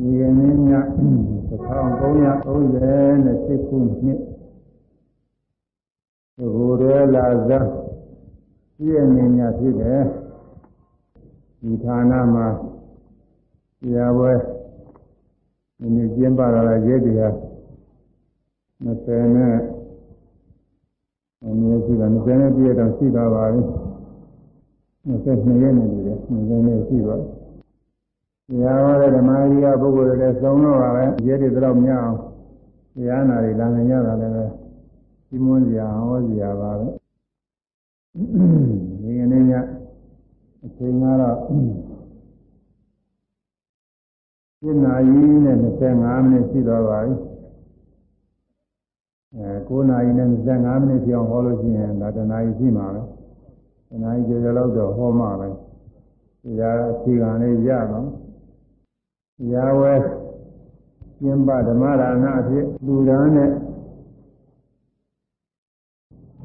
ဒီကနေ့ည1338ခုနှစ်ဘုရားလာဇာပြည့်နေညဖြစ်တယ်ဒီဌာနမှာဆရာပွဲဒီနေ့ကျင်းပလာတဲ့ရဲတရား20နဲ့အနည်းရှိတာ20နဲ့ပြည့်တော့ရှိသွားပါပြီ22ရက်နေပြီလေ20နဲ့ရှိသွားပြီ တရားဟောတဲ့ဓမ္မကြီးကပုဂ္ဂိုလ်တွေလည်းသုံးတော့ပါပဲရဲတွေတော့မရအောင်တရားနာတွေလာနေကြတာလည်းပဲဒီမွန်းစရာဟောစရာပါပဲဒီကနေ့ညအချိန်ကတော့7နာရီနဲ့25မိနစ်ရှိသွားပါပြီအဲ9နာရီနဲ့25မိနစ်ပြောင်းဟောလို့ရှိရင်ဒါတနာရီရှိမှာပဲတနာရီကျော်ကျော်လောက်တော့ဟောမှာပဲတရားအချိန်ကလေးရတော့ ရာဝဲကျင်းပဓမ္မဒါနအဖြစ်လူဒန်းတဲ့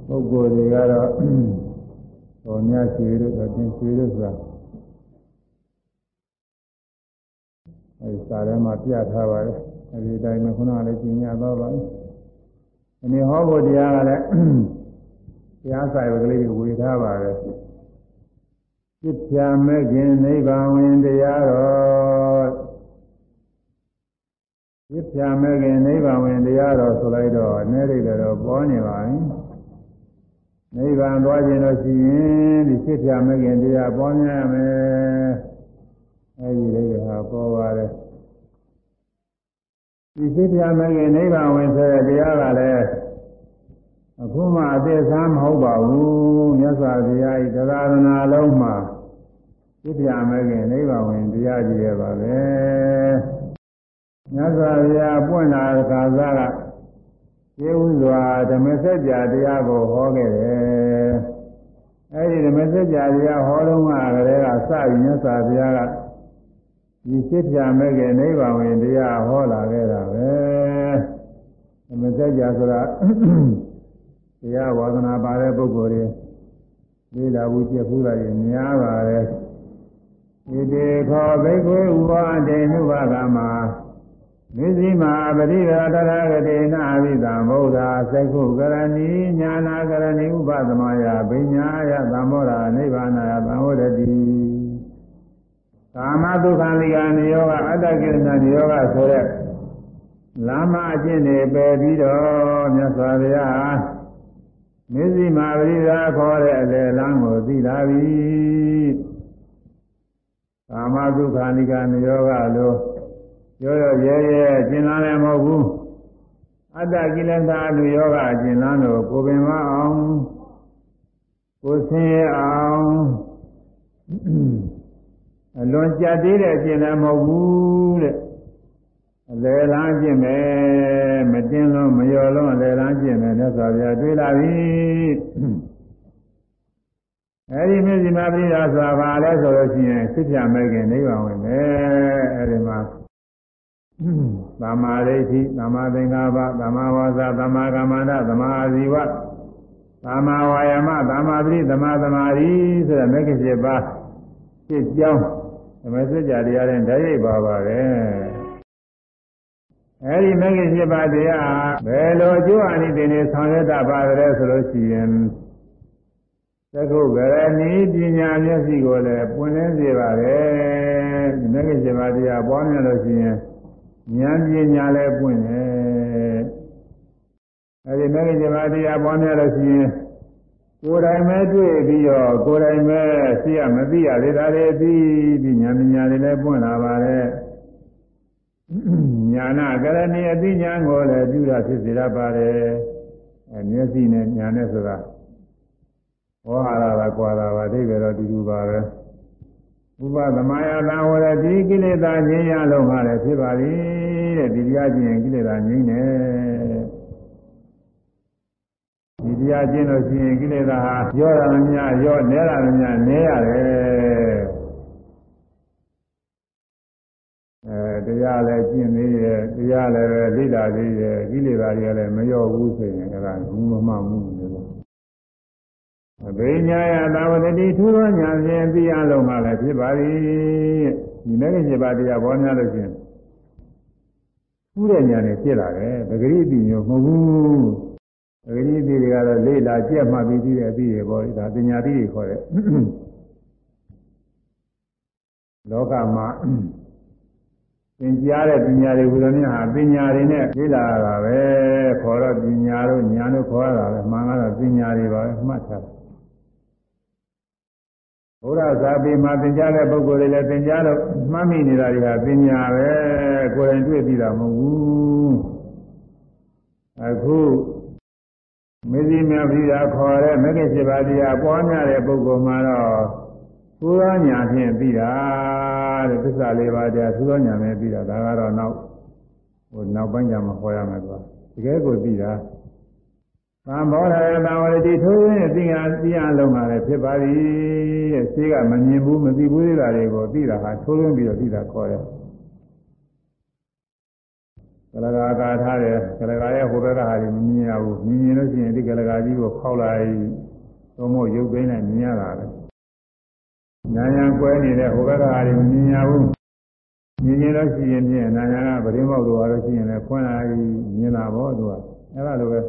ပုဂ္ဂိုလ်တွေကတော့ဟောမြတ်ရှိတို့အပြင်ရှိတို့ဆိုတာအဲဒီစာထဲမှာပြထားပါတယ်အဲဒီတိုင်းမှာခုနကလည်းကျင်ညာတော့ပါဘူးဒီနေ့ဟောဖို့တရားကလည်းတရားစာရုပ်ကလေးတွေဝေထားပါတယ်ပြစ်ဖြာမဲ့ခြင်းနိဗ္ဗာန်ဝင်တရားတော် ပြစ်ဖြာမဲ့ခင်နိဗ္ဗာန်ဝင်တရားတော်ဆိုလိုက်တော့အနေရိတ်တော့ပေါ်နေပါပြီနိဗ္ဗာန်သွားခြင်းလို့ရှိရင်ဒီပြစ်ဖြာမဲ့ခင်တရားပေါ်များရမယ်အဲဒီလေးကပေါ်ပါတယ်ဒီပြစ်ဖြာမဲ့ခင်နိဗ္ဗာန်ဝင်ဆိုတဲ့တရားကလည်းအခုမှအသေးစားမဟုတ်ပါဘူးမြတ်စွာဘုရားဤတရားရဏလုံးမှာပြစ်ဖြာမဲ့ခင်နိဗ္ဗာန်ဝင်တရားကြီးရပါပဲ မြတ်စွာဘုရားပွင့်လာတဲ့ခါစားကကျေဥစွာဓမ္မစကြာတရားကိုဟောခဲ့တယ်။အဲဒီဓမ္မစကြာတရားဟောတော့မှကလေးကစပြီးမြတ်စွာဘုရားကဒီစိတ်ပြမဲ့ကနိဗ္ဗာန်ဝင်တရားဟောလာခဲ့တာပဲ။ဓမ္မစကြာဆိုတာတရားဝါဒနာပါတဲ့ပုဂ္ဂိုလ်တွေလေးလာဘူးပြည့်ဖူးတာတွေများပါတယ်။ဒီတေခောဘိက္ခွေဥပဒေနုဘကမှာ မေဇိမာပရိရတရဂတိနာအဘိဓမ္ဗုဒ္ဓသက္ခုကရဏီညာနာကရဏီဥပသမယဘိညာယသံမောရာနိဗ္ဗာနယသံဝရတိကာမဒုက္ခလိကနိယောဂအတ္တကိရဏနိယောဂဆိုတဲ့လမ်းမအကျင့်တွေပယ်ပြီးတော့မြတ်စွာဘုရားမေဇိမာပရိရာခေါ်တဲ့အလေလမ်းကိုသိလာပြီကာမဒုက္ခလိကနိယောဂလို့ ရောရောရဲရဲကျင်လာလည်းမဟုတ်ဘူးအတ္တကိလေသာလူယောဂကျင်လာလို့ကိုပင်မအောင်ကိုဆင်းရဲအောင်အလွန်ကြက်သေးတဲ့ကျင်လည်းမဟုတ်ဘူးတဲ့အလေလားကျင့်မယ်မတင်းလုံးမလျော်လုံးအလေလားကျင့်မယ်မြတ်စွာဘုရားတွေးလာပြီအဲဒီမြစ်စီမပရိဒါဆိုတာဘာလဲဆိုလို့ရှိရင်စစ်ပြမဲ့ခင်နိဗ္ဗာန်ဝင်မယ်အဲဒီမှာ သမ္မာဒိဋ္ဌိသမ္မာသင်္ကပ္ပသမ္မာဝါစာသမ္မာကမ္မန္တသမ္မာအာဇီဝသမ္မာဝါယာမသမ္မာပရိသမ္မာသမာဓိဆိုတဲ့မဂ္ဂင်7ပါးဖြစ်ကြောင်းဓမ္မစကြာတရားနဲ့ဓာတ်ရိပ်ပါပါပဲအဲဒီမဂ္ဂင်7ပါးတရားဘယ်လိုအကျိုးအနိသင်တွေဆောင်ရွက်တတ်ပါလဲဆိုလို့ရှိရင်သက္ခုကရဏီပညာမျက်စိကိုလည်းပွင့်လင်းစေပါတယ်ဒီမဂ္ဂင်7ပါးတရားပွားများလို့ရှိရင် ဉာဏ်ပညာလည်းပွင့်တယ်အဲဒီမဂ္ဂင်7ပါးတရားပွားများလို့ရှိရင်ကိုယ်တိုင်ပဲတွေ့ပြီးတော့ကိုယ်တိုင်ပဲသိရမသိရသေးတာတွေသိပြီးဉာဏ်ပညာတွေလည်းပွင့်လာပါတယ်ညာနာကရဏီအသိဉာဏ်ကိုလည်းပြုတာဖြစ်စေရပါတယ်အဲမျက်စိနဲ့ဉာဏ်နဲ့ဆိုတာဟောရတာကွာတာပါအဓိပ္ပာယ်တော့တူတူပါပဲ ဥပသမယသာဝရတိကိလေသာခြင်းရလုံးဟာလည်းဖြစ်ပါလိတဲ့ဒီတရားချင်းကိလေသာငြိမ့်တယ်ဒီတရားချင်းလို့ရှိရင်ကိလေသာဟာရောတာမများရောနဲတာမများနဲရတယ်အဲတရားလည်းကျင့်သေးရဲ့တရားလည်းပဲလိလာသေးရဲ့ကိလေသာတွေလည်းမရောဘူးဆိုရင်အဲဒါဘူးမမှမှုလို့ အဘိညာယသာဝတတိထူသောညာဖြင့်သိရလုံးမှလည်းဖြစ်ပါသည်ဒီနေ့က7ပါးတရားပေါ်များလို့ချင်းကူးတဲ့ညာနဲ့ဖြစ်လာတယ်ပဂရိတိမျိုးမဟုတ်ဘူးပဂရိတိတွေကတော့လေ့လာကြက်မှပြီးပြီးတဲ့အပြီးတွေပေါ့ဒါပညာတိတွေခေါ်တယ်လောကမှာသင်ကြားတဲ့ပညာတွေဘုရားမြတ်ဟာပညာတွေနဲ့လေ့လာရတာပဲခေါ်တော့ပညာတို့ညာတို့ခေါ်ရတာပဲမှန်ကတော့ပညာတွေပါပဲမှတ်ထား ဘုရားသာပေမှာသင်ကြားတဲ့ပုဂ္ဂိုလ်တွေလည်းသင်ကြားတော့မှတ်မိနေတာတွေကပညာပဲကိုယ်တိုင်တွေ့ပြီးတာမဟုတ်ဘူးအခုမေဇိမြတ်ပြီးတာခေါ်တဲ့မဂ္ဂင်7ပါးတရားပွားများတဲ့ပုဂ္ဂိုလ်မှာတော့သုသောညာဖြင့်ပြီးတာတဲ့သစ္စာလေးပါးတရားသုသောညာနဲ့ပြီးတာဒါကတော့နောက်ဟိုနောက်ပိုင်းကျမှဟောရမယ်ကွာတကယ်ကိုပြီးတာ သံဘောဓရတဝရတိထိုးရင်သိငါသိရလုံးပါလေဖြစ်ပါသည်တဲ့ရှိကမမြင်ဘူးမသိဘူးသေးတာတွေကိုသိတာဟာထိုးလွှင့်ပြီးတော့သိတာခေါ်တယ်ကလကာကာထားတယ်ကလကာရဲ့ဟိုဘက်ကဟာဒီမမြင်ရဘူးမြင်ရင်လို့ရှိရင်ဒီကလကာကြီးကိုဖောက်လိုက်သုံးဖို့ရုပ်သိမ်းလိုက်မြင်ရတာပဲညာညာကွဲနေတဲ့ဟိုဘက်ကဟာဒီမမြင်ရဘူးမြင်ရင်လို့ရှိရင်ဖြင့်နာညာကပရင်းမောက်လို့ဟာလို့ရှိရင်လည်းဖွင့်လိုက်မြင်တာပေါ့သူကအဲ့ဒါလိုပဲ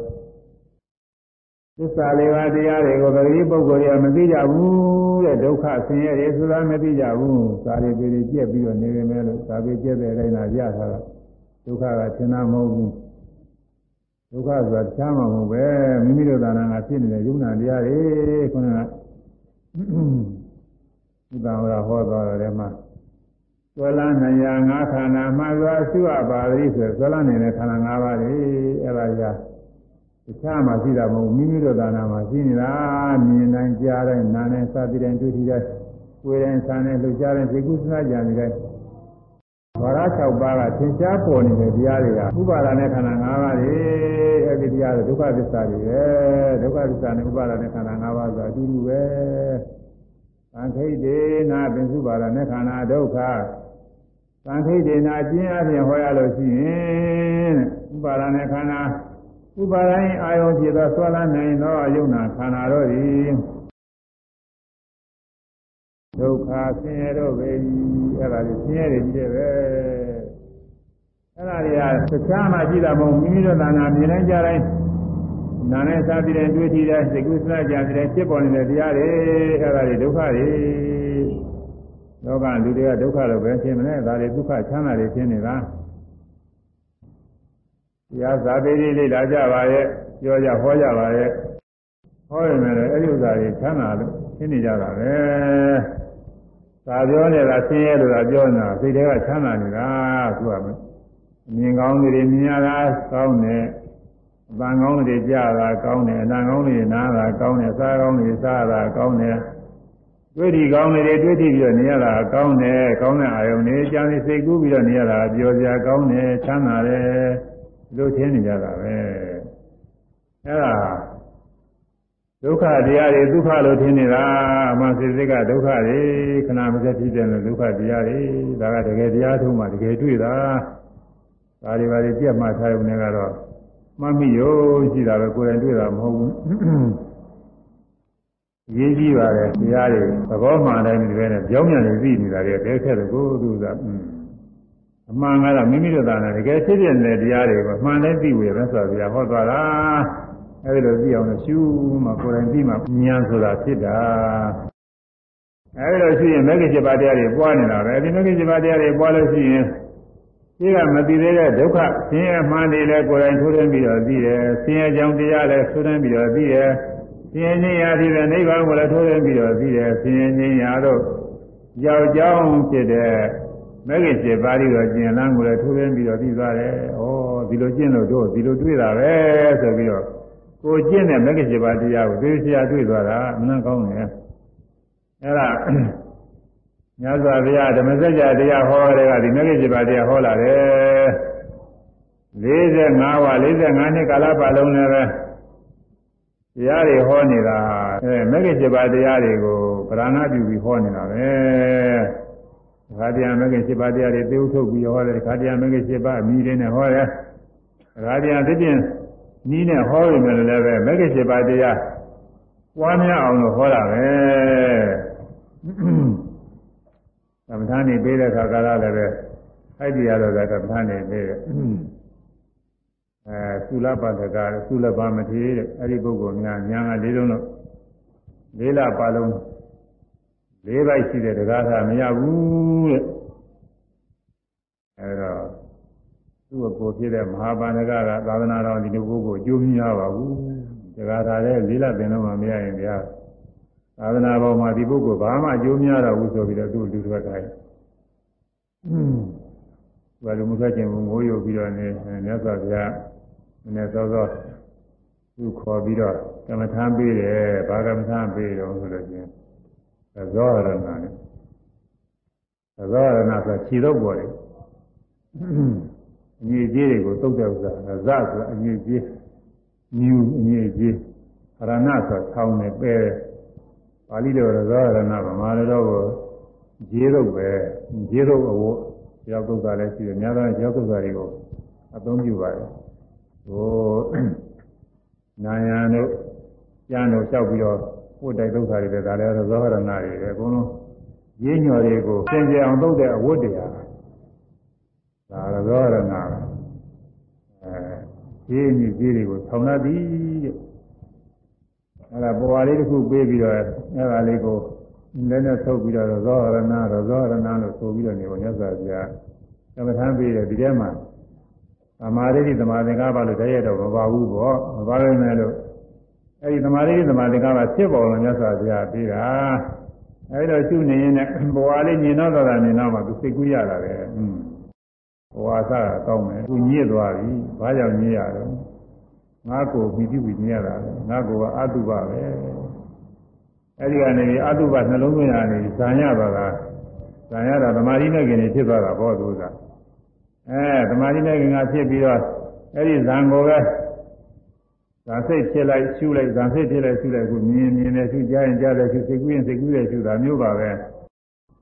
သစ္စာလေးပါးတရားတွေကိုပဂတိပုဂ္ဂိုလ်တွေကမသိကြဘူးတဲ့ဒုက္ခဆင်းရဲတွေဆိုတာမသိကြဘူး။သာရိပေတွေကြက်ပြီးတော့နေပေမဲ့လို့သာပေကြက်တဲ့အတိုင်းသာရထားတာဒုက္ခကသင်္နာမဟုတ်ဘူး။ဒုက္ခဆိုတာတခြားမှမဟုတ်ပဲမိမိတို့သာနာကဖြစ်နေတဲ့ယုံနာတရားတွေခုနကဘုရားဟောဟောသွားတယ်မှာသွလန်းနိုင်ရာငါးခန္ဓာမှစွာရှိရပါသည်ဆိုသွလန်းနေတဲ့ခန္ဓာ၅ပါးတွေအဲ့ဒါကြီး တခြားမှာရှိတာမဟုတ်မိမိတို့သာနာမှာရှိနေတာမြင်နိုင်ကြားတိုင်းနားနိုင်စသည်တိုင်းတွေ့ထိတိုင်းကိုယ်တိုင်းဆန်းတိုင်းလှုပ်ရှားတိုင်းသိကုသနာကြံနေတိုင်းဘာသာ၆ပါးကသင်ရှားပေါ်နေတဲ့တရားတွေကဥပါဒနဲ့ခန္ဓာ၅ပါးတွေအဲ့ဒီတရားတွေဒုက္ခသစ္စာတွေပဲဒုက္ခသစ္စာနဲ့ဥပါဒနဲ့ခန္ဓာ၅ပါးဆိုအတူတူပဲသံခိတ်ဒေနာပင်စုပါဒနဲ့ခန္ဓာဒုက္ခသံခိတ်ဒေနာကျင်းအပြင်ဟောရလို့ရှိရင်ဥပါဒနဲ့ခန္ဓာ ဥပါဒိုင်းအာယုံဖြစ်သောဆွမ်းလန်းနိုင်သောယုံနာခန္ဓာတို့သည်ဒုက္ခဆင်းရဲတို့ပဲအဲ့ဒါကြီးဆင်းရဲတွေကြီးတယ်ပဲအဲ့ဒါတွေကတခြားမှကြည့်တာမဟုတ်မိမိတို့သာနာမြင်တိုင်းကြားတိုင်းနာနဲ့စားပြီးတဲ့တွေ့ထိတဲ့စိတ်ကူးစနာကြတဲ့ဖြစ်ပေါ်နေတဲ့တရားတွေအဲ့ဒါတွေဒုက္ခတွေလောကလူတွေကဒုက္ခလို့ပဲရှင်းမလဲဒါတွေဒုက္ခချမ်းသာတွေရှင်းနေတာ တရားစာပေလေးလေးလာကြပါရဲ့ပြောကြဟောကြပါရဲ့ဟောရမယ်လေအဲ့ဒီဥစ္စာတွေချမ်းသာလို့ရှင်းနေကြတာပဲသာပြောနေတာဆင်းရဲလို့သာပြောနေတာစိတ်ထဲကချမ်းသာနေတာသူကမြင်ကောင်းတွေမြင်ရတာကောင်းတယ်အပန်းကောင်းတွေကြားတာကောင်းတယ်အနံကောင်းတွေနားတာကောင်းတယ်စားကောင်းတွေစားတာကောင်းတယ်တွေ့ထီကောင်းတွေတွေ့ထီပြီးတော့နေရတာကောင်းတယ်ကောင်းတဲ့အာယုန်တွေကြံစိတ်ကူးပြီးတော့နေရတာပျော်စရာကောင်းတယ်ချမ်းသာတယ် လို့ထင်နေကြတာပဲအဲ့ဒါဒုက္ခတရားတွေဒုက္ခလို့ထင်နေတာအမှန်စိတ်စိတ်ကဒုက္ခတွေခဏမစက်ဖြစ်တဲ့ဒုက္ခတရားတွေဒါကတကယ်တရားထုံးမှတကယ်တွေ့တာဒါတွေပါလေကြက်မှထားရုံနဲ့ကတော့မှတ်မိရောရှိတာပဲကိုယ်တိုင်တွေ့တာမဟုတ်ဘူးရေးကြည့်ပါလေတရားတွေသဘောမှန်တိုင်းဒီပဲနဲ့ကြောင်းမြန်နေသိနေတာတွေတဲခဲ့တယ်ကိုသူက အမှန်ကတော့မိမိတို့သာနဲ့တကယ်ဖြစ်ဖြစ်နေတဲ့တရားတွေကိုအမှန်တည်းသိဝေပဲဆိုတော့ဟောသွားတာအဲဒီလိုသိအောင်လို့ရှုမှကိုယ်တိုင်သိမှဉာဏ်ဆိုတာဖြစ်တာအဲဒီလိုရှိရင်မဂ္ဂင်7ပါးတရားတွေပွားနေတာပဲဒီမဂ္ဂင်7ပါးတရားတွေပွားလို့ရှိရင်ဒီကမသိသေးတဲ့ဒုက္ခဆင်းရဲမှန်တွေလည်းကိုယ်တိုင်ထိုးထွင်းပြီးတော့သိတယ်ဆင်းရဲကြောင်းတရားလည်းထိုးထွင်းပြီးတော့သိတယ်ဆင်းရဲခြင်းရာဒီတဲ့နိဗ္ဗာန်ကိုလည်းထိုးထွင်းပြီးတော့သိတယ်ဆင်းရဲခြင်းရာတို့ကြောက်ကြောင်းဖြစ်တဲ့ မဂ္ဂင်7ပါးပြီးတော့ကျင်လန်းကိုလည်းထိုးထွင်းပြီးတော့ပြီးသွားတယ်။ဩဒီလိုကျင့်လို့တို့ဒီလိုတွေ့တာပဲဆိုပြီးတော့ကိုကျင့်တဲ့မဂ္ဂင်7ပါးတရားကိုသိချာတွေ့သွားတာအမှန်ကောင်းတယ်။အဲဒါမြတ်စွာဘုရားဓမ္မစကြာတရားဟောတဲ့ကဒီမဂ္ဂင်7ပါးတရားဟောလာတယ်။45ဝ45နှစ်ကာလပတ်လုံးလည်းပဲတရားတွေဟောနေတာအဲမဂ္ဂင်7ပါးတရားတွေကိုဗရဏပြုပြီးဟောနေတာပဲ။ ခါတရားမဂ္ဂင်7ပါးတရားတွေသေဥထုတ်ပြီးဟောတယ်ခါတရားမဂ္ဂင်7ပါးအမိတွေနဲ့ဟောတယ်ခါတရားတစ်ပြင်နီးနဲ့ဟောရမယ်လည်းပဲမဂ္ဂင်7ပါးတရားပွားများအောင်လို့ဟောတာပဲသမထနေပေးတဲ့ခါကလည်းပဲအဲ့ဒီရတော့ကသမထနေပေးတယ်အဲသုလပတ္တကသုလဘာမထေတဲ့အဲ့ဒီပုဂ္ဂိုလ်များညာကလေးလုံးလို့လေးလပါလုံး လေးပိုက်ရှိတဲ့တရားသာမရဘူးတဲ့အဲတော့သူ့ကိုဖြစ်တဲ့မဟာပါဏကကသာသနာတော်ဒီလိုပုဂ္ဂိုလ်အကျိုးမရပါဘူးတရားသာလည်းလေးလပင်လုံးမှမရရင်ဗျာသာသနာပေါ်မှာဒီပုဂ္ဂိုလ်ဘာမှအကျိုးမရတော့ဘူးဆိုပြီးတော့သူ့လူထွက်ခိုင်းဘာလို့မထွက်ခြင်းဘူးငိုးရုပ်ပြီးတော့နေမြတ်စွာဘုရားနည်းစောစောသူခေါ်ပြီးတော့ကမ္မထာပေးတယ်ဘာကမ္မထာပေးတော့ဆိုလို့ချင်း သဇောရဏနဲ့သဇောရဏဆိုခြေတော့ပေါ်တယ်အငြိကြီးတွေကိုတုတ်တဲ့ဥစ္စာဇဆိုတာအငြိကြီးမြူအငြိကြီးရဏဆိုထောင်းနေပဲပါဠိတော်သဇောရဏဗမာလိုတော့ဂျေးတော့ပဲဂျေးတော့အဝတ်ရောက်တုတ်တာလည်းရှိတယ်များသောရောက်တုတ်တာတွေကိုအသုံးပြုပါတယ်ဟိုနာယံတို့ကျမ်းတို့လျှောက်ပြီးတော့ ပို့တိုက်ဒုက္ခတွေလည်းဒါလည်းသောရဏတွေပဲအကုန်လုံးရင်းညော်တွေကိုသင်ကြအောင်သုတ်တဲ့အဝတ်တရားဒါသောရဏအဲရင်းကြီးကြီးတွေကိုဆောင်းရသည်တဲ့အဲ့ဒါပေါ်ဝါလေးတစ်ခုပေးပြီးတော့အဲ့ဒါလေးကိုလည်းနဲ့ထုတ်ပြီးတော့သောရဏသောရဏလို့ဆိုပြီးတော့နေပေါ်မြတ်စွာဘုရားကမ္မထမ်းပေးတယ်ဒီထဲမှာသမာဓိသမာသင်္ကပ္ပလို့တည်းရတော့မပါဘူးပေါ့မပါနိုင်မယ်လို့ အဲဒီသမာဓိသမာသင်္ကပ္ပဖြစ်ပေါ်လို့မြတ်စွာဘုရားပြီးတာအဲဒီတော့ရှုနေရင်လည်းဘဝလေးညင်တော့တော့နေတော့မှသူစိတ်ကူးရတာပဲอืมဘဝဆတာကောင်းမယ်သူညစ်သွားပြီဘာကြောင့်ညစ်ရတော့ငါကိုမိတိဝိညစ်ရတာငါကိုကအတုပပဲအဲဒီကနေပြီးအတုပနှလုံးသွင်းရနေဇာညပါကဇာညတာသမာဓိနဲ့ခင်နေဖြစ်သွားတာဘောသူကအဲသမာဓိနဲ့ငါဖြစ်ပြီးတော့အဲ့ဒီဇံကိုပဲ ဇာစိတ်ဖြစ်လိုက်ရှုလိုက်ဇာစိတ်ဖြစ်လိုက်ရှုလိုက်ခုမြင်မြင်နဲ့ရှုကြားရင်ကြားတယ်ရှုစိတ်ကူးရင်စိတ်ကူးတယ်ရှုတာမျိုးပါပဲ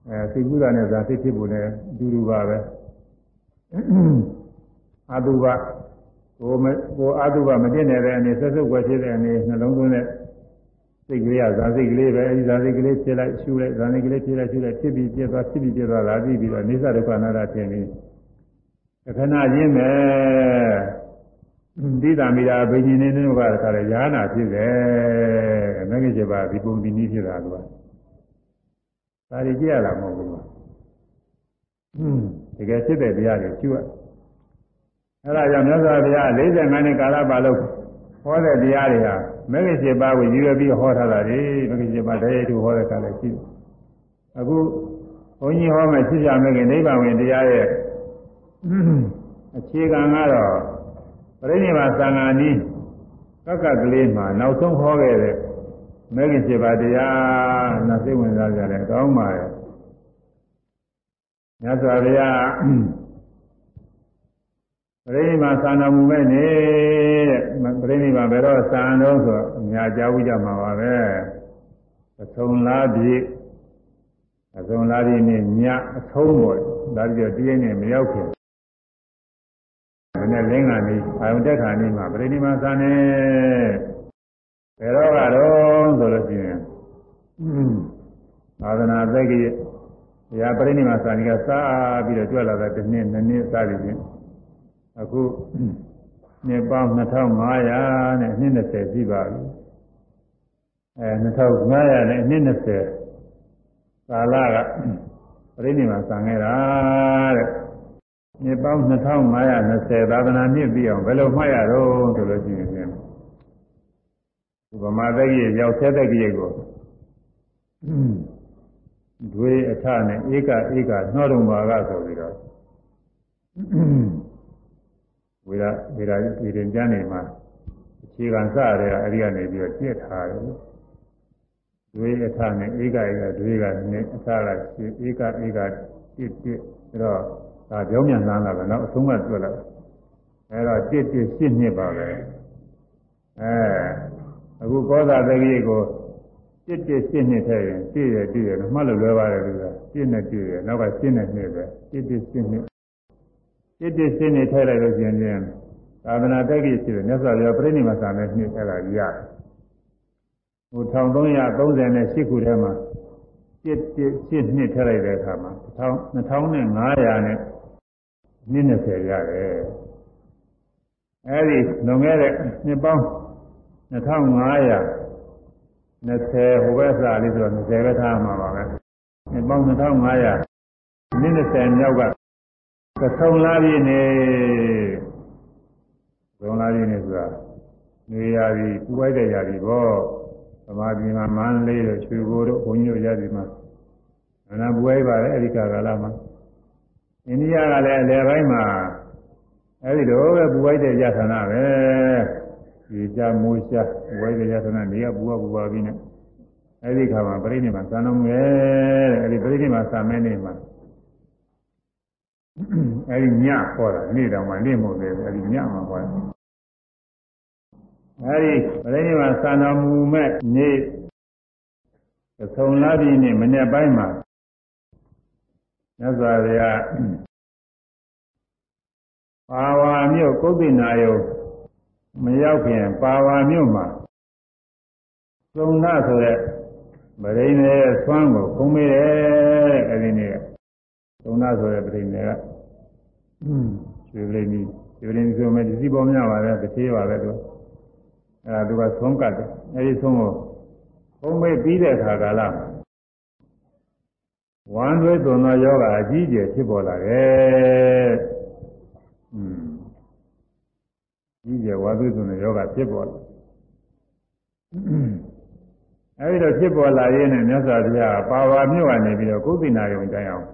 အဲစိတ်ကူးတာနဲ့ဇာစိတ်ဖြစ်ဖို့လည်းအတူတူပါပဲအတုပကိုမကိုအတုပမတင်နေတဲ့အနေဆက်စုပ်ွယ်ဖြစ်တဲ့အနေနှလုံးသွင်းတဲ့စိတ်ကလေးကဇာစိတ်ကလေးပဲအဲဒီဇာစိတ်ကလေးဖြစ်လိုက်ရှုလိုက်ဇာစိတ်ကလေးဖြစ်လိုက်ရှုလိုက်ဖြစ်ပြီးပြည့်သွားဖြစ်ပြီးပြည့်သွားလာပြီးပြီးတော့အိသဒုက္ခနာတာထင်ပြီးခဏချင်းပဲ သီတာမိတာဘိညာဉ်နေတို့ကတခါလေယာနာဖြစ်တယ်မဂ္ဂင်7ပါးဒီပုံဒီနည်းဖြစ်တာကဒါတွေကြည့်ရတာမဟုတ်ဘူးတကယ်ဖြစ်တဲ့တရားတွေကျူရအဲဒါကြောင့်မြတ်စွာဘုရား45နှစ်ကာလပါလို့ဟောတဲ့တရားတွေဟာမဂ္ဂင်7ပါးကိုရည်ရွယ်ပြီးဟောထားတာတွေမဂ္ဂင်7ပါးတည်းတူဟောတဲ့ကာလရှိတယ်အခုဘုန်းကြီးဟောမယ်ဖြစ်ကြမဂ္ဂင်နိဗ္ဗာန်ဝင်တရားရဲ့အခြေခံကတော့ ပရိနိဗ္ဗာန်သံဃာနည်းကကကလေးမှာနောက်ဆုံးဟောခဲ့တဲ့မဲခင်7ပါးတရားနဲ့သိဝင်စားကြတယ်ကောင်းပါရဲ့မြတ်စွာဘုရားပရိနိဗ္ဗာန်သာနာမူမဲ့နေတဲ့ပရိနိဗ္ဗာန်ဘယ်တော့သာန်တော့ဆိုအများကြားဝိကြမှာပါပဲအဆုံးလားပြည့်အဆုံးလားပြည့်နဲ့ညအဆုံးပေါ်ဒါကြတော့တရားနဲ့မရောက်ခင် နဲ့လင်းကနေအာယုန်တက်ခါနေမှာပရိနိဗ္ဗာန်သာနေဘယ်တော့ကတော့ဆိုလို့ရှိရင်သာသနာသက်ကြီးဘုရားပရိနိဗ္ဗာန်သာနေကစားပြီးတော့ကြွလာတဲ့တစ်နှစ်နှစ်နှစ်စသည်ဖြင့်အခုနှစ်ပေါင်း2500နဲ့နှစ်20ရှိပါပြီအဲ2500နဲ့နှစ်20ကာလကပရိနိဗ္ဗာန်ဆံခဲ့တာတဲ့ နှစ်ပေါင်း2520သာသနာနှစ်ပြီးအောင်ဘယ်လိုမှတ်ရတော့ဆိုလို့ရှိရင်ဥပမာတက္ကရာရောက်သေးတက္ကရာကိုဒွေအထနဲ့ဧကဧကနှောတော်မှာကဆိုပြီးတော့ဝေဒဝေဒဝေဒင်ကျမ်းနေမှာအခြေခံစရဲအဲဒီကနေပြီးတော့ပြည့်ထားတယ်ဒွေအထနဲ့ဧကဧကဒွေကနဲ့အထကရှိဧကဧကပြည့်ပြည့်အဲတော့ ဒါကြောင်းမြန်လန်းလာတယ်နောက်အဆုံးကတွေ့လာတယ်အဲတော့1 1 8နှစ်ပါပဲအဲအခုကောသသတိကို1 1 8နှစ်ထဲရင်ပြည့်ရပြည့်ရမှတ်လို့လွယ်ပါတယ်သူကပြည့်နဲ့ပြည့်ရနောက်က8နှစ်နှစ်ပဲ1 1 8နှစ်1 1 8နှစ်ထဲလိုက်လို့ရှင်ချင်းသာသနာတက္ကိရှိတယ်မြတ်စွာဘုရားပြိဋိမဆာနဲ့နှစ်ထဲတာကြီးရတယ်ဟို1338ခုထဲမှာ1 1 8နှစ်ထဲလိုက်တဲ့အခါမှာ1500နဲ့900နဲ့ စ်20ရတယ်အဲဒီလွန်ခဲ့တဲ့နှစ်ပေါင်း2500 20ဟိုဘက်စားလေးဆိုတော့20ပဲထားမှာပါပဲနှစ်ပေါင်း2500မိနစ်20မြောက်ကသုံးလားပြည့်နေသုံးလားပြည့်နေဆိုတာနေရာကြီးပူပိုက်တဲ့ရာကြီးပေါ့သမာဓိမှာမန်းလေးတို့ချွေကိုတို့ဘုန်းကြီးတို့ရာကြီးမှာနာပူပိုက်ပါတယ်အဲဒီကာလမှာ အိန္ဒိယကလည်းအလယ်ပိုင်းမှာအဲဒီလိုပဲပူပိုက်တဲ့ရသနာပဲဒီကြမိုးရှာပူပိုက်တဲ့ရသနာနေရပူပါပူပါပြီးနေအဲဒီခါမှာပြိဋိနိဗ္ဗာန်သံတော်မူရဲ့အဲဒီပြိဋိနိဗ္ဗာန်သံမဲနေမှာအဲဒီညခေါ်တာနေ့တောင်မှနေ့မဟုတ်သေးဘူးအဲဒီညမှာခေါ်တယ်အဲဒီပြိဋိနိဗ္ဗာန်သံတော်မူမဲ့နေ့သုံးလားပြည်နေ့မနေ့ပိုင်းမှာ မြတ်စွာဘုရားပါဝါမြို့ကုသိနာယုမရောက်ခင်ပါဝါမြို့မှာသုံးနာဆိုတဲ့ဗရိနေဆွမ်းကိုခုံးမေးတယ်အဲဒီနေ့ကသုံးနာဆိုတဲ့ဗရိနေကရွှေပလိမီရွှေပလိမီဆိုမဲ့ဒီစီပေါ်များပါပဲတစ်သေးပါပဲသူအဲဒါသူကသုံးကတ်တယ်အဲဒီသုံးကိုခုံးမေးပြီးတဲ့အခါကာလ ဝမ်းသွေးသွန်သောယောဂအကြီးကျယ်ဖြစ်ပေါ်လာတယ်။อืมကြီးကျယ်ဝါသွေးသွန်တဲ့ယောဂဖြစ်ပေါ်လာအဲဒီတော့ဖြစ်ပေါ်လာရင်းနဲ့မြတ်စွာဘုရားပါဝါမြို့ကနေပြီးတော့ကုသိနာယုံတိုင်းအောင်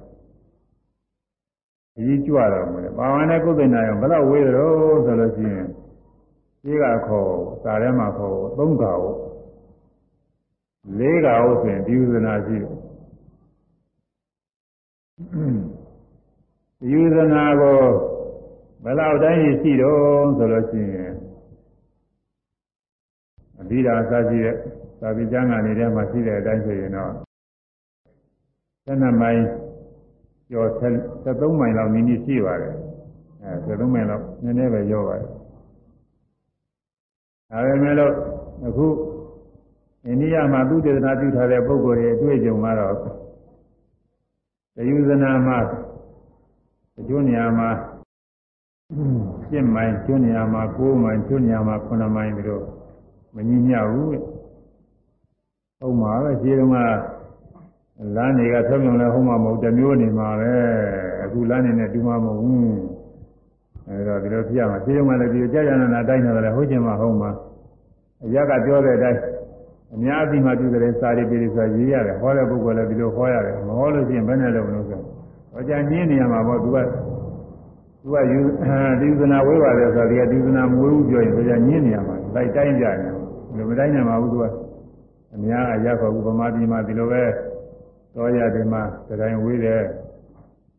အကြီးကြွတော်မူတယ်ပါဝါနဲ့ကုသိနာယုံဘယ်တော့ဝေးသလဲဆိုလို့ရှိရင်ကြီးကခေါ်စာထဲမှာခေါ်သုံးခါဟုတ်လေးခါဟုတ်ဆိုရင်ဒီဥဒနာရှိတယ် ယူဇနာကိုဘယ်လောက်တိုင်းရှိတော့ဆိုလို့ရှိရင်အဘိဓါစရှိတဲ့သာဝိကျမ်းဂန်နေတဲ့မှာရှိတဲ့အတိုင်းဆိုရင်တော့12မိုင်ကျော်73မိုင်လောက်နီးနီးရှိပါတယ်အဲ73မိုင်လောက်နည်းနည်းပဲရောပါတယ်ဒါပေမဲ့လို့အခုအိန္ဒိယမှာသူတေသနာပြုထားတဲ့ပုဂ္ဂိုလ်တွေအတွေ့အကြုံကတော့ တယုဇနာမှာအကျိုးနေရာမှာ7မိုင်ကျိုးနေရာမှာ9မိုင်ကျိုးနေရာမှာ9မိုင်ပြီးတော့မငြင်းညဘူးတဲ့ဟုတ်မှာပဲခြေတုံးကလမ်းတွေကထုံးထုံလဲဟုတ်မှာမဟုတ်တမျိုးနေမှာပဲအခုလမ်းနေနဲ့တူမှာမဟုတ်ဘူးအဲဒါဒီလိုပြရမှာခြေတုံးကလည်းဒီကြာကြာနာနာတိုင်းနေတယ်ဟုတ်ချင်မှဟုတ်မှာအရကပြောတဲ့အတိုင်း အများအပြားမှပြုတဲ့စာရီပြည်ဆိုရေးရတယ်ဟောတဲ့ပုဂ္ဂိုလ်လည်းဒီလိုဟောရတယ်မဟောလို့ရှိရင်ဘယ်နဲ့လုပ်မလို့ဆိုဟောကြညင်းနေရမှာပေါ့သူကသူကယူဒီသနာဝေးပါတယ်ဆိုတော့ဒီကဒီသနာမဝေးဘူးပြောရင်ဆိုကြညင်းနေရမှာလိုက်တိုင်းကြတယ်ဒီမတိုင်းနေမှာဘူးသူကအများအရခေါ်ဘူးဗမာပြည်မှာဒီလိုပဲတော်ရတယ်မှာတိုင်းဝေးတယ်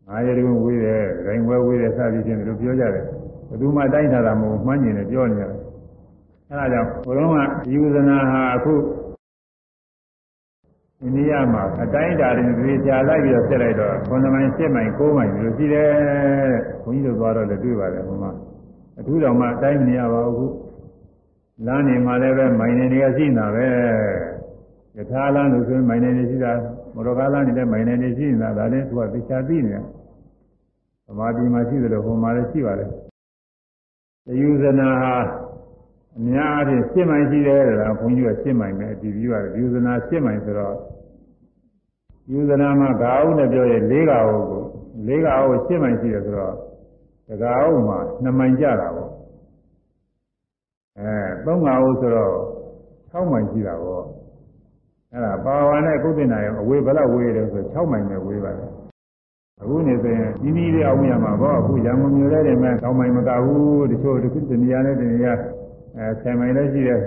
ငါးရည်ဝေးတယ်တိုင်းဝဲဝေးတယ်စသည်ဖြင့်ဒီလိုပြောကြတယ်ဘယ်သူမှတိုင်းထားတာမဟုတ်မှန်းကျင်တယ်ပြောနေတယ်အဲဒါကြောင့်ဘုလုံးကယူဇနာဟာအခု အိန္ဒိယမှာအတိုင်းဓာတ်တွေပြေချာလိုက်ပြီးတော့ဆက်လိုက်တော့9မိုင်10မိုင်9မိုင်ဒီလိုရှိတယ်တဲ့ဘုန်းကြီးတို့သွားတော့လည်းတွေ့ပါတယ်ဘုမအထူးတော်မှအတိုင်းမနေရပါဘူးလမ်းနေမှာလည်းပဲမိုင်နေတွေကရှိနေတာပဲယထာလမ်းလို့ဆိုရင်မိုင်နေတွေရှိတာမော်တော်ကားလမ်းနေတဲ့မိုင်နေတွေရှိနေတာဒါလည်းသူကသိချာသိနေတာသမာဓိမှာရှိတယ်လို့ဟိုမှာလည်းရှိပါတယ်တယုဇနာဟာ အများအားဖြင့်ရှင်းမိုင်ရှိတယ်တဲ့လားဘုန်းကြီးကရှင်းမိုင်ပဲအတီးပြီးပါတယ်ယူဇနာရှင်းမိုင်ဆိုတော့ယူဇနာမှာဂါဟုနဲ့ပြောရင်၄ဂါဟုကို၄ဂါဟုရှင်းမိုင်ရှိတယ်ဆိုတော့တဂါဟုမှာ2မိုင်ကြတာပေါ့အဲ3ဂါဟုဆိုတော့6မိုင်ရှိတာပေါ့အဲ့ဒါပါဝါနဲ့ကုသနာရောအဝေးဘယ်လောက်ဝေးတယ်ဆို6မိုင်ပဲဝေးပါတယ်အခုနေဆိုရင်ကြီးကြီးလေးအောင်ရမှာပေါ့အခုရန်ကုန်မြို့ထဲတင်မဲ့6မိုင်မကဘူးတချို့တစ်ခုတနေရာနဲ့တနေရာ အဲ10မိုင်လည်းရှိတယ်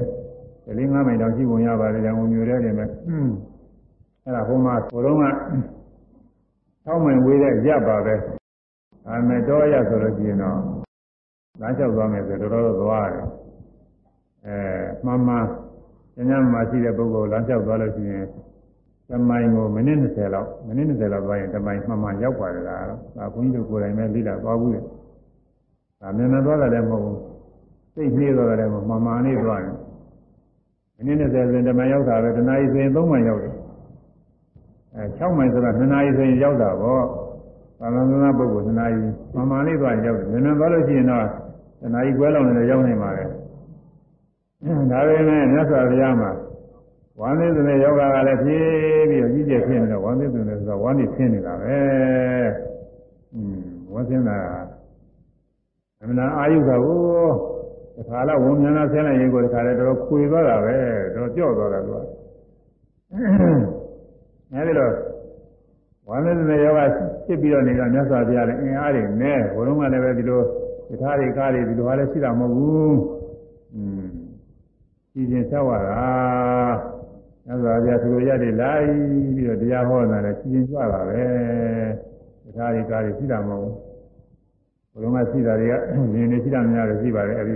ဒီလေး9မိုင်တောင်ရှိပုံရပါတယ်ရန်ကုန်မြို့ထဲတင်မဲ့အဲ့ဒါဟိုမှာဘုရုံးက6မိုင်ဝေးတဲ့ရပ်ပါပဲအဲမဲ့တော့ရဆိုလို့ရှိရင်တော့လမ်းလျှောက်သွားမယ်ဆိုတော့တော်တော်သွားရတယ်အဲမှန်မှန်ကျန်ကျန်မှာရှိတဲ့ပုဂ္ဂိုလ်လမ်းလျှောက်သွားလို့ရှိရင်တမိုင်ကိုမိနစ်20လောက်မိနစ်20လောက်သွားရင်တမိုင်မှန်မှန်ရောက်ပါတယ်လားဒါဘုန်းကြီးတို့ကိုယ်တိုင်ပဲလေ့လာသွားဘူးလေဒါမြန်မြန်သွားတယ်လည်းမဟုတ်ဘူး စိတ်နှေးသွားတယ်မမှန်မှန်လေးသွားတယ်မိနစ်20ဆိုရင်တမိုင်ရောက်တာပဲတနာရီဆိုရင်3မိုင်ရောက်တယ်အဲ6မိုင်ဆိုတော့2နာရီဆိုရင်ရောက်တာပေါ့သာသနာ့ပုဂ္ဂိုလ်2နာရီမှန်မှန်လေးသွားရင်ရောက်တယ်မြန်မြန်သွားလို့ရှိရင်တော့တတဏှာကြီးကွဲလောက်နေရောက်နေပါလေဒါပေမဲ့မြတ်စွာဘုရားမှာဝမ်းသေးတဲ့ယောဂကလည်းဖြည်းပြီးတော့ကြီးကျယ်ဖြစ်နေတော့ဝမ်းသေးတဲ့ဆိုတော့ဝမ်းနေဆင်းနေတာပဲอืมဝမ်းဆင်းတာအမှန်အာယုကကို တခါတော့ဝုံမြန်လာဆင်းလိုက်ရင်ကိုတခါလည်းတော့ခွေသွားတာပဲတော့ကြော့သွားတာသူကအဲဒီတော့ဝမ်းသေးတဲ့ယောဂဖြစ်ပြီးတော့နေတော့မြတ်စွာဘုရားလည်းအင်အားတွေနဲ့ဘုရုံးကလည်းပဲဒီလိုတခါတွေကားတွေဒီလိုဟာလည်းရှိတာမဟုတ်ဘူးอืมကြီးကျင်ဆောက်ရတာမြတ်စွာဘုရားသူတို့ရတယ်လိုက်ပြီးတော့တရားဟောတာလည်းကြီးကျင်ကြွတာပဲတခါတွေကားတွေရှိတာမဟုတ်ဘူးဘုရုံးကရှိတာတွေကရင်တွေရှိတာများတယ်ရှိပါတယ်အဲဒီ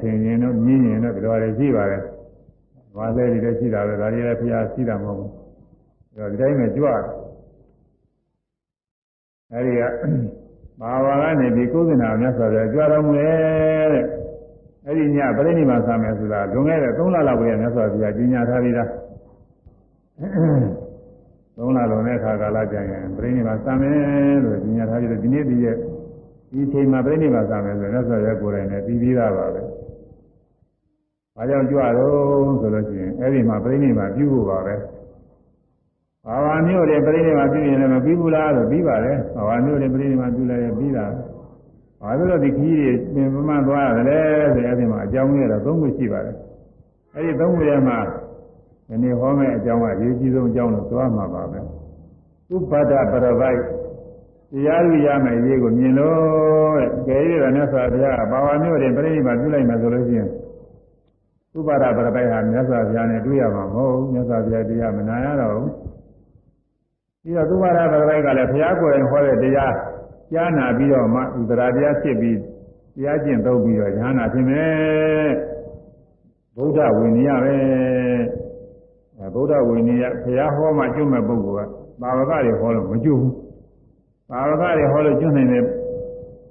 ဆင်ရင်တော့မြင်းရင်တော့ဒီလိုတွေရှိပါတယ်ဘာလဲဒီလိုရှိတာပဲဒါတွေလည်းဘုရားရှိတာမဟုတ်ဘူးဒါဒီတိုင်းပဲကြွတယ်အဲဒီကဘာဝကနေဒီကုသနာမြတ်စွာဘုရားကြွတော်မူရဲ့တဲ့အဲ့ဒီညပြိဋိမာဆာမယ်ဆိုတာလွန်ခဲ့တဲ့3လလောက်ပဲမြတ်စွာဘုရားကြီးညာထားပြီးသား3လလွန်တဲ့အခါကာလကျရင်ပြိဋိမာဆာမယ်လို့ကြီးညာထားပြီးတော့ဒီနေ့ဒီရဲ့ ဒီချိန်မှာပြိဋိမာဆာမယ်ဆိုရင်မြတ်စွာဘုရားကိုယ်တိုင်နဲ့ပြီးပြီးသားပါပဲ။ဘာကြောင့်ကြွတော့ဆိုလို့ရှိရင်အဲ့ဒီမှာပြိဋိမာပြုဖို့ပါပဲ။ဘာဝမျိုးတွေပြိဋိမာပြုရင်လည်းမပြီးဘူးလားဆိုပြီးပါလေ။ဘာဝမျိုးတွေပြိဋိမာပြုလိုက်ရင်ပြီးတာ။ဘာလို့လဲဒီခကြီးတွေပြင်ပမှသွားရတယ်ဆိုရင်အဲ့ဒီမှာအကြောင်းကြီးတော့သုံးခုရှိပါတယ်။အဲ့ဒီသုံးခုထဲမှာဒီနေ့ဟောမယ့်အကြောင်းကအရေးကြီးဆုံးအကြောင်းလို့သွားမှာပါပဲ။ဥပဒပရပိုက် တရားယူရမယ်ရေးကိုမြင်လို့တဲ့။ကြဲရတဲ့မြတ်စွာဘုရားဘာဝမျိုးတွေပြိဋိမာပြုလိုက်မှဆိုလို့ရှိရင်ဥပါဒပရပိုက်ဟာမြတ်စွာဘုရားနဲ့တွေ့ရမှာမဟုတ်ဘူးမြတ်စွာဘုရားတရားမနာရတော့ဘူးပြီးတော့ဥပါဒပရပိုက်ကလည်းဘုရားကိုယ်တိုင်ဟောတဲ့တရားကြားနာပြီးတော့မှဥဒရာတရားဖြစ်ပြီးတရားကျင့်သုံးပြီးတော့ဉာဏ်နာဖြစ်မယ်ဗုဒ္ဓဝိနည်းပဲအဲဗုဒ္ဓဝိနည်းဘုရားဟောမှကျွတ်မဲ့ပုဂ္ဂိုလ်ကဘာဝကတွေဟောလို့မကျွတ်ဘူး ဘာဝကတွေဟောလို့ကျွတ်နိုင်တဲ့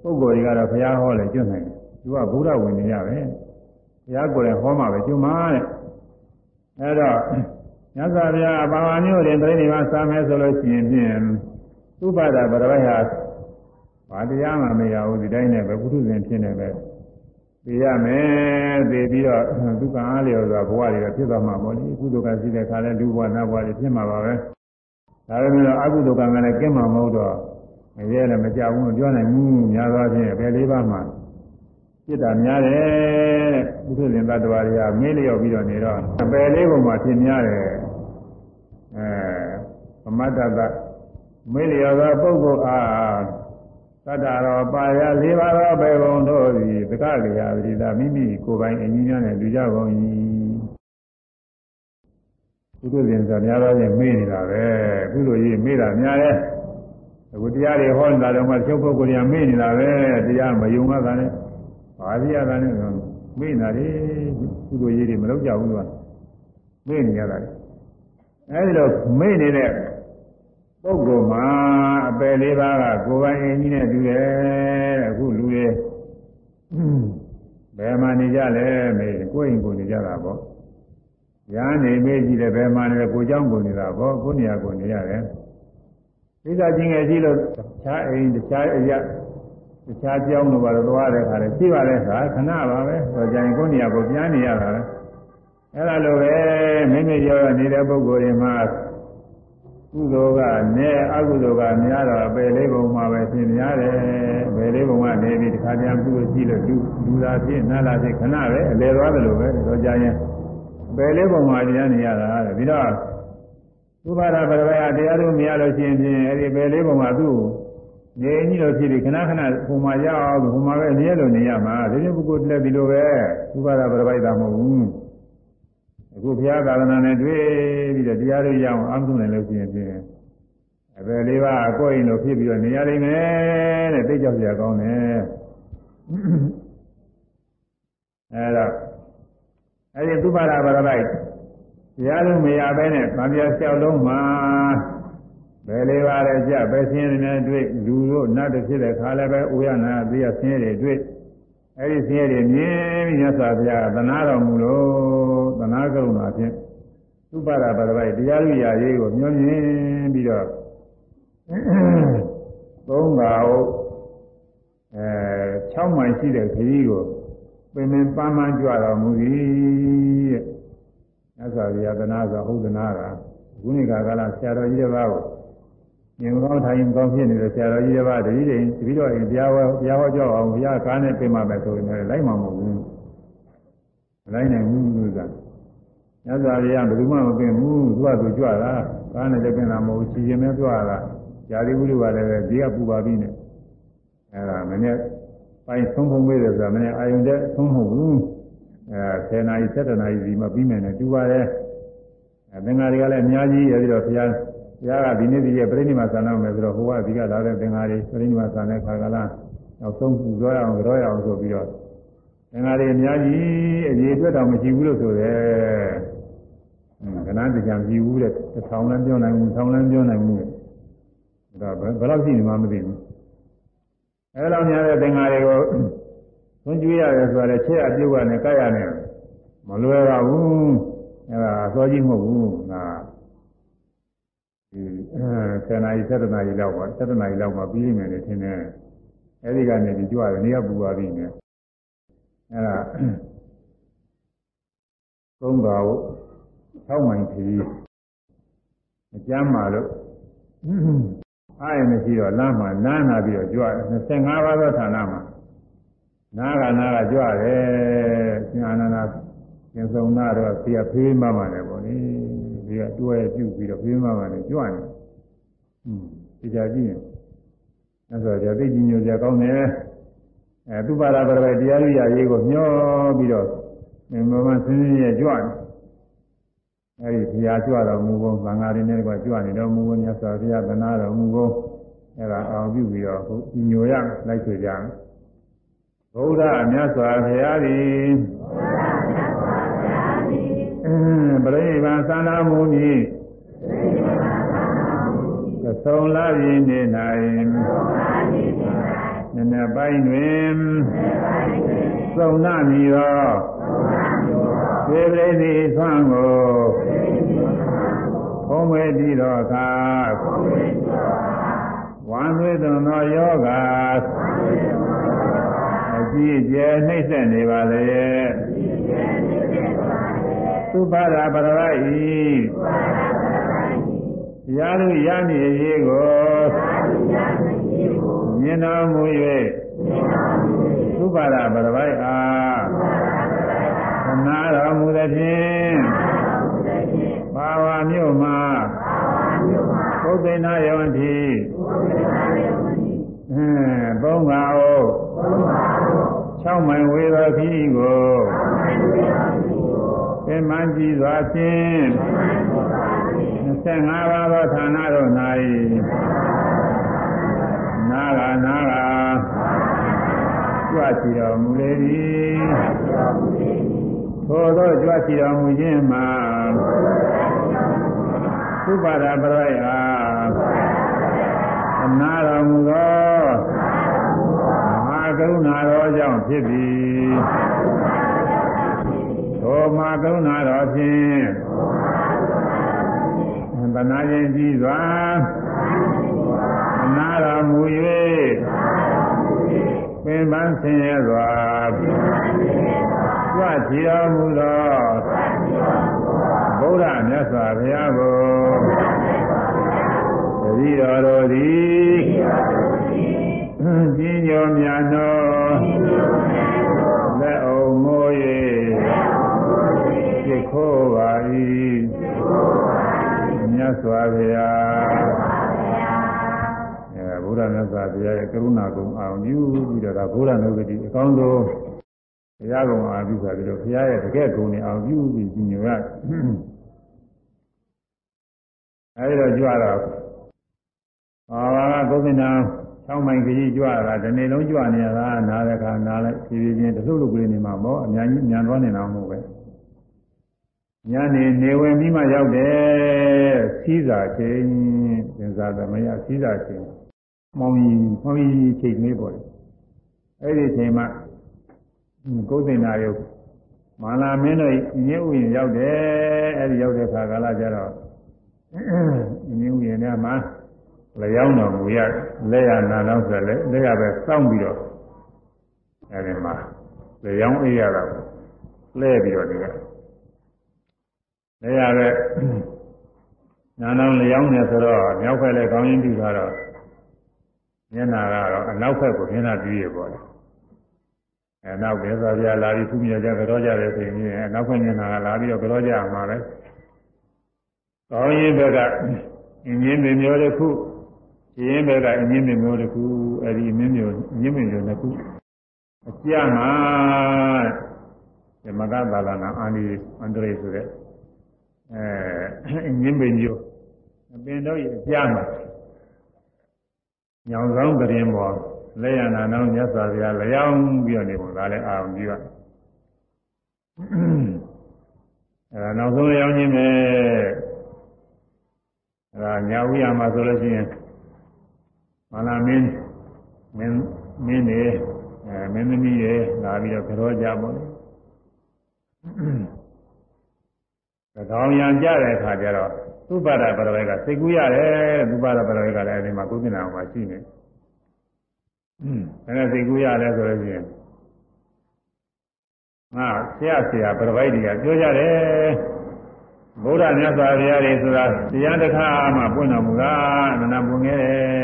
ပုဂ္ဂိုလ်တွေကတော့ဘုရားဟောလို့ကျွတ်နိုင်တယ်သူကဗုဒ္ဓဝိနည်းပဲဘုရားကိုယ်တိုင်ဟောမှပဲကျွမှာတဲ့အဲတော့ညဇာဗျာဘာဝမျိုးတွေပြိဋိဘာစာမယ်ဆိုလို့ရှိရင်ဖြင့်ဥပါဒပရဝိဟာဘာတရားမှမရဘူးဒီတိုင်းနဲ့ပဲပုထုဇဉ်ဖြစ်နေပဲသိရမယ်သိပြီးတော့ဒုက္ခအားလျော်စွာဘဝတွေဖြစ်သွားမှာပေါ့လေကုသိုလ်ကရှိတဲ့ခါလဲလူဘဝနတ်ဘဝတွေဖြစ်မှာပါပဲဒါပေမဲ့အကုသိုလ်ကံကလည်းကင်းမှာမဟုတ်တော့ မရဲလည်းမကြဘူးမပြောနိုင်ဘူးများသောအားဖြင့်ဘယ်လေးပါးမှจิตတာများတယ်ပုထုဇဉ်တ attva တွေကမင်းလျော်ပြီးတော့နေတော့အပယ်လေးပုံမှာဖြစ်များတယ်အဲပမတ္တကမင်းလျော်သောပုဂ္ဂိုလ်အားသတ္တရောပါရလေးပါးသောဘေဘုံတို့သည်တက္ကရာပရိသမိမိကိုယ်ပိုင်အညီများနဲ့လူကြကုန်၏ပုထုဇဉ်ဆိုများသောဖြင့်မေ့နေတာပဲကုသိုလ်ကြီးမေ့တာများတယ် အခုတရားတွေဟောနေတာတော့မှချုပ်ပုဂ္ဂိုလ်တွေကမေ့နေတာပဲတရားမယုံမှသာနဲ့ဘာပြရတာလဲမေ့နေတာလေကုသိုလ်ကြီးတွေမလုပ်ကြဘူးကွာမေ့နေရတာလေအဲဒီတော့မေ့နေတဲ့ပုဂ္ဂိုလ်မှာအပယ်လေးပါးကကိုယ်ပိုင်အင်းကြီးနဲ့တူတယ်အခုလူတွေဘယ်မှာနေကြလဲမေးကိုယ်ရင်ကိုယ်နေကြတာပေါ့ညာနေမေးကြည့်တယ်ဘယ်မှာနေလဲကိုเจ้าကိုနေတာပေါ့ကိုနေရာကိုနေရတယ် သိတာချင်းငယ်ရှိလို့တခြားအိမ်တခြားအရာတခြားကြောင်းတို့ဘာလို့သွားတဲ့ခါလဲရှိပါလဲခါခဏပါပဲဆိုကြရင်ကိုနေရာကိုပြန်နေရတာလေအဲ့ဒါလိုပဲမိမိရောနေတဲ့ပုဂ္ဂိုလ်တွေမှာကုသိုလ်ကနဲ့အကုသိုလ်ကများတော့ပယ်လေးပုံမှာပဲဖြစ်များတယ်ပယ်လေးပုံကနေပြီးတစ်ခါတည်းပြုလို့ရှိလို့လူလူသာဖြစ်နားလာဖြစ်ခဏပဲအလေသွားတယ်လို့ပဲတော့ကြာရင်ပယ်လေးပုံမှာတရားနေရတာတဲ့ပြီးတော့ သုဘာရပရဝယတရားတို့မရလို့ရှိရင်ဖြင့်အဲ့ဒီပယ်လေးပုံမှာသူ့နေကြီးလို့ဖြစ်ပြီးခဏခဏပုံမှာရအောင်ပုံမှာပဲနေရလို့နေရမှာဒီလိုပုဂ္ဂိုလ်တက်ဒီလိုပဲသုဘာရပရဝယတာမဟုတ်ဘူးအခုဘုရားသာသနာနဲ့တွေ့ပြီးတော့တရားတွေရအောင်အားထုတ်နိုင်လို့ရှိရင်ဖြင့်အပယ်လေးပါးကိုယ်ရင်လို့ဖြစ်ပြီးတော့နေရနိုင်မယ်တဲ့သိကြောက်စရာကောင်းတယ်အဲတော့အဲဒီသုဘာရပရဝိုက် တရားလုံးမရဘဲနဲ့ဗာပြလျှောက်လုံးမှာဘယ်လေးပါးလဲကြပဲဆင်းရဲနေတွေ့လူတို့နတ်တဖြစ်တဲ့ခါလည်းပဲဥရနာသိရဆင်းရဲတွေတွေ့အဲဒီဆင်းရဲတွေမြင်ပြီးမြတ်စွာဘုရားသနာတော်မူလို့သနာကရုဏာဖြင့်သုပါဒပါရပိုက်တရားလူရာရေးကိုညွှန်မြင်ပြီးတော့သုံးပါးဟုတ်အဲ6မိုင်ရှိတဲ့ခရီးကိုပင်ပင်ပန်းပန်းကြွတော်မူသည်တဲ့ မြတ်စွာဘုရားသနာဆိုဟုတ်သနာကခုနိကာကလာဆရာတော်ကြီးတစ်ပါးကိုမြင်ကောင်းထိုင်ကောင်းဖြစ်နေတဲ့ဆရာတော်ကြီးတစ်ပါးတတိတိတတိတော်ရင်တရားဟောတရားဟောကြောက်အောင်ဘုရားကားနဲ့ပြင်ပါမယ်ဆိုရင်လည်းလိုက်မှာမဟုတ်ဘူးမလိုက်နိုင်ဘူးလို့ကမြတ်စွာဘုရားဘယ်သူမှမပြင်ဘူးသူကသူကြွတာကားနဲ့လည်းပြင်တာမဟုတ်ဘူးခြေရင်နဲ့ကြွတာဇာတိဝိလူကလည်းပဲဒီကပူပါပြီနဲ့အဲဒါမနေ့ပိုင်းသုံးဖုံးပေးတယ်ဆိုတာမနေ့အာယုန်တဲ့သုံးမဟုတ်ဘူး အဲ10နာရီ17နာရီဒီမှာပြီးမယ်နဲ့တူပါတယ်အဲသင်္ဃာတွေကလည်းအများကြီးရပြီးတော့ဘုရားဘုရားကဒီနေ့ဒီရဲ့ပြိဋိမာဆန္ဒမယ်ဆိုတော့ဟိုကဒီကလာတဲ့သင်္ဃာတွေပြိဋိမာဆန္ဒခါကလာနောက်ဆုံးပူဇော်ရအောင်ကြောရအောင်ဆိုပြီးတော့သင်္ဃာတွေအများကြီးအကြီးအတွက်တော့မရှိဘူးလို့ဆိုတယ်ကနန်းတရားကြည့်ဘူးတဲ့တစ်ထောင်လည်းပြောနိုင်ဘူးထောင်လည်းပြောနိုင်ဘူးဒါဘယ်လောက်ရှိနေမှမသိဘူးအဲလောက်များတဲ့သင်္ဃာတွေကို သွန်ကျွေးရတယ်ဆိုတော့ချက်အပြုတ်ကနေကြိုက်ရနေမလွယ်ပါဘူးအဲဒါအစောကြီးမဟုတ်ဘူးငါဒီ10နာရီ7နာရီလောက်ပါ7နာရီလောက်မှပြီးနေတယ်ထင်တယ်အဲဒီကနေဒီကြွရတယ်နေရပူပါပြီနဲ့အဲဒါသုံးပါးကို6မိုင်ခရီးအကျမ်းမာလို့အားရမရှိတော့လမ်းမှာနားနာပြီးတော့ကြွတယ်25ပါးသောဌာနမှာ နားကနားကကြွတယ်ရှင်အာနန္ဒသင်္ဆုံနာတော့ဆရာဖေးမမနဲ့ပေါ့လေဒီကတွဲပြုတ်ပြီးတော့ဖေးမမနဲ့ကြွနေဟွန်းဒီကြကြည့်ရင်အဲ့ဆိုကြသိကြီးညိုကြကောင်းတယ်အဲသူပါရပရပဲတရားရိယာရေးကိုမျောပြီးတော့မမမစင်းစင်းရဲ့ကြွနေအဲဒီဘုရားကြွတော်မူဖို့သံဃာတွေနဲ့ကကြွနေတော်မူဖို့မြတ်စွာဘုရားသနာတော်မူဖို့အဲဒါအောင်ပြုပြီးတော့ခုညိုရလိုက်ဆိုကြတယ် ဘုရားမြတ်စွာဘုရားသည်ပရိဗံသန္တာမူမည်သုံးလပြည့်နေ၌နည်းနည်းပိုင်းတွင်သုံးနာမည်သောသေပရိသေသွမ်းကိုဖုံးဝဲပြီးတော့အခါဝမ်းသွေးသွန်သောယောဂ အကြည့်ကျဲနှိမ့်ဆက်နေပါလေသုဘရာပရဝိတရားလူရမည်ရေးကိုမြင်တော်မူ၍သုဘရာပရဝိအားသနာတော်မူသည်ဖြင့်ဘာဝမြို့မှာဘုသိနာယောတိအဲသုံးပါးအို 6မိုင်ဝေသောခီးကိုပင်မကြည့်စွာဖြင့်25ပါးသောဌာနတို့၌နာဂနာဂကြွချီတော်မူလေသည်ထိုသောကြွချီတော်မူခြင်းမှာသုပါဒပရိဟာအနာတော်မူသောမဟာ ကရုဏာတော်ကြောင့်ဖြစ်သည်ထိုမဟာကရုဏာတော်ဖြင့်သနာခြင်းကြီးစွာအနာတော်မူ၍ပင်ပန်းဆင်းရဲစွာကြွချီတော်မူသောဗုဒ္ဓမြတ်စွာဘုရားကိုတတိတော်တို့သည် ကြီးညိုမြတ်သောလက်အောင်မိုး၍သိခိုးပါ၏မြတ်စွာဘုရားအဲဗုဒ္ဓမြတ်စွာဘုရားရဲ့ကရုဏာကုံအောင်ပြုပြီးတော့ဗုဒ္ဓနုဂတိအကောင်းဆုံးဘုရားကုံအာပြုဆိုပြီးတော့ဘုရားရဲ့တကယ်ကုံနဲ့အောင်ပြုပြီးကြီးညိုရအဲဒီတော့ကြွတော့အာဘာကသုသိ နာ6မိုင်ကြီးကြွတာဒီနေ့လုံးကြွနေရတာနားတဲ့ခါနားလိုက်ဖြည်းဖြည်းချင်းတလှုပ်လှုပ်ကလေးနေမှာပေါ့အများကြီးညံသွားနေတာမဟုတ်ပဲညနေနေဝင်ပြီးမှရောက်တယ်စီးစာချင်းသင်္သာသမယစီးစာချင်းမောင်ကြီးမောင်ကြီးချိန်လေးပေါ့လေအဲ့ဒီချိန်မှာကိုယ်သိနာရုပ်မာလာမင်းတို့ညဥ်ဥယျာရောက်တယ်အဲ့ဒီရောက်တဲ့ခါကာလကျတော့ညဥ်ဥယျာထဲမှာ လျောင်းတော်မူရလက်ရနာတော့ဆိုလဲလက်ရပဲစောင့်ပြီးတော့အဲဒီမှာလေရောင်းအေးရတာလဲပြီးတော့ဒီကလဲရတဲ့နာနောင်လေရောင်းနေဆိုတော့မြောက်ဖက်လည်းကောင်းရင်းပြထားတော့မျက်နာကတော့အနောက်ဖက်ကိုမျက်နာပြည့်ရပေါ့လေအဲနောက်ကဲဆိုပြလာပြီးသူ့မြေကြကြောကြတယ်ဆိုရင်အနောက်ဖက်မျက်နာကလာပြီးတော့ကြောကြမှာပဲကောင်းရင်းဘက်ကအင်းင်းတွေမျိုးတစ်ခု ရင်းဘက်ကအင်းင်းတွေမျိုးတစ်ခုအဲဒီအင်းင်းမျိုးအင်းင်းမျိုးတစ်ခုအကြမှာတဲ့မကသာလနာအာနိအန္တရေဆိုတဲ့အဲအင်းင်းပင်မျိုးအပင်တော့ရအကြမှာညောင်ဆောင်ကရင်ပေါ်လက်ရနာနောင်းမြတ်စွာဘုရားလျောင်းပြီးတော့နေပုံဒါလည်းအာရုံပြီးတော့အဲနောက်ဆုံးလျောင်းခြင်းပဲအဲဒါညာဝိယမှာဆိုလို့ရှိရင် မာနမင်းမင်းမင်းနေအဲမင်းသမီးရေလာပြီးတော့ကြောကြပါလို့သကောင်ရံကြတဲ့အခါကျတော့သုပ္ပဒပရဝေကစိတ်ကူးရတယ်သုပ္ပဒပရဝေကလည်းအဲဒီမှာကုသနာမှာရှိနေအဲဒါစိတ်ကူးရတယ်ဆိုလို့ရှိရင်ငါဆရာဆရာပရဝိတ်တွေကပြောကြတယ်ဗုဒ္ဓမြတ်စွာဘုရားတွေဆိုတာတရားတစ်ခါမှပွင့်တော်မူတာမနာပွင့်ခဲ့တယ်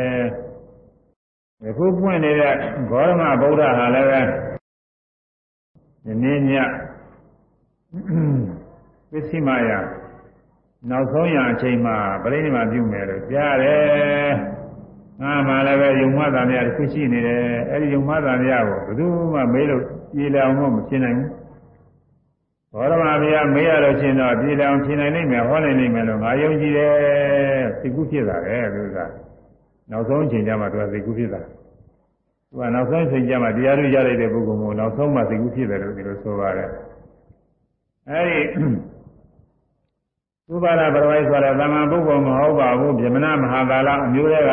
ယခုပွင့်နေတဲ့ဂေါရမဗုဒ္ဓဟာလည်းပဲဒီနေ့ညပစ္စည်းမယနောက်ဆုံးရအချိန်မှာပြိဋိမာပြုမယ်လို့ကြားတယ်ငါမှလည်းပဲယုံမှသာမြတ်တစ်ခုရှိနေတယ်အဲဒီယုံမှသာမြတ်ကိုဘယ်သူမှမေးလို့ပြေလည်အောင်မဖြစ်နိုင်ဘူးဘောရမဘုရားမေးရလို့ရှင်တော့ပြေလည်အောင်ဖြစ်နိုင်နိုင်မယ်ဟောနိုင်နိုင်မယ်လို့ငါယုံကြည်တယ်စိတ်ကူးဖြစ်တာပဲသူက နောက်ဆုံးအချိန်ကျမှသူကစိတ်ကူးဖြစ်တာသူကနောက်ဆုံးအချိန်ကျမှတရားတွေရလိုက်တဲ့ပုဂ္ဂိုလ်ကိုနောက်ဆုံးမှစိတ်ကူးဖြစ်တယ်လို့ဒီလိုဆိုပါတယ်အဲဒီသုဘာရပရဝိဆိုတဲ့သမ္မာပုဂ္ဂိုလ်မဟုတ်ပါဘူးဗြဟ္မဏမဟာကာလအမျိုးတွေက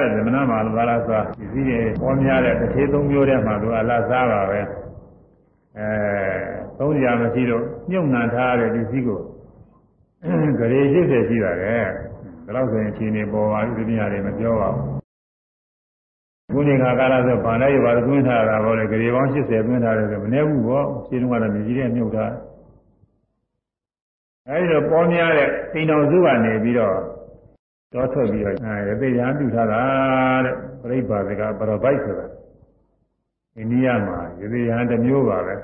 တဲ့ဗြဟ္မဏမဟာကာလဆိုတာဒီစည်းတွေပေါ်များတဲ့တစ်သေးသုံးမျိုးထဲမှာသူအလားစားပါပဲအဲသုံးရာမရှိတော့ညှုံနှံထားတဲ့ဒီစည်းကိုဂရေ80ရှိတာလေ ဒါတော့ဆိုရင်ခြေနေပေါ်ပါပြီဒီနေရာတွေမပြောပါဘူးခုနေခါကာလဆိုဗာနဲ့ရပါသွင်းထားတာပေါ့လေဂရေပေါင်း80သွင်းထားတယ်ဆိုမနေဘူးပေါ့ခြေတုံးကတော့မြည်ကြီးတဲ့မြုပ်ထားအဲဒီတော့ပေါ်များတဲ့တိမ်တော်စုကနေပြီးတော့တောထွက်ပြီးတော့ရသေးရန်ပြုထားတာတဲ့ပြိဋ္ဌာစကပရပိုက်ဆိုတာအိန္ဒိယမှာရသေးရန်တစ်မျိုးပါပဲ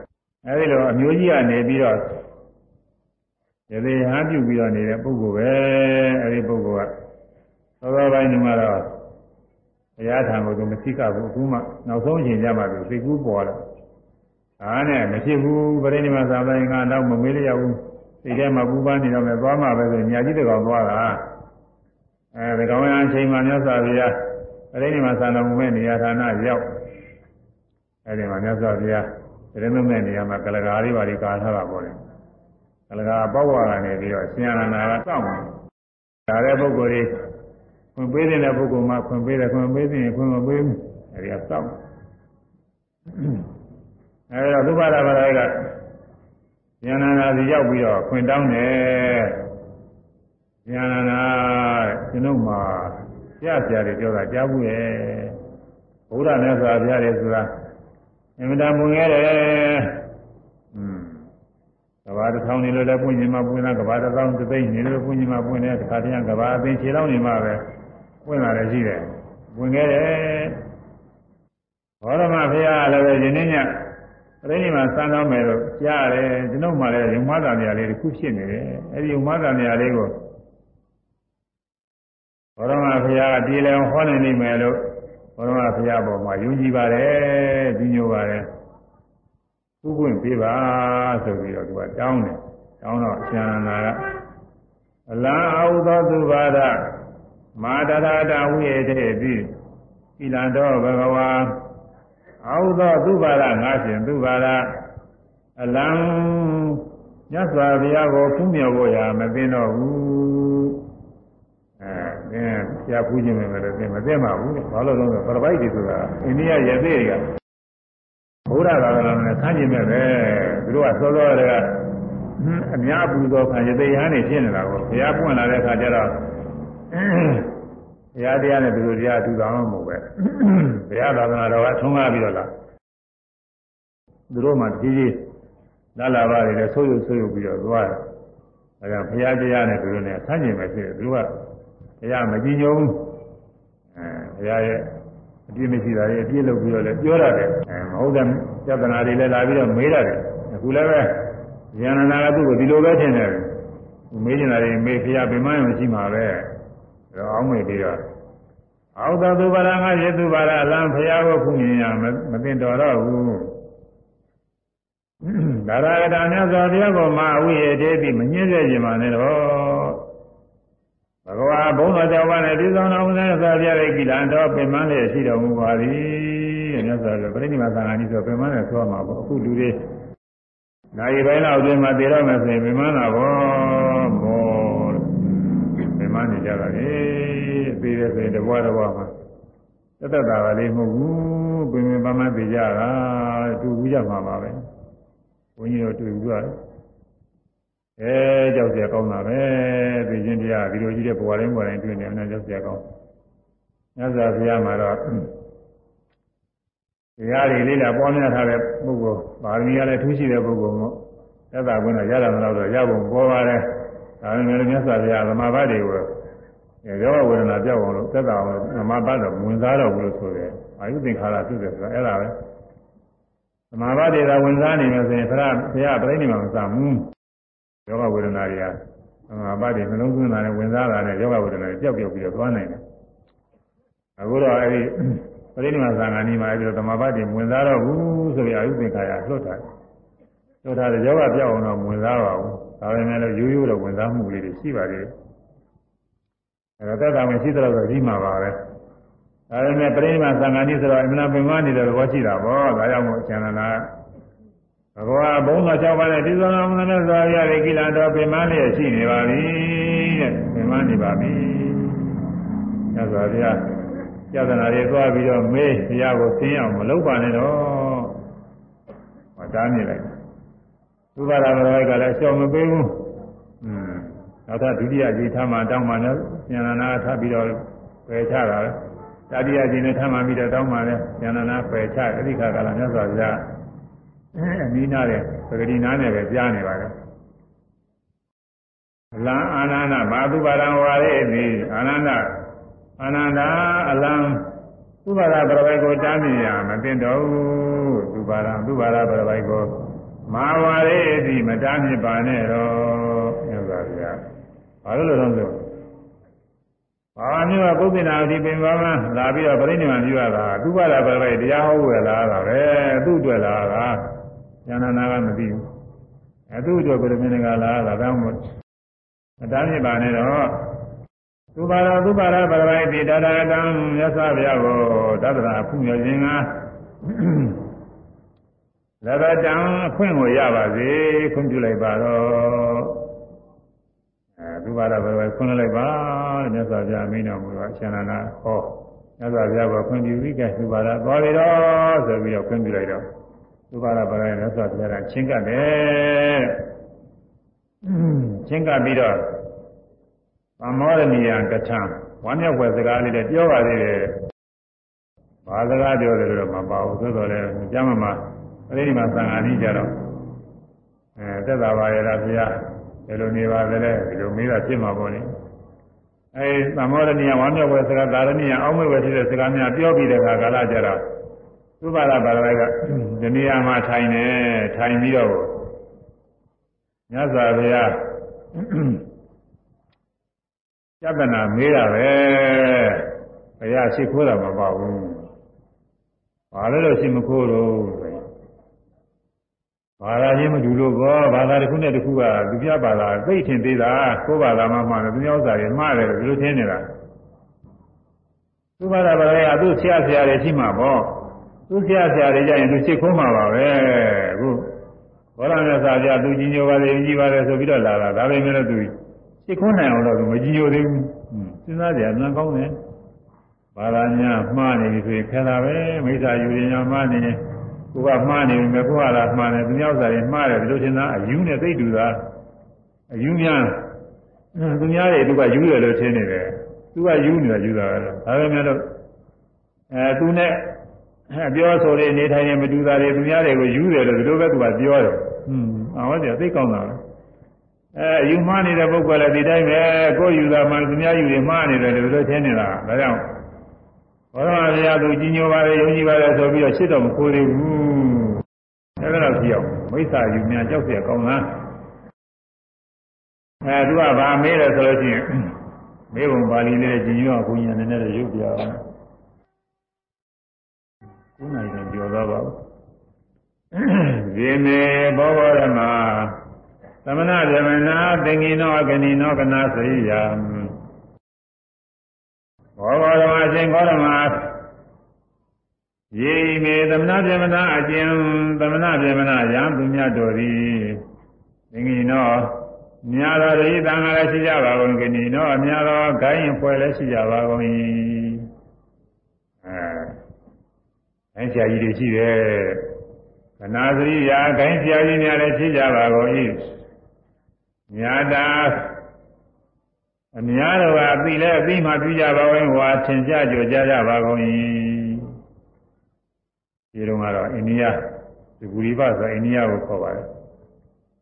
အဲဒီလိုအမျိုးကြီးကနေပြီးတော့ ရသေးရန်ပြုပြီးတော့နေတဲ့ပုဂ္ဂိုလ်ပဲအဲဒီပုဂ္ဂိုလ်ကသောသောပိုင်းမှာတော့ဘုရားထံကိုသူမသိကဘူးအခုမှနောက်ဆုံးအချိန်ကျမှသူသိကူးပေါ်လာဒါနဲ့မဖြစ်ဘူးပရိနိဗ္ဗာန်သာပိုင်းကတော့မမေးလျောက်ဘူးစိတ်ထဲမှာပူပန်းနေတော့မယ်သွားမှပဲဆိုညာကြီးတကောင်သွားတာအဲဒီကောင်ရအချိန်မှမြတ်စွာဘုရားအရိနိမဆန္ဒမူမဲ့နေရာဌာနရောက်အဲဒီမှာမြတ်စွာဘုရားတရင်လုံးမဲ့နေရာမှာကလကာလေးပါးဒီကာထားတာပေါ့လေ ကလကာပေါ့ဝါကနေပြီးတော့ရှင်အနန္ဒာကစောင့်တယ်ဒါတဲ့ပုဂ္ဂိုလ်တွေခွင့်ပေးတဲ့ပုဂ္ဂိုလ်မှခွင့်ပေးတယ်ခွင့်ပေးရင်ခွင့်မပေးဘူးအဲဒီကစောင့်အဲဒီတော့သုဘရဘာရကဉာဏနာစီရောက်ပြီးတော့ခွင်တောင်းတယ်ဉာဏနာကျွန်ုပ်မှာပြပြတယ်ပြောတာကြားဘူးရဲ့ဘုရားမြတ်စွာဘုရားရဲ့ဆိုတာအမြဲတမ်းဝင်ခဲ့တယ်อืม ကဘာတစ်ထောင်နေလို့လည်းပွင့်ခြင်းမှပွင့်တာကဘာတစ်ထောင်တစ်သိန်းနေလို့ပွင့်ခြင်းမှပွင့်တယ်တစ်ခါတည်းကဘာအသိခြေလောင်းနေမှပဲပွင့်လာတယ်ရှိတယ်ဝင်ခဲ့တယ်ဘောရမဘုရားလည်းပဲယနေ့ညပြိဋိမာစံတော်မယ်လို့ကြားရတယ်ကျွန်တော်မှလည်းယုံမသာနေရာလေးတစ်ခုဖြစ်နေတယ်အဲဒီယုံမသာနေရာလေးကိုဘောရမဘုရားကပြေလည်အောင်ဟောနေနိုင်မယ်လို့ဘောရမဘုရားပေါ်မှာယုံကြည်ပါတယ်ဒီညိုပါတယ် ဥပွင့်ပေးပါဆိုပြီးတော့သူကတောင်းတယ်တောင်းတော့အရှင်အနာကအလံအာဟုသောသူပါဒမာတရတာဝိယေတေပိဣလံတော်ဘဂဝါအာဟုသောသူပါဒငါရှင်သူပါဒအလံမြတ်စွာဘုရားကိုဖူးမြော်ဖို့ရာမသိတော့ဘူးအဲသင်ဆရာဖူးခြင်းပဲလို့သင်မသိမှာဘူးဘာလို့လဲဆိုတော့ပရပိုက်တွေဆိုတာအိန္ဒိယရသေးတွေက ဘုရားသာသနာနဲ့ဆန်းကျင်မဲ့ပဲသူတို့ကစောစောတည်းကအများပူသောခံရသေးရဟန်းနေဖြစ်နေတာကိုဘုရားပွင့်လာတဲ့အခါကျတော့ဘုရားတရားနဲ့သူတို့တရားတူတော်မဟုတ်ပဲဘုရားသာသနာတော်ကထုံးကားပြီးတော့လားသူတို့မှတကြီးကြီးလာလာပါတွေလည်းဆိုးရုပ်ဆိုးရုပ်ပြီးတော့သွားတယ်အဲဒါဘုရားတရားနဲ့သူတို့နဲ့ဆန့်ကျင်ပဲဖြစ်တယ်သူကဘုရားမကြည်ညိုဘူးအဲဘုရားရဲ့ အပြည့်မရှိတာတွေအပြည့်လုပ်ပြီးတော့လည်းပြောရတယ်အဲမဟုတ်တဲ့ပြဿနာတွေလည်းလာပြီးတော့မေးရတယ်အခုလည်းပဲဉာဏနာကသူ့ကိုဒီလိုပဲထင်တယ်မေးနေတာတွေမေးဘုရားပြမန်းမရှိမှာပဲအဲတော့အောင်းမေးပြီးတော့အောက်သောသူပါရငါယေသူပါရအလံဘုရားကိုခုမြင်ရမသိတော်တော့ဘူးဒါရကတာမြတ်စွာဘုရားကိုမာအဝိယေတေတိမညှင်းစေခြင်းပါနဲ့တော့ ဘဂဝါဘုံတော်ကြောင့်ပါနဲ့ဒီဆောင်တော်မူတဲ့သာပြရဲ့ကိလန်တော်ပင်မလျက်ရှိတော်မူပါသည်တဲ့မြတ်စွာဘုရားပြိဋိမာသံဃာကြီးဆိုပင်မနဲ့ဆိုမှာပေါ့အခုလူတွေနိုင်ပိုင်းလောက်အတွင်းမှာတည်တော့မယ်ဆိုရင်ပင်မနာပေါ့ဘောပင်မနေကြတာလေပြီးတဲ့ဆိုရင်တဘွားတဘွားမှာတသက်တာကလေးမဟုတ်ဘူးပင်ပင်ပန်းပန်းသိကြတာတူဘူးကြမှာပါပဲဘုန်းကြီးတို့တွေ့ဘူးရတယ် အဲကြောက်เสียကောင်းတာပဲသိချင်းတရားဒီလိုကြီးတဲ့ဘဝတိုင်းဘဝတိုင်းတွေ့နေတယ်ကြောက်เสียကောင်းမြတ်စွာဘုရားမှာတော့တရားတွေလေးလာပေါ်များထားတဲ့ပုဂ္ဂိုလ်ပါရမီရလည်းထူးရှိတဲ့ပုဂ္ဂိုလ်မို့သက်သာခွင့်တော့ရတာမလို့တော့ရဖို့ပေါ်ပါတယ်ဒါပေမဲ့မြတ်စွာဘုရားသမာဘတ်တွေကိုရောဂဝေဒနာပြောက်အောင်လို့သက်သာအောင်လို့သမာဘတ်တော့ဝင်စားတော့ဘူးလို့ဆိုတယ်အာယုသင်္ခါရပြုတယ်ဆိုတာအဲ့ဒါပဲသမာဘတ်တွေကဝင်စားနေမယ်ဆိုရင်ဘုရားဘုရားပြိဋိနိဗ္ဗာန်မစားဘူး ယောဂဝေဒနာတွေကသမာဘတ်တွေနှလုံးသွင်းတာနဲ့ဝင်စားတာနဲ့ယောဂဝေဒနာတွေပျောက်ပျောက်ပြီးတော့သွားနိုင်တယ်အခုတော့အဲ့ဒီပရိနိဗ္ဗာန်သံဃာနီးမှာအဲ့ဒီသမာဘတ်တွေဝင်စားတော့ဘူးဆိုပြီးအာယုသင်္ခါရလွတ်တာလွတ်တာတဲ့ယောဂပြောက်အောင်တော့ဝင်စားပါဘူးဒါပေမဲ့လည်းရိုးရိုးတော့ဝင်စားမှုလေးတွေရှိပါသေးတယ်အဲဒါသက်တာဝင်ရှိတော့တော့ကြီးမှာပါပဲဒါပေမဲ့ပရိနိဗ္ဗာန်သံဃာနည်းဆိုတော့အမှန်ပင်မနေတဲ့ဘောရှိတာပေါ့ဒါကြောင့်မို့အကျဉ်းနာ ဘဂဝါဘုံတော်၆ပါးနဲ့ဒီသောနာမနဲ့သာရရဲ့ကိလတော်ပင်မလျက်ရှိနေပါပြီတဲ့ပင်မနေပါပြီညဇောဘုရားကျသနာတွေသွားပြီးတော့မေးဘုရားကိုသိအောင်မလုပ်ပါနဲ့တော့ဟောတားမြင်လိုက်သုဘာရဘရောကလည်းရှောင်မပေးဘူးอืมနောက်ထပ်ဒုတိယကြိမ်ထားမှတောင်းမှလည်းဉာဏနာထပ်ပြီးတော့ပယ်ချတာပဲတတိယကြိမ်နဲ့ထားမှပြီးတော့တောင်းမှလည်းဉာဏနာပယ်ချအဲ့ဒီခါကလည်းမြတ်စွာဘုရား အနိနာတဲ့ပဂတိနာနဲ့ပဲကြားနေပါလေအလံအာနန္ဒဘာသူပါရံဝါရေသည်အာနန္ဒအာနန္ဒအလံသူပါရပရပိုက်ကိုတားမြင်ရမသိတော့ဘူးသူပါရံသူပါရပရပိုက်ကိုမာဝါရေသည်မတားမြစ်ပါနဲ့တော့မြတ်စွာဘုရားဘာလို့လဲတော့ဆိုဘာမျိုးကပုဂ္ဂိနာဒီပင်ပါမလာပြီးတော့ပြိဋိနိဗ္ဗာန်ပြုရတာသူပါရပရပိုက်တရားဟောရလားတာပဲသူ့အတွက်လားက ဉာဏနာကမသိဘူးအဲသူ့အတွက်ပြိဋိနိဗ္ဗာန်ကလားတာတောင်းမို့မတားမြစ်ပါနဲ့တော့သူပါရသူပါရပရပိုက်ဒီတတကံမြတ်စွာဘုရားကိုတတ္တရာဖူးမြေခြင်းကလည်းပဲတံအခွင့်ကိုရပါစေခွင့်ပြုလိုက်ပါတော့အဲသူပါရဘယ်ပဲခွင့်လိုက်ပါတဲ့မြတ်စွာဘုရားမိတော်မူတော့ရှင်နာနာဟောမြတ်စွာဘုရားကခွင့်ပြုပြီးကဲသူပါရသွားပြီတော့ဆိုပြီးတော့ခွင့်ပြုလိုက်တော့ သူပါရဘယ်ပဲမြတ်စွာဘုရားကချင်းကပ်တယ်ချင်းကပ်ပြီးတော့သမောရဏီယကထံဝမ်းမြောက်ွယ်စကားလေးတွေပြောပါသေးတယ်ဘာစကားပြောတယ်လို့မပါဘူးသို့တော်လည်းကြမ်းမမှာအဲဒီမှာသံဃာကြီးကြတော့အဲသက်သာပါရဲ့လားဘုရားဘယ်လိုနေပါသလဲဒီလိုမေးတာဖြစ်မှာပေါ့လေအဲသမောရဏီယဝမ်းမြောက်ွယ်စကားဒါရဏီယအောက်မေ့ွယ်ဖြစ်တဲ့စကားများပြောပြီးတဲ့အခါကာလကြတော့ သုဘာရပါရကဒီနေရာမှာထိုင်နေထိုင်ပြီးတော့မြတ်စွာဘုရားပြဿနာမေးတာပဲဘုရားရှိခိုးတာမပေါ့ဘူးဘာလို့လို့ရှိမခိုးတော့ဘာသာချင်းမတူလို့ကောဘာသာတစ်ခုနဲ့တစ်ခုကသူပြဘာသာသိထင်သေးတာကိုယ်ဘာသာမှမှတယ်သူများဥစ္စာတွေမှားတယ်ဒီလိုထင်နေတာသူဘာသာဘာသာကသူ့ဆရာဆရာတွေရှိမှာပေါ့ သူဆရာဆရာတွေကြရင်သူရှိခိုးမှာပါပဲအခုဘောရမြတ်စွာဘုရားသူကြီးညိုပါလေကြီးပါလေဆိုပြီးတော့လာတာဒါပေမဲ့လည်းသူရှိခိုးနိုင်အောင်တော့မကြည်ညိုသေးဘူးစဉ်းစားကြမှန်ကောင်းတယ်ဘာသာညာမှားနေပြီဆိုရင်ခဲတာပဲမိစ္ဆာယူရင်ညာမှားနေတယ်ကိုကမှားနေပြီမဲ့ကိုကလာမှားနေသူများဥစ္စာတွေမှားတယ်ဒီလိုထင်တာအယူနဲ့သိတူတာအယူများသူများတွေသူကယူတယ်လို့ထင်နေတယ်သူကယူနေတာယူတာပဲဒါပေမဲ့လို့အဲသူနဲ့ အဲပြောဆိုနေနေထိုင်နေမတူတာတွေသူများတွေကိုယူတယ်လို့ဒီလိုပဲသူကပြောတယ်ဟွန်းအော်တယ်သိကောင်းတာပဲအဲယူမှားနေတဲ့ပုဂ္ဂိုလ်လည်းဒီတိုင်းပဲကိုယ်ယူတာမှသူများယူရင်မှားနေတယ်လို့ပြောထင်းနေတာဒါကြောင့်ဘောရမဘုရားသူကြီးညိုပါတယ်ယုံကြည်ပါတယ်ဆိုပြီးတော့ရှစ်တော်မခိုးသေးဘူးအဲဒါတော့ကြည့်အောင်မိစ္ဆာယူများကြောက်เสียကောင်းလားအဲသူကဗာမေးတယ်ဆိုလို့ရှိရင်မေးပုံပါဠိလေးကြီးညိုအောင်ဘုရားနည်းနည်းတော့ရုပ်ပြအောင် ခုနိုင်တယ်ပြောတော့ပါဘူးဇေမေဘောဂရမသမဏဗေမနာသင်္ကိနောအကနိနောကနာစရိယဘောဂရမအရှင်ဂေါရမယေမေသမဏဗေမနာအကျဉ်သမဏဗေမနာယံသူမြတ်တော်သည်သင်္ကိနောမြာတော်ရိသံဃာလည်းရှိကြပါကုန်ကနိနောအများတော်ဂိုင်းရင်ဖွဲ့လည်းရှိကြပါကုန်၏ အဲအဲဆရာကြီးတွေရှိတယ်ကနာစရိယာဂိုင်းဆရာကြီးများလည်းရှိကြပါကုန်၏ညာတာအများတော်ကအသိလဲအသိမှပြကြပါဝင်ဟွာထင်ကြကြကြကြပါကုန်၏ဒီတော့ကတော့အိန္ဒိယဒီဂူရိပဆိုအိန္ဒိယကိုခေါ်ပါတယ်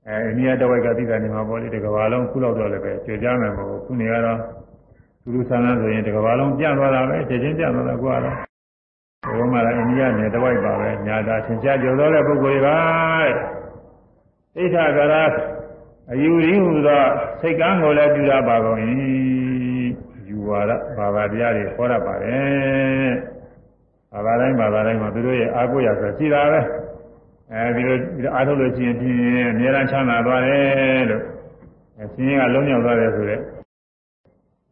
အဲအိန္ဒိယတဝိုက်ကသိတာနေမှာပေါ့လေတကဘာလုံးခုလောက်တော့လည်းပဲကြွကြမယ်မဟုတ်ဘူးခုနေကတော့သူလူဆန်းဆန်းဆိုရင်တကဘာလုံးပြန့်သွားတာပဲချက်ချင်းပြန့်သွားတာကွာတော့ ဘုရားမလာအိန္ဒိယနယ်တဝိုက်ပါပဲညာတာသင်ကြားကြတော်တဲ့ပုဂ္ဂိုလ်တွေကဣဋ္ဌကရာအယူရင်းဟူသောစိတ်ကန်းကိုလည်းပြုရပါကုန်၏ယူဝါဒဘာသာတရားတွေဟောရပါတယ်ဘာသာတိုင်းဘာသာတိုင်းမှာသူတို့ရဲ့အာကိုရဆိုရှိတာပဲအဲဒီလိုအားထုတ်လို့ရှိရင်ဖြင့်အများအားချမ်းသာသွားတယ်လို့အရှင်ကလုံးရောက်သွားတယ်ဆိုတဲ့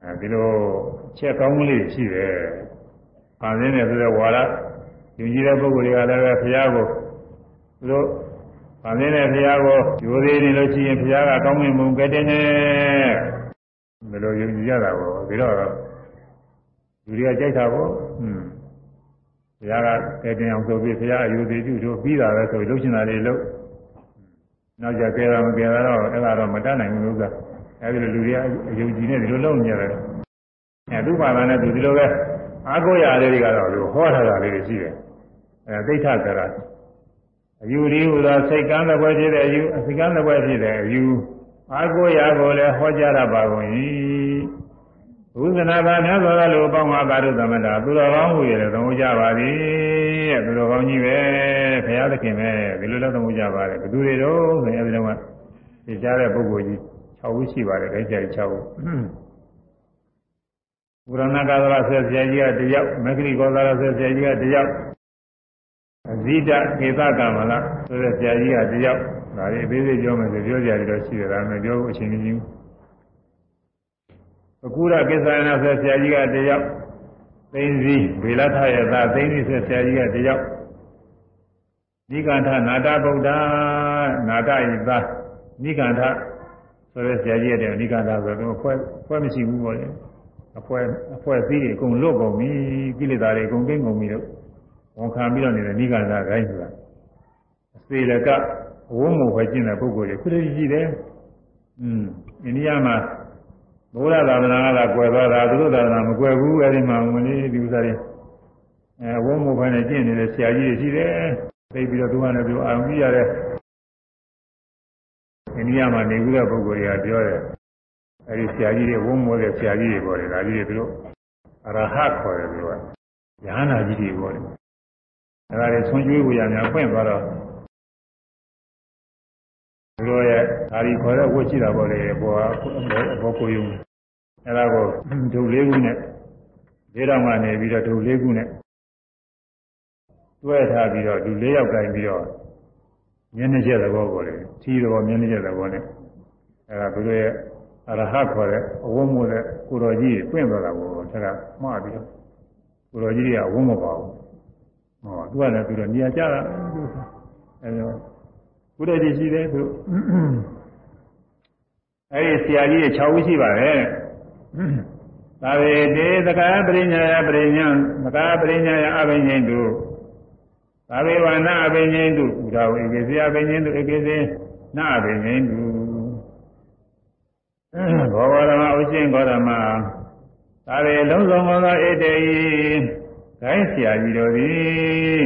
အဲဒီလိုချက်ကောင်းကလေးရှိတယ်။ ဗာသင်းတယ်ဆိုတဲ့ဝါဒယူကြည်တဲ့ပုဂ္ဂိုလ်တွေကလည်းပဲဘုရားကိုသူတို့ဗာသင်းတဲ့ဘုရားကိုယူသေးနေလို့ရှိရင်ဘုရားကကောင်းမြင်မှုကတည်းကဘယ်လိုယူကြည်ရတာပေါ့ဒီတော့လူတွေကကြိုက်တာပေါ့။ဟွန်းဘုရားကကဲတင်အောင်ဆိုပြီးဘုရားအယူသေးပြုတို့ပြီးတာပဲဆိုလှုပ်ရှင်တာတွေလှုပ်နောက်ကြကဲတာမကဲတာတော့အဲ့ဒါတော့မတတ်နိုင်ဘူးလို့ကအဲဒီလိုလူတွေကအယုံကြည်နဲ့ဒီလိုလုပ်နေရတယ်အဲသူ့ဘာသာနဲ့သူဒီလိုပဲ အာကိုရလေးတွေကတော့သူဟောထားတာလေးတွေရှိတယ်အဲသိဋ္ဌကရအယူဒီဟူသောစိတ်ကမ်းတဲ့ဘွယ်ဖြစ်တဲ့အယူစိတ်ကမ်းတဲ့ဘွယ်ဖြစ်တဲ့အယူအာကိုရကိုလည်းဟောကြားရပါကုန်၏ဘုဇနာသာမြတ်စွာဘုရားလိုပေါင်းမှာသာရုသမတာသူတော်ကောင်းဟူရတဲ့သုံးကြပါသည်တဲ့သူတော်ကောင်းကြီးပဲဘုရားသခင်ပဲဒီလိုလည်းသုံးကြပါတယ်ဘယ်သူတွေတော့ဆိုရင်အဲဒီတော့ကသိကြတဲ့ပုဂ္ဂိုလ်ကြီး6ဦးရှိပါတယ်ခိုင်းကြ6ဦး ဘုရဏကာသရဆက်ဆရာကြီးကတယောက်မဂ္ဂရိကောသရဆက်ဆရာကြီးကတယောက်အဇိတကေသကမလဆိုတဲ့ဆရာကြီးကတယောက်ဒါလေးအသေးသေးပြောမယ်ဆိုပြောကြရတော့ရှိတယ်ဒါမှပြောဖို့အချိန်ကြီးဘူးအကုရကိစ္ဆယနာဆက်ဆရာကြီးကတယောက်သိင်းစီဗေလထရဲ့သားသိင်းစီဆက်ဆရာကြီးကတယောက်နိကန္ထနာတဗုဒ္ဓနာတဤသားနိကန္ထဆိုရဲဆရာကြီးရဲ့နိကန္ထဆိုတော့အဖွဲ့ဖွဲ့မရှိဘူးပေါ့လေ အဖွဲ့အဖွဲ့အစည်းတွေအကုန်လွတ်ကုန်ပြီကိလေသာတွေအကုန်ကိန်းကုန်ပြီလို့ဝန်ခံပြီးတော့နေတဲ့နိကန္ထဂိုင်းဆိုတာအစေလကအဝုံမပဲကျင့်တဲ့ပုဂ္ဂိုလ်တွေခုတည်းရှိတယ်อืมအိန္ဒိယမှာဘုရားသာသနာကကွယ်သွားတာသူတို့သာသနာမကွယ်ဘူးအဲဒီမှာဝင်လေးဒီဥစ္စာတွေအဲဝုံမပဲနဲ့ကျင့်နေတဲ့ဆရာကြီးတွေရှိတယ်သိပြီးတော့သူကလည်းပြောအောင်ကြည့်ရတဲ့အိန္ဒိယမှာနေပြီးတဲ့ပုဂ္ဂိုလ်တွေကပြောတယ် အဲဒီဆရာကြီးတွေဝုံမိုးတဲ့ဆရာကြီးတွေပေါ်တယ်ဒါကြီးတွေသူတို့အရဟတ်ခေါ်တယ်သူကယဟနာကြီးတွေပေါ်တယ်အဲဒါတွေဆွန်ကျွေးဝေရများဖွင့်သွားတော့သူတို့ရဲ့ဓာရီခေါ်တဲ့ဝတ်ရှိတာပေါ့လေဘောဘောကိုယုံအဲဒါကိုဒုလေးခုနဲ့လေးတောင်ကနေပြီးတော့ဒုလေးခုနဲ့တွဲထားပြီးတော့ဒီလေးယောက်ကင်ပြီးတော့မျက်နှာချက်သဘောပေါ်လေထီးတော်မျက်နှာချက်သဘောနဲ့အဲဒါသူတို့ရဲ့ အရဟတ်ခေါ်တဲ့အဝုံမို့တဲ့ကိုတော်ကြီးပြင့်သွားတာကိုဆက်ကမှားပြီးတော့ကိုတော်ကြီးကအဝုံမပါဘူးဟောသူကလည်းပြီးတော့နေရာကျတာအဲဒါကိုတော်ကြီးရှိတယ်သူအဲဒီဆရာကြီးရဲ့6ဦးရှိပါတယ်သာဝေတေသက္ကာပရိညာယပရိညာသက္ကာပရိညာယအဘိညာဉ်တုသာဝေဝနာအဘိညာဉ်တုဥဒါဝေကေစီအဘိညာဉ်တုဧကေစေနာအဘိညာဉ်တု ဘောဂရမဥရှင်ဂေါရမသာဝေလုံးစုံသောဧတေဤဂိုင်းဆရာကြီးတို့သည်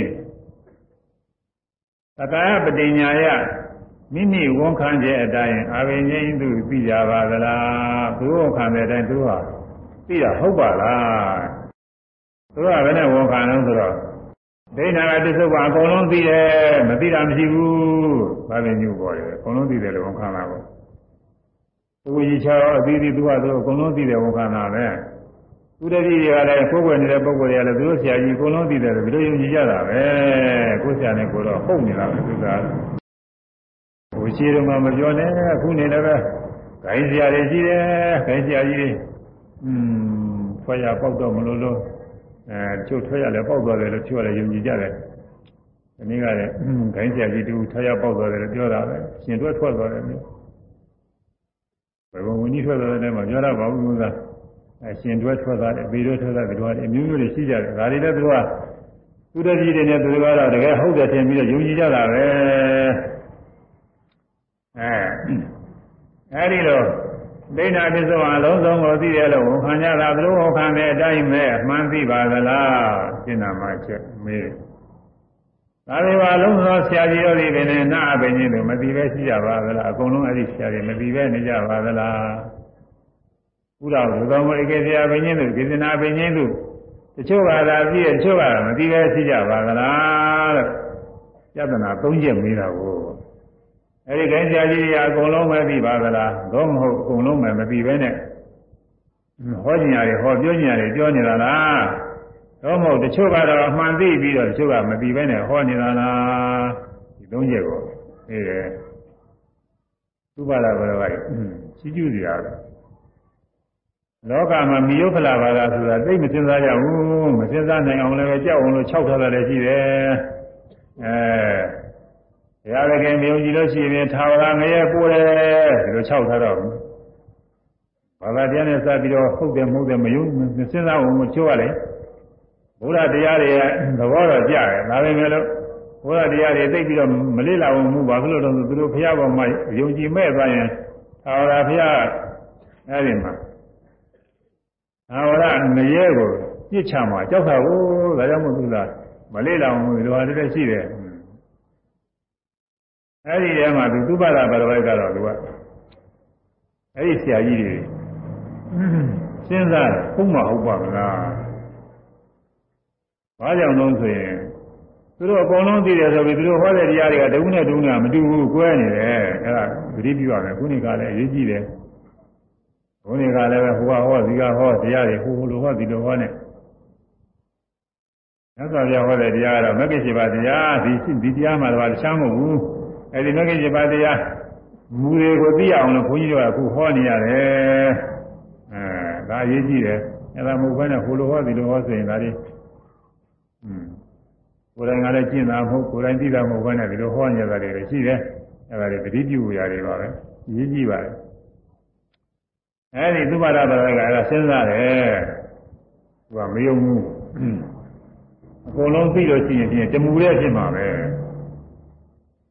သက္ကာယပတိညာယမိမိဝန်ခံခြင်းအတိုင်းအာဘိငိမ့်သူသိကြပါသလားသူဝန်ခံတဲ့အတိုင်းသူဟာသိတာဟုတ်ပါလားသူကဘယ်နဲ့ဝန်ခံလို့ဆိုတော့ဒိဋ္ဌာကတစ္ဆုတ်ကအကုန်လုံးသိတယ်မသိတာမရှိဘူးဘာပဲညူပေါ်တယ်အကုန်လုံးသိတယ်လို့ဝန်ခံတာပေါ့ သူကြီးချောအသီးသီးသူကသူအကုန်လုံးသိတယ်ဝန်ခံတာပဲသူတတိတွေကလည်းကိုယ်ွယ်နေတဲ့ပုံကိုယ်တွေကလည်းသူတို့ဆရာကြီးအကုန်လုံးသိတယ်လို့ဒီလိုယုံကြည်ကြတာပဲကိုယ်ဆရာနဲ့ကိုယ်တော့ဟုတ်နေတာပဲသူကဟိုရှိတော့မှမပြောနဲ့အခုနေလည်းပဲဂိုင်းဆရာတွေရှိတယ်ဂိုင်းဆရာကြီးတွေอืมဖွက်ရပေါက်တော့မလို့လို့အဲချုပ်ထွက်ရလဲပေါက်သွားတယ်လို့ပြောရတယ်ယုံကြည်ကြတယ်ဒီနေ့ကလည်းဂိုင်းဆရာကြီးတူထွက်ရပေါက်သွားတယ်လို့ပြောတာပဲရှင်တွဲထွက်သွားတယ်မျိုး ဘယ်ဘုံဝင်ကြီးထွက်သွားတဲ့မှာပြောရပါဘူးကွာအရှင်တွဲထွက်သွားတယ်ဘေတွဲထွက်သွားတယ်တို့ကအမျိုးမျိုးတွေရှိကြတယ်ဒါတွေလည်းသူကသူတတိတွေနဲ့သူကတော့တကယ်ဟုတ်တယ်ထင်ပြီးတော့ယုံကြည်ကြတာပဲအဲအဲဒီလိုဒိဋ္ဌာပစ္စုံအလုံးစုံကိုသိတယ်လို့ဝန်ခံကြတာဘလို့ဝန်ခံတဲ့အတိုင်းပဲအမှန်သိပါသလားရှင်းနာမှချက်မေး ဒါတွေပါလုံးစုံဆရာကြီးတို့ဒီပင်နဲ့နာအပင်ကြီးတို့မသိပဲရှိကြပါသလားအကုန်လုံးအဲ့ဒီဆရာကြီးမသိပဲနေကြပါသလားဥဒ္ဒဝသောမဧကေဆရာပင်ကြီးတို့ကိစ္စနာပင်ကြီးတို့တချို့ကသာပြည့်တချို့ကမသိပဲရှိကြပါသလားတဲ့ယတနာ၃ချက်မေးတာကိုအဲဒီခိုင်းဆရာကြီးကအကုန်လုံးပဲသိပါသလားသို့မဟုတ်အကုန်လုံးပဲမသိပဲနဲ့ဟောကျင်ရတယ်ဟောပြောကျင်ရတယ်ပြောနေတာလား သို့မဟုတ်တချို့ကတော့အမှန်သိပြီးတော့တချို့ကမသိပဲနဲ့ဟောနေတာလားဒီသုံးချက်ကိုအေးတယ်သုဘလာဘရကကြီးကျူးစရာလောကမှာမိယုဖလာဘာသာဆိုတာသိမစင်စားကြဘူးမစင်စားနိုင်အောင်လည်းကြောက်အောင်လို့ခြောက်ထားတာလည်းရှိတယ်အဲဘုရားသခင်မြုံကြည့်လို့ရှိရင်သာဝရငရဲပိုးတယ်ဒီလိုခြောက်ထားတော့ဘာသာတရားနဲ့စပြီးတော့ဟုတ်တယ်မဟုတ်တယ်မယုံမစဉ်းစားဘူးမချိုးရလေ ဘုရားတရားတွေကသဘောတော့ကြတယ်ဒါပေမဲ့လို့ဘုရားတရားတွေသိပြီးတော့မလေးလာဘူးဘာဖြစ်လို့လဲဆိုသူတို့ဘုရားပေါ်မှာယုံကြည်မဲ့သွားရင်သာဝရဘုရားအဲဒီမှာသာဝရငရဲကိုပြစ်ချမှာကြောက်တာကိုဒါကြောင့်မို့သူကမလေးလာဘူးဒီလိုဟာတည်းရှိတယ်အဲ့ဒီထဲမှာသူသုဘဒဘရဝိုက်ကတော့သူကအဲ့ဒီဆရာကြီးတွေစဉ်းစားဟုတ်မှာဟုတ်ပါမလား ဘာကြောင့်လို့ဆိုရင်သူတို့အကုန်လုံးသိတယ်ဆိုပြီးသူတို့ဟောတဲ့တရားတွေကတခုနဲ့တခုနဲ့မတူဘူးကွဲနေတယ်အဲ့ဒါသတိပြုရမယ်ခုနေ့ကလည်းအရေးကြီးတယ်ခုနေ့ကလည်းပဲဟိုကဟောဒီကဟောတရားတွေဟိုလိုဟောဒီလိုဟောနဲ့သစ္စာပြဟောတဲ့တရားကတော့မဂ္ဂင်ရှိပါတရားဒီဒီတရားမှတော့တခြားမဟုတ်ဘူးအဲဒီမဂ္ဂင်7ပါးတရားမူတွေကိုသိအောင်လို့ဘုန်းကြီးတို့ကအခုဟောနေရတယ်အဲဒါအရေးကြီးတယ်အဲဒါမဟုတ်ဘဲနဲ့ဟိုလိုဟောဒီလိုဟောဆိုရင်ဒါတွေอืม ကိုယ်တိုင်ကလည်းကျင့်တာမဟုတ်ကိုယ်တိုင်သိတာမဟုတ်ဘဲနဲ့ဒီလိုဟောနေရတာတွေရှိတယ်အဲဒါတွေပဋိပြုရာတွေပါပဲအရေးကြီးပါတယ်အဲဒီသုဘရတော်ကအဲ့ဒါစဉ်းစားတယ်သူကမယုံဘူးအကုန်လုံးသိလို့ရှိရင်ပြင်တမူတဲ့ဖြစ်မှာပဲ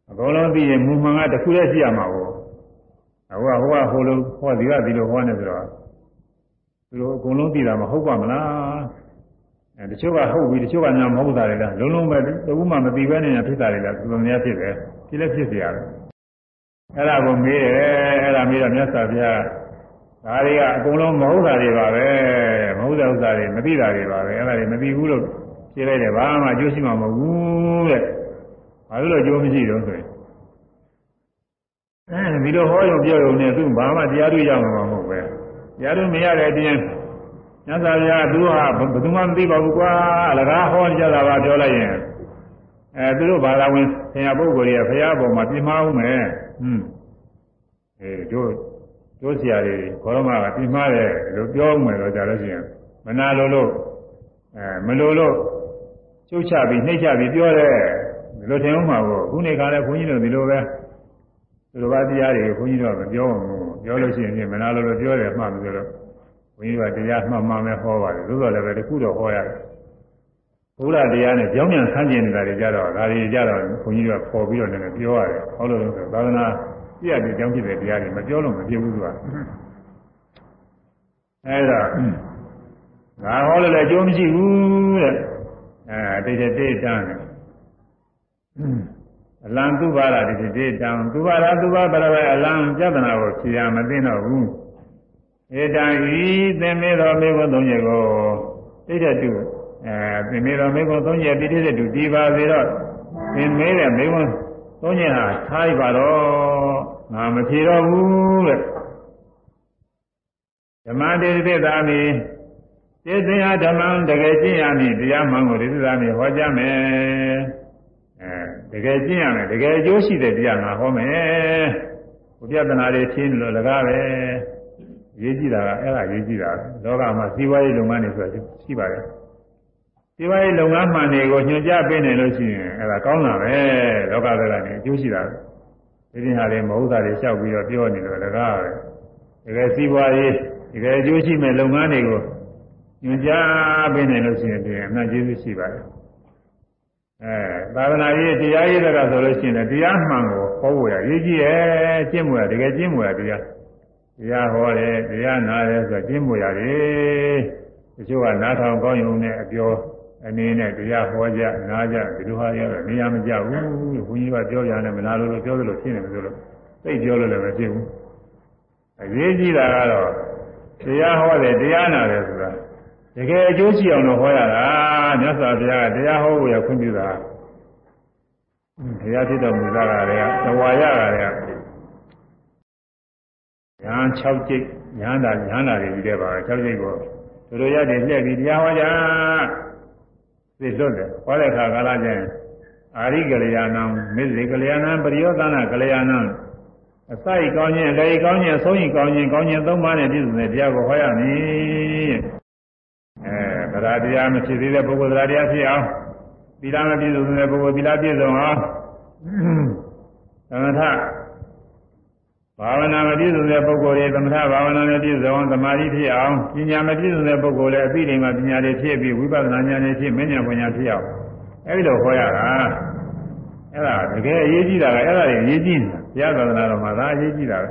အကုန်လုံးသိရင်မူမှန်ကတစ်ခုတည်းရှိရမှာကိုအခုကဟိုကဟိုလိုဟောဒီကဒီလိုဟောနေဆိုတော့သူတို့အကုန်လုံးသိတာမဟုတ်ပါမလား အဲတချို့ကဟုတ်ပြီတချို့ကညာမဟုတ်တာတွေလားလုံးလုံးပဲတခုမှမသိဘဲနဲ့ဖြစ်တာတွေလားသူတို့များဖြစ်တယ်ဖြစ်လည်းဖြစ်เสียရတယ်အဲ့ဒါကိုမေးတယ်အဲ့ဒါမေးတော့မြတ်စွာဘုရားဒါတွေကအကုန်လုံးမဟုတ်တာတွေပါပဲမဟုတ်တဲ့ဥစ္စာတွေမသိတာတွေပါပဲအဲ့ဒါတွေမသိဘူးလို့ဖြေလိုက်တယ်ဘာမှအကျိုးရှိမှာမဟုတ်ဘူးတဲ့ဘာလို့လဲကြိုးမရှိတော့ဆိုရင်အဲဒီလိုဟောရုံပြောရုံနဲ့သူဘာမှတရားတွေ့ရမှာမဟုတ်ပဲတရားတွေ့မရတဲ့အပြင် ညသာဗျာသူဟာဘယ်သူမှမသိပါဘူးကွာအလကားဟောကြတာပါပြောလိုက်ရင်အဲသူတို့ဘာသာဝင်ဆရာပုဂ္ဂိုလ်တွေကဘုရားပေါ်မှာပြင်းမအောင်မယ်ဟွန်းအဲတို့တို့ဆရာတွေခေါရမကပြင်းမတယ်လို့ပြောမယ်တော့ကြလို့ရှိရင်မနာလို့လို့အဲမလို့လို့ချုပ်ချပြီးနှိမ့်ချပြီးပြောတယ်ဒီလိုထင်အောင်မှာကိုခုနေကလည်းခွန်ကြီးတို့ဒီလိုပဲဒီလိုပါတရားတွေခွန်ကြီးတို့ကမပြောဘူးပြောလို့ရှိရင်မနာလို့လို့ပြောတယ်မှတ်ပြီးတော့ ခွန်ကြီးကတရားမှတ်မှပဲဟောပါတယ်သို့တော်လည်းပဲတခုတော့ဟောရတယ်ဘုရားတရားနဲ့ကြောင်းမြန်ဆန်းကျင်နေတာတွေကြတော့ဒါတွေကြတော့ခွန်ကြီးကပေါ်ပြီးတော့လည်းပြောရတယ်ဟောလို့လို့ဆိုသာသနာပြည့်တဲ့ကြောင်းဖြစ်တဲ့တရားတွေမပြောလို့မဖြစ်ဘူးသူကအဲဒါငါဟောလို့လည်းအကျိုးမရှိဘူးတဲ့အဲတိတ်တိတ်တန်းအလံသူပါရတိတိတံသူပါရသူပါပရဝေအလံပြဒနာကိုဖြေရမသိတော့ဘူး ဧတံဤသင်္မေတော်မေခွန်းသုံးချက်ကိုတိတ်တုအဲသင်္မေတော်မေခွန်းသုံးချက်တိတိတုဒီပါစေတော့သင်မေတဲ့မေခွန်းသုံးချက်ဟာထားပါတော့ငါမဖြေတော့ဘူးတဲ့ဓမ္မတေတိသာမီသေသင်္ဟာဓမ္မံတကယ်ကျင့်ရမည်တရားမှန်ကိုဒီသသာမီဟောကြားမယ်အဲတကယ်ကျင့်ရမယ်တကယ်အကျိုးရှိတဲ့တရားငါဟောမယ်ဘုရားတနာတွေချင်းလို့လကားပဲ ရေးကြည့်တာကအဲ့ဒါရေးကြည့်တာလောကမှာစီးပွားရေးလုပ်ငန်းတွေဆိုတာရှိပါတယ်စီးပွားရေးလုပ်ငန်းမှန်တွေကိုညွှန်ကြားပေးနေလို့ရှိရင်အဲ့ဒါကောင်းတာပဲလောကဘက်ကနေအကျိုးရှိတာဒီပြင်ဟာတွေမဟုတ်တာတွေလျှောက်ပြီးတော့ပြောနေလို့လကားပဲတကယ်စီးပွားရေးတကယ်အကျိုးရှိမဲ့လုပ်ငန်းတွေကိုညွှန်ကြားပေးနေလို့ရှိရင်ပြင်အမှန်ကျေးဇူးရှိပါတယ်အဲသာသနာရေးတရားရေးတဲ့ကဆိုလို့ရှိရင်တရားမှန်ကိုဟောဖို့ရရေးကြည့်ရဲ့ကျင့်မှုရတကယ်ကျင့်မှုရတရား တရားဟောတယ်တရားနာတယ်ဆိုကျင့်မှုရတယ်တချို့ကနားထောင်ကောင်းရုံနဲ့အပြောအနေနဲ့တရားဟောကြနားကြဒီလိုဟာရတော့နေရာမကျဘူးဘုန်းကြီးကပြောရတယ်မနာလို့လို့ပြောသလိုဖြစ်နေတယ်လို့သိပြောလို့လည်းမဖြစ်ဘူးအရေးကြီးတာကတော့တရားဟောတယ်တရားနာတယ်ဆိုတာတကယ်အကျိုးရှိအောင်လို့ဟောရတာမြတ်စွာဘုရားကတရားဟောဖို့ရခွင့်ပြုတာတရားဖြစ်တော်မူတာကလည်းသဝါရကလည်း ညာ6ကျိတ်ညာတာညာတာတွေပြီးတဲ့ပါ6ကျိတ်ကိုတို့တို့ရတယ်လှည့်ပြီးတရားဟောကြသိလွတ်တယ်ဟောတဲ့အခါကာလကျရင်အာရိကလျာဏံမေဇေကလျာဏံပရိယောသနာကလျာဏံအစိုက်ကောင်းခြင်းအလေကောင်းခြင်းအဆုံးရင်ကောင်းခြင်းကောင်းခြင်းသုံးပါးနဲ့ပြည့်စုံတဲ့တရားကိုဟောရမည်အဲတရားတရားမဖြစ်သေးတဲ့ပုဂ္ဂိုလ်တရားတရားဖြစ်အောင်သီလမပြည့်စုံတဲ့ပုဂ္ဂိုလ်သီလပြည့်စုံအောင်သမထ ဘာဝနာမပြည့်စုံတဲ့ပုဂ္ဂိုလ်တွေသမထဘာဝနာနဲ့ပြည့်စုံအောင်သမာဓိဖြစ်အောင်ပညာမပြည့်စုံတဲ့ပုဂ္ဂိုလ်လည်းအသိဉာဏ်မှာပညာတွေဖြစ်ပြီးဝိပဿနာဉာဏ်တွေဖြစ်မဉ္ဇဉ်ပညာဖြစ်အောင်အဲဒီလိုဟောရတာအဲ့ဒါတကယ်အရေးကြီးတာကအဲ့ဒါတွေအရေးကြီးနေတာဘုရားသာသနာတော်မှာဒါအရေးကြီးတာပဲ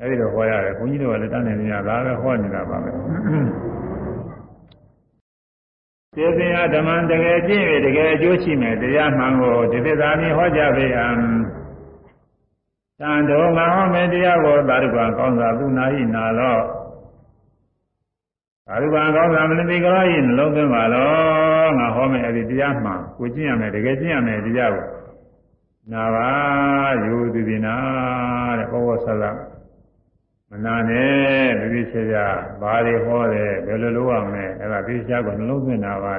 အဲ့ဒီတော့ဟောရတယ်ဘုန်းကြီးတို့ကလည်းတန်းနေနေရဒါပဲဟောနေတာပါပဲသေသင်္ဟာဓမ္မတကယ်ကျင့်ရတကယ်အကျိုးရှိမယ်တရားမှန်ကိုဒီသစ္စာမျိုးဟောကြားပေးရန် တန်တော်ငါဟောမယ်တရားကိုသာဓုကကောင်းစွာသူနာဤနာတော့သာဓုကကောင်းစွာမနတိကရောဤနှလုံးသွင်းပါတော့ငါဟောမယ်အဲ့ဒီတရားမှန်ကိုကျင့်ရမယ်တကယ်ကျင့်ရမယ်တရားကိုနာပါယူသူဒီနာတဲ့ဘောဝဆလမနာနဲ့ဒီဒီချေချာဘာတွေဟောတယ်ဘယ်လိုလုပ်ရမလဲအဲ့ဒါဒီချာကိုနှလုံးသွင်းတာပါ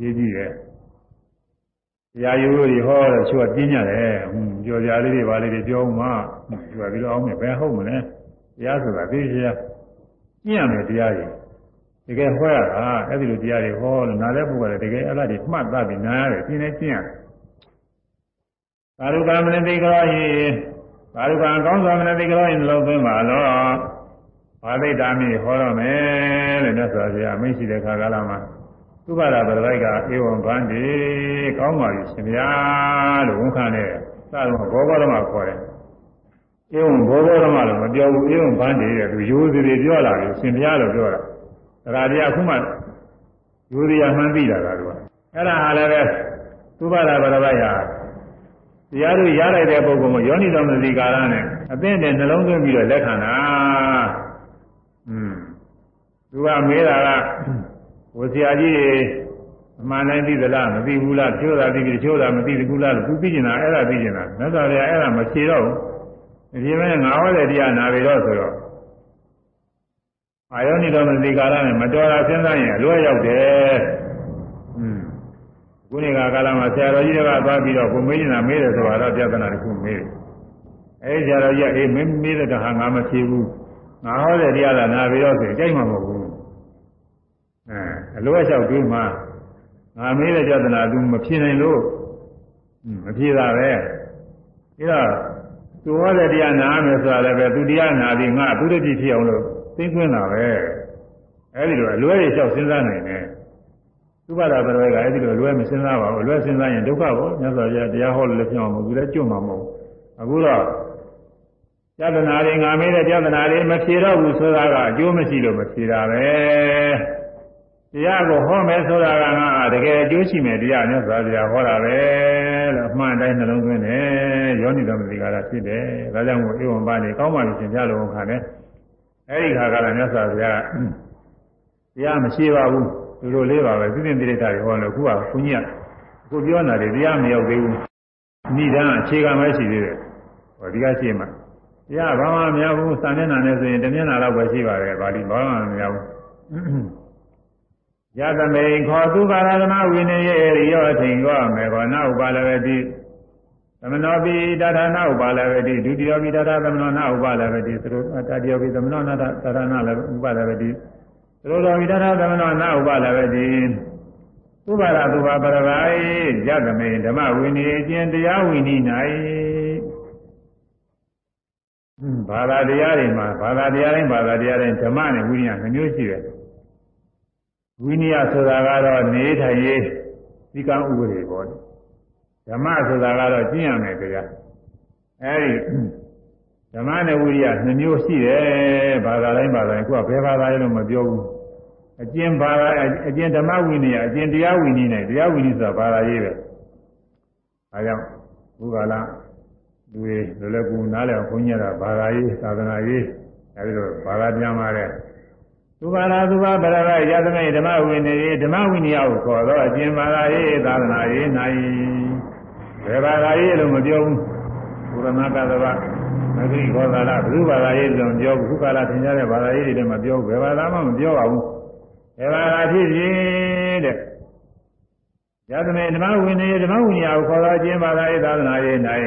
ရေးကြည့်ရဲ့ တရားယူတွေဟောတယ်သူကပြင်းကြတယ်ဟွန်းကြော်ကြလေးတွေဘာလေးတွေပြောမှသူကပြီးတော့အောင်မယ်ဘယ်ဟုတ်မလဲတရားဆိုတာဒီချာကျင့်ရမယ်တရားကြီးတကယ်ဟောရတာအဲ့ဒီလိုတရားတွေဟောလို့နားတဲ့ပုဂ္ဂိုလ်တွေတကယ်အဲ့ဒါတွေမှတ်သားပြီးနားရတယ်ကျင့်နေကျင့်ရတယ်သာရုကမနတိကရောဟိသာရုကကောင်းစွာမနတိကရောဟိနှလုံးသွင်းပါလောဘာသိတာမိဟောတော့မယ်လို့မြတ်စွာဘုရားမိတ်ရှိတဲ့ခါကာလမှာ သုဘရာပရလိုက်ကဧဝံဗန္တိကောင်းပါပြီရှင်ဗျာလို့ဝန်ခံတယ်စတော့ဘောဘောဓမခေါ်တယ်ဧဝံဘောဘောဓမလို့မပြောဘူးဧဝံဗန္တိတဲ့သူရိုးစီတွေပြောလာတယ်ရှင်ဗျာလို့ပြောတာဒါကြတရားအခုမှရိုးစီရမှန်းသိတာကသူကအဲ့ဒါဟာလည်းပဲသုဘရာပရလိုက်ဟာတရားတို့ရလိုက်တဲ့ပုဂ္ဂိုလ်ကိုယောနိတော်မသိကာရနဲ့အသင့်နဲ့နှလုံးသွင်းပြီးတော့လက်ခံတာอืมသူကမေးတာက ဝဆရာကြီးအမှန်တိုင်းသိသလားမသိဘူးလားချိုးတာသိပြီချိုးတာမသိဘူးလားသူသိကျင်တာအဲ့ဒါသိကျင်တာမြတ်စွာဘုရားအဲ့ဒါမဖြေတော့ဘူးဒီမဲ့ငါဟောတဲ့တရားနာပြီတော့ဆိုတော့အာယောနိတော်မသိကာရနဲ့မတော်တာစဉ်းစားရင်အလွဲရောက်တယ်อืมခုနေ့ကကာလမှာဆရာတော်ကြီးတွေကသွားပြီးတော့ကိုမေးနေတာမေးတယ်ဆိုတော့ပြဿနာတစ်ခုမေးတယ်အဲဒီဆရာတော်ကြီးကအေးမင်းမေးတဲ့တဟာငါမဖြေဘူးငါဟောတဲ့တရားသာနာပြီးတော့ဆိုရင်ကြိုက်မှာမဟုတ်ဘူး အဲအလိုအလျှောက်တွေးမှငါမေးတဲ့ပြဿနာသူမဖြေနိုင်လို့မဖြေတာပဲအဲတော့သူဟောတဲ့တရားနာမယ်ဆိုတာလည်းပဲသူတရားနာပြီးငါသူတတိဖြစ်အောင်လို့သိသွင်းတာပဲအဲဒီလိုအလွဲရလျှောက်စဉ်းစားနိုင်တယ်သုဘတာပရဝေကအဲ့ဒီလိုလွဲမစဉ်းစားပါဘူးလွဲစဉ်းစားရင်ဒုက္ခပေါ့မြတ်စွာဘုရားတရားဟောလို့လည်းဖြစ်အောင်မဟုတ်ဘူးလည်းကျွတ်မှာမဟုတ်အခုတော့ယတနာတွေငါမေးတဲ့ယတနာတွေမဖြေတော့ဘူးဆိုတာကအကျိုးမရှိလို့မဖြေတာပဲ တရားကိုဟောမယ်ဆိုတာကငါတကယ်အကျိုးရှိမယ်တရားနဲ့ဆိုကြဟောတာပဲလို့အမှန်တိုင်းနှလုံးသွင်းတယ်ယောနိသမတိကာရဖြစ်တယ်ဒါကြောင့်မို့ဧဝံပါနေကောင်းပါပြီရှင်ပြလို့ခါတယ်အဲဒီခါကလည်းမြတ်စွာဘုရားတရားမရှိပါဘူးသူတို့လေးပါပဲသိသိတိရိတာတွေဟောလို့အခုကဘုန်းကြီးကအခုပြောနေတာတွေတရားမရောက်သေးဘူးဏိဒန်းအခြေခံပဲရှိသေးတယ်ဟောဒီကရှိမှတရားဘာမှမများဘူးစာမျက်နှာနဲ့ဆိုရင်တမျက်နှာလောက်ပဲရှိပါတယ်ဗာလိဘာမှမများဘူး ယသမေခောသူကာရဓမ္မဝိနည်းရေရောအချိန်ကောမေခောနာဥပါလဝတိသမနောပိတထာနာဥပါလဝတိဒုတိယပိတထာသမနောနာဥပါလဝတိသရုတတိယပိသမနောနာတထာနာလည်းဥပါလဝတိသရုတော်ပိတထာသမနောနာဥပါလဝတိဥပါရသူပါပရပိုင်ယသမေဓမ္မဝိနည်းကျင်တရားဝိနည်း၌ဘာသာတရားတွေမှာဘာသာတရားတိုင်းဘာသာတရားတိုင်းဓမ္မနဲ့ဝိနည်းနှမျိုးရှိတယ် ဝိနည်းဆိုတာကတော့နေထိုင်ရေးဒီကံဥပဒေပေါ့ဓမ္မဆိုတာကတော့ကျင့်ရမယ်တရားအဲဒီဓမ္မနဲ့ဝိရိယနှမျိုးရှိတယ်ဘာသာတိုင်းဘာသာတိုင်းကိုကဘယ်ဘာသာရေးလို့မပြောဘူးအကျင့်ဘာသာအကျင့်ဓမ္မဝိနည်းအကျင့်တရားဝိနည်းနဲ့တရားဝိနည်းဆိုတာဘာသာရေးပဲအဲကြောင့်ဘုရားလားလူတွေလောလောကူနားလည်အောင်ခွင့်ရတာဘာသာရေးသာသနာရေးအဲဒီလိုဘာသာပြန်ပါတယ် သုဘာရာသုဘာပရရယသမေဓမ္မဝိနည်းဓမ္မဝိနည်းကိုခေါ်တော့အကျင့်ဘာသာရေးသာသနာရေးနိုင်ဘယ်ဘာသာရေးလို့မပြောဘူးဘုရဏကသဘာမဂိခောသာလဘုဘာသာရေးလို့ပြောခုကာလသင်ကြားတဲ့ဘာသာရေးတွေလည်းမပြောဘူးဘယ်ဘာသာမှမပြောပါဘူးဘယ်ဘာသာဖြစ်ဖြစ်တဲ့ယသမေဓမ္မဝိနည်းဓမ္မဝိနည်းကိုခေါ်တော့အကျင့်ဘာသာရေးသာသနာရေးနိုင်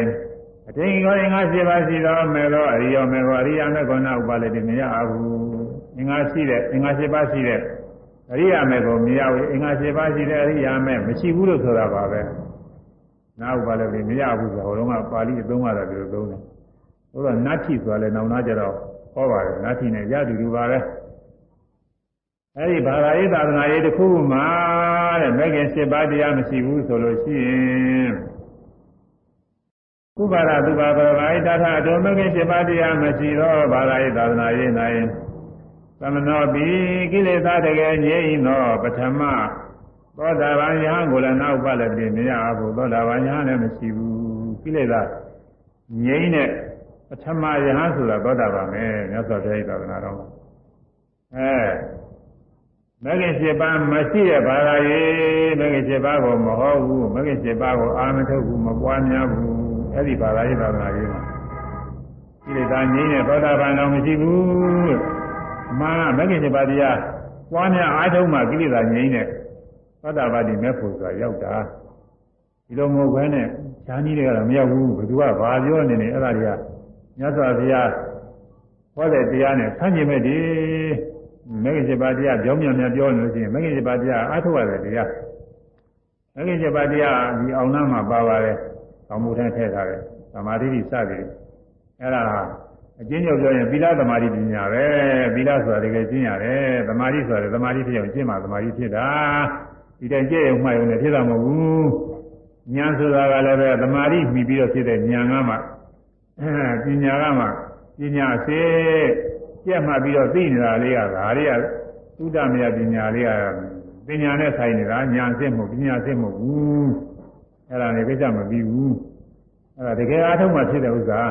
အထင်ကြီးအင်္ဂါ7ပါးရှိသောမေသောအရိယောမေသောအရိယာမေကောနာဥပါလေတိမရဘူး အင်္ဂါရှိတဲ့အင်္ဂါ7ပါးရှိတဲ့အရိယာမေကိုမရဘူးအင်္ဂါ7ပါးရှိတဲ့အရိယာမေမရှိဘူးလို့ဆိုတာပါပဲနာဥပါလေတိမရဘူးဆိုတော့ဟိုတုန်းကပါဠိအသုံးကတော့ဒီလိုသုံးတယ်ဟိုတော့နတ္ထိဆိုတာလည်းနောင်နာကြတော့ဟောပါတယ်နတ္ထိနဲ့ရတူတူပါပဲအဲဒီဘာသာရေးသာသနာရေးတစ်ခုမှတဲ့မဂ္ဂင်7ပါးတရားမရှိဘူးဆိုလို့ရှိရင်ဥပါဒသုဘာပရမအိတထအတော်မဂ္ဂင်7ပါးတရားမရှိတော့ဘာသာရေးသာသနာရေးနိုင် သမနောပိကိလေသာတကယ်ငြိမ့်သောပထမသောတာပန်ယဟန်ကိုလည်းနောက်ပါလည်းပြင်မရဘူးသောတာပန်ယဟန်လည်းမရှိဘူးကိလေသာငြိမ့်တဲ့ပထမယဟန်ဆိုတာသောတာပန်ပဲမြတ်စွာဘုရားသာသနာတော်အဲမဂ္ဂင်7ပါးမရှိတဲ့ဘာသာရေးမဂ္ဂင်7ပါးကိုမဟုတ်ဘူးမဂ္ဂင်7ပါးကိုအာမထုတ်ဘူးမပွားများဘူးအဲ့ဒီဘာသာရေးသာသနာရေးမှာကိလေသာငြိမ့်တဲ့သောတာပန်တော်မရှိဘူး မာနမဂ္ဂင်7ပါးတရားပွားများအားထုတ်မှကိလေသာငြိမ်းတဲ့သောတာပတိမဲ့ဖို့ဆိုတာရောက်တာဒီလိုမဟုတ်ဘဲနဲ့ဈာနီးတွေကတော့မရောက်ဘူးဘယ်သူကဘာပြောနေနေအဲ့ဒါတွေကမြတ်စွာဘုရားဟောတဲ့တရားနဲ့ဆန့်ကျင်မဲ့ဒီမဂ္ဂင်7ပါးတရားပြောင်းပြန်ပြန်ပြောနေလို့ရှိရင်မဂ္ဂင်7ပါးတရားအားထုတ်ရတယ်တရားမဂ္ဂင်7ပါးတရားဒီအောင်နာမှာပါပါတယ်။အောင်မှုထမ်းထည့်ထားတယ်။သမာဓိတိစသည်အဲ့ဒါအကျဉ်းချုပ်ပြောရင်သီလသမာဓိပညာပဲ သီလဆိုတာတကယ်ကျင့်ရတယ်သမာဓိဆိုတာသမာဓိဖြစ်အောင်ကျင့်မှသမာဓိဖြစ်တာဒီတိုင်ကြည့်ရုံမှရုံနဲ့ဖြစ်တာမဟုတ်ဘူးဉာဏ်ဆိုတာကလည်းပဲသမာဓိမှီပြီးတော့ဖြစ်တဲ့ဉာဏ်ကမှပညာကမှပညာစေကြက်မှပြီးတော့သိနေတာလေးကဒါလေးကသုဒ္ဓမယပညာလေးကပညာနဲ့ဆိုင်နေတာဉာဏ်စစ်မှုပညာစစ်မှုဘူးအဲ့ဒါနေကိစ္စမပြီးဘူးအဲ့ဒါတကယ်အားထုတ်မှဖြစ်တဲ့ဥစ္စာ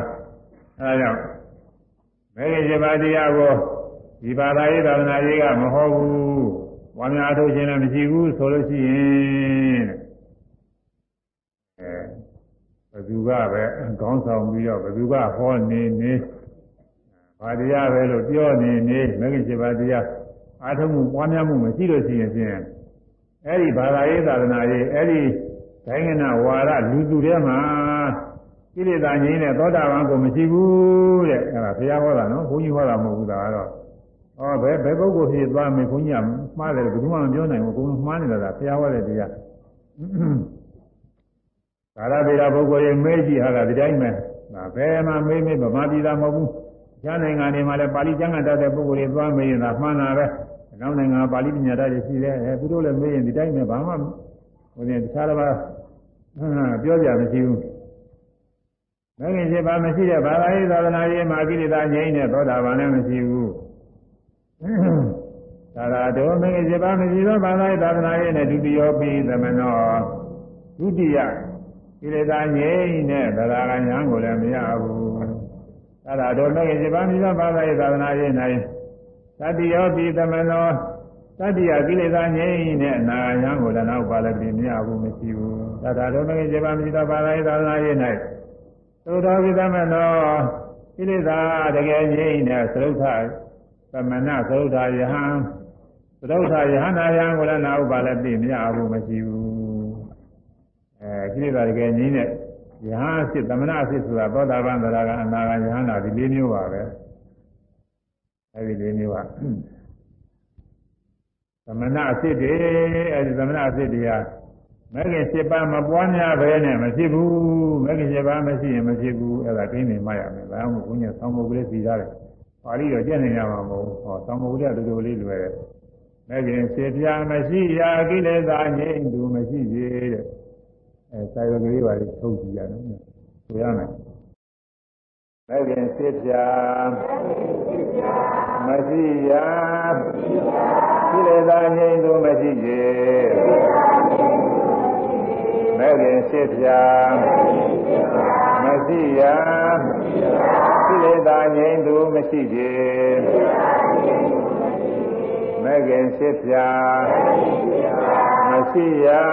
အဲဒါကြောင့်မဂ္ဂင်7ပါးတရားကို ဒီဘာသာရေးသာသနာရေးကမဟုတ်ဘူးဝါများထုတ်ခြင်းလည်းမရှိဘူးဆိုလို့ရှိရင်အဲဘသူကပဲခေါင်းဆောင်ပြီးတော့ဘသူကဟောနေနေဘာတရားပဲလို့ပြောနေနေမဂ္ဂင်7ပါးတရားအာထုံမှုပွားများမှုမရှိလို့ရှိရင်ဖြင့်အဲ့ဒီဘာသာရေးသာသနာရေးအဲ့ဒီဒိုင်းကနာဝါရလူသူထဲမှာကိလေသာငြိမ်းတဲ့သောတာပန်ကိုမရှိဘူးတဲ့အဲ့ဒါဘုရားဟောတာနော်ဘုန်းကြီးဟောတာမဟုတ်ဘူးဒါကတော့ ဩဘယ်ဘယ်ပုဂ္ဂိုလ်ဖြစ်သွားမယ်ဘုန်းကြီးကမှားတယ်ဘယ်သူမှမပြောနိုင်ဘူးအကုန်လုံးမှားနေတာကဘုရားဟောတဲ့တရားသာရဗေဒပုဂ္ဂိုလ်ရဲ့မဲကြည့်ဟာကဒီတိုင်းပဲဒါဘယ်မှမေးမေးဗမာပြည်သားမဟုတ်ဘူးကျမ်းနိုင်ငံတွေမှာလည်းပါဠိကျမ်းဂန်တတ်တဲ့ပုဂ္ဂိုလ်တွေသွားမေးရင်ဒါမှန်တာပဲအနောက်နိုင်ငံပါဠိပညာတတ်တွေရှိတယ်အဲသူတို့လည်းမေးရင်ဒီတိုင်းပဲဘာမှဟိုနေတခြားတစ်ပါးပြောကြမရှိဘူးမဂ္ဂင်7ပါးမရှိတဲ့ဘာသာရေးသာသနာရေးမှာကိလေသာငြိမ်းတဲ့သောတာပန်လည်းမရှိဘူး သာသာတော်မင်းကြီးပါမရှိသောဘာသာရေးသာသနာရေးနဲ့ဒုတိယပြီးသမနောဒုတိယကိလေသာငြိမ့်နဲ့သရဂညာကိုလည်းမရဘူးသာသာတော်မင်းကြီးပါမရှိသောဘာသာရေးသာသနာရေး၌သတိယောပြီးသမနောသတ္တိယကိလေသာငြိမ့်နဲ့အနာယံကိုလည်းနောက်ပါလည်းပြမရဘူးမရှိဘူးသာသာတော်မင်းကြီးပါမရှိသောဘာသာရေးသာသနာရေး၌သုတော်ဝိသမနောကိလေသာတကယ်ငြိမ့်နဲ့သရုပ်ထ သမဏသရုပ်ထယဟံသရုပ်ထယဟနာယံကိုလည်းနောက်ပါလည်းပြမရဘူးမရှိဘူးအဲကိလေသာတကယ်ငြိမ့်တဲ့ယဟအဖြစ်သမဏအဖြစ်ဆိုတာသောတာပန်သရကအနာဂယဟနာဒီလေးမျိုးပါပဲအဲဒီလေးမျိုးကသမဏအဖြစ်တွေအဲဒီသမဏအဖြစ်တွေကမဂ္ဂင်7ပါးမပွားများပဲနဲ့မဖြစ်ဘူးမဂ္ဂင်7ပါးမရှိရင်မဖြစ်ဘူးအဲဒါကိန်းနေမှရမယ်ဒါမှမဟုတ်ဘုညာဆောင်းမုတ်ကလေးစီထားတယ် ပါဠိတော့ကျင့်နေရမှာမဟုတ်ဘူးဟောဆောင်းမုတ်ကလေးကတူတူလေးလွယ်တယ်မဂ္ဂင်7ပြားမရှိရာကိလေသာငြိမ့်သူမရှိသေးတဲ့အဲစာရုပ်ကလေးပါလေးထုတ်ကြည့်ရတယ်ဆိုရမယ်မဂ္ဂင်7ပြားမရှိရာကိလေသာငြိမ့်သူမရှိသေးမဲ့ခင်ရှိ ဖြာမရှိရာကိလေသာငြိမ်းသူမရှိခြင်းမဲ့ခင်ရှိဖြာမရှိရာ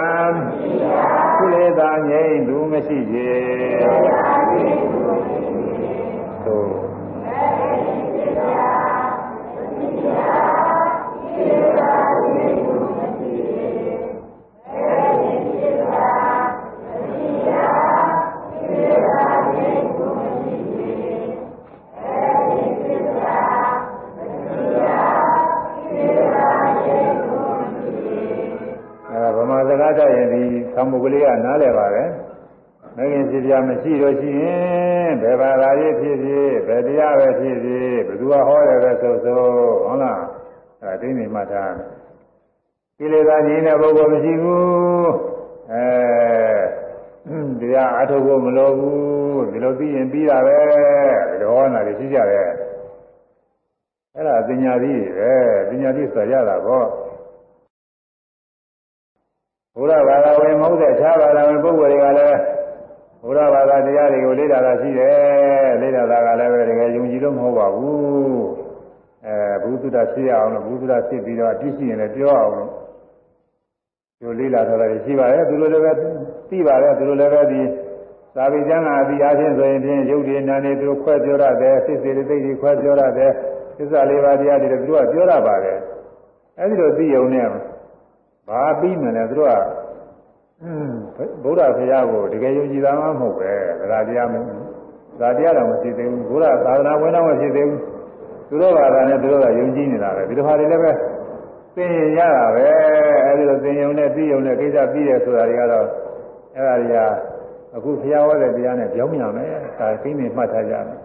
ကိလေသာငြိမ်းသူမရှိခြ ရင်ဒီသံဃာကလေးကနားလည်ပါပဲမဂ္ဂင်စီပြမရှိတော့ရှိရင်ဘယ်ဘာသာရေးဖြစ်ဖြစ်ဘယ်တရားပဲဖြစ်ဖြစ်ဘယ်သူကဟောတယ်ပဲဆိုဆိုဟုတ်လားအဲဒိနေမှတ်ထားကိလေသာငြိမ်းတဲ့ပုဂ္ဂိုလ်မရှိဘူးအဲတရားအထုတ်ဖို့မလိုဘူးဒီလိုပြီးရင်ပြီးတာပဲဒီလိုဟောတာတွေရှိကြတယ်အဲ့ဒါပညာသီးပဲပညာသီးဆိုရတာပေါ့ ဘုရားဘာသာဝင်မဟုတ်တဲ့အခြားဘာသာဝင်ပုဂ္ဂိုလ်တွေကလည်းဘုရားဘာသာတရားတွေကိုလေ့လာတာရှိတယ်လေ့လာတာကလည်းပဲတကယ်ယုံကြည်လို့မဟုတ်ပါဘူးအဲဘုသူတဖြစ်အောင်လို့ဘုသူတဖြစ်ပြီးတော့အပြစ်ရှိရင်လည်းပြောအောင်လို့ဒီလေ့လာထားတာရှိပါတယ်သူတို့လည်းပဲသိပါတယ်သူတို့လည်းပဲဒီသာဝိကျမ်းကအပြီးအားဖြင့်ဆိုရင်ဖြင့်ရုပ်ဒီနာနေသူခွဲပြောရတယ်စိတ်စေတသိက်တွေခွဲပြောရတယ်သစ္စာလေးပါးတရားတွေသူတို့ကပြောရပါတယ်အဲဒီလိုသိုံနဲ့ ဘာပြီးမယ်လဲသူတို့ကဗုဒ္ဓဘုရားကိုတကယ်ယုံကြည်တာမှမဟုတ်ပဲဒါတရားမဒါတရားတော့မရှိသေးဘူးဘုရားသာသနာဝင်တော့မရှိသေးဘူးသူတို့ဘာသာနဲ့သူတို့ကယုံကြည်နေတာပဲဒီလိုဟာတွေလည်းပဲသင်ရတာပဲအဲဒီလိုသင်ယုံနဲ့ပြီးယုံနဲ့ကိစ္စပြီးတယ်ဆိုတာတွေကတော့အဲ့ဒါတွေကအခုဘုရားဟောတဲ့တရားနဲ့ကြောင်းမြန်မယ်ဒါသိနေမှတ်ထားကြမယ်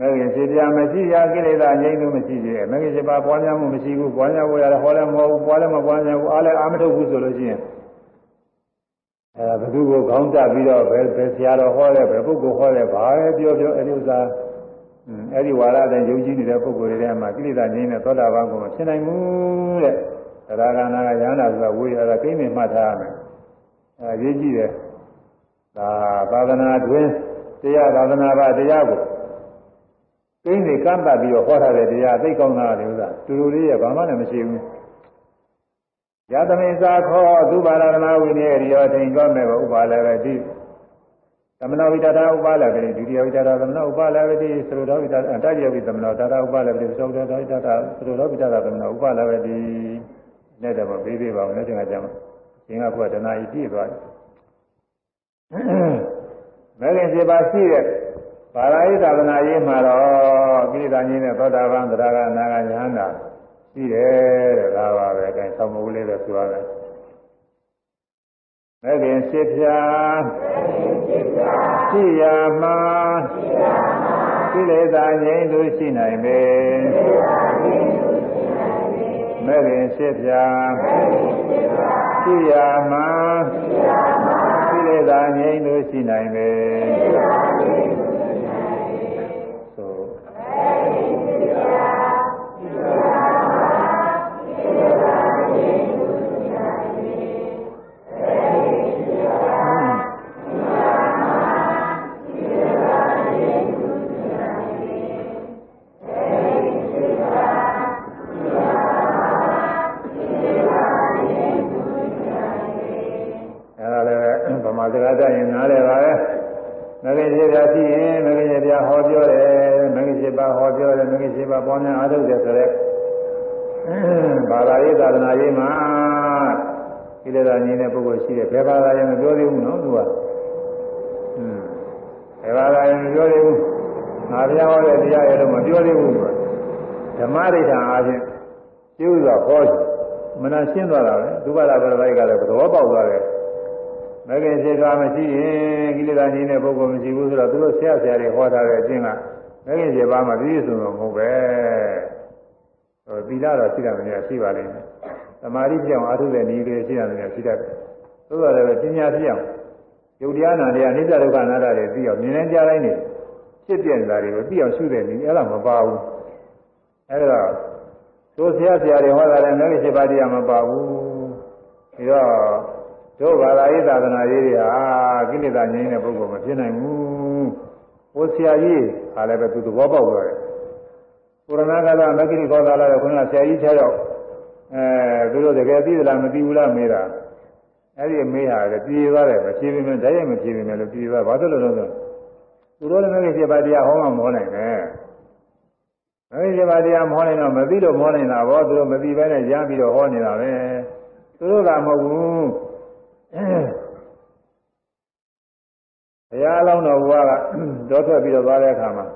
မဂ္ဂင်စေတရားမရှိရာကိလေသာငြိမ်းလို့မရှိသေးမဂ္ဂင်စေပါပွားများမှုမရှိဘူးပွားများဖို့ရတယ်ဟောလည်းမဟုတ်ဘူးပွားလည်းမပွားများဘူးအားလည်းအားမထုတ်ဘူးဆိုလို့ရှိရင်အဲဘသူကိုခေါင်းတက်ပြီးတော့ဘယ်ဘယ်ဆရာတော်ဟောတယ်ဘယ်ပုဂ္ဂိုလ်ဟောတယ်ဘာပဲပြောပြောအဲဒီဥစ္စာအဲဒီဝါရတဲ့ယုံကြည်နေတဲ့ပုဂ္ဂိုလ်တွေထဲမှာကိလေသာငြိမ်းတဲ့သောတာပန်ကိုမဖြစ်နိုင်ဘူးတဲ့သရဂနာကရဟန္တာဆိုတာဝေရတာကိမ့်နေမှတ်ထားရမယ်အဲရေးကြည့်တယ်ဒါသာသနာတွင်တရားသာသနာပါတရားကို ကိန်းတွေကန့်ပတ်ပြီးတော့ဟောထားတဲ့တရားသိကောင်းတာလေဥစ္စာတူတူလေးရဘာမှလည်းမရှိဘူးယသမိသာခောသုဘာရဏဝိနည်းရိယောထိန်ကြောမဲ့ဥပါလဝတိသမဏဝိတတာဥပါလဝတိဒုတိယဝိတတာသမဏဥပါလဝတိသရုတော်ဝိတတာတတိယဝိသမဏတာတာဥပါလဝတိသုတော်တော်ဝိတတာသရုတော်ဝိတတာသမဏဥပါလဝတိနဲ့တော့မပြီးသေးပါဘူးလက်ကျင်ကကြမှာရှင်ကဘုရားတဏှာကြီးပြည့်သွားတယ်မဲခင်7ပါးရှိတဲ့ ပါဠိသာသနာရေးမှာတော့ကိလေသာကြီးနဲ့သောတာပန်သရဂနာဂညာနာရှိတယ်တဲ့ဒါပါပဲအဲဆောင်းမုတ်လေးပဲဆိုရတယ်မဂ္ဂင်ရှိဖြာရှိရမှာကိလေသာငြိမ်းသူရှိနိုင်ပေမဂ္ဂင်ရှိဖြာရှိရမှာကိလေသာငြိမ်းသူရှိနိုင်ပေ မှာစကားတတ်ရင်နားလည်ပါပဲမဂ္ဂင်7ပါးရှိရင်မဂ္ဂင်7ပါးဟောပြောတယ်မဂ္ဂင်7ပါးဟောပြောတယ်မဂ္ဂင်7ပါးပေါင်းများအားထုတ်တယ်ဆိုတော့ဘာသာရေးသာသနာရေးမှာကိလေသာညင်းတဲ့ပုဂ္ဂိုလ်ရှိတယ်ဘယ်ဘာသာရေးမပြောသေးဘူးနော်သူကอืมဘယ်ဘာသာရေးမပြောသေးဘူးငါပြောဟောတဲ့တရားရဲ့တော့မပြောသေးဘူးသူကဓမ္မဒိဋ္ဌာအားဖြင့်ကျိုးစွာဟောမနာရှင်းသွားတာပဲဒုက္ခလာပရပိုက်ကလည်းသဘောပေါက်သွားတယ် မဂ္ဂင်7ပါးမရှိရင်ကိလေသာညင်းတဲ့ပုဂ္ဂိုလ်မရှိဘူးဆိုတော့သူတို့ဆရာဆရာတွေဟောထားတဲ့အချင်းကမဂ္ဂင်7ပါးမှာပြည့်စုံတော့မဟုတ်ပဲဟိုသီလတော့ရှိတာမများရှိပါလိမ့်မယ်သမာဓိပြောင်းအားထုတ်တဲ့နည်းတွေရှိတာလည်းရှိတတ်တယ်သို့တော်လည်းပညာပြောင်းယုတ်တရားနာတရားအနိစ္စဒုက္ခအနတ္တတွေသိအောင်မြင်နေကြတိုင်းနေဖြစ်ပြနေတာတွေကိုသိအောင်ရှုတဲ့နည်းအဲ့ဒါမပါဘူးအဲ့ဒါတို့ဆရာဆရာတွေဟောတာလည်းမဂ္ဂင်7ပါးတရားမပါဘူးပြီးတော့ တို့ဘာသာရေးသာသနာရေးတွေဟာကိလေသာငြိမ်းတဲ့ပုဂ္ဂိုလ်မဖြစ်နိုင်ဘူးဟိုဆရာကြီးဟာလည်းပဲသူသဘောပေါက်သွားတယ်ပုရဏကလာမဂ္ဂရိခောသာလာတဲ့ခုနကဆရာကြီး6ယောက်အဲသူတို့တကယ်သိသလားမသိဘူးလားမေးတာအဲ့ဒီမေးဟာလည်းပြေသွားတယ်မဖြေပေမဲ့ဓာတ်ရိုက်မဖြေပေမဲ့လို့ပြေသွားဘာလို့လဲဆိုတော့သူတို့လည်းမဂ္ဂင်7ပါးတရားဟောမှမဟောနိုင်နဲ့မဂ္ဂင်7ပါးတရားမဟောနိုင်တော့မသိလို့မဟောနိုင်တာဘောသူတို့မသိဘဲနဲ့ရမ်းပြီးတော့ဟောနေတာပဲသူတို့ကမဟုတ်ဘူး ဘုရားလောင်းတော်ဘုရားကတောထွက်ပြီးတော့သွားတဲ့အခါမှာ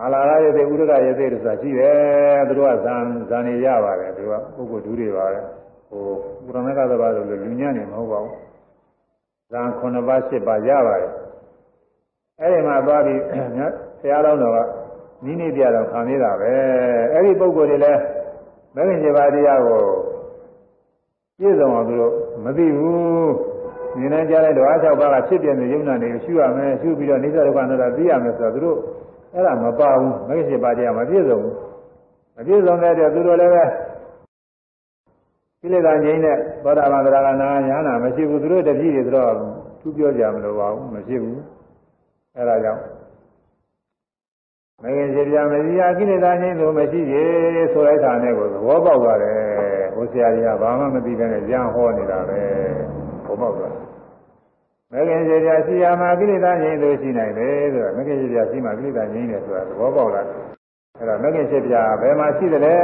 အာလာရရဲ့ဥဒကရဲ့တဲ့ဆိုတာရှိတယ်သူတို့ကဇန်ဇန်နေရပါတယ်သူကပုဂ္ဂိုလ်ဒူးတွေပါပဲဟိုပုရဏကသဘာလို့လူညံ့နေမဟုတ်ပါဘူးဇန်9ပါး10ပါးရပါတယ်အဲ့ဒီမှာသွားပြီးဘုရားလောင်းတော်ကနိနေပြတော့ခံနေတာပဲအဲ့ဒီပုဂ္ဂိုလ်တွေလည်းမဂ္ဂင်7ပါးတရားကို ပြည့်စုံအောင်သူတို့မသိဘူးမြင်နေကြတဲ့ဓဝါ၆ပါးကဖြစ်ပြနေယုံနာနေရှုရမယ်ရှုပြီးတော့နေသဒုက္ခနာတာသိရမယ်ဆိုတော့သူတို့အဲ့ဒါမပါဘူးမဂ္ဂင်7ပါးတရားမပြည့်စုံဘူးမပြည့်စုံတဲ့အတွက်သူတို့လည်းပဲကိလေသာငြိမ်းတဲ့သောတာပန်သရဂနာညာနာမရှိဘူးသူတို့တပည့်တွေဆိုတော့သူပြောကြမလို့ပါဘူးမရှိဘူးအဲ့ဒါကြောင့်မဂ္ဂင်7ပါးမရှိရကိလေသာငြိမ်းလို့မရှိရေဆိုလိုက်တာနဲ့ကိုသဘောပေါက်သွားတယ် ဟိုဆရာကြီးကဘာမှမသိတဲ့နဲ့ကြံဟောနေတာပဲသဘောပေါက်သွားမဂ္ဂင်7ပါးရှိရမှာကိလေသာငြိမ်းလို့ရှိနိုင်တယ်ဆိုတော့မဂ္ဂင်7ပါးရှိမှကိလေသာငြိမ်းတယ်ဆိုတာသဘောပေါက်လာတယ်အဲ့တော့မဂ္ဂင်7ပါးဘယ်မှာရှိသလဲ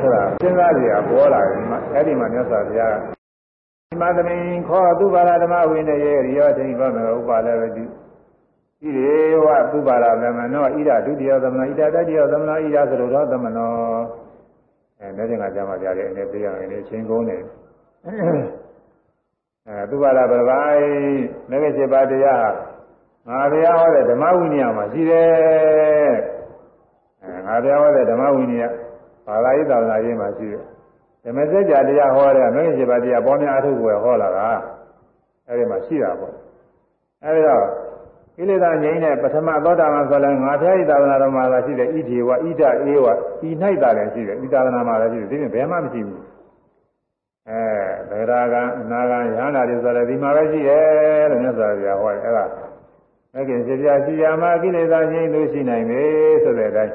ဆိုတာစဉ်းစားကြည့်ရပေါ်လာတယ်ဒီမှာအဲ့ဒီမှာမြတ်စွာဘုရားဒီမှာသမင်ခောသူပါရဓမ္မဝိနယေရိယောတိဘောမေဥပါလည်းတိဣရေဝသုပါရသမနောဣဒဒုတိယသမနောဣဒတတိယသမနောဣဒသရုတော်သမနော အဲလက်ကျင်ကကြမှာကြားတယ်အနေပြရရင်အချင်းကုန်းတယ်အဲသုပါရပပိုင်မဂ္ဂင်7ပါးတရားငါဘုရားဟောတဲ့ဓမ္မဝိနည်းမှာရှိတယ်အဲငါဘုရားဟောတဲ့ဓမ္မဝိနည်းဘာသာရေးသာသနာရေးမှာရှိတယ်ဓမ္မစကြာတရားဟောတဲ့မဂ္ဂင်7ပါးတရားပေါ်များအထုပ်ကိုဟောလာတာအဲဒီမှာရှိတာပေါ့အဲဒီတော့ ကိလေသာငြိမ်းတဲ့ပထမသောတာပန်ဆိုလည်းငါဖျားဤသာသနာတော်မှာရှိတဲ့ဣတိဝဣဒအေဝဤ၌သာလည်းရှိတယ်ဤသာသနာမှာလည်းရှိတယ်ဒီပြင်ဘယ်မှမရှိဘူးအဲဗေဒကအနာဂံယန္တာတွေဆိုလည်းဒီမှာပဲရှိတယ်လို့မြတ်စွာဘုရားဟောတယ်အဲ့ဒါမဂ္ဂင်7ပါးရှိရမှာကိလေသာငြိမ်းလို့ရှိနိုင်ပြီဆိုတဲ့အတိုင်း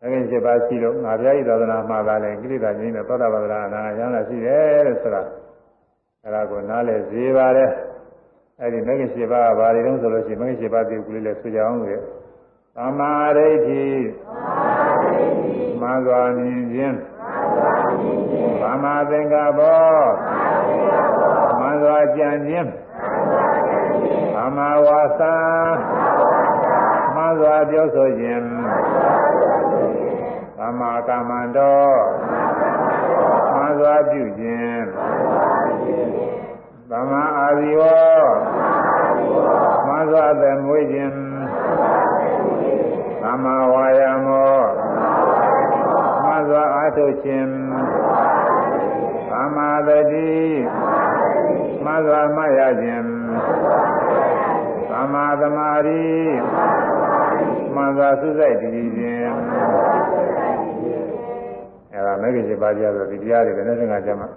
မဂ္ဂင်7ပါးရှိလို့ငါဖျားဤသာသနာမှာလည်းကိလေသာငြိမ်းတဲ့သောတာပန်အနာဂံယန္တာရှိတယ်လို့ဆိုတာအဲ့ဒါကိုနားလည်စေပါတယ် အဲ့ဒီမဂ္ဂင်7ပါးဘာတွေတုံးဆိုလို့ရှိရင်မဂ္ဂင်7ပါးဒီကုလေးလည်းဆိုကြအောင်လေသမာဓိဋ္ဌိမှန်စွာမြင်ခြင်းသမာသင်္ကပ္ပောမှန်စွာကြံခြင်းသမာဝါစာမှန်စွာပြောဆိုခြင်းသမာကမ္မန္တောမှန်စွာပြုခြင်း သမာအာဇီဝမှန်စွာသက်မွေးခြင်းသမာဝါယာမောမှန်စွာအားထုတ်ခြင်းသမာသတိမှန်စွာမှတ်ရခြင်းသမာသမာဓိမှန်စွာသုစိတ်တည်ခြင်းအဲဒါမဂ္ဂင်7ပါးကြာဆိုဒီတရားတွေလည်းနဲ့ငါကြမှာ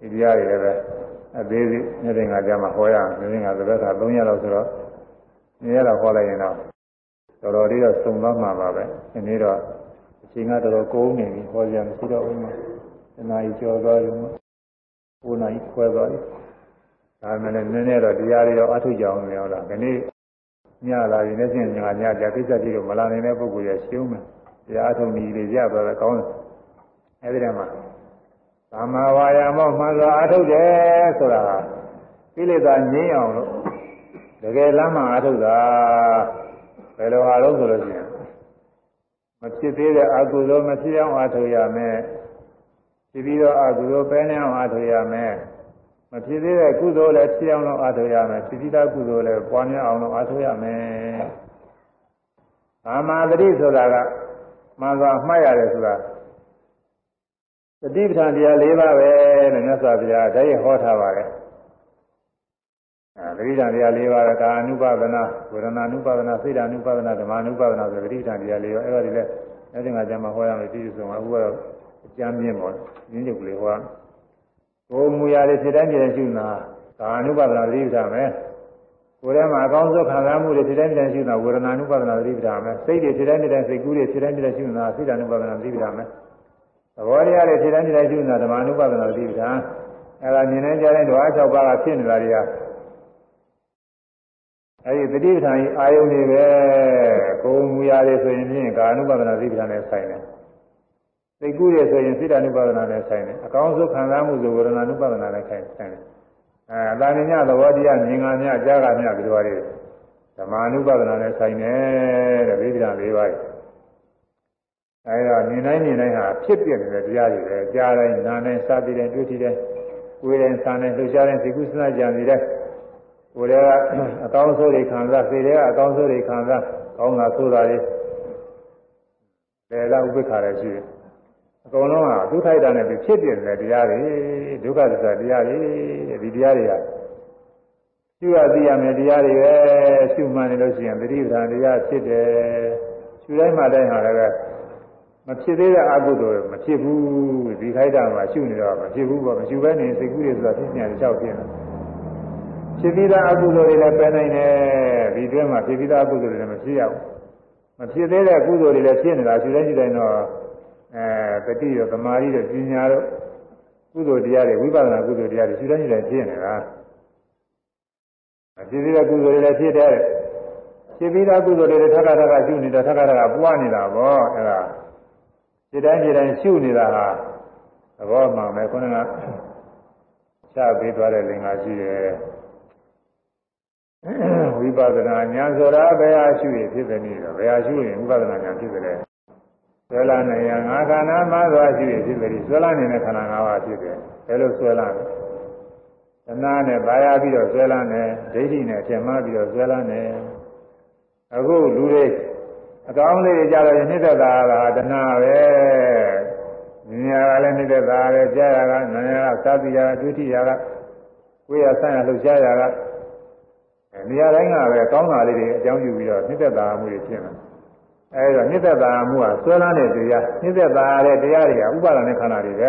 ဒီတရားတွေလည်းပဲ အသေးစိတ်နေ့ငါကြမှာဟောရအောင်နေ့ငါသဘက်သာ3ရက်လောက်ဆိုတော့နေ့ရက်လောက်ဟောလိုက်ရင်တော့တော်တော်လေးတော့စုံသွားမှာပါပဲဒီနေ့တော့အချိန်ကတော်တော်ကုန်နေပြီဟောကြမရှိတော့ဘူးမှာတနားကြီးကျော်သွားပြီမှာ9နာရီခွဲသွားပြီဒါမှလည်းနည်းနည်းတော့တရားတွေရောအထုကြအောင်လည်းဟုတ်လားဒီနေ့ညလာရင်လည်းချင်းညာညကြကိစ္စကြီးတော့မလာနိုင်တဲ့ပုဂ္ဂိုလ်ရရှုံးမယ်တရားအထုနည်းတွေရသွားတယ်ကောင်းတယ်အဲဒီတည်းမှာ သမ္မာဝါယာမောမှန်စွာအထုတယ်ဆိုတာကိလေသာငြိမ်းအောင်လို့တကယ်လမ်းမှအထုတာဘယ်လိုဟာလို့ဆိုလို့ရှိရင်မဖြစ်သေးတဲ့အကုသိုလ်မဖြစ်အောင်အထုရမယ်ဖြစ်ပြီးတော့အကုသိုလ်ပဲနေအောင်အထုရမယ်မဖြစ်သေးတဲ့ကုသိုလ်လည်းဖြစ်အောင်လို့အားထုတ်ရမယ်ဖြစ်ပြီးသားကုသိုလ်လည်းပွားများအောင်လို့အားထုတ်ရမယ်။အာမာတိဆိုတာကမှန်စွာမှတ်ရတယ်ဆိုတာသ တိပဋ္ဌာန်တရား၄ပါးပဲလို့မြတ်စွာဘုရားတည်းဟောထားပါတယ်။အဲသတိပဋ္ဌာန်တရား၄ပါးကကာနုပါဒနာဝေဒနာနုပါဒနာစိတ်ဓာနုပါဒနာဓမ္မနုပါဒနာဆိုသတိပဋ္ဌာန်တရား၄ပါးအဲ့ဒါတွေလည်းအဲ့ဒီမှာကျမှဟောရမယ်ပြည့်စုံအခုကတော့အကျမ်းပြင်းပေါ့။ရင်းချုပ်ကလေးဟောကိုယ်မူရာတွေဖြစ်တိုင်းဖြစ်တိုင်းရှုနာကာနုပါဒနာသတိပဋ္ဌာန်ပဲကိုယ်ထဲမှာအကောင်းဆုံးခံစားမှုတွေဖြစ်တိုင်းဖြစ်တိုင်းရှုနာဝေဒနာနုပါဒနာသတိပဋ္ဌာန်ပဲစိတ်တွေဖြစ်တိုင်းဖြစ်တိုင်းစိတ်ကူးတွေဖြစ်တိုင်းဖြစ်တိုင်းရှုနာစိတ်ဓာနုပါဒနာသတိပဋ္ဌာန်ပဲ သဘောတရားတွေခြေတိုင်းခြေတိုင်းရှုနေတာဓမ္မနုပဒနာတိပ္ပဒါအဲ့ဒါမြင်နေကြတဲ့ဓဝါ၆ပါးကဖြစ်နေတာတွေကအဲ့ဒီတတိပ္ပဒါကြီးအာယုန်တွေပဲကိုယ်မူရတယ်ဆိုရင်ဖြင့်ကာနုပဒနာတိပ္ပဒါနဲ့ဆိုင်တယ်သိကုရဆိုရင်စိတ္တနုပဒနာနဲ့ဆိုင်တယ်အကောင်းဆုံးခံစားမှုဆိုဝရဏနုပဒနာနဲ့ဆိုင်တယ်အဲအတဏိညသဘောတရားမြင်ကမြကြားကမြဒီလိုပါလေဓမ္မနုပဒနာနဲ့ဆိုင်တယ်တဲ့ဒိဋ္ဌိဓာ၄ပါး အဲဒါမြင်တိုင်းမြင်တိုင်းဟာဖြစ်ပြနေတဲ့တရားတွေပဲကြားတိုင်းနားတိုင်းစသည်တိုင်းတွေ့ထိတိုင်းကိုယ်တိုင်းစားတိုင်းလှုပ်ရှားတိုင်းစိတ်ကူးစဉ်းစားကြံနေတဲ့ကိုယ်တွေကအကောင်းဆုံးတွေခံစားစိတ်တွေကအကောင်းဆုံးတွေခံစားကောင်းတာဆိုးတာတွေလေလာဥပ္ပခါရရှိတယ်အကုန်လုံးကဒုက္ခိုက်တာနဲ့ဖြစ်ပြတဲ့တရားတွေဒုက္ခသစ္စာတရားတွေဒီတရားတွေကရှုရသိရမယ်တရားတွေပဲရှုမှန်နေလို့ရှိရင်သတိပဋ္ဌာန်တရားဖြစ်တယ်ရှုတိုင်းမှတိုင်းဟာလည်း မဖြစ်သေးတဲ့အကုသိုလ်မဖြစ်ဘူးဒီခိုက်တာမှာရှုနေတော့မဖြစ်ဘူးပေါ့မရှုဘဲနေစိတ်ကူးတွေဆိုတာဖြစ်နေတယ်ကြောက်ပြင်းတယ်ဖြစ်ပြီးသားအကုသိုလ်တွေလည်းပယ်နိုင်တယ်ဒီတွင်းမှာဖြစ်ပြီးသားအကုသိုလ်တွေလည်းမဖြစ်ရဘူးမဖြစ်သေးတဲ့ကုသိုလ်တွေလည်းဖြစ်နေတာရှုတိုင်းရှုတိုင်းတော့အဲတတိရောသမာဓိရောပညာရောကုသိုလ်တရားတွေဝိပဿနာကုသိုလ်တရားတွေရှုတိုင်းရှုတိုင်းဖြစ်နေတာအဖြစ်သေးတဲ့ကုသိုလ်တွေလည်းဖြစ်တယ်ဖြစ်ပြီးသားကုသိုလ်တွေလည်းထပ်ခါထပ်ခါရှုနေတာထပ်ခါထပ်ခါပွားနေတာပေါ့အဲဒါဖြ စ်တိုင်းဖြစ်တိုင်းရှုနေတာဟာသဘောမှန်ပဲခုနကချပေးသွားတဲ့လင်္ကာရှိတယ်ဝိပဿနာဉာဏ်ဆိုတာဘယ်ဟာရှုရဖြစ်တယ်နည်းတော့ဘယ်ဟာရှုရင်ဝိပဿနာဉာဏ်ဖြစ်တယ်ဆွဲလာနေရငါခန္ဓာမှားသွားရှိရဖြစ်တယ်ဆွဲလာနေတဲ့ခန္ဓာ၅ပါးဖြစ်တယ်ဘယ်လိုဆွဲလာလဲသနာနဲ့ဘာယာပြီးတော့ဆွဲလာနေဒိဋ္ဌိနဲ့ထင်မှားပြီးတော့ဆွဲလာနေအခုလူတွေ အကောင်းလေးကြတော့နှစ်သက်တာကတဏှာပဲဉာဏ်ကလည်းနှစ်သက်တာပဲကြားရကနာရကသာတိရကဒုတိယကကိုယ်ရဆန့်ရလှုပ်ရှားရကနေရာတိုင်းကပဲကောင်းတာလေးတွေအကြောင်းပြုပြီးတော့နှစ်သက်တာမှုတွေဖြစ်နေအဲဒါနှစ်သက်တာမှုကဆွဲလန်းတဲ့တရားနှစ်သက်တာတဲ့တရားတွေကဥပါဒနဲ့ခန္ဓာတွေပဲ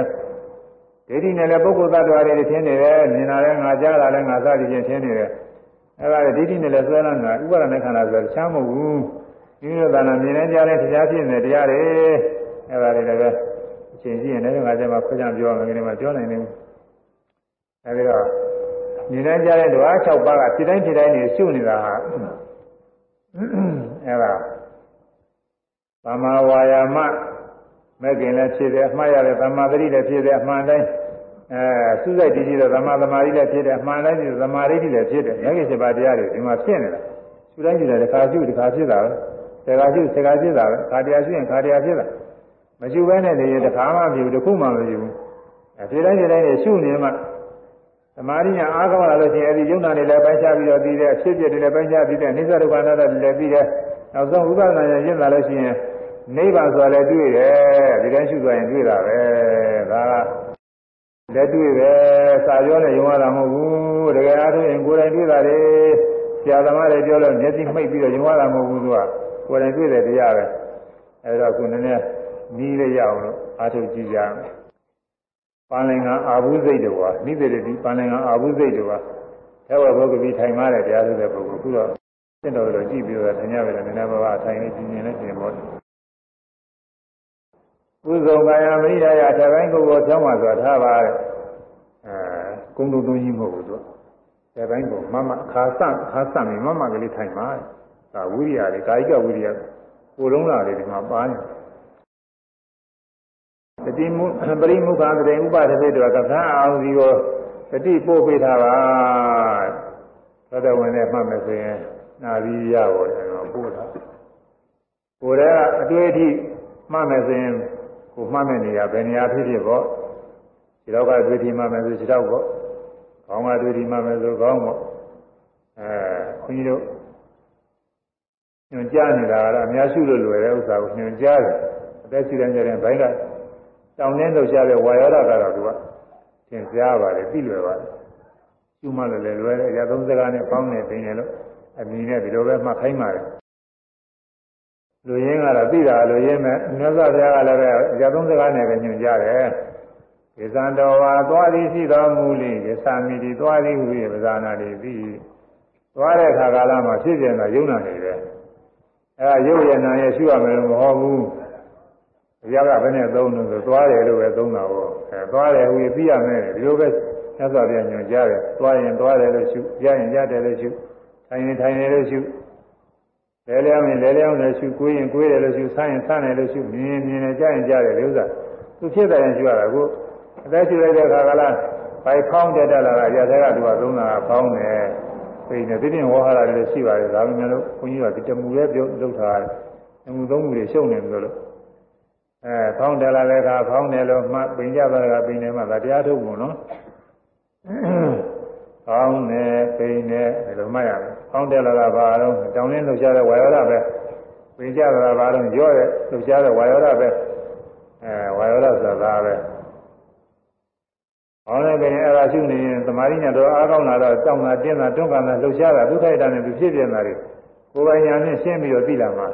ဒိဋ္ဌိနဲ့လည်းပုဂ္ဂိုလ်သတ္တဝါတွေထင်နေတယ်မြင်တာလည်းငါကြားတာလည်းငါစသည်ဖြင့်ထင်နေတယ်အဲဒါဒိဋ္ဌိနဲ့လည်းဆွဲလန်းတာဥပါဒနဲ့ခန္ဓာဆိုတော့ချမ်းမဟုတ်ဘူး ဒီလိုသာနာမြင်နေကြတဲ့တရားဖြစ်နေတရားတွေအဲဒါတွေလည်းပဲအချိန်ရှိရင်လည်းငါကျမှခွင့်ကြပြောမယ်ဒီမှာပြောနိုင်နေဘူးအဲဒီတော့မြင်နေကြတဲ့ဓဝါ6ပါးကဖြစ်တိုင်းဖြစ်တိုင်းနေရှုနေတာဟာအဲဒါသမ္မာဝါယာမမဲ့ခင်လည်းဖြစ်တယ်အမှားရတဲ့သမ္မာသတိလည်းဖြစ်တယ်အမှန်တိုင်းအဲစုစိုက်တည်ကြည်တဲ့သမ္မာသမာဓိလည်းဖြစ်တယ်အမှန်တိုင်းဒီသမာဓိလည်းဖြစ်တယ်မဲ့ခင်7ပါးတရားတွေဒီမှာဖြစ်နေတာရှုတိုင်းရှုတယ်တစ်ခါရှုတစ်ခါဖြစ်တာပဲ ဆယ်ခါရှုဆယ်ခါဖြစ်တာပဲခါတရားရှုရင်ခါတရားဖြစ်တာမရှုဘဲနဲ့နေရင်တစ်ခါမှမဖြစ်ဘူးတစ်ခုမှမဖြစ်ဘူးအဲဒီတိုင်းဒီတိုင်းနေရှုနေမှသမာဓိညာအားကောင်းလာလို့ရှိရင်အဲဒီယုံနာတွေလည်းပိုင်းခြားပြီးတော့ပြီးတဲ့အဖြစ်အပျက်တွေလည်းပိုင်းခြားပြီးတဲ့နိစ္စဒုက္ခအနတ္တတွေလည်းပြီးတဲ့နောက်ဆုံးဥပဒနာဉာဏ်ရင့်လာလို့ရှိရင်နိဗ္ဗာန်ဆိုတာလည်းတွေ့တယ်ဒီတိုင်းရှုသွားရင်တွေ့တာပဲဒါကလက်တွေ့ပဲစာပြောနဲ့ယုံရတာမဟုတ်ဘူးတကယ်အားဖြင့်ကိုယ်တိုင်တွေ့တာလေ ဆရာသမားတွေပြောလို့မျက်စိမှိတ်ပြီးတော့ယုံရတာမဟုတ်ဘူးသူကကိုယ်တိုင်တွေ့တယ်တရားပဲအဲဒါကိုနည်းနည်းနီးလေးရအောင်လို့အားထုတ်ကြည့်ကြမယ်ပါဠိငံအာဘူးစိတ်တော်ဟာနိသေတိပါဠိငံအာဘူးစိတ်တော်ဟာထဲဝဘုဂဗီထိုင်မားတဲ့တရားဆိုတဲ့ပုဂ္ဂိုလ်ခုတော့စင့်တော်တော်ကြည့်ပြီးတော့သင်ရပဲနည်းနည်းပါးပါးအထိုင်လေးပြင်းပြင်းလေးပြင်ပေါ်တယ်ကုသိုလ်ကာယမိရိယာထပိုင်းကိုယ်ကိုဖြောင်းမှဆိုထားပါတဲ့အဲကုံတုံတုံးကြီးမဟုတ်ဘူးသူ ခြေပိုင်းကိုမမခါဆခါဆမမမကလေးထိုင်ပါဒါဝိရိယလေးကာယကဝိရိယကိုလုံးလာလေးဒီမှာပါနေတတိမုပရိမုခာတရေဥပဒသေတောကသာအောင်စီကိုတတိပို့ပေးထားပါသောတဝင်နဲ့မှတ်မယ်ဆိုရင်နာပြီးရပါတော့ပို့တာကိုယ်ကအတွေ့အထိမှတ်မယ်ဆိုရင်ကိုမှတ်မဲ့နေရဘယ်နေရာဖြစ်ဖြစ်ပေါ့ဒီတော့ကတွေ့ထိမှတ်မယ်ဆိုခြေတော့ပေါ့ ခေါင်းကတွေ့ထိမှတ်မယ်ဆိုခေါင်းပေါ့အဲခွန်ကြီးတို့ညွန်ကြားနေတာကတော့အများစုလို့လွယ်တဲ့ဥစ္စာကိုညွန်ကြားတယ်အသက်ရှိတဲ့ကြတဲ့ဘိုင်းကတောင်းနှင်းလှုပ်ရှားတဲ့ဝါယောဓကတော့သူကသင်ကြားပါတယ်ပြီးလွယ်ပါတယ်ကျူးမလည်းလည်းလွယ်တယ်အရာသုံးစကားနဲ့ပေါင်းနေပင်တယ်လို့အမည်နဲ့ဒီလိုပဲမှတ်ခိုင်းပါတယ်လူရင်းကတော့သိတာလူရင်းမဲ့မြတ်စွာဘုရားကလည်းပဲအရာသုံးစကားနဲ့ပဲညွှန်ကြားတယ် ဒေသံတော်ဝါသွားသည်ရှိတော်မူလိယသမိတိသွားသည်ဟူ၍ပဇာနာတိပြီးသွားတဲ့ခါကာလမှာဖြစ်ပြန်တာယုံနာနေတယ်အဲဒါရုပ်ရည်နာရဲ့ရှုရမယ်လို့မဟုတ်ဘူးဘုရားကဘယ်နဲ့သုံးလို့ဆိုသွားတယ်လို့ပဲသုံးတာပေါ့အဲသွားတယ်ဟူ၍ပြီးရမယ်ဒီလိုပဲမြတ်စွာဘုရားညွှန်ကြားတယ်သွားရင်သွားတယ်လို့ရှုရရင်ရတယ်လို့ရှုထိုင်ရင်ထိုင်တယ်လို့ရှုလဲလျောင်းရင်လဲလျောင်းတယ်ရှုကိုယ်ရင်ကိုယ်တယ်လို့ရှုဆန်းရင်ဆန်းတယ်လို့ရှုမြင်ရင်မြင်တယ်ကြားရင်ကြားတယ်လို့ဥစ္စာသူဖြစ်တယ်ရင်ရှုရတာကို အသက်ရှုလိုက်တဲ့အခါကလားဘိုက်ဖောင်းတက်တက်လာတာရတဲ့ကသူကသုံးတာဖောင်းတယ်ပြင်နေဒီပြင်ဝါဟာရလည်းရှိပါတယ်ဒါပေမဲ့လို့ဘုန်းကြီးကဒီတမူရဲ့ပြုလုပ်ထားတယ်တမူသုံးမူတွေရှုံနေတယ်လို့အဲဖောင်းတယ်လာတဲ့အခါဖောင်းတယ်လို့မှပင်ကြတာကပင်နေမှဒါတရားထုတ်ဖို့နော်ဖောင်းနေပိန်နေဒီလိုမှတ်ရမယ်ဖောင်းတယ်လာတာဘာတော့တောင်းရင်းလှုပ်ရှားတဲ့ဝါယောဓပဲပင်ကြတာဘာတော့ရော့တဲ့လှုပ်ရှားတဲ့ဝါယောဓပဲအဲဝါယောဓဆိုတာပဲ ဟောလည်းပဲအဲ့ဒါရှုနေရင်သမာဓိညာတော့အားကောင်းလာတော့တောင်းတာတင်းတာတွန်းကန်တာလှုပ်ရှားတာဒုက္ခိတနဲ့သူဖြစ်ပြနေတာတွေကိုယ်ပိုင်ညာနဲ့ရှင်းပြီးတော့သိလာမှာ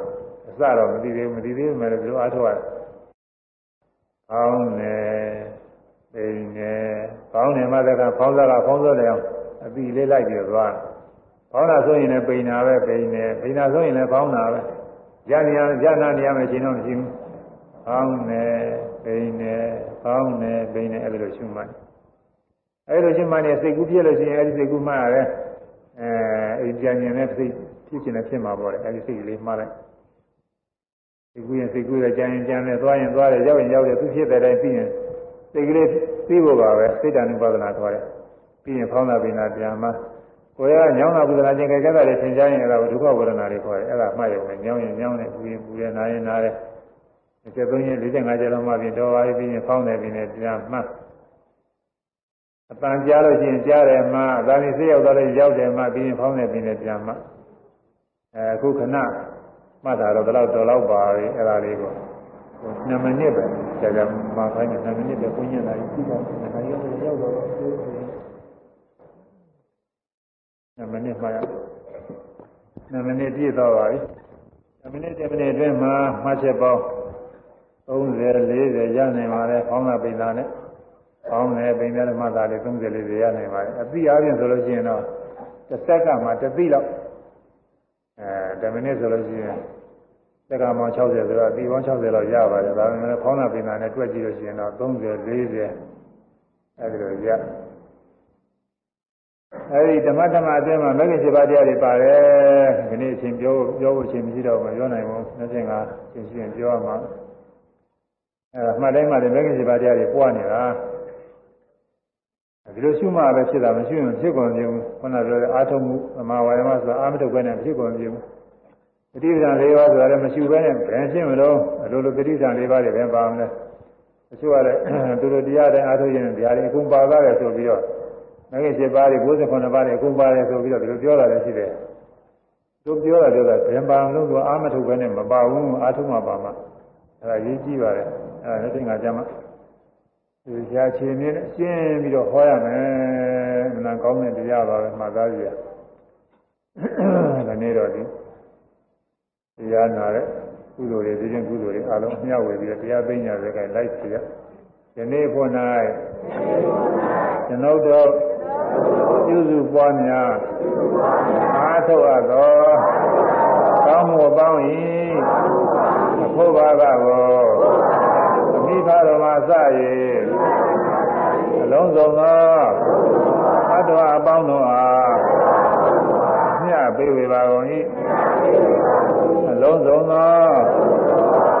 အစတော့မသိသေးဘူးမသိသေးဘူးမယ်လို့ဒီလိုအားထုတ်ရတယ်။ကောင်းတယ်ပိန်တယ်ကောင်းတယ်မှလည်းကဖောင်းစားကဖောင်းစားတယ်အောင်အပီလေးလိုက်ပြီးသွားဖောင်းတာဆိုရင်လည်းပိန်တာပဲပိန်တယ်ပိန်တာဆိုရင်လည်းဖောင်းတာပဲရနေရရနာနေရမယ်ရှင်တော့မရှိဘူး။ဖောင်းတယ်ပိန်တယ်ဖောင်းတယ်ပိန်တယ်အဲ့လိုရှုမှတ် အဲ့လိုချင်းမှနေစိတ်ကူးပြည့်လို့ရှိရင်အဲ့ဒီစိတ်ကူးမှရတယ်အဲအဲ့ဒီပြန်မြင်တဲ့စိတ်ဖြစ်ချင်တယ်ဖြစ်မှာပေါ့လေအဲ့ဒီစိတ်လေးမှားလိုက်စိတ်ကူးရင်စိတ်ကူးတယ်ကြံရင်ကြံတယ်သွားရင်သွားတယ်ရောက်ရင်ရောက်တယ်သူဖြစ်တဲ့တိုင်းပြီးရင်စိတ်ကလေးပြီးဖို့ပါပဲစိတ်တ ानु ပါဒနာခေါ်တယ်ပြီးရင်ဖောင်းတာပိနာပြန်မှာကိုယ်ကညောင်းတာပုဒနာချင်းကြဲကြတာတွေသင်ကြားရင်အဲ့ဒါကိုဒုက္ခဝေဒနာတွေခေါ်တယ်အဲ့ဒါမှတ်ရုံနဲ့ညောင်းရင်ညောင်းတယ်ပူရင်ပူတယ်နားရင်နားတယ်အချက်သုံးရင်45ချက်လုံးမှပြင်တော်ပါပြီးရင်ဖောင်းတယ်ပြီးရင်ပြန်မှတ် အပန်ကြားလို့ရှိရင်ကြားတယ်မှအပန်ကြီးစိတ်ရောက်တော့လည်းရောက်တယ်မှပြီးရင်ဖောင်းနေပြီးနေပြန်မှအဲအခုခဏမှတ်တာတော့ဘယ်တော့တော်တော့ပါပြီအဲ့ဒါလေးကိုဟို2မိနစ်ပဲကြာကြာမှခိုင်းတယ်2မိနစ်ပဲကိုညင်လာပြီးပြီးတော့2ခါရောက်တော့ရောက်တော့2မိနစ်မှရ2မိနစ်ပြည့်တော့ပါပြီ2မိနစ်7မိနစ်အတွင်းမှာမှတ်ချက်ပေါင်း30 40ရနိုင်ပါလေဖောင်းတာပိန်တာနဲ့ ကောင်းတယ်ပိန်များဓမ္မသားလေး30လေးတွေရနိုင်ပါတယ်အသိအားဖြင့်ဆိုလို့ရှိရင်တော့တစ်စက္ကန့်မှာတစ်သိလောက်အဲ10မိနစ်ဆိုလို့ရှိရင်စက္ကန့်ပေါင်း60ဆိုတော့အသိပေါင်း60လောက်ရပါတယ်ဒါပေမဲ့ခေါင်းနာပိန်သားနဲ့တွက်ကြည့်လို့ရှိရင်တော့30 40အဲဒီလိုရအဲဒီဓမ္မဓမ္မအတွင်းမှာမဂ္ဂင်7ပါးတရားတွေပါတယ်ဒီနေ့အချိန်ပြောပြောဖို့အချိန်မရှိတော့ဘူးပြောနိုင်ဘူးနှစ်ချိန်ကသင်ရှိရင်ပြောရမှာအဲမှတ်တိုင်းမှလည်းမဂ္ဂင်7ပါးတရားတွေပွားနေတာ ဒီလိုရှုမှပဲဖြစ်တာမရှိရင်ဖြစ်ကုန်ပြုခုနပြောတဲ့အာထုံမှုသမာဝါယမဆိုတာအာမထုတ်ပဲနဲ့ဖြစ်ကုန်ပြုတတိပ္ပံ၄ပါးဆိုတာလည်းမရှိဘဲနဲ့ဘယ်ဖြစ်မလို့အလိုလိုတတိပ္ပံ၄ပါးတွေပဲပါမလဲတချို့ကလည်းသူတို့တရားတိုင်းအာထုရင်ဗျာတွေအကုန်ပါသွားတယ်ဆိုပြီးတော့မဂ္ဂင်7ပါးတွေ69ပါးတွေအကုန်ပါတယ်ဆိုပြီးတော့ဒီလိုပြောတာလည်းရှိတယ်သူပြောတာပြောတာဘယ်ပါမလို့သူအာမထုတ်ပဲနဲ့မပါဘူးအာထုမှပါမှအဲဒါရေးကြည့်ပါတယ်အဲဒါလက်ထင်ကကြမှာ ဒီရှားချင်နေရှင်းပြီးတော့ဟောရမယ်မနာကောင်းတဲ့တရားပါပဲမှတ်သားကြည့်ရဒီနေ့တော့ဒီတရားနာတဲ့ကုသိုလ်တွေဒီချင်းကုသိုလ်တွေအလုံးမျှဝေပြီးတရားသိညာတွေကလိုက်စီရယနေ့ဖို့၌ကျွန်ုပ်တို့ပြုစုပွားများအားထုတ်အပ်သောကောင်းမှုပေါင်း၏အဖို့ဘာက ကိုမိဘတော်မှာစ၍အလုံးစုံသောသတ္တဝါအပေါင်းတို့အားမြတ်ပေးဝေပါကုန်၏အလုံးစုံသော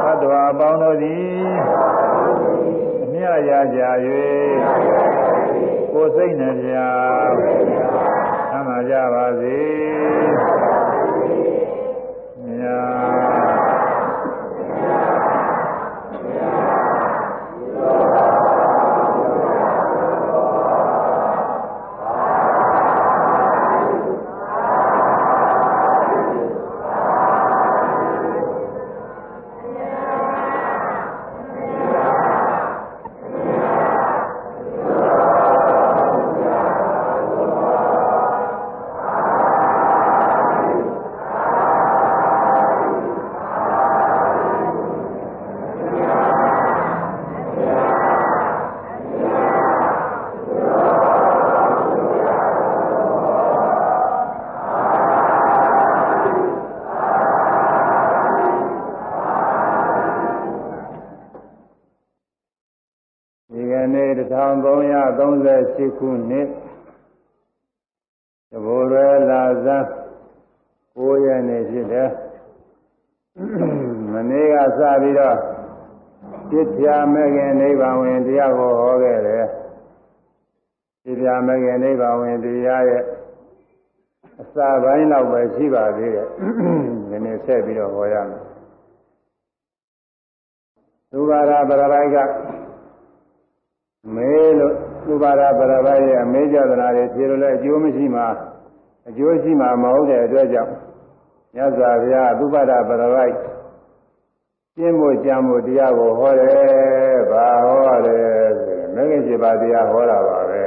တတ္တဝါအပေါင်းတို့သည်အမြတ်ရကြ၍ကိုယ်စိတ်နှပြသမ်းပါကြပါစေမြတ်ဒီကနေ့ 1338ခုနှစ်တဘောရလာဇန်9ရက်နေ့ဖြစ်တယ်မနေ့ကစပြီးတော့ပြစ်ပြမဲ့ခင်နိဗ္ဗာန်ဝင်တရားကိုဟောခဲ့တယ်ပြစ်ပြမဲ့ခင်နိဗ္ဗာန်ဝင်တရားရဲ့အစပိုင်းတော့ပဲရှိပါသေးတယ်ဒီနေ့ဆက်ပြီးတော့ဟောရမယ်သုဘာရပရပိုက်ကမေးလို့သုဘာရပရပိုက်ရဲ့အမေးကြသ နာတွေဖြေလို့လည်းအကျိုးမရှိမှအကျိုးရှိမှမဟုတ်တဲ့အတွက်ကြောင့်မြတ်စွာဘုရားသုဘာရပရပိုက်ကျင့်ဖို့ကြံဖို့တရားကိုဟောတယ်။ဘာဟောတယ်ဆိုရင်မဂ္ဂင်7ပါးတရားဟောတာပါပဲ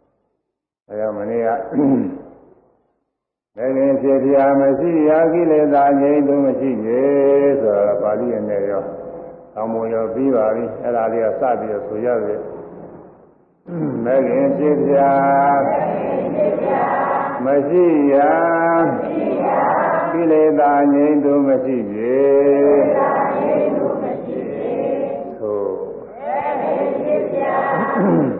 ။အဲဒါမနေ့ကမဂ္ဂင်7ပါးမရှိရာကိလေသာငြိမ်းသူမရှိရေဆိုတာပါဠိရဲ့နဲ့ရောအောင်မရောပြီးပါပြီ။အဲဒါလေးကစပြီးတော့ဆိုရတယ်။ မဂ္ဂင်7ပါးမရှိရာကိလေသာငြိမ်းသူမရှိရေမ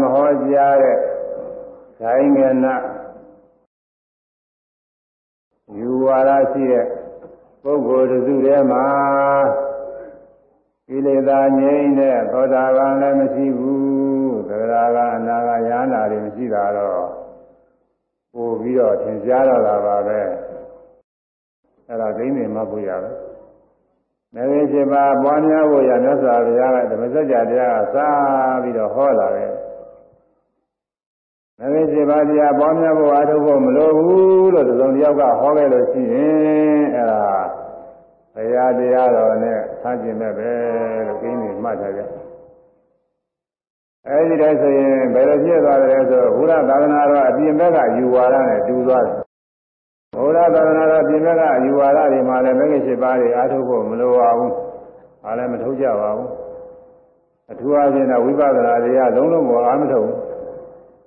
မဟောကြားတဲ့ဇိုင်းငနယူဝါဒရှိတဲ့ပုဂ္ဂိုလ်တစ်စုထဲမှာကိလေသာငြိမ်းတဲ့သောတာပန်လည်းမရှိဘူးသဂရာကအနာဂယန္တာတွေမရှိတာတော့ပို့ပြီးတော့သင်ကြားတော့တာပါပဲအဲ့ဒါဂိမ်းနေမှဖို့ရတယ်မဂ္ဂင်7ပါးပွားများဖို့ရမြတ်စွာဘုရားကဓမ္မစကြာတရားကစပြီးတော့ဟောလာတယ်မဂ္ဂင် 7ပါးတရားပွားများဖို့အားထုတ်ဖို့မလိုဘူးလို့သုံးတယောက်ကဟောခဲ့လို့ရှိရင်အဲ့ဒါဘုရားတရားတော်နဲ့ဆန်းကျင်မဲ့ပဲလို့ကိန်းနေမှတ်ထားကြအဲဒီတည်းဆိုရင်ဘယ်လိုဖြစ်သွားတယ်ဆိုဘုရားသာသနာတော်အပြင်ဘက်ကယူဝါဒနဲ့တူသွားတယ်ဘုရားသာသနာတော်ပြင်ဘက်ကယူဝါဒတွေမှာလည်းမဂ္ဂင်7ပါးတွေအားထုတ်ဖို့မလိုပါဘူး။အားလည်းမထုတ်ကြပါဘူး။အထူးအားဖြင့်တော့ဝိပဿနာတွေကလုံးလုံးကိုအားမထုတ်ဘူး။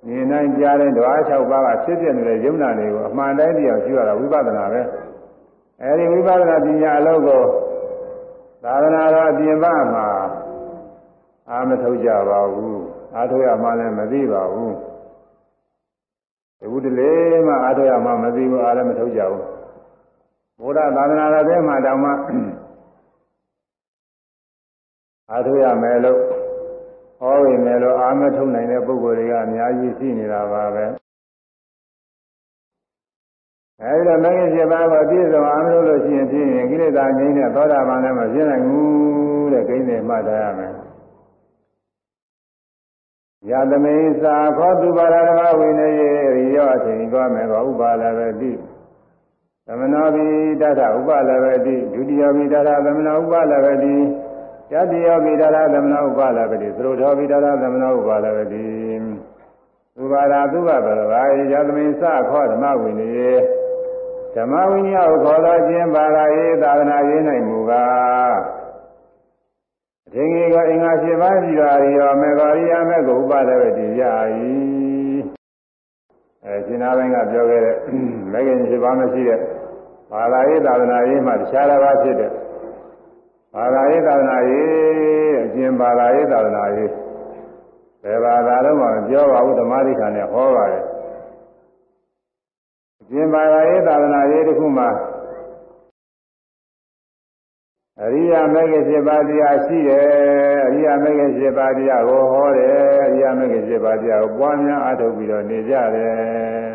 ဉာဏ်တိုင်းကြားတဲ့ဓဝါ6ပါးကဖြစ်ပြနေတဲ့ယုံနာတွေကိုအမှန်တိုင်းတရားကြည့်ရတာဝိပဿနာပဲ။အဲဒီဝိပဿနာပညာအလုပ်ကိုသာသနာတော်ပြင်ပမှာအားမထုတ်ကြပါဘူး။အားထုတ်ရမှလည်းမသိပါဘူး။ဒီကုတလေမှအားထုတ်ရမှမသိဘူးအားလည်းမထုတ်ကြဘူးဘုရားသာသနာတော်ထဲမှာတောင်မှအားထုတ်ရမယ်လို့ ဟောဝင်မယ်လို့အားမထုတ်နိုင်တဲ့ပုဂ္ဂိုလ်တွေကအများကြီးရှိနေတာပါပဲအဲဒီတော့မဂ္ဂင်7ပါးကိုအပြည့်စုံအားမလို့လို့ရှိရင်ဖြင့်ကိလေသာငြိမ်းတဲ့သောတာပန်လည်းမဖြစ်နိုင်ဘူးတဲ့ကိန်းတွေမှတ်ထားရမယ်ယသမိသာခောတုပါရဓမ္မဝိနယေရိယောအချိန်သွားမယ်ကောဥပါလဝတိသမနောပိတထဥပါလဝတိဒုတိယပိတထသမနောဥပါလဝတိ တတိယပိတထသမနောဥပါလဝတိသရုထောပိတထသမနောဥပါလဝတိဥပါဒသုဘဘရဝါယသမိသာခောဓမ္မဝိနယေဓမ္မဝိညာဉ်ကိုခေါ်တော်ခြင်းပါရာရေးသာသနာရေးနိုင်မူကားအထင်ကြီးကအင်္ဂါ၈ပါးပြီးတော်ရောမေဂောရိယမေကိုဥပဒေဝတိရ၏အဲရှင်နာပိုင်းကပြောခဲ့တဲ့မေခင်၈ပါးမရှိတဲ့ပါရာရေးသာသနာရေးမှာတခြားတစ်ပါးဖြစ်တဲ့ ဘာသာရေးသာသနာရေးအကျင့်ဘာသာရေးသာသနာရေးဘယ်ဘာသာတော့မှပြောပါဘူးဓမ္မဒိဋ္ဌာနဲ့ဟောပါတယ်အကျင့်ဘာသာရေးသာသနာရေးတစ်ခုမှာအရိယာမဂ္ဂင်7ပါးတရားရှိတယ်အရိယာမဂ္ဂင်7ပါးတရားကိုဟောတယ်အရိယာမဂ္ဂင်7ပါးတရားကိုပွားများအားထုတ်ပြီးတော့နေကြတယ်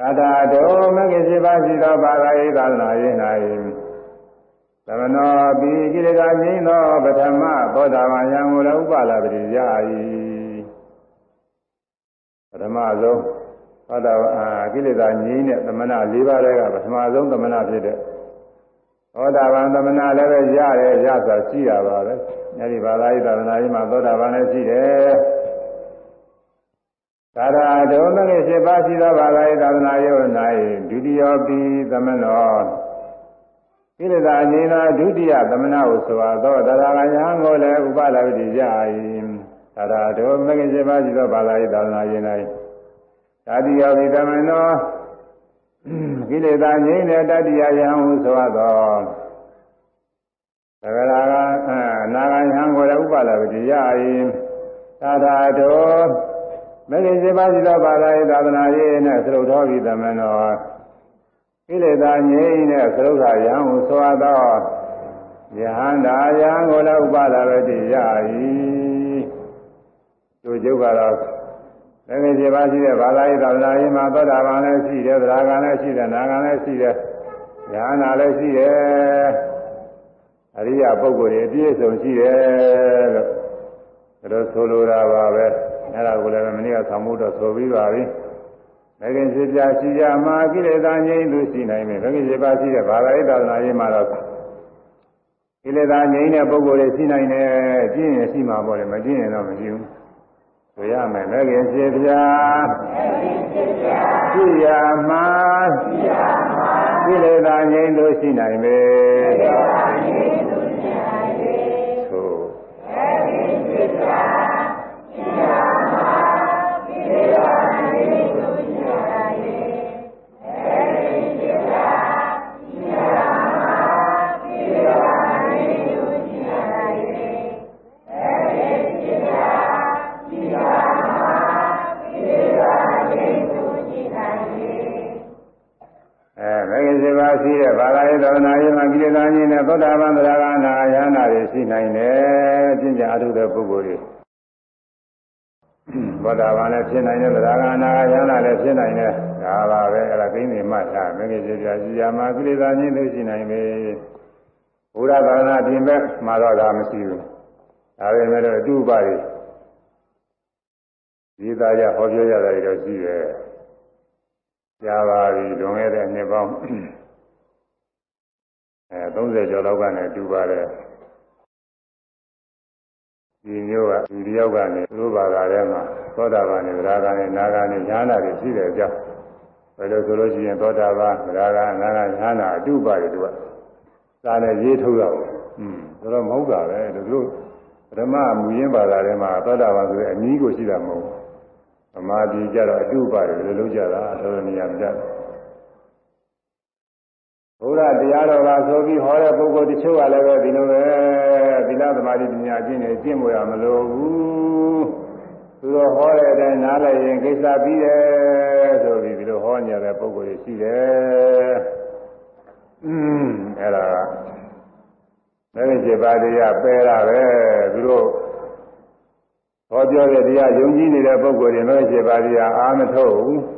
သာသာတော်မဂ္ဂင်7ပါးရှိသောဘာသာရေးသာသနာရေး၌သမနောပိကိရကငိမ့်သောပထမသောတာပန်ယံကိုလည်းဥပလာပတိရ၏ပထမဆုံးသောတာပန်ကိလေသာငြိမ့်တဲ့သမဏ၄ပါးတွေကပထမဆုံးသမဏဖြစ်တဲ့သောတာပန်သမဏလည်းပဲရတယ်ရဆိုရှိတာပါပဲအဲဒီဘာသာရေးသာသနာရေးမှာသောတာပန်လည်းရှိတယ် သာရဒုမဂ္ဂင်7ပါးရှိသောဘာသာရေးသာသနာယုံ၌ဒုတိယပိသမနောကိလေသာအငြိမ်းသောဒုတိယသမဏဟုဆိုသောတရားကယံကိုလည်းဥပလာဝိတိရ၏သာရဒုမဂ္ဂင်7ပါးရှိသောဘာသာရေးသာသနာယုံ၌တတိယပိသမနောကိလေသာငြိမ်းတဲ့တတိယယံဟုဆိုသောတရားကနာဂယံကိုလည်းဥပလာဝိတိရ၏သာရဒု မဂ္ဂင်7ပါးရှိသောဘာသာရေးသာသနာရေးနဲ့သရုပ်တော်ပြီးသမဏောကိလေသာငြိမ်းတဲ့သရုပ်သာယံဟုဆိုသောယဟန္တာယံကိုလည်းဥပါဒဝတိရ၏သူကျုပ်ကတော့မဂ္ဂင်7ပါးရှိတဲ့ဘာသာရေးသာသနာရေးမှာသောတာပန်လည်းရှိတယ်သရဂံလည်းရှိတယ်နာဂံလည်းရှိတယ်ယဟန္တာလည်းရှိတယ်အရိယပုဂ္ဂိုလ်တွေအပြည့်အစုံရှိတယ်လို့ဒါဆိုလိုတာပါပဲ အဲ့ဒါကိုလည်းမနေ့ကဆောင်းမှုတော့ဆိုပြီးပါပြီ။မဂ္ဂင်ဖြစ်ပြရှိကြမှာကိလေသာငြိမ်းသူရှိနိုင်မယ်။မဂ္ဂင်ဖြစ်ပါရှိတဲ့ဘာသာရေးသာသနာရေးမှာတော့ကိလေသာငြိမ်းတဲ့ပုဂ္ဂိုလ်တွေရှိနိုင်တယ်။ကျင့်ရင်ရှိမှာပေါ့လေမကျင့်ရင်တော့မရှိဘူး။ဆိုရမယ်မဂ္ဂင်ဖြစ်ပြရှိရမှာကိလေသာငြိမ်းသူရှိနိုင်မယ်။သို့မဂ္ဂင်ဖြစ်ပြ7ပါး ရှိတဲ့ဘာသာရေးသာသနာရေးမှာကိလေသာကြီးနဲ့သောတာပန်သရဂနာယန္တာတွေရှိနိုင်တယ်။ကျင့်ကြအထုတဲ့ပုဂ္ဂိုလ်တွေ သောတာပန်လည်းဖြစ်နိုင်တယ်သရဂနာယန္တာလည်းဖြစ်နိုင်တယ်။ဒါပါပဲအဲ့ဒါကိန်းနေမှသာမဂ္ဂင်ပြပြရှိရမှာကိလေသာကြီးတွေရှိနိုင်ပြီ။ဘုရားသာသနာပြင်မဲ့မှာတော့ဒါမရှိဘူး။ဒါပေမဲ့အတုပါတွေဒီသားရဟောပြောရတာတွေတော့ရှိတယ်။ကြာပါပြီလွန်ခဲ့တဲ့နှစ်ပေါင်းအဲ30ကျော်လောက်ကနေတူပါတယ် ဒီမျိုးကဒီတယောက်ကနေသူတို့ဘာသာထဲမှာသောတာပန်နဲ့ဗရာဂန်နဲ့နာဂန်နဲ့ညာနာတွေရှိတယ်ကြောက်ဘယ်လိုဆိုလို့ရှိရင်သောတာပန်ဗရာဂန်နာဂန်ညာနာအတုပါတယ်သူကစာနဲ့ရေးထုတ်ရအောင်อืมဒါတော့မဟုတ်တာပဲသူတို့ပထမမူရင်းဘာသာထဲမှာသောတာပန်ဆိုတဲ့အနည်းကိုရှိတာမဟုတ်ဘူးသမာဓိကြတော့အတုပါတယ်လို့လုံးကြတာတော်တော်နေရာမကျဘု ရားတရားတော်ကဆိုပြီးဟောတဲ့ပုဂ္ဂိုလ်တချို့ကလည်းပဲဒီလိုပဲသီလသမာဓိပညာကျင့်နေကျင့်မို့ရမလို့ဘူးသူတို့ဟောတဲ့အတိုင်းနားလည်ရင်ကိစ္စပြီးတယ်ဆိုပြီးဒီလိုဟောနေရတဲ့ပုဂ္ဂိုလ်တွေရှိတယ်อืมအဲ့ဒါလည်းဒီပါတရားပယ်တာပဲသူတို့ဟောပြောတဲ့တရားယုံကြည်နေတဲ့ပုဂ္ဂိုလ်တွေမဲ့ခြေပါတရားအာမထုတ်ဘူး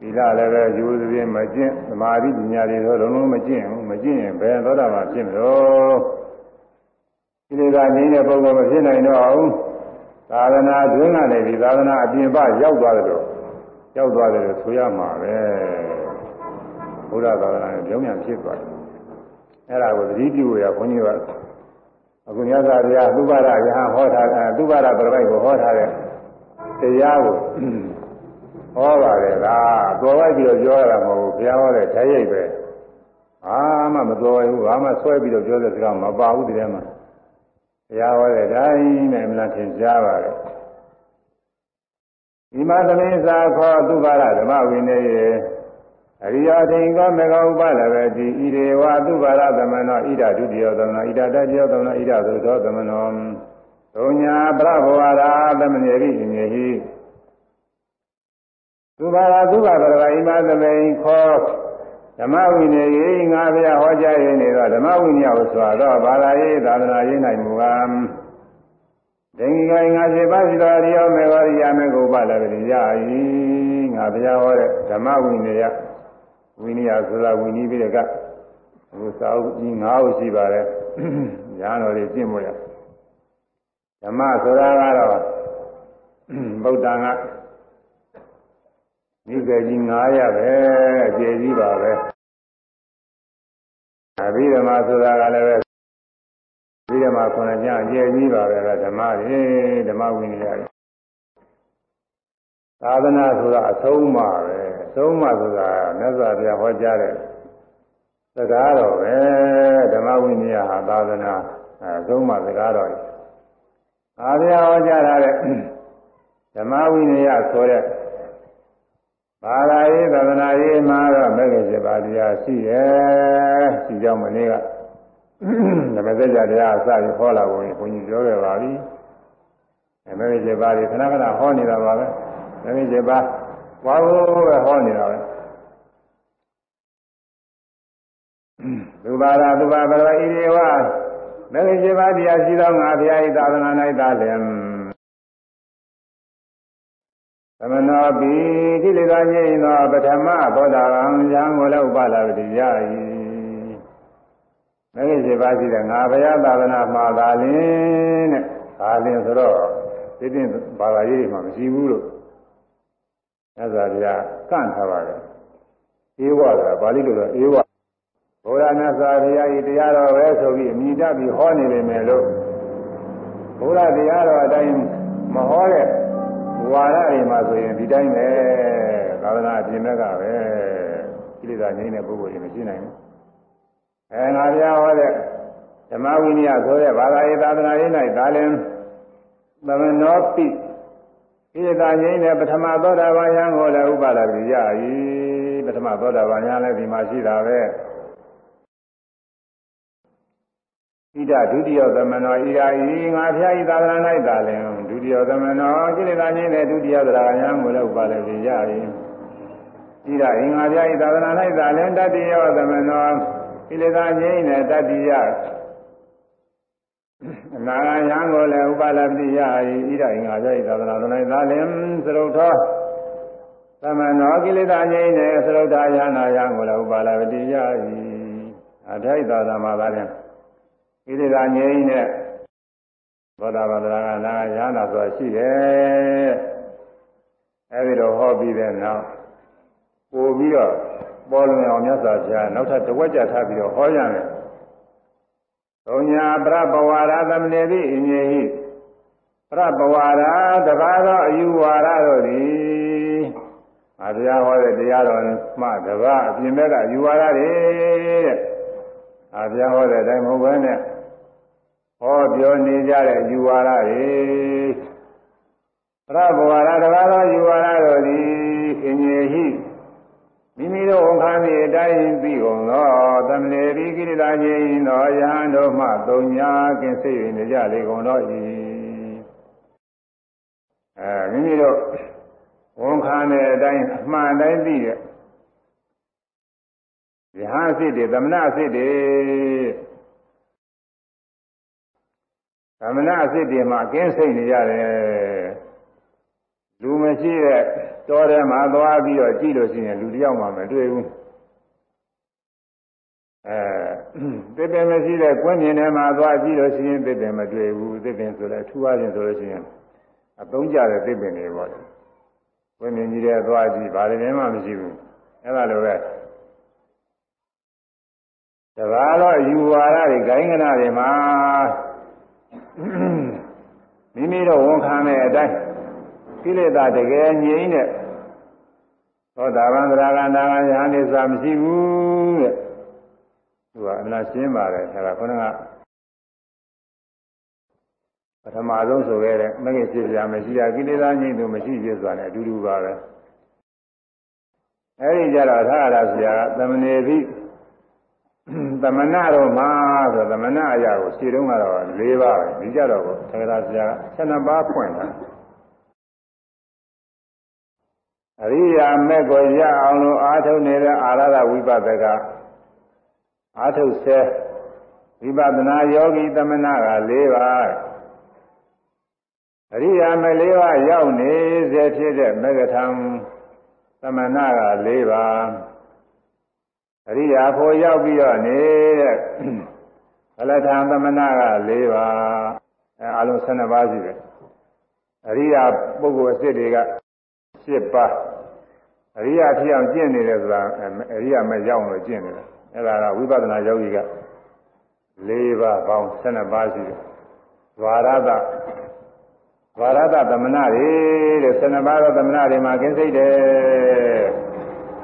သီလလည်းပဲယူသဖြင့်မကျင့်သမာဓိပညာတွေတော့လုံးလုံးမကျင့်ဘူးမကျင့်ရင်ဘယ်သောတာပန်ဖြစ်မလို့ဒီလိုကငြင်းတဲ့ပုဂ္ဂိုလ်မဖြစ်နိုင်တော့ဘူးသာသနာတွင်းကနေဒီသာသနာအပြင်ပရောက်သွားတယ်လို့ရောက်သွားတယ်လို့ဆိုရမှာပဲဘုရားသာသနာနဲ့ပြောင်းပြန်ဖြစ်သွားတယ်အဲ့ဒါကိုသတိပြုရဘုန်းကြီးကအခုမြတ်စွာဘုရားသုဘရယဟဟောထားသုဘရပြပိုက်ကိုဟောထားတဲ့တရားကိုဟောပါတယ်ကတော်ဝိုက် ပြီးတော့ပြောရတာမဟုတ်ဘူးဘုရားဟောတဲ့ဓာတ်ရိပ်ပဲအာမှမတော်ဘူးဘာမှဆွဲပြီးတော့ပြောတဲ့စကားမပါဘူးဒီထဲမှာဘုရားဟောတဲ့တိုင်းနဲ့အမှန်ထင်ရှားပါတယ်ဒီမှာသမင်းစာခေါ်သူပါရဓမ္မဝိနည်းရေအရိယာထိန်ကောမေဃဥပလဝတိဣရေဝသူပါရသမနောဣဒဒုတိယသမနောဣဒတတိယသမနောဣဒသုသောသမနောသုံးညာပရဘဝရာသမဏေရိအမြေဟိ သူပါရသူပါဘရဝိမသမိန်ခေါ်ဓမ္မဝိနည်းရေငါဘုရားဟောကြားရနေတော့ဓမ္မဝိနည်းကိုဆိုတော့ဘာသာရေးသာသနာရေး၌မူကားဒင်္ဂိကငါစေပါစီတော်ရိယောမေဝရိယမေကုပလဝိရိယဤငါဘုရားဟောတဲ့ဓမ္မဝိနည်းဝိနည်းဆိုတာဝိနည်းပြီးတဲ့ကဟိုစာအုပ်ကြီး၅အုပ်ရှိပါတယ်ညာတော်တွေကျင့်ဖို့ရဓမ္မဆိုတာကတော့ဗုဒ္ဓံက ဒီကကြီး900ပဲအကျေကြီးပါပဲအဘိဓမ္မာဆိုတာကလည်းပဲဘိဓမ္မာခုနှစ်ကျအကျေကြီးပါပဲဓမ္မတွေဓမ္မဝိနည်းတွေသာသနာဆိုတာအဆုံးအမပဲအဆုံးအမဆိုတာမြတ်စွာဘုရားဟောကြားတဲ့စကားတော်ပဲဓမ္မဝိနည်းဟာသာသနာအဆုံးအမစကားတော်အာဘုရားဟောကြားတဲ့ဓမ္မဝိနည်းဆိုတဲ့ ဘာသာရေးသာသနာရေးမှာတော့မဂ္ဂင်7ပါးတရားရှိရဲ့ရှိကြောင်းမနေ့ကဓမ္မစကြာတရားအစပြီးဟောလာဖို့ဘုန်းကြီးပြောခဲ့ပါပြီမဂ္ဂင်7ပါးတွေခဏခဏဟောနေတာပါပဲမဂ္ဂင်7ပါးဝါဘူးပဲဟောနေတာပဲသူပါရာသူပါဘရဝဣရိဝမဂ္ဂင်7ပါးတရားရှိသောငါဘုရား၏သာသနာ၌သာလျှင် သမနောပိကိလေသာငြိမ်းသောပထမသောတာပန်ယံကိုလည်းဥပလာပတိယ၏မဂ္ဂင်7ပါးရှိတဲ့ငါဘုရားသာသနာမှာသာလင်တဲ့သာလင်ဆိုတော့ဒီတင်ဘာသာရေးတွေမှာမရှိဘူးလို့သစ္စာပြကန့်ထားပါတယ်ဧဝဆိုတာပါဠိလိုတော့ဧဝဘုရားမြတ်စွာဘုရားဤတရားတော်ပဲဆိုပြီးအမိတတ်ပြီးဟောနေပေမဲ့လို့ဘုရားတရားတော်အတိုင်းမဟောတဲ့ ဝါရတွေမှာဆိုရင်ဒီတိုင်းပဲသာသနာအပြင်ဘက်ကပဲကိလေသာငြိမ်းတဲ့ပုဂ္ဂိုလ်တွေမရှိနိုင်ဘူးအဲငါပြဟောတဲ့ဓမ္မဝိနည်းဆိုတဲ့ဘာသာရေးသာသနာရေး၌ဒါလည်းသမနောပိကိလေသာငြိမ်းတဲ့ပထမသောတာပန်ယံကိုလည်းဥပါဒတိရ၏ပထမသောတာပန်ယံလည်းဒီမှာရှိတာပဲဣဒဒုတိယသမနောဣရာဤငါဖျားဤသာသနာ၌သာလင် ဒုတိယသမနောကိလေသာငြိမ်းတဲ့ဒုတိယသရဂယံကိုလည်းဥပါလေရ၏ဣရာဤငါဖျားဤသာသနာ၌သာလင်တတိယသမနောကိလေသာငြိမ်းတဲ့တတိယအနာဂယံကိုလည်းဥပါလပိယ၏ဣရာဤငါဖျားဤသာသနာ၌သာလင်သရုတ်သောသမနောကိလေသာငြိမ်းတဲ့သရုတ်ထာယနာယံကိုလည်းဥပါလပိယ၏အထိုက်သာသမသာလင်ဣတိကငြိမ်းတဲ့ သောတာပန်တရားကနာရဟနာဆိုရှိတယ်အဲဒီတော့ဟောပြီးတဲ့နောက်ပို့ပြီးတော့ပေါ်လွင်အောင်မြတ်စွာဘုရားနောက်ထပ်တဝက်ကြထားပြီးတော့ဟောရမယ်သုံးညာပရပဝါရသမနေတိအငြိဟိပရပဝါရတပါးသောအယူဝါဒတို့သည်အတရားဟောတဲ့တရားတော်မှတပါးအပြင်ဘက်ကအယူဝါဒတွေတဲ့အာဘုရားဟောတဲ့အတိုင်းမဟုတ်ဘဲနဲ့ ဟောပြောနေကြတဲ့ယူဝါဒတွေရဘဝရတကားသောယူဝါဒတို့သည်အင်ကြီးဟိမိမိတို့ဝန်ခံသည့်အတိုင်းပြီးကုန်သောသမဏေရိကိရိတာချင်းသောယဟန်တို့မှသုံးညာကင်းစိတ်နေကြလေကုန်တော့၏အဲမိမိတို့ဝန်ခံတဲ့အတိုင်းအမှန်တိုင်းသိတဲ့ယဟန်စိတ်တွေသမဏစိတ်တွေ သမဏအစစ်တွေမှာကင်းစိတ်နေကြတယ်လူမရှိတဲ့တောထဲမှာသွားပြီးတော့ကြည့်လို့ရှိရင်လူတယောက်မှမတွေ့ဘူးအဲသစ်ပင်မရှိတဲ့ကွင်းပြင်ထဲမှာသွားကြည့်လို့ရှိရင်သစ်ပင်မတွေ့ဘူးသစ်ပင်ဆိုလည်းထူးအားဖြင့်ဆိုလို့ရှိရင်အသုံးကျတဲ့သစ်ပင်တွေပေါ့ကွင်းပြင်ကြီးတဲ့သွားကြည့်ဘာတွေမှမရှိဘူးအဲ့ဒါလိုပဲတဘာတော့ယူဝါဒတွေဂိုင်းကနာတွေမှာ မိမိတို့ဝန်ခံတဲ့အတိုင်းကိလေသာတကယ်ငြိမ်းတဲ့သောတာပန်သရဂန္တာဂယဟန်နေစာမရှိဘူးတဲ့သူကအမှန်ရှင်းပါတယ်အဲဒါခေါင်းကပထမဆုံးဆိုခဲ့တဲ့မဂ္ဂင်ဖြစ်ပြမရှိတာကိလေသာငြိမ့်သူမရှိဖြစ်ဆိုတာနဲ့အတူတူပါပဲအဲဒီကြတော့သာရဆရာကသမဏေတိ သမဏတော်မှာဆိုသမဏအရာကိုရှင်းတုန်းကတော့၄ပါးပဲဒီကြတော့သက္ကရာဆရာက12ပါးဖွင့်တာအရိယာမဲ့ကိုရအောင်လို့အားထုတ်နေတဲ့အာရဒဝိပဿကအားထုတ်ဆဲဝိပဿနာယောဂီသမဏက၄ပါးအရိယာမဲ့၄ပါးရောက်နေစေဖြစ်တဲ့မေဂထံသမဏက၄ပါး အရိယာဖို့ရောက်ပြီးတော့နေတဲ့ဘလထံသမဏက၄ပါးအဲအလုံး12ပါးရှိတယ်အရိယာပုဂ္ဂိုလ်အစ်စ်တွေက7ပါးအရိယာဖြစ်အောင်ကျင့်နေတယ်ဆိုတာအရိယာမဲ့ရောက်လို့ကျင့်နေတယ်အဲ့ဒါကဝိပဿနာယောဂီက၄ပါးပေါင်း12ပါးရှိတယ်ဝါရဒဝါရဒသမဏတွေတဲ့12ပါးသောသမဏတွေမှာကျင့်စိတ်တယ်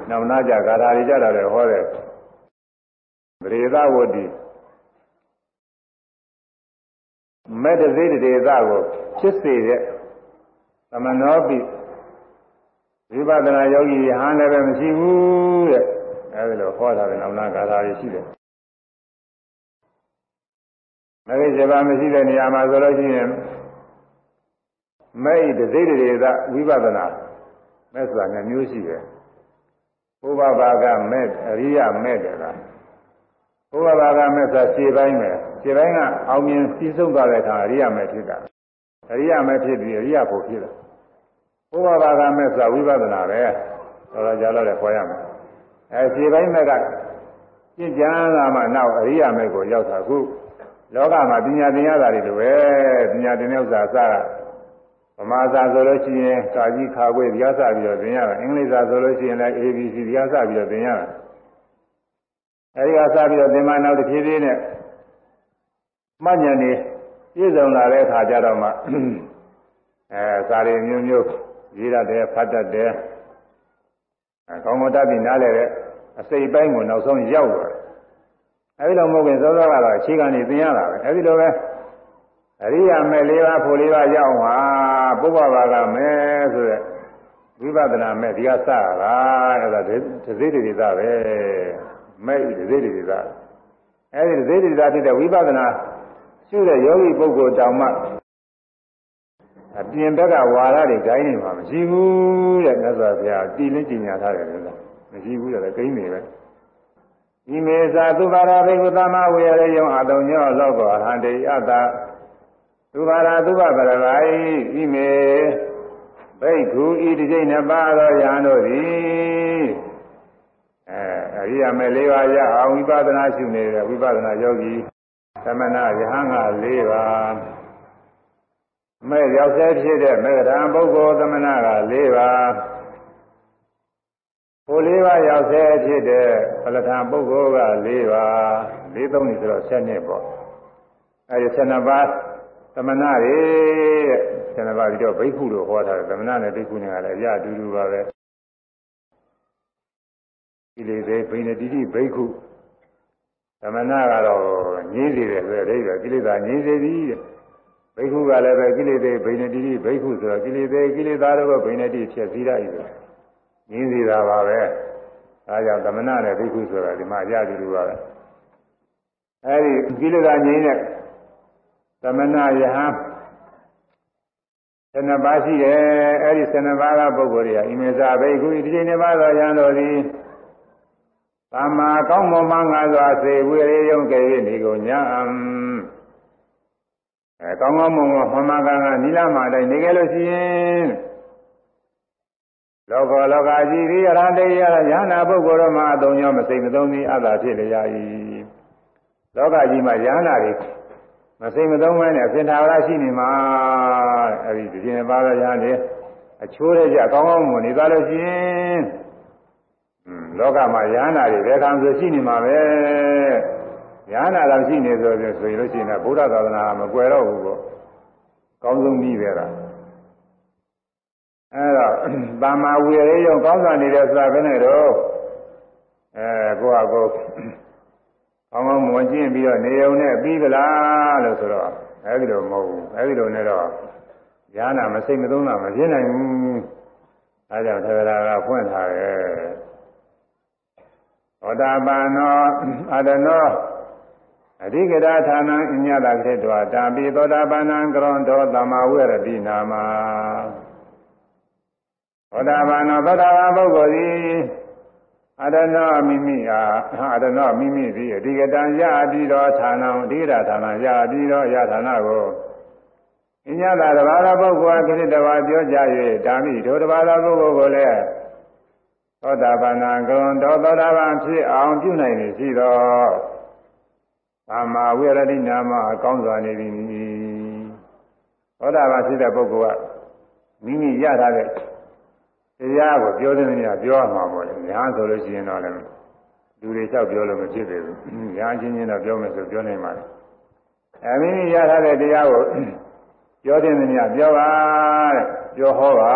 နောက်နာကြဂါထာတွေကြတာလည်းဟောတယ်ပရိသဝတ္တိမေတ္တစိတ်တေသကိုဖြစ်စေတဲ့သမနောပိဝိပဿနာယောဂီဟန်လည်းပဲမရှိဘူးတဲ့အဲဒီလိုဟောတာလည်းနောက်နာဂါထာတွေရှိတယ်မဂ္ဂင်7ပါးမရှိတဲ့နေရာမှာဆိုလို့ရှိရင်မဲ့တစိတ်တေသဝိပဿနာမဲ့ဆိုတာမျိုးရှိတယ် ဘုရားဘာကမဲ့အရိယမဲ့တယ်လားဘုရားဘာကမဲ့ဆိုခြေပိုင်းပဲခြေပိုင်းကအောင်မြင်ပြီးဆုံးသွားတဲ့အခါအရိယမဲ့ဖြစ်တာအရိယမဲ့ဖြစ်ပြီးအရိယဖို့ဖြစ်တယ်ဘုရားဘာကမဲ့ဆိုဝိပဿနာပဲတော်တော်ကြာတော့လည်းခေါ်ရမယ်အဲခြေပိုင်းမဲ့ကပြင့်ကြံလာမှနောက်အရိယမဲ့ကိုရောက်တာခုလောကမှာပညာသင်ရတာတွေလိုပဲပညာသင်တဲ့ဥစ္စာအစက ဗမာစာဆိုလို့ရှိရင်ကာကြီးခါခွေတရားစပြီးတော့သင်ရတာအင်္ဂလိပ်စာဆိုလို့ရှိရင်လည်း ABC တရားစပြီးတော့သင်ရတာအဲဒီကစပြီးတော့သင်မှနောက်တစ်ဖြည်းဖြည်းနဲ့မှတ်ဉာဏ်နေပြည့်စုံလာတဲ့အခါကျတော့မှအဲစာရီမျိုးမျိုးရေးရတယ်ဖတ်တတ်တယ်အဲကောင်းကောင်းတတ်ပြီးနားလဲတဲ့အစိတ်ပိုင်းကိုနောက်ဆုံးရောက်သွားတယ်အဲဒီလိုမဟုတ်ရင်စောစောကတော့အခြေခံနေသင်ရတာပဲအဲဒီလိုပဲအရိယာမဲ့လေးပါးဖို့လေးပါးရောက်မှာ ပုဗ္ဗဘာကမဲ့ဆိုတဲ့ဝိပဿနာမဲ့ဒီကစတာအဲ့ဒါဒဇိတိတိသပဲမဲ့ဒဇိတိတိသအဲ့ဒီဒဇိတိတိသဖြစ်တဲ့ဝိပဿနာရှုတဲ့ယောဂီပုဂ္ဂိုလ်တောင်မှအပြင်ဘက်ကဝါရတွေဂိုင်းနေမှာမရှိဘူးတဲ့မြတ်စွာဘုရားတည်လင်းကျင်ညာထားတယ်လို့မရှိဘူးတဲ့ဂိင်းနေပဲဤမေသာသုဘာရဘိကုသမဝေရယုံအတုံညောလောကောအဟံတေအတ္တ သူပါရာသူပပရဂိုဤမေဘိက္ခုဤတိကျိနှစ်ပါးသောယဟန်တို့သည်အဲအရိယာမေ၄ပါးရအောင်ဝိပဿနာရှုနေတဲ့ဝိပဿနာယောဂီသမဏယဟန်က၄ပါးမဲ့ရောက်ဆဲဖြစ်တဲ့မေဂရံပုဂ္ဂိုလ်သမဏက၄ပါးဟို၄ပါးရောက်ဆဲဖြစ်တဲ့ဖလထံပုဂ္ဂိုလ်က၄ပါး၄သုံးနေဆိုတော့7နှစ်ပေါ့အဲဒီ7ပါး သမဏတွေတဲ့ဆန္ဒပါပြီးတော့ဘိက္ခုလို့ဟောထားတယ်သမဏနဲ့ဘိက္ခုနဲ့ကလည်းအရာအတူတူပါပဲကိလေသာဘိနေတိတိဘိက္ခုသမဏကတော့ငြိစေတယ်ဆိုတဲ့အိဗယ်ကိလေသာငြိစေသည်တဲ့ဘိက္ခုကလည်းပဲကိလေသာဘိနေတိတိဘိက္ခုဆိုတော့ကိလေသာကိလေသာတို့ကဘိနေတိဖြစ်စည်းရည်ပဲငြိစေတာပါပဲအဲကြောင့်သမဏနဲ့ဘိက္ခုဆိုတာဒီမှာအရာအတူတူပါပဲအဲဒီကိလေသာငြိတဲ့ သမဏယဟန်12ပါးရှိတယ်အဲ့ဒီ12ပါးကပုဂ္ဂိုလ်တွေကဣမေဇဘိက္ခုဒီချိန်နှစ်ပါးသောယံတော်သည်သမ္မာကောင်းမွန်မှငါစွာစေဝေရေယုံကဲ၍နေကုန်ညာအဲကောင်းကောင်းမွန်မွန်မှန်မှန်ကန်ကန်နိလမအတိုင်းနေကြလို့ရှိရင်လောကလောကကြီးဒီအရဟံတေယရဟနာပုဂ္ဂိုလ်တော်မှာအတုံရောမစိတ်မသုံးသည်အတ္တဖြစ်လျာ၏လောကကြီးမှာယဟနာတွေ မစိတ်မသုံးမဲနဲ့အစင်သာဝရရှိနေမှာအဲဒီဒီကျင်ပါရရလေအချိုးရကြကောင်းကောင်းမွန်နေသွားလို့ရှိရင်လောကမှာယန္နာတွေဘယ်ကံဆိုရှိနေမှာပဲယန္နာတော့ရှိနေဆိုရင်ဆိုရင်လို့ရှိရင်ဗုဒ္ဓသာသနာမကွယ်တော့ဘူးပေါ့ကောင်းဆုံးပြီးပဲလားအဲတော့တာမာဝေရေရောကောင်းစွာနေတဲ့ဆိုတာဘယ်နဲ့တော့အဲကိုယ့်ဟာကိုယ် ကောင်းကောင်းမွန်ကျင့်ပြီးတော့နေုံနဲ့ပြီးသလားလို့ဆိုတော့အဲဒီလိုမဟုတ်ဘူးအဲဒီလိုနဲ့တော့ဉာဏ်နာမစိတ်မသုံးတာမဖြစ်နိုင်ဘူးအဲကြောင့်ထေရတာကဖွင့်ထားတယ်သောတာပန်သောအတနောအဓိကရာဌာနအညတာခေတ္တဝတာပိသောတာပန္နံကရွန်တော်သမ္မာဝေရတိနာမသောတာပန်သောသောတာပန်ပုဂ္ဂိုလ်သည် အရဏမိမိအားအရဏမိမိသည်အဓိကတံရပြီးတော့ဌာနံအဓိကရာဌာနရပြီးတော့ရဌာနကိုအညတာတဘာသာပုဂ္ဂိုလ်အခိတ္တဝါပြောကြ၍တာမိဒုတဘာသာပုဂ္ဂိုလ်ကိုလည်းသောတာပန်ကံတော်သောတာပန်ဖြစ်အောင်ပြုနိုင်ပြီရှိသောသမ္မာဝိရဒိနာမအကောင်းစွာနေပြီသောတာပန်ဖြစ်တဲ့ပုဂ္ဂိုလ်ကမိမိရထားတဲ့ တရားကိုပြောတဲ့နည်းပြောမှာပေါ့လေညာဆိုလို့ရှိရင်တော့လည်းလူတွေလျှောက်ပြောလို့မဖြစ်ပေဘူးညာချင်းချင်းတော့ပြောမယ်ဆိုပြောနိုင်ပါလေအဲမိမိရထားတဲ့တရားကိုပြောတဲ့နည်းပြောပါတဲ့ပြောဟောပါ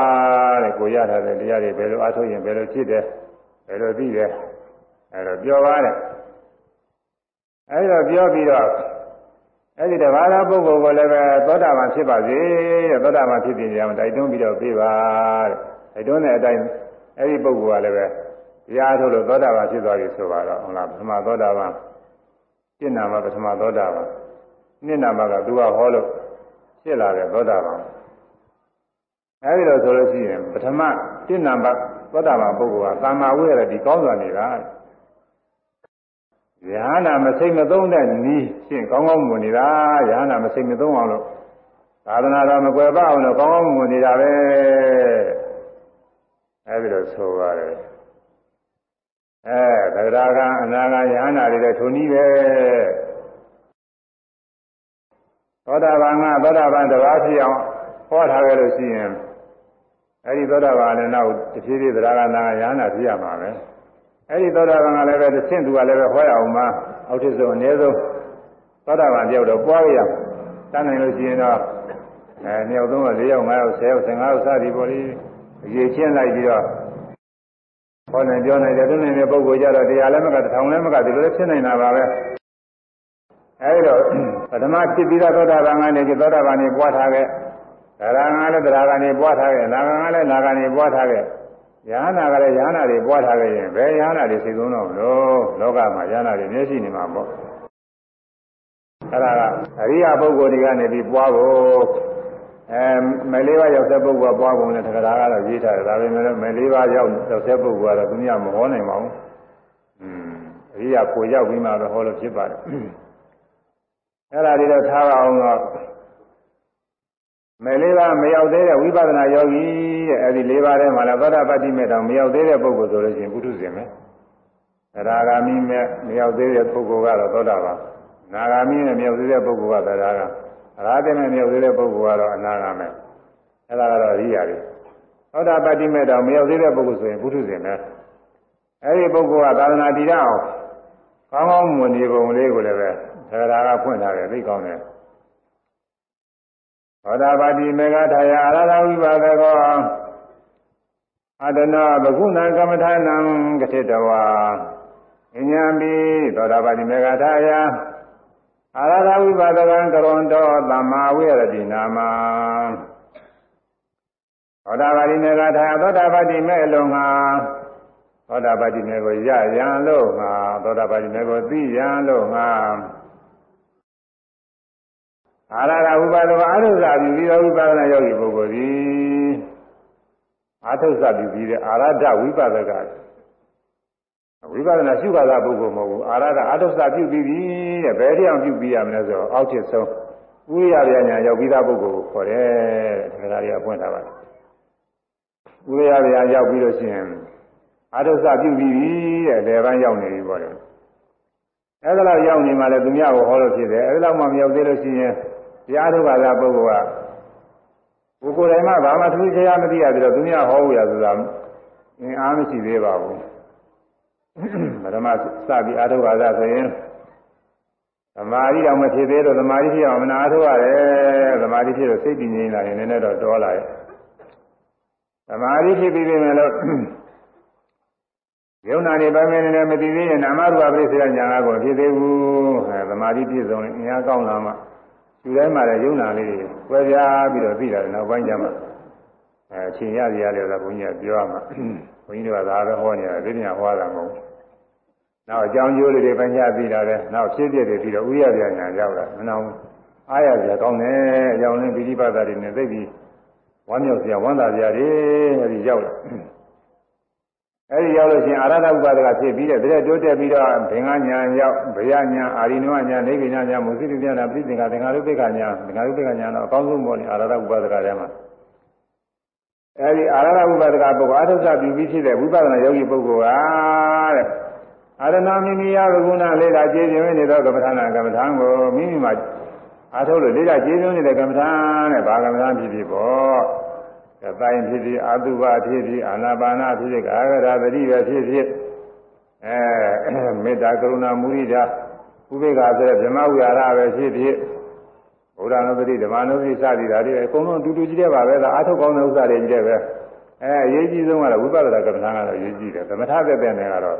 တဲ့ကိုရထားတဲ့တရားတွေဘယ်လိုအားထုတ်ရင်ဘယ်လိုဖြစ်တယ်ဘယ်လိုသိတယ်အဲတော့ပြောပါတဲ့အဲဒီတော့ပြောပြီးတော့အဲဒီတဘာသာပုဂ္ဂိုလ်ကိုလည်းပဲသောတာပန်ဖြစ်ပါစေတဲ့သောတာပန်ဖြစ်ပြီးကြအောင်တိုက်တွန်းပြီးတော့ပြေးပါတဲ့ တိုက်တွန်းတဲ့အတိုင်းအဲဒီပုဂ္ဂိုလ်ကလည်းပဲတရားထုတ်လို့သောတာပန်ဖြစ်သွားပြီဆိုပါတော့ဟုတ်လားပထမသောတာပန်ရှင်းနာမှာပထမသောတာပန်နှစ်နာမှာကသူကဟောလို့ဖြစ်လာတဲ့သောတာပန်အဲဒီလိုဆိုလို့ရှိရင်ပထမရှင်းနာမှာသောတာပန်ပုဂ္ဂိုလ်ကသမ္မာဝိရတိကောင်းစွာနေတာယဟနာမစိတ်မသုံးတဲ့နီးရှင်းကောင်းကောင်းမွန်နေတာယဟနာမစိတ်မသုံးအောင်လို့သာသနာတော်မကွယ်ပအောင်လို့ကောင်းကောင်းမွန်နေတာပဲ အဲဒီလိုဆိုပါတယ်အဲသဂရာကအနာဂယဟနာတွေလည်းထုံနည်းပဲသောတာပန်ကသောတာပန်တစ်ပါးဖြစ်အောင်ဟောထားခဲ့လို့ရှိရင်အဲဒီသောတာပန်လည်းနောက်တဖြည်းဖြည်းသရဂနာယဟနာဖြစ်ရမှာပဲအဲ့ဒီသောတာပန်ကလည်းပဲတစ်ဆင့်သူကလည်းပဲဟောရအောင်မှာအောက်ထစ်ဆုံးအနည်းဆုံးသောတာပန်တယောက်တော့ပွားရအောင်တန်းနိုင်လို့ရှိရင်တော့အဲနှစ်ယောက်သုံးယောက်လေးယောက်ငါးယောက်ဆယ်ယောက်ဆယ်ငါးယောက်စသည်ပေါ်ပြီး အရေးချင်းလိုက်ပြီးတော့ဟောနိုင်ပြောနိုင်တဲ့သူနေတဲ့ပုဂ္ဂိုလ်ကြတော့တရားလည်းမကတစ်ထောင်လည်းမကဒီလိုလည်းဖြစ်နေတာပါပဲအဲဒီတော့ပထမဖြစ်ပြီးတော့သောတာပန်ကနေဒီသောတာပန်နေပွားထားခဲ့ဒါရငါလည်းတရားကနေပွားထားခဲ့နာဂငါလည်းနာဂကနေပွားထားခဲ့ယဟနာကလည်းယဟနာတွေပွားထားခဲ့ရင်ဘယ်ယဟနာတွေစိတ်ဆုံးတော့မလို့လောကမှာယဟနာတွေမျက်ရှိနေမှာပေါ့အဲ့ဒါကအရိယာပုဂ္ဂိုလ်တွေကနေပြီးပွားဖို့ အဲမလေးပါးရောက်တဲ့ပုဂ္ဂိုလ်ကပွားပုံနဲ့တက္ကရာကတော့ရေးထားတယ်ဒါပေမဲ့မလေးပါးရောက်ရောက်တဲ့ပုဂ္ဂိုလ်ကတော့သူများမဟောနိုင်ပါဘူးอืมအရိယာကိုရောက်ပြီးမှတော့ဟောလို့ဖြစ်ပါတယ်အဲ့ဒါတွေတော့ထားအောင်တော့မယ်လေးပါမရောက်သေးတဲ့ဝိပဿနာယောဂီတဲ့အဲဒီလေးပါးထဲမှာလည်းသောတာပတ္တိမေတောင်မရောက်သေးတဲ့ပုဂ္ဂိုလ်ဆိုလို့ရှိရင်ပုထုဇဉ်ပဲအရာဂာမိမဲ့မရောက်သေးတဲ့ပုဂ္ဂိုလ်ကတော့သောတာပန်နာဂာမိနဲ့မရောက်သေးတဲ့ပုဂ္ဂိုလ်ကသရဂါအ ရာတိနဲ့မရောက်သေးတဲ့ပုဂ္ဂိုလ်ကတော့အနာဂါမဲ့အဲဒါကတော့ရိယာတွေသောတာပတ္တိမေတောင်မရောက်သေးတဲ့ပုဂ္ဂိုလ်ဆိုရင်ပုထုဇဉ်ပဲအဲဒီပုဂ္ဂိုလ်ကသာသနာတည်ရအောင်ကောင်းကောင်းမွန်နေပုံလေးကိုလည်းပဲသရဂါကဖွင့်ထားတယ်သိကောင်းတယ်သောတာပတိမေဃထာယအရဟဝိပါဒကောအတနာဘဂုဏကမ္မထာနံကတိတဝါအညာပိသောတာပတိမေဃထာယ အရဟဝိပါဒကံကရွန်တောသမ္မာဝိရတိနာမသောတာပတိမေဃထာယသောတာပတိမေလုံငါသောတာပတိမေကိုရရန်လို့ငါသောတာပတိမေကိုသိရန်လို့ငါအာရကဝိပါဒဝအာရုဇာပြုပြီးတော့ဝိပါဒနာယောဂီပုဂ္ဂိုလ်သည်အာထုဇာပြုပြီးတဲ့အာရဒဝိပါဒက ဝိပါဒနာရှုခါသာပုဂ္ဂိုလ်မဟုတ်ဘူးအာရဒအာထုဇာပြုပြီးပြီတဲ့ဘယ်တရားပြုပြီးရမလဲဆိုတော့အောက်ထစ်ဆုံးဥရိယဗျာညာရောက်ပြီးသားပုဂ္ဂိုလ်ကိုခေါ်တယ်တဲ့ဒါတွေကပွင့်ထားပါတယ်ဥရိယဗျာရောက်ပြီးလို့ရှိရင်အာထုဇာပြုပြီးပြီတဲ့လေပန်းရောက်နေပြီပေါ့လေအဲ့ဒါလောက်ရောက်နေမှလည်းသူများကိုဟောလို့ဖြစ်တယ်အဲ့ဒါလောက်မှမရောက်သေးလို့ရှိရင်တရားထုတ်ပါလားပုဂ္ဂိုလ်ကကိုယ်ကိုယ်တိုင်မှဘာမှသူချရာမသိရသေးတော့သူများဟောဖို့ရဆိုတာအင်းအားမရှိသေးပါဘူး ပထမစပြီးအားထုတ်ပါလားဆိုရင်သမာဓိတော့မဖြစ်သေးတော့သမာဓိဖြစ်အောင်မနာထုတ်ရတယ်သမာဓိဖြစ်တော့စိတ်တည်ငြိမ်လာရင်နည်းနည်းတော့တော်လာရဲ့သမာဓိဖြစ်ပြီးပြီမယ်လို့ယုံနာနေပိုင်းမယ်နဲ့မသိသေးရင်နာမရူပပရိစ္ဆေညာကိုဖြစ်သေးဘူးအဲသမာဓိပြည့်စုံရင်အများကောင်းလာမှယူတိုင်းမှာလည်းယုံနာလေးတွေကွဲပြားပြီးတော့သိတာနောက်ပိုင်းကျမှအဲအချိန်ရစီရတယ်ဆိုဘုန်းကြီးကပြောရမှာဘုန်းကြီးတို့ကဒါပဲဟောနေတာသိညာဟောတာမဟုတ်ဘူးနောက်အကြောင်းကျိုးတွေပိုင်းခြားသိတာပဲနောက်ဖြစ်ဖြစ်တွေပြီးတော့ဥရပြညာရောက်လာမနာဘူးအားရစရာကောင်းတယ်အကြောင်းလင်းပိဋိပတ်တာတွေနဲ့သိပြီးဝမ်းမြောက်စရာဝမ်းသာစရာတွေအဲဒီရောက်လာအဲဒီရောက်လို့ရှိရင်အာရဒဥပါဒကဖြစ်ပြီးတဲ့တည်းတိုးတက်ပြီးတော့ဘင်္ဂညာရောက်ဗျာညာအာရိနဝညာနေပညာညာမုသိပညာပြိသင်္ကသင်္ဃာရုပ္ပကညာသင်္ဃာရုပ္ပကညာတော့အကောင်းဆုံးပေါ်နေအာရဒဥပါဒကထဲမှာ အဲဒီအာရဒဥပါဒကပုဂ္ဂိုလ်အထုပ်ပြုပြီးဖြစ်တဲ့ဝိပဿနာယောဂီပုဂ္ဂိုလ်ကတဲ့အာရဏမိမိယဝဂုဏလေးလာကျေပြင်းနေသောကမ္မထာနာကမ္မထာကိုမိမိမှာအားထုတ်လို့လေးလာကျေပြင်းနေတဲ့ကမ္မထာနဲ့ဘာကမ္မထာဖြစ်ဖြစ်ပေါ့ကတိုင်းဖြစ်ဖြစ်အာတုဘဖြစ်ဖြစ်အာနာပါနာဖြစ်ဖြစ်ကာဂရာပတိပဲဖြစ်ဖြစ်အဲမေတ္တာကရုဏာမုရိဒာဥပေက္ခဆိုတဲ့ဗြဟ္မဝိဟာရပဲဖြစ်ဖြစ် ဘုရားနုပတိဓမ္မနုပတိစသည်ဓာတ်တွေအကုန်လုံးအတူတူကြီးတဲ့ပါပဲဒါအာထုတ်ကောင်းတဲ့ဥစ္စာတွေကြီးတဲ့ပဲအဲအရေးကြီးဆုံးကတော့ဝိပဿနာကမ္မထာကတော့အရေးကြီးတယ်သမထသက်တဲ့နဲ့ကတော့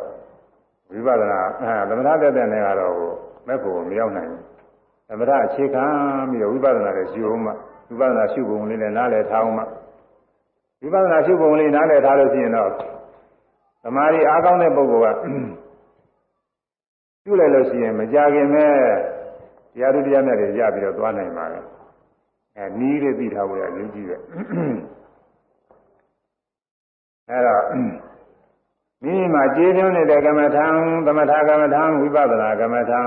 ဝိပဿနာအဲသမထသက်တဲ့နဲ့ကတော့မဲ့ဖို့မရောက်နိုင်ဘူးသမထအခြေခံပြီးတော့ဝိပဿနာလည်းရှုအောင်မှဝိပဿနာရှုပုံလေးနဲ့နားလည်ထားအောင်မှဝိပဿနာရှုပုံလေးနားလည်ထားလို့ရှိရင်တော့သမာဓိအားကောင်းတဲ့ပုဂ္ဂိုလ်ကပြုလိုက်လို့ရှိရင်မကြခင်မဲ့ တရားတို့တရားမြတ်တွေရပြီးတော့သွားနိုင်ပါလေအဲနီးလေးသိထားဖို့ရအရေးကြီးတယ်အဲတော့မိမိမှာကျေးဇူးနေတဲ့ကမ္မထံသမထကမ္မထံဝိပဿနာကမ္မထံ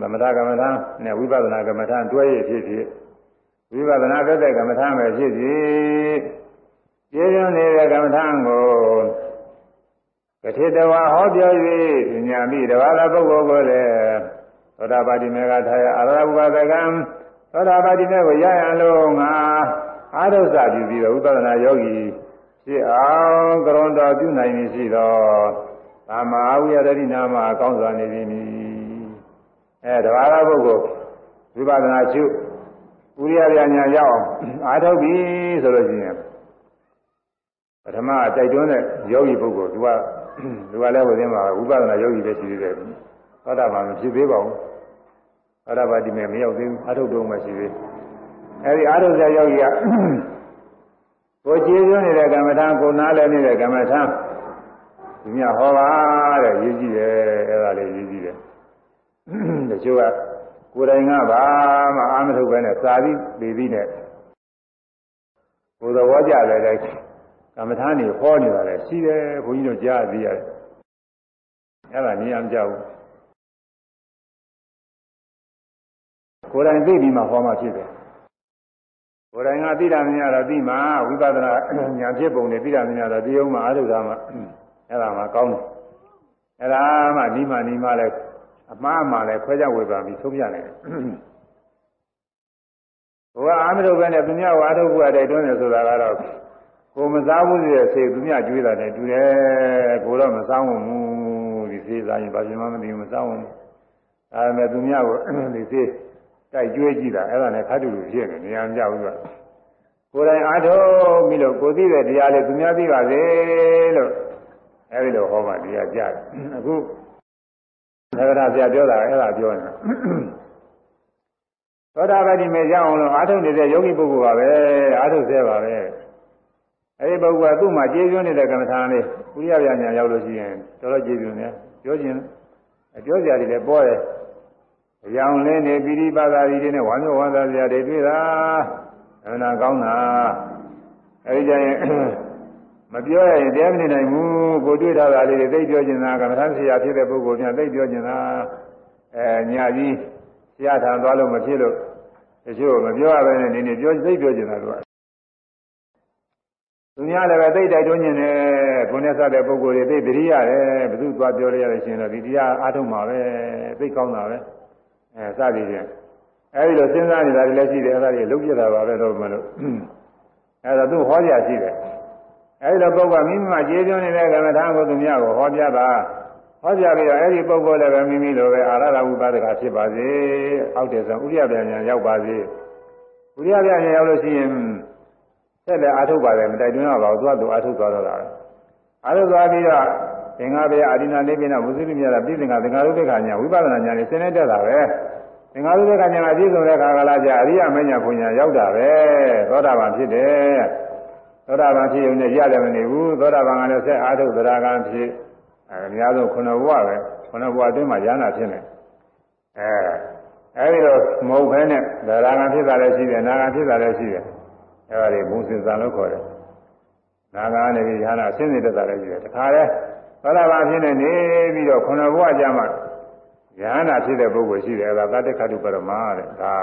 သမထကမ္မထံနဲ့ဝိပဿနာကမ္မထံတွဲရဖြစ်ဖြစ်ဝိပဿနာသက်တဲ့ကမ္မထံပဲဖြစ်ဖြစ်ကျေးဇူးနေတဲ့ကမ္မထံကိုကတိတဝါဟောပြော၍ညာမိတဘာသာပုဂ္ဂိုလ်ကိုလည်း သောတာပတိမေကထာယအာရဘုဂသကံသောတာပတိမေကိုရရလို့ငါအာရုစပြုပြီးတော့ဥပဒနာယောဂီဖြစ်အောင်ကရုဏတော်ပြုနိုင်နေရှိတော့သာမဝိရဒိနာမအကောင်းစွာနေပြီအဲတဘာသာပုဂ္ဂိုလ်ဝိပဿနာရှုဥရိယပြညာရောက်အားထုတ်ပြီဆိုလို့ရှိရင်ပထမတိုက်တွန်းတဲ့ယောဂီပုဂ္ဂိုလ်သူကသူကလည်းဝိသင်းမှာဝိပဿနာယောဂီပဲရှိသေးတယ်သောတာပန်မဖြစ်သေးပါဘူး သောတာပတိမေမရောက်သေးဘူးအာထုတ်တော့မှရှိသေးအဲဒီအာထုတ်ဆရာယောဂီကကိုကျေးဇူးနေတဲ့ကမ္မထာကိုနားလည်းနေတဲ့ကမ္မထာဒီမြဟောပါတဲ့ရေးကြည့်တယ်အဲ့ဒါလေးရေးကြည့်တယ်တချို့ကကိုယ်တိုင်ကဘာမှအာမထုတ်ပဲနဲ့စာပြီးပြီးပြီးနဲ့ကိုယ်သဘောကြတယ်တဲ့ကမ္မထာနေဟောနေတာလည်းရှိတယ်ဘုန်းကြီးတို့ကြားသိရတယ်အဲ့ဒါနေရာမကြောက်ဘူး ကိုယ်တိုင်သိပြီးမှဟောမှဖြစ်တယ်ကိုယ်တိုင်ကသိတာမများတော့သိမှဝိပဿနာဉာဏ်ဖြစ်ပုံနဲ့သိတာမများတော့ဒီအောင်မှအာထုတာမှအဲ့ဒါမှကောင်းတယ်အဲ့ဒါမှဒီမှဒီမှလည်းအမှားမှလည်းခွဲခြားဝေဖန်ပြီးသုံးပြနိုင်တယ်ဘုရားအာမရုပ်ပဲနဲ့သူများဝါထုဘုရားတိုက်တွန်းတယ်ဆိုတာကတော့ကိုမစားဘူးရဲ့စိတ်သူများကြွေးတာနဲ့တူတယ်ကိုတော့မစားဝင်ဘူးဒီစေးစားရင်ဘာဖြစ်မှမသိဘူးမစားဝင်ဘူးဒါပေမဲ့သူများကိုဒီစေး တိုက်ကြွေးကြည့်တာအဲ့ဒါနဲ့ခါတူလူဖြစ်နေနေရာမကြဘူးကကိုယ်တိုင်အားထုတ်ပြီးလို့ကိုသိတဲ့တရားလေးသူများသိပါစေလို့အဲ့ဒီလိုဟောမှတရားကြတယ်အခုသက္ကရာဆရာပြောတာအဲ့ဒါပြောနေတာသောတာပတိမေကြောင်းလို့အားထုတ်နေတဲ့ယောဂီပုဂ္ဂိုလ်ပါပဲအားထုတ်သေးပါပဲအဲဒီပုဂ္ဂိုလ်ကသူ့မှာကျေးဇူးနေတဲ့ကမ္မထာလေးဥရိယပြညာရောက်လို့ရှိရင်တော်တော်ကျေးဇူးနေပြောခြင်းအပြောစရာတွေလည်းပေါ်တယ် အယောင်လင်းနေပိရိပါဒာရီတွေနဲ့ဝါမျိုးဝါသာစရာတွေတွေ့တာအမှန်ကောင်းတာအဲဒီကြရင်မပြောရရင်တရားမနေနိုင်ဘူးကိုတွေ့ထားတာလေးတွေသိပြောခြင်းသာကမ္မထာဆရာဖြစ်တဲ့ပုဂ္ဂိုလ်များသိပြောခြင်းသာအဲညာကြီးဆရာထံသွားလို့မဖြစ်လို့တချို့မပြောရဘဲနဲ့နေနေပြောသိပြောခြင်းသာတော့သူများလည်းပဲသိတိုက်တွန်းခြင်းနဲ့ကိုယ်နဲ့စတဲ့ပုဂ္ဂိုလ်တွေသိတတိရတယ်ဘယ်သူသွားပြောရရရှင်တော့ဒီတရားအားထုတ်မှာပဲသိကောင်းတာပဲ အဲစသည်ဖြင့်အဲဒီလိုစဉ်းစားနေတာတွေလည်းရှိတယ်အဲဒါတွေလုံးပြတာပါပဲတော့မလို့အဲဒါသူဟောကြရှိတယ်အဲဒီလိုပုဂ္ဂိုလ်မိမိမှာကျေးဇူးနေတဲ့ကမ္မထာကိုသူများကိုဟောပြတာဟောပြပြီးတော့အဲဒီပုဂ္ဂိုလ်လည်းပဲမိမိလိုပဲအာရဒဝိပါဒကဖြစ်ပါစေအောက်တယ်ဆိုဥရိယပြညာရောက်ပါစေဥရိယပြညာရောက်လို့ရှိရင်ဆက်လက်အားထုတ်ပါတယ်မတိုက်တွန်းရပါဘူးသူကသူအားထုတ်သွားတော့တာပဲအားထုတ်သွားပြီးတော့ သင်္ဃဘယအရိနာနေပိနဝုသုတိမြတ်ပြည်သင်္ဃသင်္ဃရုပ္ပခညာဝိပဿနာဉာဏ်နဲ့ဆင်းနေတတ်တာပဲသင်္ဃရုပ္ပခညာအပြည့်စုံတဲ့ခါကလာကြအရိယမညာဘုညာရောက်တာပဲသောတာပန်ဖြစ်တယ်သောတာပန်ဖြစ်ုံနဲ့ရတယ်မနေဘူးသောတာပန်ကလည်းဆက်အားထုတ်သရဂံဖြစ်အဲအများဆုံးခုနဘဝပဲခုနဘဝအတွင်းမှာဉာဏ်ဖြစ်နေအဲအဲဒီတော့မဟုတ်ဘဲနဲ့သရဂံဖြစ်တာလည်းရှိတယ်နာဂံဖြစ်တာလည်းရှိတယ်အဲဒါတွေဘုံစင်စံလို့ခေါ်တယ်နာဂံနဲ့ဒီဉာဏ်အစင်းနေတတ်တာလည်းရှိတယ်တခါလဲ သောတာပန်ဖြစ်နေနေပြီးတော့ခုနဘဝကျမှဉာဏ်ဖြစ်တဲ့ပုဂ္ဂိုလ်ရှိတယ်အဲဒါသတ္တခတုပရမတဲ့ဒါ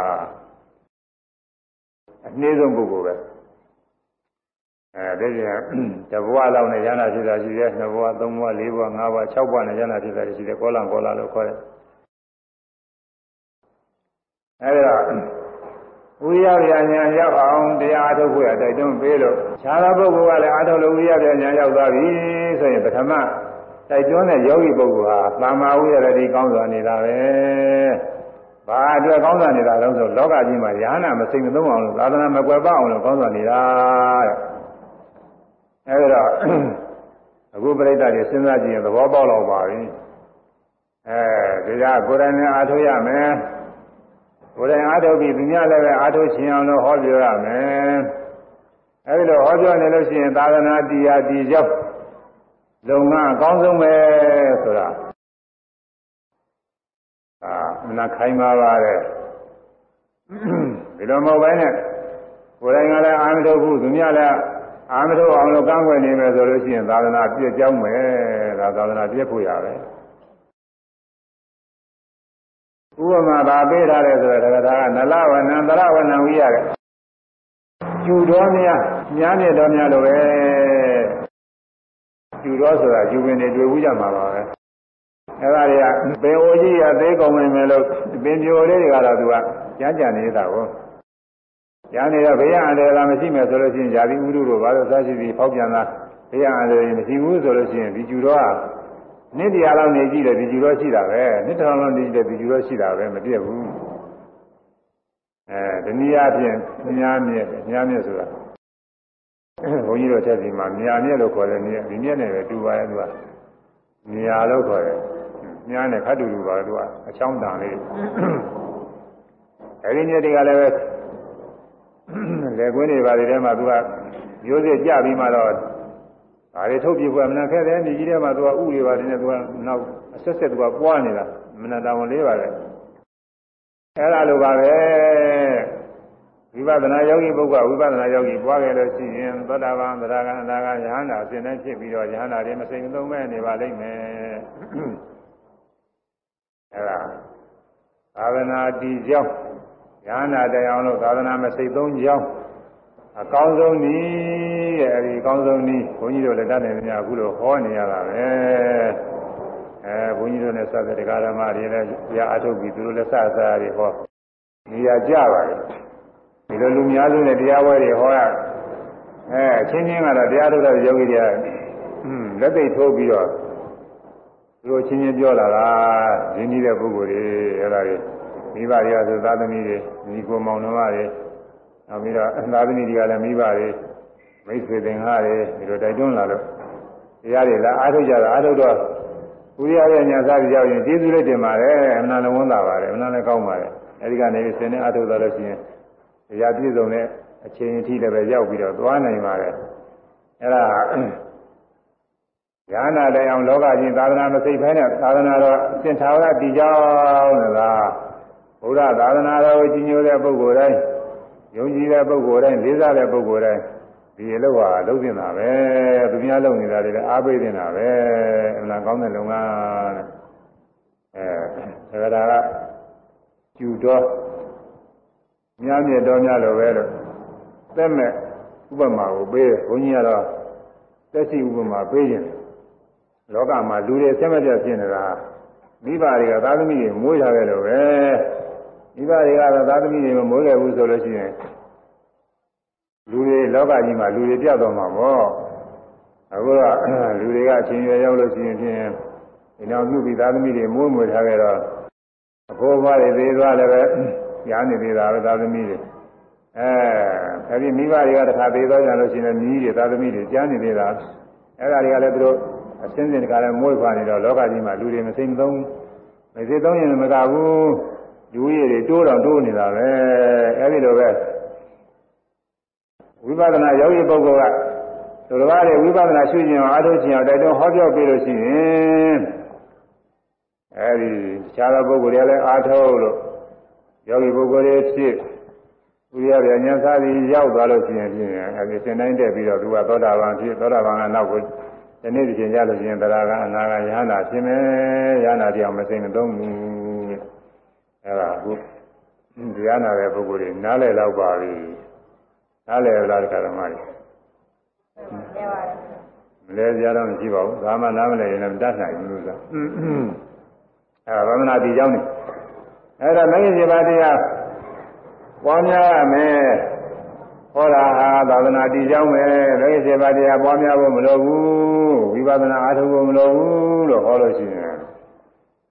အနည်းဆုံးပုဂ္ဂိုလ်ပဲအဲဒီကျတဘဝလောက်နဲ့ဉာဏ်ဖြစ်တာရှိတယ်နှစ်ဘဝသုံးဘဝလေးဘဝငါးဘဝ၆ဘဝနဲ့ဉာဏ်ဖြစ်တာရှိတယ်ကောလံကောလာလို့ခေါ်တယ်အဲဒီတော့ဝိရဗျာညာရောက်အောင်တရားအထုတ်ဖို့ရတိုက်တွန်းပေးလို့ခြားသောပုဂ္ဂိုလ်ကလည်းအထုတ်လို့ဝိရဗျာညာရောက်သွားပြီဆိုရင်ပထမ တိုက်တွန်းတဲ့ယောဂီပုဂ္ဂိုလ်ဟာသမ္မာဝိရတိကောင်းစွာနေတာပဲ။ဘာအတွက်ကောင်းစွာနေတာလဲဆိုလောကကြီးမှာယာနာမစိမ့်မသုံးအောင်လို့သာသနာမကွယ်ပအောင်လို့ကောင်းစွာနေတာတဲ့။အဲဒီတော့အခုပြိဿတွေစဉ်းစားကြည့်ရင်သဘောပေါက်တော့ပါပြီ။အဲဒီကကိုယ်တိုင်နဲ့အားထုတ်ရမယ်။ကိုယ်တိုင်အားထုတ်ပြီးသူများလည်းပဲအားထုတ်ခြင်းအောင်လို့ဟောပြောရမယ်အဲဒီလိုဟောပြောနေလို့ရှိရင်သာသနာတရားတည်ရောက် လုံငန်းအကောင်းဆုံးပဲဆိုတာအာမနာခိုင်းပါပါတယ်ဒီလိုမဟုတ်ဘဲနဲ့ကိုယ်တိုင်ကလည်းအာမထုတ်ဘူးသူများလည်းအာမထုတ်အောင်လို့ကန့်ွယ်နေမယ်ဆိုလို့ရှိရင်သာသနာပြည့်ကြောင်းမယ်ဒါသာသနာပြည့်ဖို့ရပဲဥပမာပါပေးထားတယ်ဆိုတော့ဒါကနလဝနံတရဝနံဝိရတယ်ကျူတော်များများမြတ်တော်များလိုပဲ ကျူတော်ဆိုတာကျူပင်တွေတွေ့ဘူးကြမှာပါပဲအဲ့ဒါတွေကဘယ်ဟိုကြီးရသေးကုန်မယ်မယ်လို့ပင်ပြိုလေးတွေကတော့သူကကြမ်းကြံနေတာကိုကြမ်းနေတော့ဘေးရန်တယ်လားမရှိမယ်ဆိုလို့ရှိရင်ယာတိဥရုတို့ဘာလို့စားရှိပြီးဖောက်ပြန်တာဘေးရန်တယ်မရှိဘူးဆိုလို့ရှိရင်ဒီကျူတော်ကနှစ်တရားလောက်နေကြည့်တယ်ဒီကျူတော့ရှိတာပဲနှစ်ထောင်လောက်နေကြည့်တယ်ဒီကျူတော့ရှိတာပဲမပြည့်ဘူးအဲဒီနည်းအားဖြင့်များမြဲများမြဲဆိုတာ ဘုန်းကြီးတို့ချက်စီမှာမြာမြဲလို့ခေါ်တယ်မြဲဒီမြဲနဲ့ပဲတူပါရဲ့သူကမြာလို့ခေါ်တယ်များနဲ့ခတ်တူတူပါသူကအချောင်းတန်လေးအဲဒီမြဲတွေကလည်းပဲလက်ကွင်းတွေပါတွေထဲမှာသူကမျိုးစစ်ကြပြီးမှတော့ဒါတွေထုတ်ပြဖို့မနာခဲ့တယ်ဒီကြီးထဲမှာသူကဥတွေပါတယ်နဲ့သူကနောက်အဆက်ဆက်သူကပွားနေတာမနာတောင်လေးပါတယ်အဲ့ဒါလိုပါပဲ ဝိပဿနာယောဂီပုဂ္ဂိုလ်ဝိပဿနာယောဂီပွားခဲ့လို့ရှိရင်သောတာပန်သရဂံအနာဂံယဟန္တာအစဉ်တိုင်းဖြစ်ပြီးတော့ယဟန္တာတွေမစိမ့်မသုံးမဲ့နေပါလိမ့်မယ်အဲ့ဒါသာသနာတည်ကြောင်းယဟန္တာတရားလို့သာသနာမစိမ့်သုံးကြောင်းအကောင်းဆုံးနည်းတဲ့အဲဒီအကောင်းဆုံးနည်းဘုန်းကြီးတို့လည်းတတ်နေကြအခုလိုဟောနေရတာပဲအဲဘုန်းကြီးတို့နဲ့ဆက်တဲ့တရားဓမ္မတွေလည်းရအထုတ်ပြီးသူတို့လည်းစအစားတွေဟောနေရာကြပါတယ် ဒီလိုလူများစုနဲ့တရားပွဲတွေဟောရအဲအချင်းချင်းကတော့တရားထုတ်တဲ့ယောဂီတွေကလက်သိထိုးပြီးတော့သူတို့ချင်းချင်းပြောလာတာရင်းနှီးတဲ့ပုဂ္ဂိုလ်တွေအဲဒါတွေမိဘတွေကဆိုသာသမီတွေညီကိုမောင်နှမတွေနောက်ပြီးတော့သာသမီတွေကလည်းမိဘတွေမိတ်ဆွေသင်္ဃာတွေဒီလိုတိုက်တွန်းလာလို့တရားတွေလည်းအားထုတ်ကြတာအားထုတ်တော့ဥရိယရဲ့ညာစားပြီးရောက်ရင်ကျေးဇူးလေးတင်ပါတယ်အမှန်လည်းဝန်တာပါတယ်အမှန်လည်းကောင်းပါတယ်အဲဒီကနေဆင်းနေအားထုတ်သွားလို့ရှိရင် တရားပြည့်စုံတဲ့အချိန်အထိလည်းပဲရောက်ပြီးတော့သွားနိုင်ပါတယ်အဲဒါဉာဏ်တိုင်အောင်လောကကြီးသာသနာမစိတ်ဖဲနဲ့သာသနာတော်စင်ထာဝရတည်ကြောင်းဆိုတာဘုရားသာသနာတော်ကိုကြီးညိုတဲ့ပုဂ္ဂိုလ်တိုင်းယုံကြည်တဲ့ပုဂ္ဂိုလ်တိုင်းလေးစားတဲ့ပုဂ္ဂိုလ်တိုင်းဒီအလုပ်ဟာလုပ်နေတာပဲသူများလုပ်နေတာတွေလည်းအားပေးနေတာပဲအမှန်ကောင်းတဲ့လုပ်ငန်းတဲ့အဲဒါကကျူတော့ များမြတ်တော်များလိုပဲလို့သက်မဲ့ဥပမာကိုပေးတယ်ဘုန်းကြီးကတော့သက်ရှိဥပမာပေးခြင်းလောကမှာလူတွေဆက်မပြတ်ဖြစ်နေတာမိဘတွေကသာသမီတွေမွေးထားခဲ့လို့ပဲမိဘတွေကတော့သာသမီတွေမမွေးခဲ့ဘူးဆိုလို့ရှိရင်လူတွေလောကကြီးမှာလူတွေပြတ်သွားမှာပေါ့အခုတော့လူတွေကအချင်းရွယ်ရောက်လို့ရှိရင်ဖြင့်ဒီနောက်ပြုပြီးသာသမီတွေမွေးမွေးထားခဲ့တော့အဖိုးဘွားတွေသေးသွားလည်းပဲ ရားနေသေးတာပဲသာသမီတွေအဲအဲဒီမိဘတွေကတခါသေးတော့ကြလို့ရှိရင်မြည်တွေသာသမီတွေကြားနေသေးတာအဲ့ဒါတွေကလည်းသူတို့အစင်းစင်တခါလဲမွေးခွာနေတော့လောကကြီးမှာလူတွေမစိမ့်သုံးမစိမ့်သုံးရင်မကဘူးလူရည်တွေတိုးတော့တိုးနေတာပဲအဲ့ဒီလိုပဲဝိပဿနာရောက်ရပုဂ္ဂိုလ်ကသူတော်ဘာတွေဝိပဿနာရှုခြင်းအားထုတ်ခြင်းအောင်တိုက်တွန်းဟောပြောပေးလို့ရှိရင်အဲဒီတခြားသောပုဂ္ဂိုလ်တွေလည်းအားထုတ်လို့ ယောဂီပုဂ္ဂိုလ်တွေဖြစ်ဥရဗျာဉာဏ်သာပြီးရောက်သွားလို့ရှိရင်ဖြင့်အဲဒီစင်တိုင်းတက်ပြီးတော့သူကသောတာပန်ဖြစ်သောတာပန်ကနောက်ကိုဒီနေ့ဒီချိန်ရလို့ရှိရင်တရားကအနာကယဟနာဖြစ်မယ်ယဟနာတရားမစိမ့်မသုံးဘူးအဲဒါအခုတရားနာတဲ့ပုဂ္ဂိုလ်တွေနားလည်တော့ပါပြီနားလည်လားတရားဓမ္မတွေမလဲကြတော့မရှိပါဘူးဒါမှနားမလဲရင်လည်းတတ်နိုင်ဘူးလို့ဆိုအဲဗမနာဒီကြောင်းနေ အဲ့ဒါမဂ္ဂင်7ပါးတရားပွားများရမယ်ဟောတာဟာသာသနာတည်ကြောင်းပဲမဂ္ဂင်7ပါးတရားပွားများဖို့မလိုဘူးဝိပဿနာအားထုတ်ဖို့မလိုဘူးလို့ဟောလို့ရှိရင်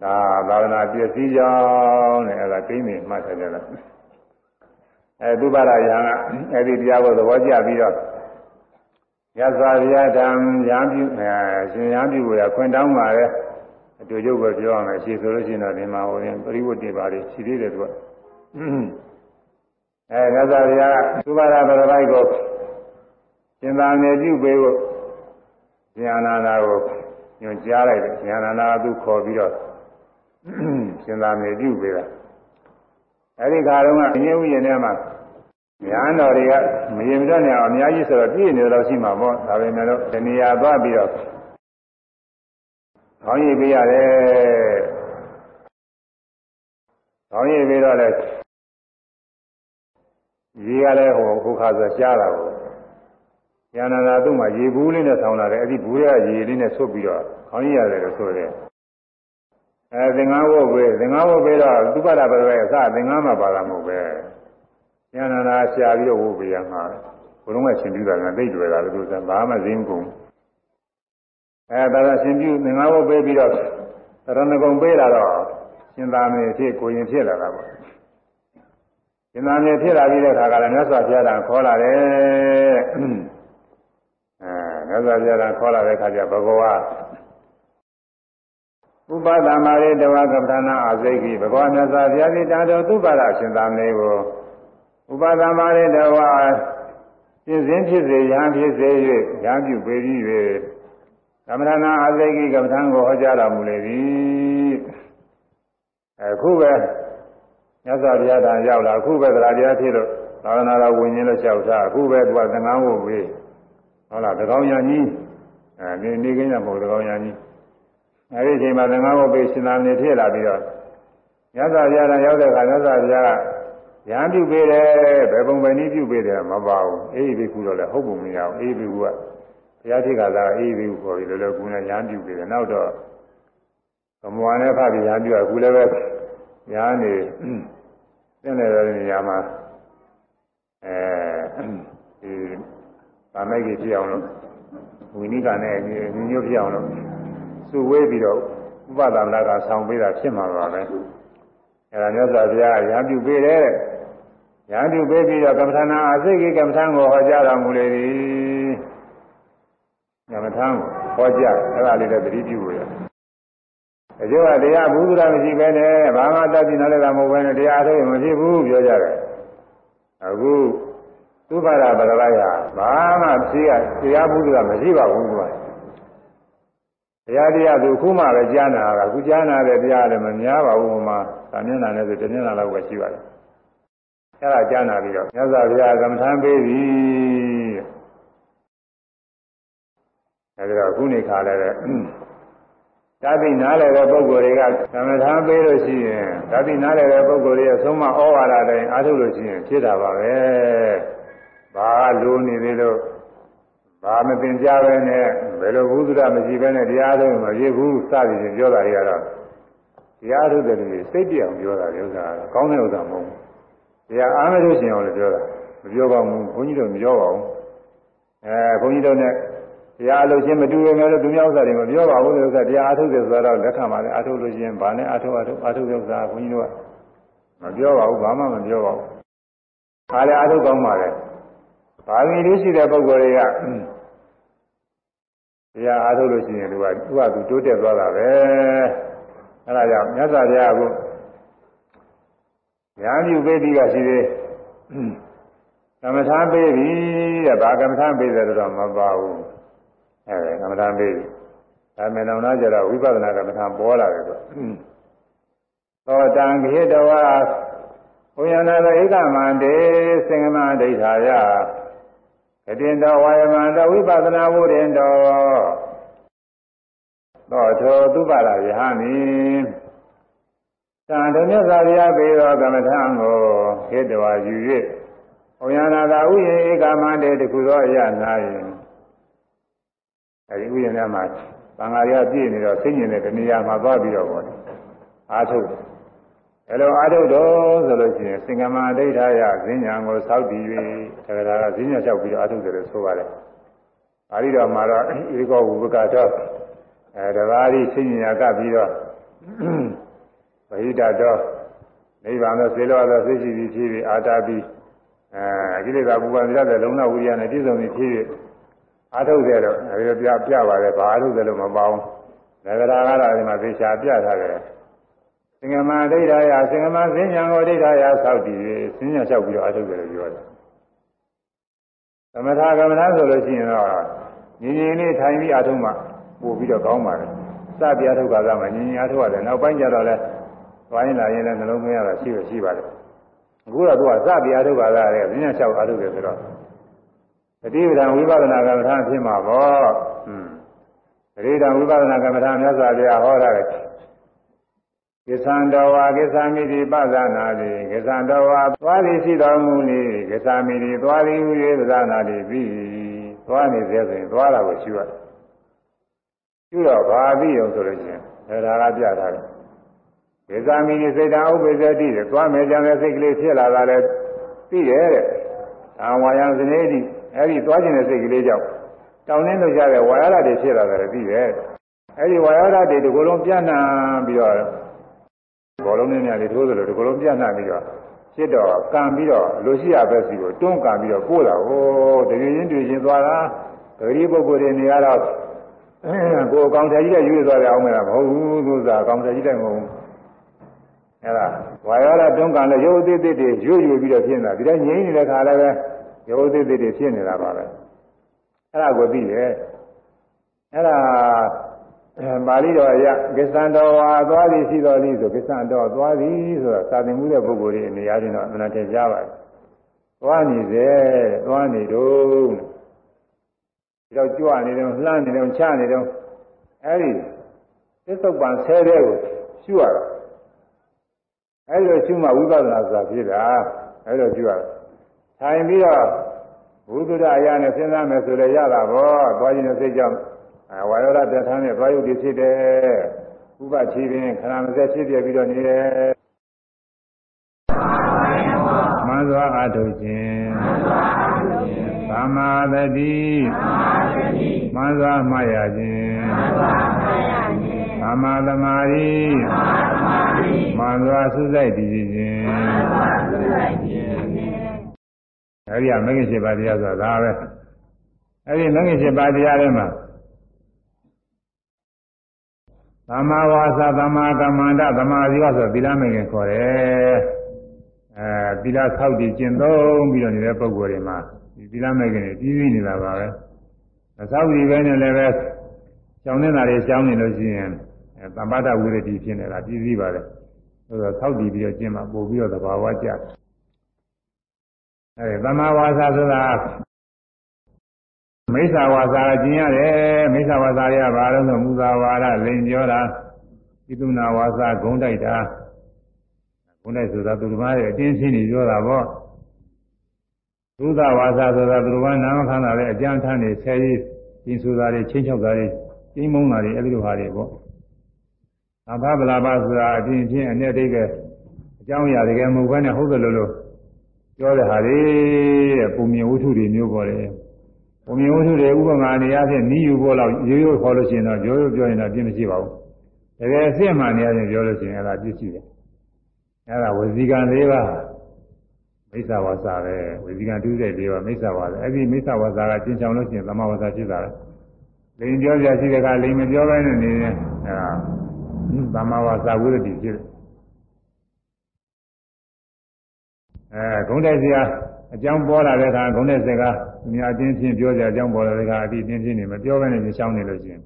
ဒါသာသနာပြည့်စည်ကြောင်းတဲ့အဲ့ဒါသိနေမှတ်ထားကြလားအဲသုဘရယံကအဲ့ဒီတရားကိုသဘောကျပြီးတော့ရသော်ဗျာတံရံပြုအဲရှင်ရံပြုကိုရခွင့်တောင်းပါလေ အတူတူပဲပြောရမယ်ရှင်းဆိုလို့ရှိရင်တော့ဒီမှာဟိုရင်ပရိဝတ်တွေပါလေရှိသေးတယ်သူကအဲရသော်ဗျာသုဘရဘရပိုက်ကိုရှင်သာနေပြုပေးဖို့ဉာဏနာကိုညွှန်ကြားလိုက်တယ်ဉာဏနာကသူခေါ်ပြီးတော့ရှင်သာနေပြုပေးတာအဲဒီခါတုန်းကအငြင်းဥယျာဉ်ထဲမှာညာတော်တွေကမရင်မတတ်နေအောင်အများကြီးဆိုတော့ပြည့်နေတော့ရှိမှာပေါ့ဒါပေမဲ့လို့တဏှာသွားပြီးတော့ ခေါင်းရည်ပေးရတယ်ခေါင်းရည်ပေးတော့လဲရေကလည်းဟိုခုခါဆိုရှားတာကိုဉာဏနာသူ့မှာရေဘူးလေးနဲ့ဆောင်းလာတယ်အဲ့ဒီဘူးရဲ့ရေလေးနဲ့ဆွတ်ပြီးတော့ခေါင်းရည်ရတယ်လို့ဆိုတယ်အဲသင်္ကန်းဝုတ်ပဲသင်္ကန်းဝုတ်ပဲတော့သုဘဒဘယ်ပဲအစသင်္ကန်းမှာပါတာမဟုတ်ပဲဉာဏနာရှာပြီးတော့ဝုတ်ပေးရမှာဘုရုံးကရှင်ပြုတာကသိတွေ့တာလို့သူကဘာမှသိမကုန် အဲဒါကရှင်ပြုသင်္ကန်းဝုတ်ပေးပြီးတော့ရဏဂုံပေးလာတော့ရှင်သာမေဖြစ်ကိုရင်ဖြစ်လာတာပေါ့ရှင်သာမေဖြစ်လာပြီးတဲ့အခါကလည်းမြတ်စွာဘုရားကခေါ်လာတယ်အဲမြတ်စွာဘုရားကခေါ်လာတဲ့အခါကျဘဂဝါဥပဒမာရေတဝကပ္ပနာအာဇိကိဘဂဝါမြတ်စွာဘုရားဒီတာတော်သုပဒရှင်သာမေကိုဥပဒမာရေတဝဖြစ်စဉ်ဖြစ်စေရဟန်းဖြစ်စေ၍ရဟန်းပြုပေပြီး၍ ကမ္မနာအာဇိကိကပ္ပံကိုဟောကြားတော်မူလေသည်အခုပဲမြတ်စွာဘုရားတန်ရောက်လာအခုပဲတရားတရားဖြစ်လို့သာသနာတော်ဝင်ရင်လို့လျှောက်ထားအခုပဲသူကသံဃာဝုတ်ပြီးဟုတ်လားတကောင်းညာကြီးအဲဒီနေခင်းရမဟုတ်တကောင်းညာကြီးအဲဒီအချိန်မှာသံဃာဝုတ်ပြီးရှင်သာနေဖြစ်လာပြီးတော့မြတ်စွာဘုရားတန်ရောက်တဲ့အခါမြတ်စွာဘုရားကရဟန်းပြုပေးတယ်ဘယ်ပုံပဲနည်းပြုပေးတယ်မပါဘူးအေးဘိက္ခုတော့လည်းဟုတ်ပုံမရဘူးအေးဘိက္ခုက ဘုရားထိကသာအေးဘိက္ခုခေါ်ပြီးလောလောကူနဲ့ရဟန်းပြုပေးတယ်နောက်တော့ဗမဝါနဲ့ဖပြီးရဟန်းပြုအခုလည်းပဲရဟန်းနေသင်တဲ့နေရာမှာအဲဒီဗာမိုက်ကြီးဖြစ်အောင်လို့ဝိနိကနဲ့ညီညွတ်ဖြစ်အောင်လို့စုဝေးပြီးတော့ဥပဒနာကဆောင်ပေးတာဖြစ်မှာပါပဲအဲဒါမြတ်စွာဘုရားရဟန်းပြုပေးတယ်ရဟန်းပြုပေးပြီးတော့ကမ္မထာနာအစိတ်ကြီးကမ္မထာကိုဟောကြားတော်မူလေသည် ကမ္မထာကိုဟောကြားအဲ့ဒါလေးလည်းသတိပြုရအကျိုးကတရားဘုရားမရှိပဲနဲ့ဘာမှတတ်ပြီးနားလည်းမဟုတ်ပဲနဲ့တရားထုတ်ရင်မရှိဘူးပြောကြတယ်အခုသုဘရဗရဝယဘာမှဖြေရတရားဘုရားမရှိပါဘူးကွာတရားတရားသူခုမှပဲကြားနာတာအခုကြားနာတဲ့တရားလည်းမများပါဘူးဟိုမှာသာမျက်နှာနဲ့ဆိုတမျက်နှာလောက်ပဲရှိပါတယ်အဲ့ဒါကြားနာပြီးတော့မြတ်စွာဘုရားကမ္မထမ်းပေးပြီ အဲဒီတော့ခုနေခါလည်းသာတိနားလည်တဲ့ပုဂ္ဂိုလ်တွေကကမ္မထာပေးလို့ရှိရင်သာတိနားလည်တဲ့ပုဂ္ဂိုလ်တွေရဲ့သုံးမဩဝါဒတိုင်းအားထုတ်လို့ရှိရင်ဖြစ်တာပါပဲ။ဘာလိုနေသေးလို့ဘာမသင်ကြပဲနဲ့ဘယ်လိုဘုဒ္ဓမရှိပဲနဲ့တရားထုတ်မရဘူးစသည်ဖြင့်ပြောတာတွေကတော့တရားထုတ်တဲ့လူတွေစိတ်ပြအောင်ပြောတာလေဥစ္စာကောင်းတဲ့ဥစ္စာမဟုတ်ဘူး။တရားအားမလို့ရှင်အောင်လည်းပြောတာမပြောပါဘူးဘုန်းကြီးတို့မပြောပါဘူး။အဲဘုန်းကြီးတို့နဲ့ တရားလို့ချင်းမတူရမယ်လို့သူများဥစ္စာတွေမပြောပါဘူးလို့ဥစ္စာတရားအထုတ်တယ်ဆိုတော့လက်ခံပါလေအထုတ်လို့ချင်းဗာနဲ့အထုတ်အထုတ်အထုတ်ဥစ္စာဘုန်းကြီးတို့ကမပြောပါဘူးဘာမှမပြောပါဘူးခါလေအထုတ်ကောင်းပါလေပါမီလေးရှိတဲ့ပုဂ္ဂိုလ်တွေကတရားအားထုတ်လို့ရှိရင်သူကသူကသူတိုးတက်သွားတာပဲအဲဒါကြောင့်မြတ်စွာဘုရားကညာမြုပေးပြီးကရှိသေးကမ္မထာပေးပြီတဲ့ဘာကမ္မထာပေးတယ်တော့မပါဘူး အဲကမ္မထာပေးပြီဒါမေနောင်နာကြတော့ဝိပဿနာကမ္မထာပေါ်လာတယ်ဆိုသောတံခေတဝါဘုရားနာသောဧကမန္တေသင်္ကမဒိဋ္ဌာယကတိတောဝါယမန္တဝိပဿနာဝုရင်တောသောထောသုပလာယဟမိသံတော်မြတ်စွာဘုရားပေးသောကမ္မထာကိုခေတဝါယူ၍ဘုရားနာသာဥယျဧကမန္တေတခုသောအရ၌ အဲဒီဥယျထဲမှာသံဃာရပြည့်နေတော့သိဉ္ဇင်တဲ့တဏှာမှာသွားပြီးတော့ပေါ့အာထုတ်အဲလိုအာထုတ်တော့ဆိုလို့ရှိရင်စင်္ကမအဋ္ဌာယဈဉ္ညာကိုစောက်တည်၍သက္ကရာကဈဉ္ညာလျှောက်ပြီးတော့အာထုတ်တယ်လို့ဆိုပါတယ်။ပါဠိတော်မှာတော့ဧကောဝုပကတော့အဲတဘာရီသိဉ္ညာကပ်ပြီးတော့ဗဟိတတော်နိဗ္ဗာန်သောစေလောသောသိရှိပြီးဖြည့်ပြီးအာတာပြီးအဲကိလေသာပူပန်ရတဲ့လုံလဝိရိယနဲ့ပြည့်စုံပြီးဖြည့်ပြီး အာထုတ်တယ်တော့အဲဒီပြပြပါတယ်ဘာအာထုတ်တယ်လို့မပေါင်းသက္ကရာကတော့ဒီမှာသေချာပြထားတယ်သင်္ကမဒိဋ္ဌာယသင်္ကမဈဉ္ညာကိုဒိဋ္ဌာယဆောက်တည်၍ဈဉ္ညာလျှောက်ပြီးတော့အထုတ်တယ်လို့ပြောတယ်။သမထကမ္မထာဆိုလို့ရှိရင်တော့ငြင်းငြင်းလေးထိုင်ပြီးအထုတ်မှပို့ပြီးတော့ကောင်းပါတယ်။စပြအထုတ်ကသာမှငြင်းငြင်းအထုတ်ရတယ်။နောက်ပိုင်းကျတော့လဲသွားရင်လာရင်လည်းနှလုံးသွင်းရတာရှိရရှိပါတယ်။အခုတော့သူကစပြအထုတ်ကသာတဲ့ဈဉ္ညာလျှောက်အထုတ်တယ်ဆိုတော့ တတိပဒံဝိပဿနာကမ္မထာဖြစ်မှာပေါ့။ဟွန်းတတိပဒံဝိပဿနာကမ္မထာမြတ်စွာဘုရားဟောတာလေကိသံတော်ဝါကိသမိတိပဇာနာတိကိသံတော်ဝါသွားသည်ရှိတော်မူလေကိသမိတိသွားသည်ဟူ၍ပဇာနာတိပြီးသွားနေစေဆိုရင်သွားတာကိုရှုရရှုတော့ဘာပြီးအောင်ဆိုလို့ချင်းဒါကပြထားတယ်ကိသမိတိစိတ်တဥပ္ပဇ္ဇတိတဲ့သွားမယ်ကြံတဲ့စိတ်ကလေးဖြစ်လာတာလဲသိတယ်တဲ့အာဝါယံစနေတိ အဲ့ဒီသွားခြင်းတဲ့စိတ်ကလေးကြောင့်တောင်းနှင်းလို့ရတဲ့ဝါယရတွေဖြစ်လာတယ်သိတယ်အဲ့ဒီဝါယရတွေဒီကုလုံးပြန့်နှံ့ပြီးတော့ဘောလုံးနဲ့များလေးထိုးသလိုဒီကလုံးပြန့်နှံ့ပြီးတော့ဖြစ်တော့ကံပြီးတော့လိုရှိရပဲစီကိုတွန်းကံပြီးတော့ပို့တာဟိုတကယ်ချင်းတွေ့ချင်းသွားတာဂရီပုဂ္ဂိုလ်တွေနေရတော့ကိုအကောင်ထကြီးတဲ့ယူရသွားတယ်အောင်မလားမဟုတ်ဘူးသူစားအကောင်ထကြီးတဲ့မဟုတ်ဘူးအဲ့ဒါဝါရရတွန်းကံလည်းရုပ်သေးသေးတွေရွရွပြီးတော့ဖြစ်နေတာဒီတိုင်းငြိမ်းနေတဲ့ခါလည်းပဲ ရုပ်သေးသေးတွေဖြစ်နေတာပါပဲအဲ့ဒါကိုသိတယ်အဲ့ဒါပါဠိတော်အရကိစ္စံတော်ဝါသွားသည်ရှိတော်သည်ဆိုကိစ္စံတော်သွားသည်ဆိုတာသာသင်မှုတဲ့ပုဂ္ဂိုလ်တွေအနေအားဖြင့်တော့အမှန်တရားကြားပါတယ်။သွားနေစေသွားနေတော့ဒီတော့ကြွနေတယ်လှမ်းနေတယ်ချနေတယ်အဲဒီသစ္စုပ္ပန်ဆဲတဲ့ကိုရှုရတာအဲဒီလိုရှုမှဝိပဿနာဆိုတာဖြစ်တာအဲဒီလိုရှုရတာ ထိုင်ပြီးတော့ဘုဒ္ဓအရာနဲ့စဉ်းစားမယ်ဆိုလည်းရတာပေါ့သွားခြင်းနဲ့စိတ်ကြောင့်အဲဝါယောဓတထမ်းနဲ့သွားယုတ်တွေဖြစ်တယ်ဥပချီပင်ခန္ဓာမစက်ဖြစ်ပြပြီးတော့နေတယ်မန္စွာအာထုခြင်းသမ္မာတတိမန္စွာမှားရခြင်းသမ္မာသမာဓိမန္စွာသုစိတ်တည်ခြင်း အဲဒီကမဂ္ဂင်7ပါးတရားဆိုတာဒါပဲအဲဒီမဂ္ဂင်7ပါးတရားထဲမှာသမ္မာဝါစာသမ္မာကမ္မန္တသမ္မာဇီဝဆိုသီလမင်္ဂင်ခေါ်တယ်အဲသီလဆောက်တည်ကျင့်သုံးပြီးတော့နေတဲ့ပုဂ္ဂိုလ်တွေမှာဒီသီလမင်္ဂင်တွေပြီးပြီးနေတာပါပဲမဆောက်တည်ပဲနဲ့လည်းပဲကျောင်းနေတာတွေကျောင်းနေလို့ရှိရင်သမ္ပတ္တဝိရတိဖြစ်နေတာပြီးပြီးပါလေဆိုတော့ဆောက်တည်ပြီးတော့ကျင့်မှပို့ပြီးတော့သဘာဝကျ အဲသမ္မာဝါစာဆိုတာမိစ္ဆာဝါစာကျင်ရတယ်မိစ္ဆာဝါစာရဘာလို့ဆိုမူသာဝါဒလိန်ပြောတာဣသုနာဝါစာဂုံးတိုက်တာဂုံးတိုက်ဆိုတာသူတော်ဘာရဲ့အတင်းချင်းနေပြောတာပေါ့သုဒဝါစာဆိုတာသူတော်ဘာနာမခန္ဓာရဲ့အကျမ်းထမ်းနေဆဲရေးကျင်းဆိုတာတွေချင်းချောက်တာတွေကျင်းမုန်းတာတွေအဲဒီလိုဟာတွေပေါ့အဘဗလာဘဆိုတာအတင်းချင်းအနဲ့တိတ်ပဲအကြောင်းအရာတကယ်မဟုတ်ဘဲနဲ့ဟုတ်တယ်လို့လို့ ပြောတဲ့ဟာတွေတဲ့ပုံမြင်ဝိထုတွေမျိုးပေါ်တယ်ဘုံမြင်ဝတ္ထုတွေဥပမာနေရာဖြင့်နီးယူဖို့လောက်ရိုးရိုးခေါ်လို့ရှိရင်တော့ရိုးရိုးပြောရင်တော့ပြည့်မရှိပါဘူးတကယ်အစ်စ်မှန်နေရာချင်းပြောလို့ရှိရင်အဲ့ဒါပြည့်ရှိတယ်အဲ့ဒါဝစီကံ၄ပါးမိစ္ဆာဝါစာပဲဝေဒီကတူးတဲ့လေးပါမိစ္ဆာဝါစာအဲ့ဒီမိစ္ဆာဝါစာကကျင့်ချောင်လို့ရှိရင်သမဝါစာဖြစ်တာလေလိန်ပြောပြရှိတဲ့ကလိန်မပြောဘဲနဲ့နေရင်အဲသမဝါစာဝိရတိဖြစ်တယ် အဲဂုံးတဲ့စရာအကြောင်းပေါ်လာတဲ့အခါဂုံးတဲ့စကားသူများအတင်းချင်းပြောကြအကြောင်းပေါ်လာတဲ့အခါအတိတင်းချင်းနေမပြောဘဲနဲ့ရှောင်းနေလို့ရှိရင်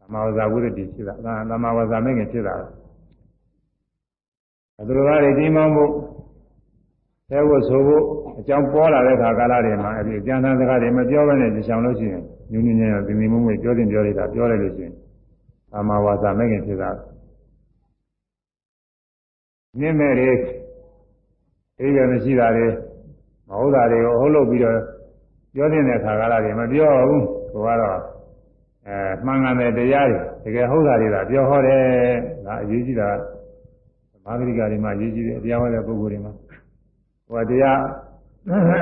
သမဝါစာဝိရတိဖြစ်တာသမဝါစာမင်းငယ်ဖြစ်တာအတူတူကကြီးမောင်းဖို့ဆဲဖို့ဆိုဖို့အကြောင်းပေါ်လာတဲ့ခါကာလတွေမှာအဲ့ဒီအကျဉ်းသားစကားတွေမပြောဘဲနဲ့ရှောင်လို့ရှိရင်ညဉ့်ညဉ့်ညံ့သင်္ဒီမုံမွေပြောတင်ပြောလိုက်တာပြောလိုက်လို့ရှိရင်အာမဝါစာမဲ့ခင်ဖြစ်တာနင်းမဲ့တွေ အိရမရှိတာတွေမဟုတ်တာတွေကိုဟုတ်လို့ပြီးတော့ပြောတဲ့ခါကာလတွေမပြောဘူးဟိုကတော့အဲမှန်ကန်တဲ့တရားတွေတကယ်ဟုတ်တာတွေကပြောဟောတယ်ဒါအရေးကြီးတာမာဂရိကတွေမှာအရေးကြီးတယ်တရားဟောတဲ့ပုဂ္ဂိုလ်တွေမှာဟိုတရား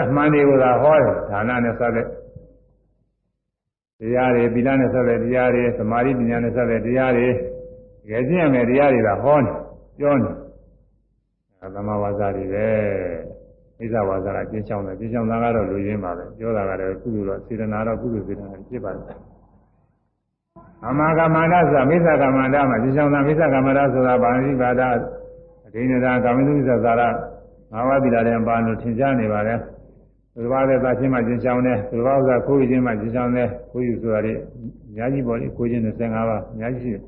အမှန်တွေကိုသာဟောတယ်ဒါနနဲ့ဆက်တဲ့တရားတွေသီလနဲ့ဆက်တဲ့တရားတွေသမာဓိပညာနဲ့ဆက်တဲ့တရားတွေတကယ်ကျင့်ရမယ်တရားတွေသာဟောနေပြောနေ အဲသမဝါစာတွေပဲဣဇဝါစာကကျင့်ချောင်းတယ်ကျင့်ချောင်းတာကတော့လူရင်းပါပဲပြောတာကလည်းကုသိုလ်တော့စေတနာတော့ကုသိုလ်စေတနာဖြစ်ပါတယ်အမဂမန္တဆိုတာမိစ္ဆာကမန္တမှာကျင့်ချောင်းတာမိစ္ဆာကမန္တဆိုတာဗာဏိပါဒအဒိဏတာကာမိသုစ္ဆာသာရငါးပါးသီလတဲ့ပါလို့ထင်ရှားနေပါတယ်သူတစ်ပါးသက်သာချင်းမှကျင်ချောင်းတယ်သူတစ်ပါးဥစ္စာခိုးယူခြင်းမှကျင်ချောင်းတယ်ခိုးယူဆိုတာတွေအများကြီးပေါ့လေခိုးခြင်း25ပါးအများကြီးရှိတယ်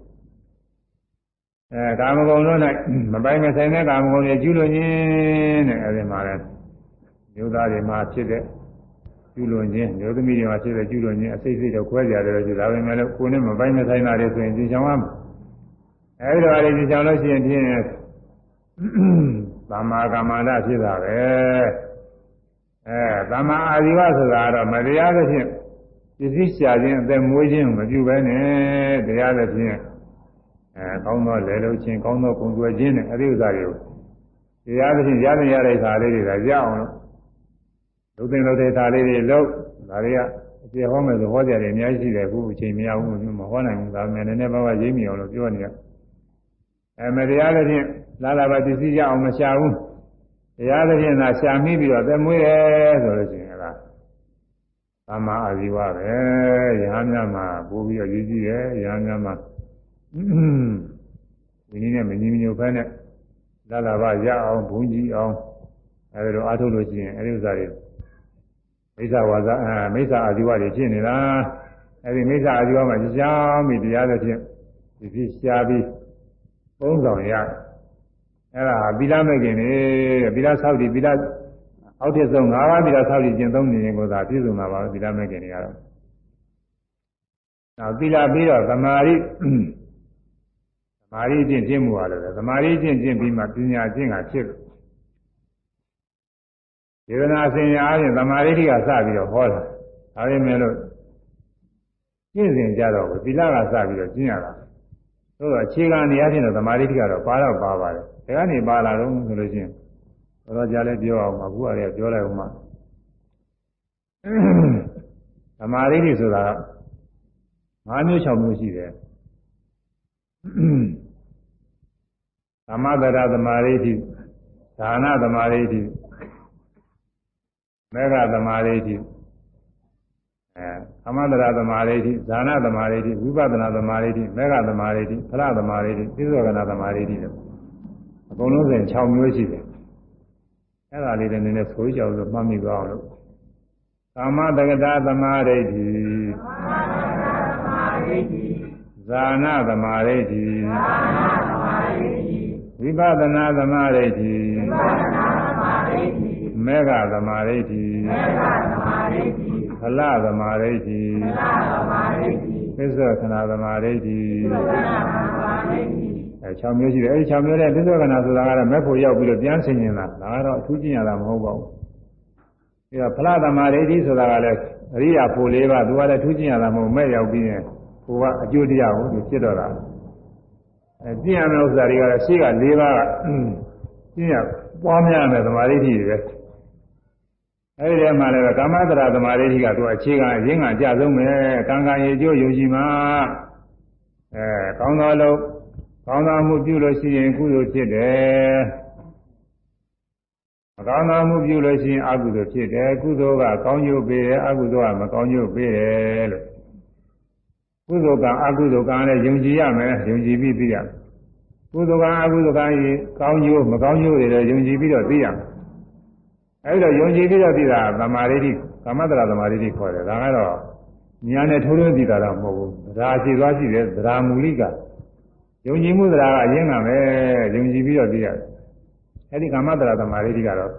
အဲကာမဂုဏ်တို့၌မပိုင်မဆိုင်တဲ့ကာမဂုဏ်တွေကျူးလွန်ခြင်းတဲ့အဲဒီမှာလဲမျိုးသားတွေမှာဖြစ်တဲ့ကျူးလွန်ခြင်းမျိုးသမီးတွေမှာဖြစ်တဲ့ကျူးလွန်ခြင်းအစိတ်စိတ်တော့ခွဲကြတယ်လို့ကျဒါပဲမဲ့လို့ကိုယ်နဲ့မပိုင်မဆိုင်တာတွေဆိုရင်ကျင်ချောင်းရမှာအဲဒီတော့အဲဒီကျင်ချောင်းလို့ရှိရင်ဖြင့်သမ္မာကမ္မန္တဖြစ်တာပဲအဲသမ္မာအာဇီဝဆိုတာကတော့မတရားသဖြင့်ပစ္စည်းရှာခြင်းအသက်မွေးခြင်းမပြုဘဲနဲ့တရားသဖြင့် အဲကောင်းသောလေလုံးခြင်းကောင်းသောပုံသွဲခြင်းနဲ့အဲဒီဥစ္စာတွေကိုတရားသဖြင့်ရတဲ့ရတဲ့ခါလေးတွေကရအောင်လို့လုံသိလုံသိခါလေးတွေလို့ဒါတွေကအပြေဟောမယ်ဆိုဟောကြတယ်အများကြီးရှိတယ်အခုအချိန်မရဘူးမဟောနိုင်ဘူးဒါပေမဲ့နည်းနည်းပါးပါးရိပ်မိအောင်လို့ပြောနေရအဲမတရားသဖြင့်လာလာပါပစ္စည်းရအောင်မရှာဘူးတရားသဖြင့်သာရှာမိပြီးတော့သမွေးတယ်ဆိုလို့ရှိရင်လားသမ္မာအာဇီဝပဲယဟန်များမှာပို့ပြီးတော့ရည်ကြည့်တယ်ယဟန်များမှာ ဒီနည်းနဲ့မညီမညွတ်ဖဲနဲ့လာလာပါရအောင်ဘုန်းကြီးအောင်အဲဒီတော့အားထုတ်လို့ရှိရင်အဲဒီဥစ္စာတွေမိစ္ဆာဝါစာအဲမိစ္ဆာအာဇီဝတွေဖြစ်နေတာအဲဒီမိစ္ဆာအာဇီဝမှာရှားမိတရားသဖြင့်ဒီဖြစ်ရှားပြီးပုံဆောင်ရတယ်အဲ့ဒါသီလမဲ့ခင်နေသီလဆောက်တည်သီလအောက်ထစ်ဆုံး၅ပါးသီလဆောက်တည်ကျင့်သုံးနေရင်ကိုသာပြည့်စုံမှာပါသီလမဲ့ခင်တွေကတော့နောက်သီလပြီးတော့သမာဓိသ မာဓိကျင့်ကျင့်မှုရတယ်သမာဓိကျင့်ကျင့်ပြီးမှပညာကျင့်တာဖြစ်တယ်ဒေသနာအစဉ်အားဖြင့်သမာဓိကစပြီးတော့ဟောတာဒါပေမဲ့လို့ကျင့်စဉ်ကြတော့သီလကစပြီးတော့ကျင့်ရတာသို့တော့အခြေခံနေရာချင်းတော့သမာဓိကတော့ပါတော့ပါပါတယ်ဒါကနေပါလာတော့ဆိုလို့ချင်းတော်ကြလဲပြောအောင်အခုအရေပြောလိုက်အောင်မှသမာဓိတွေဆိုတာ၅မျိုး၆မျိုးရှိတယ် သမထရသမာဓိတိဒါနသမာဓိတိမေဃသမာဓိတိအဲသမထရသမာဓိတိဒါနသမာဓိတိဝိပဿနာသမာဓိတိမေဃသမာဓိတိဖလားသမာဓိတိသိသောကနာသမာဓိတိလို့အကုန်လုံးဆိုရင်6မျိုးရှိတယ်အဲ့ဒါလေးလည်းနည်းနည်းဆိုကြအောင်လို့မှတ်မိသွားအောင်လို့ကာမတက္ကတာသမာဓိဋ္ဌိဇာနာသမာဓိဋ္ဌိ ဝိပဿနာသမာဓိဋ္ဌိမေဃသမာဓိဋ္ဌိဖလသမာဓိဋ္ဌိသစ္စာခဏသမာဓိဋ္ဌိအဲ6မျိုးရှိတယ်အဲဒီ6မျိုးနဲ့သစ္စာကနာဆိုတာကတော့မဲ့ဖို့ရောက်ပြီးတော့ပြန်ဆင်ញင်တာဒါကတော့အထူးကျင့်ရတာမဟုတ်ပါဘူးအဲဒါဖလားသမာဓိဋ္ဌိဆိုတာကလည်းအရိယာဖို့လေးပါသူကလည်းထူးကျင့်ရတာမဟုတ်မဲ့ရောက်ပြီးရင်ဟိုကအကျိုးတရားကိုသူဖြစ်တော့တာ အဲကျင့်ရမယ့်ဥစ္စာတွေကတော့ရှေ့က၄ပါးကကျင့်ရပွားများမယ်သမာဓိဋ္ဌိတွေပဲအဲဒီထဲမှာလည်းကာမတရာသမာဓိဋ္ဌိကသူအခြေခံအရင်းကအကြဆုံးပဲကံကံရေကျိုးယုံကြည်မှာအဲကောင်းသောလို့ကောင်းသောမှုပြုလို့ရှိရင်ကုသိုလ်ဖြစ်တယ်မကောင်းသောမှုပြုလို့ရှိရင်အကုသိုလ်ဖြစ်တယ်ကုသိုလ်ကကောင်းကျိုးပေးတယ်အကုသိုလ်ကမကောင်းကျိုးပေးတယ်လို့ ကုသိုလ်ကအကုသိုလ်ကလည်းယုံကြည်ရမယ်ယုံကြည်ပြီးသိရမယ်ကုသိုလ်ကအကုသိုလ်ကကြီးကောင်းကျိုးမကောင်းကျိုးတွေလည်းယုံကြည်ပြီးတော့သိရမယ်အဲဒီတော့ယုံကြည်ပြီးတော့သိတာသမာဓိတိကာမတရာသမာဓိတိခေါ်တယ်ဒါကတော့ညာနဲ့ထိုးထိုးသိတာတော့မဟုတ်ဘူးသရာရှိသွားရှိတယ်သရာမူလိကယုံကြည်မှုသရာကအရင်ကပဲယုံကြည်ပြီးတော့သိရတယ်အဲဒီကာမတရာသမာဓိတိကတော့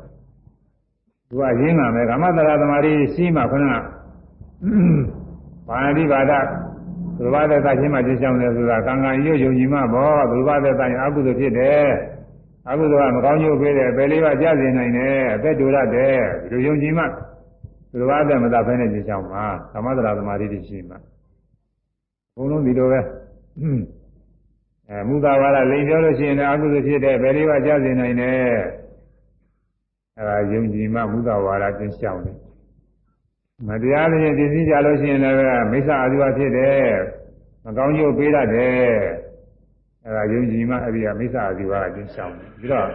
သူကရင်းလာမယ်ကာမတရာသမာဓိရှိမှခဏဘာဏိပါဒ ဘုရားသက်သာရှင်းမှကျဆောင်တယ်ဆိုတာကံကံရွတ်ယုံကြည်မှပေါ့ဘုရားသက်သာရင်အကုသိုလ်ဖြစ်တယ်အကုသိုလ်ကမကောင်းကျိုးပေးတယ်ပယ်လေးပါးကြားစေနိုင်တယ်အသက်တူရတယ်ဒီလိုယုံကြည်မှဘုရားသက်မသာဖဲနဲ့ကျဆောင်မှာကာမတရာသမာဓိရှိမှဘုံလုံးဒီလိုပဲအဲမူသာဝါဒလိန်ပြောလို့ရှိရင်လည်းအကုသိုလ်ဖြစ်တယ်ပယ်လေးပါးကြားစေနိုင်တယ်အဲဒါယုံကြည်မှမူသာဝါဒကျင့်ဆောင်တယ် မတရားတဲ့သိသိကြလို့ရှိရင်လည်းမိစ္ဆာအဓိပဖြစ်တယ်မကောင်းကျိုးပေးတတ်တယ်အဲဒါယုံကြည်မှအဲ့ဒီကမိစ္ဆာအဓိပကကျင့်ဆောင်တယ်ပြီးတော့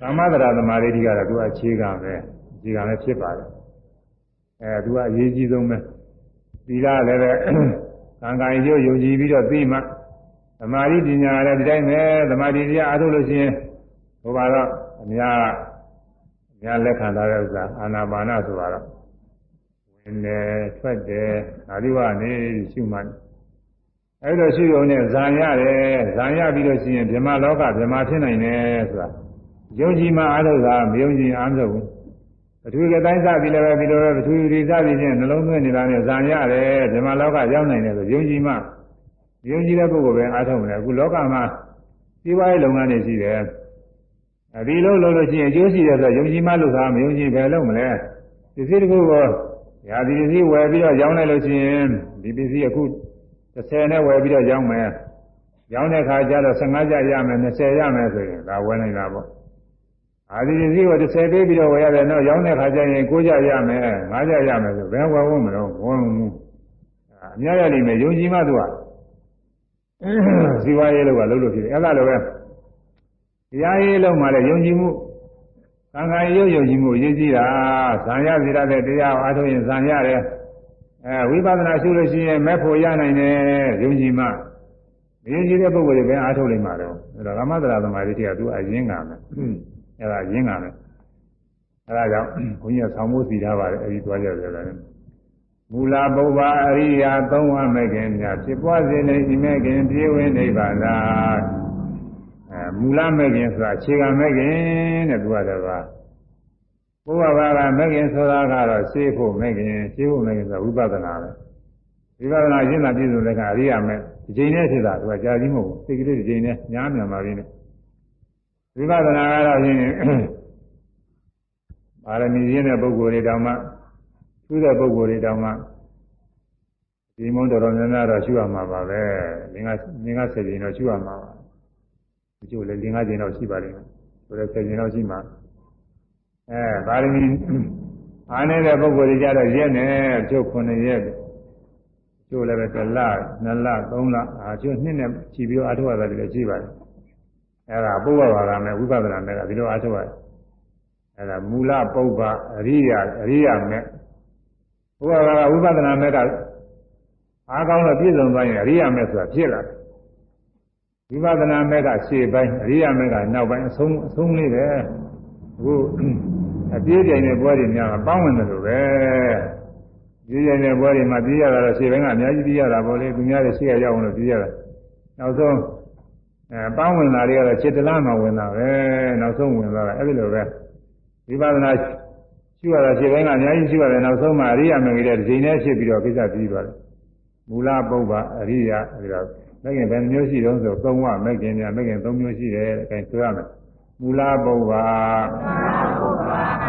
ကာမတရာသမာဓိတိကတော့သူကအခြေခံပဲအခြေခံလည်းဖြစ်ပါတယ်အဲသူကအရေးကြီးဆုံးပဲသီလလည်းပဲကံကံကျိုးယုံကြည်ပြီးတော့သိမှသမာဓိပညာလည်းဒီတိုင်းပဲသမာဓိတရားအားထုတ်လို့ရှိရင်ဟိုပါတော့အများအများလက်ခံထားတဲ့ဥစ္စာအာနာပါနဆိုတာတော့ ဝင်တယ်ထွက်တယ်ဓာတိဝနေရှုမှတ်အဲ့လိုရှုရုံနဲ့ဇံရတယ်ဇံရပြီးလို့ရှိရင်ဗြဟ္မာလောကဗြဟ္မာဖြစ်နိုင်တယ်ဆိုတာယုံကြည်မှအားထုတ်တာမယုံကြည်အားမထုတ်ဘူးပထဝီကတိုင်းစပြီးလည်းပဲဒီလိုပဲပထဝီဒီစပြီးချင်းနှလုံးသွင်းနေတာနဲ့ဇံရတယ်ဗြဟ္မာလောကရောက်နိုင်တယ်ဆိုယုံကြည်မှယုံကြည်တဲ့ပုဂ္ဂိုလ်ပဲအားထုတ်မယ်အခုလောကမှာစီးပွားရေးလုပ်ငန်းတွေရှိတယ်အဲဒီလိုလုပ်လို့ရှိရင်အကျိုးရှိတယ်ဆိုယုံကြည်မှလုပ်တာမယုံကြည်ဘယ်လုပ်မလဲပစ္စည်းတစ်ခုကို ရာဒီပစ္စည်းဝယ်ပြီးတော့ရောင်းလိုက်လို့ရှိရင်ဒီပစ္စည်းအခု30နဲ့ဝယ်ပြီးတော့ရောင်းမယ်ရောင်းတဲ့ခါကျတော့15ကျရမယ်20ရမယ်ဆိုရင်ဒါဝယ်နိုင်တာပေါ့အာဒီပစ္စည်းကို30ပေးပြီးတော့ဝယ်ရတယ်တော့ရောင်းတဲ့ခါကျရင်9ကျရမယ်5ကျရမယ်ဆိုဘယ်ဝယ်ဖို့မလို့ဝယ်မှုအများရလိမ့်မယ်ယုံကြည်မှသူကဇီဝရေးလောကလုံးလို့ဖြစ်တယ်အဲ့ဒါလိုပဲတရားရေးလုံးမှာလည်းယုံကြည်မှု သံဃာရုပ်ယုံကြည်မှုအရေးကြီးတာဇံရစေရတဲ့တရားအားထုတ်ရင်ဇံရတယ်အဲဝိပဿနာရှုလို့ရှိရင်မဲ့ဖို့ရနိုင်တယ်ယုံကြည်မှမယုံကြည်တဲ့ပုဂ္ဂိုလ်တွေပဲအားထုတ်နိုင်မှာတော့အဲဒါကမ္မတရာသမာဓိတွေကသူအရင်းကမယ်အဲဒါရင်းကမယ်အဲဒါကြောင့်ဘုန်းကြီးကဆောင်းမိုးစီထားပါတယ်အဲဒီသွားကြတယ်လည်းမူလပုဗ္ဗအရိယာသုံးဝမဲ့ခင်များဖြစ်ပွားစေနေဤမဲ့ခင်ပြေဝင်းနိဗ္ဗာန်အဲ မူလမဲ့ခင်ဆိုတာအခြေခံမဲ့ခင်တဲ့သူကတည်းကဘုရားဘာကမဲ့ခင်ဆိုတာကတော့ရှင်းဖို့မဲ့ခင်ရှင်းဖို့မဲ့ခင်ဆိုတာဝိပဿနာပဲဝိပဿနာရှင်းတာပြည့်စုံတဲ့ကအရိယာမဲ့ဒီချိန်နဲ့ဖြစ်တာသူကကြာကြီးမဟုတ်ဘူးစိတ်ကလေးဒီချိန်နဲ့ညားမြန်ပါပြီနဲ့ဝိပဿနာကတော့ရှင်းပါရမီရင်းတဲ့ပုဂ္ဂိုလ်တွေတောင်မှသူ့တဲ့ပုဂ္ဂိုလ်တွေတောင်မှဒီမုန်းတော်တော်များများတော့ရှုရမှာပါပဲငင်္ဂငင်္ဂဆယ်ကြိမ်တော့ရှုရမှာပါ ဒီကျိုးလည်းငင်္ဂကြိမ်တော့ရှိပါလိမ့်မယ်ဆိုတော့ဆယ်ကြိမ်တော့ရှိမှာအဲပါရမီအားနေတဲ့ပုဂ္ဂိုလ်တွေကြတော့ရက်နေကျုပ်9ရက်ကျိုးလည်းပဲတစ်လနှစ်လသုံးလအာကျိုးနှစ်နဲ့ချီပြီးတော့အထောက်အထားတွေလည်းရှိပါတယ်အဲဒါပုဗ္ဗဘာကမဲ့ဝိပဿနာမဲ့ကဒီလိုအထောက်ရတယ်အဲဒါမူလပုဗ္ဗအရိယာအရိယာမဲ့ဘုရားကဝိပဿနာမဲ့ကအားကောင်းတော့ပြည့်စုံသွားရင်အရိယာမဲ့ဆိုတာဖြစ်လာတယ် ဝိပဿနာမဲ့ကရှေ့ပိုင်းအရိယာမဲ့ကနောက်ပိုင်းအဆုံးအဆုံးလေးပဲအခုအပြေးပြိုင်တဲ့ပွဲတွေများပေါင်းဝင်တယ်လို့ပဲပြေးပြိုင်တဲ့ပွဲတွေမှာပြေးရတာတော့ရှေ့ပိုင်းကအများကြီးပြေးရတာပေါ့လေသူများတွေရှေ့ရရောက်အောင်လို့ပြေးရတာနောက်ဆုံးအဲပေါင်းဝင်လာတွေကတော့ခြေတလားမှဝင်တာပဲနောက်ဆုံးဝင်သွားတာအဲ့ဒီလိုပဲဝိပဿနာရှိရတာခြေပိုင်းကအများကြီးရှိရတယ်နောက်ဆုံးမှအရိယာမင်္ဂတဲ့ဒီနေ့ဖြစ်ပြီးတော့ကိစ္စပြီးသွားတယ်မူလပုဗ္ဗအရိယာအဲဒီတော့ မဂ္ဂင်ဘယ်မျိုးရှိတုံးဆိုသုံးဝမဂ္ဂင်များမဂ္ဂင်သုံးမျိုးရှိတယ်အဲဒါဆိုရမယ်မူလပုဗ္ဗ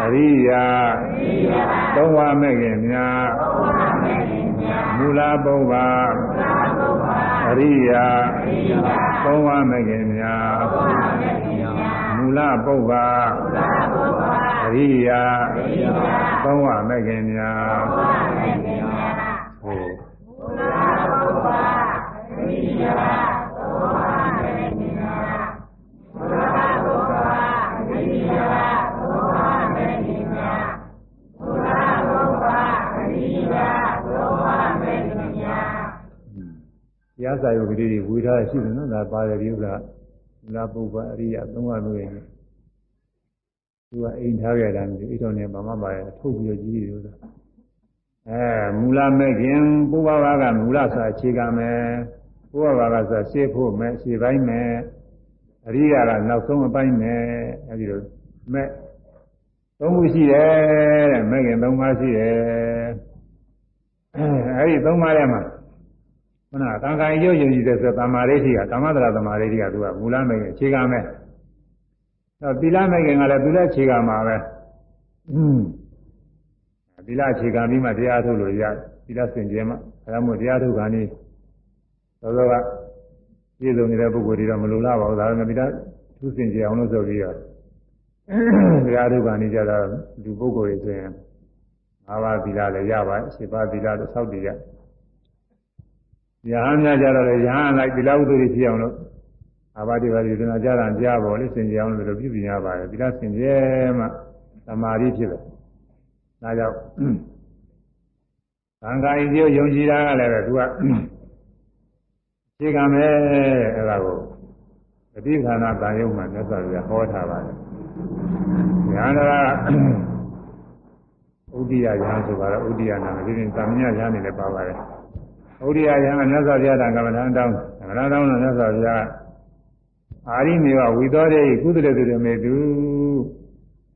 အရိယာသုံးဝမဂ္ဂင်များမူလပုဗ္ဗအရိယာသုံးဝမဂ္ဂင်များမူလပုဗ္ဗအရိယာသုံးဝမဂ္ဂင်များ ရားစာရုပ်ကလေးတွေဝေထားရှိတယ်နော်ဒါပါတယ်ပြုကလာပုဗ္ဗအရိယသုံးပါးလို့ရတယ်သူကအိမ်ထားခဲ့တာမျိုးအိတော်နဲ့ဘာမှမပါရထုတ်ပြီးတော့ကြီးတယ်လို့ဆိုအဲမူလမဲ့ခင်ပုဗ္ဗဘာကမူလဆိုအခြေခံမယ် ပုဗ္ဗဘာကဆိုရှေ့ဖို့မယ်ရှေ့ပိုင်းမယ်အရိယကနောက်ဆုံးအပိုင်းမယ်အဲဒီလိုမဲ့သုံးခုရှိတယ်တဲ့မဲ့ခင်သုံးပါးရှိတယ်အဲဒီသုံးပါးထဲမှာခုနကံကံရုပ်ယုံကြည်တဲ့ဆိုသမာဓိရှိကကာမတရာသမာဓိကသူကမူလမဲ့ခင်အခြေခံမယ်တော့သီလမဲ့ခင်ကလည်းသူလည်းအခြေခံမှာပဲသီလအခြေခံပြီးမှတရားထုတ်လို့ရသီလစင်ကြယ်မှအဲဒါမို့တရားထုတ်ခါနည်း သောသောကပြည့်စုံနေတဲ့ပုဂ္ဂိုလ်တွေတော့မလိုလားပါဘူးဒါပေမဲ့သီလသူစင်ကြယ်အောင်လို့ဆိုပြီးတော့တရားထုတ်ခါနည်းကြတော့လူပုဂ္ဂိုလ်တွေဆိုရင်၅ပါးသီလလည်းရပါတယ်၈ပါးသီလတော့၆တည်ရရဟန်းများကြတော့လေရဟန်းလိုက်သီလဥဒ္ဓတွေဖြစ်အောင်လို့အာဘာတိပါတိသနာကြတာကြားပေါ်လေစင်ကြအောင်လို့ပြုပြင်ရပါတယ်သီလစင်ကြယ်မှသမာဓိဖြစ်တယ်ဒါကြောင့်သံဃာဤကျိုးယုံကြည်တာကလည်းပဲသူက ခြေကမယ်အဲ့ဒါကိုပฏิဌာနာတန်ရုံမှာမြတ်စွာဘုရားဟောထားပါတယ်။ညာနာဥဒိယယံဆိုပါတော့ဥဒိယနာဒီရင်သမညယံနေလည်းပါပါတယ်။ဥဒိယယံမြတ်စွာဘုရားတန်ကမ္မထံတောင်းကမ္မထံတောင်းတော့မြတ်စွာဘုရားအာရိမေဝဝိသောတေကုသလေသူရမေသူ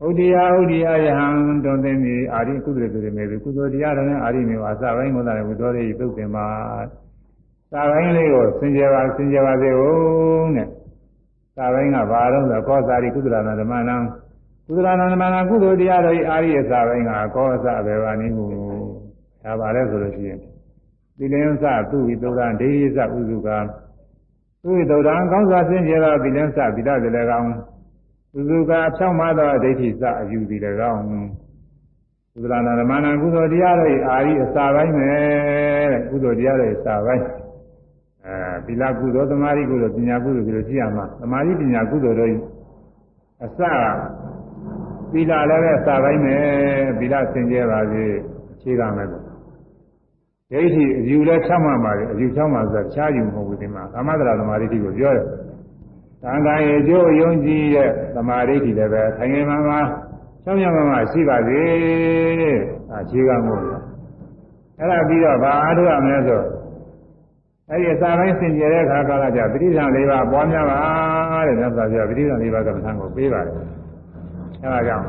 ဥဒိယဥဒိယယဟံတွင်သိနေအာရိကုသလေသူရမေသူကုသိုလ်တရားတော်နဲ့အာရိမေဝအစပိုင်းကိုသာဝိသောတေသုတ်တင်ပါ စာပိုင်းလေးကိုစင်ကြယ်ပါစင်ကြယ်ပါစေဦးတဲ့စာပိုင်းကဘာတော့ဆိုကောသာရိကုသလနာဓမ္မနံကုသလနာဓမ္မနံကုသိုလ်တရားတော်ဤအာရိယစာပိုင်းကကောသဘေဝနိမှုဒါပါလဲဆိုလို့ရှိရင်သီလင်းစသူဝိသုဒ္ဓဒိဋ္ဌိစဥစုကသူဝိသုဒ္ဓံကောင်းစွာဆင်းရဲသောသီလင်းစသီလတလည်းကောင်းဥစုကဖြောင့်မသောဒိဋ္ဌိစအယူသည်လည်းကောင်းကုသလနာဓမ္မနံကုသိုလ်တရားတော်ဤအာရိအစာပိုင်းပဲတဲ့ကုသိုလ်တရားတော်ဤစာပိုင်း အဲသီလကုသိုလ်သမာဓိကုသိုလ်ပညာကုသိုလ်ကိုကြည့်ရမှာသမာဓိပညာကုသိုလ်တို့အစသီလလည်းပဲစာပိုင်းပဲသီလစင်ကြယ်ပါစေအခြေခံမဲ့ပေါ့ဒိဋ္ဌိအယူလည်းချမှတ်ပါလေအယူချမှတ်ဆိုတာတခြားယူမဟုတ်ဘူးဒီမှာကာမတရာသမာဓိကိုပြောတယ်သံဃာရဲ့ကျိုးယုံကြည်တဲ့သမာဓိလည်းပဲခိုင်ခိုင်မာမာချောင်းချောင်းမာမာရှိပါစေအခြေခံမို့အဲ့ဒါပြီးတော့ဘာအားထုတ်ရမလဲဆို အဲ့ဒီအစာပိုင်းစင်ကြယ်တဲ့အခါကာလကျပဋိသင်၄ပါးပွားများပါတဲ့မြတ်စွာဘုရားပဋိသင်၄ပါးကမ္မထံကိုပေးပါတယ်အဲဒါကြောင့်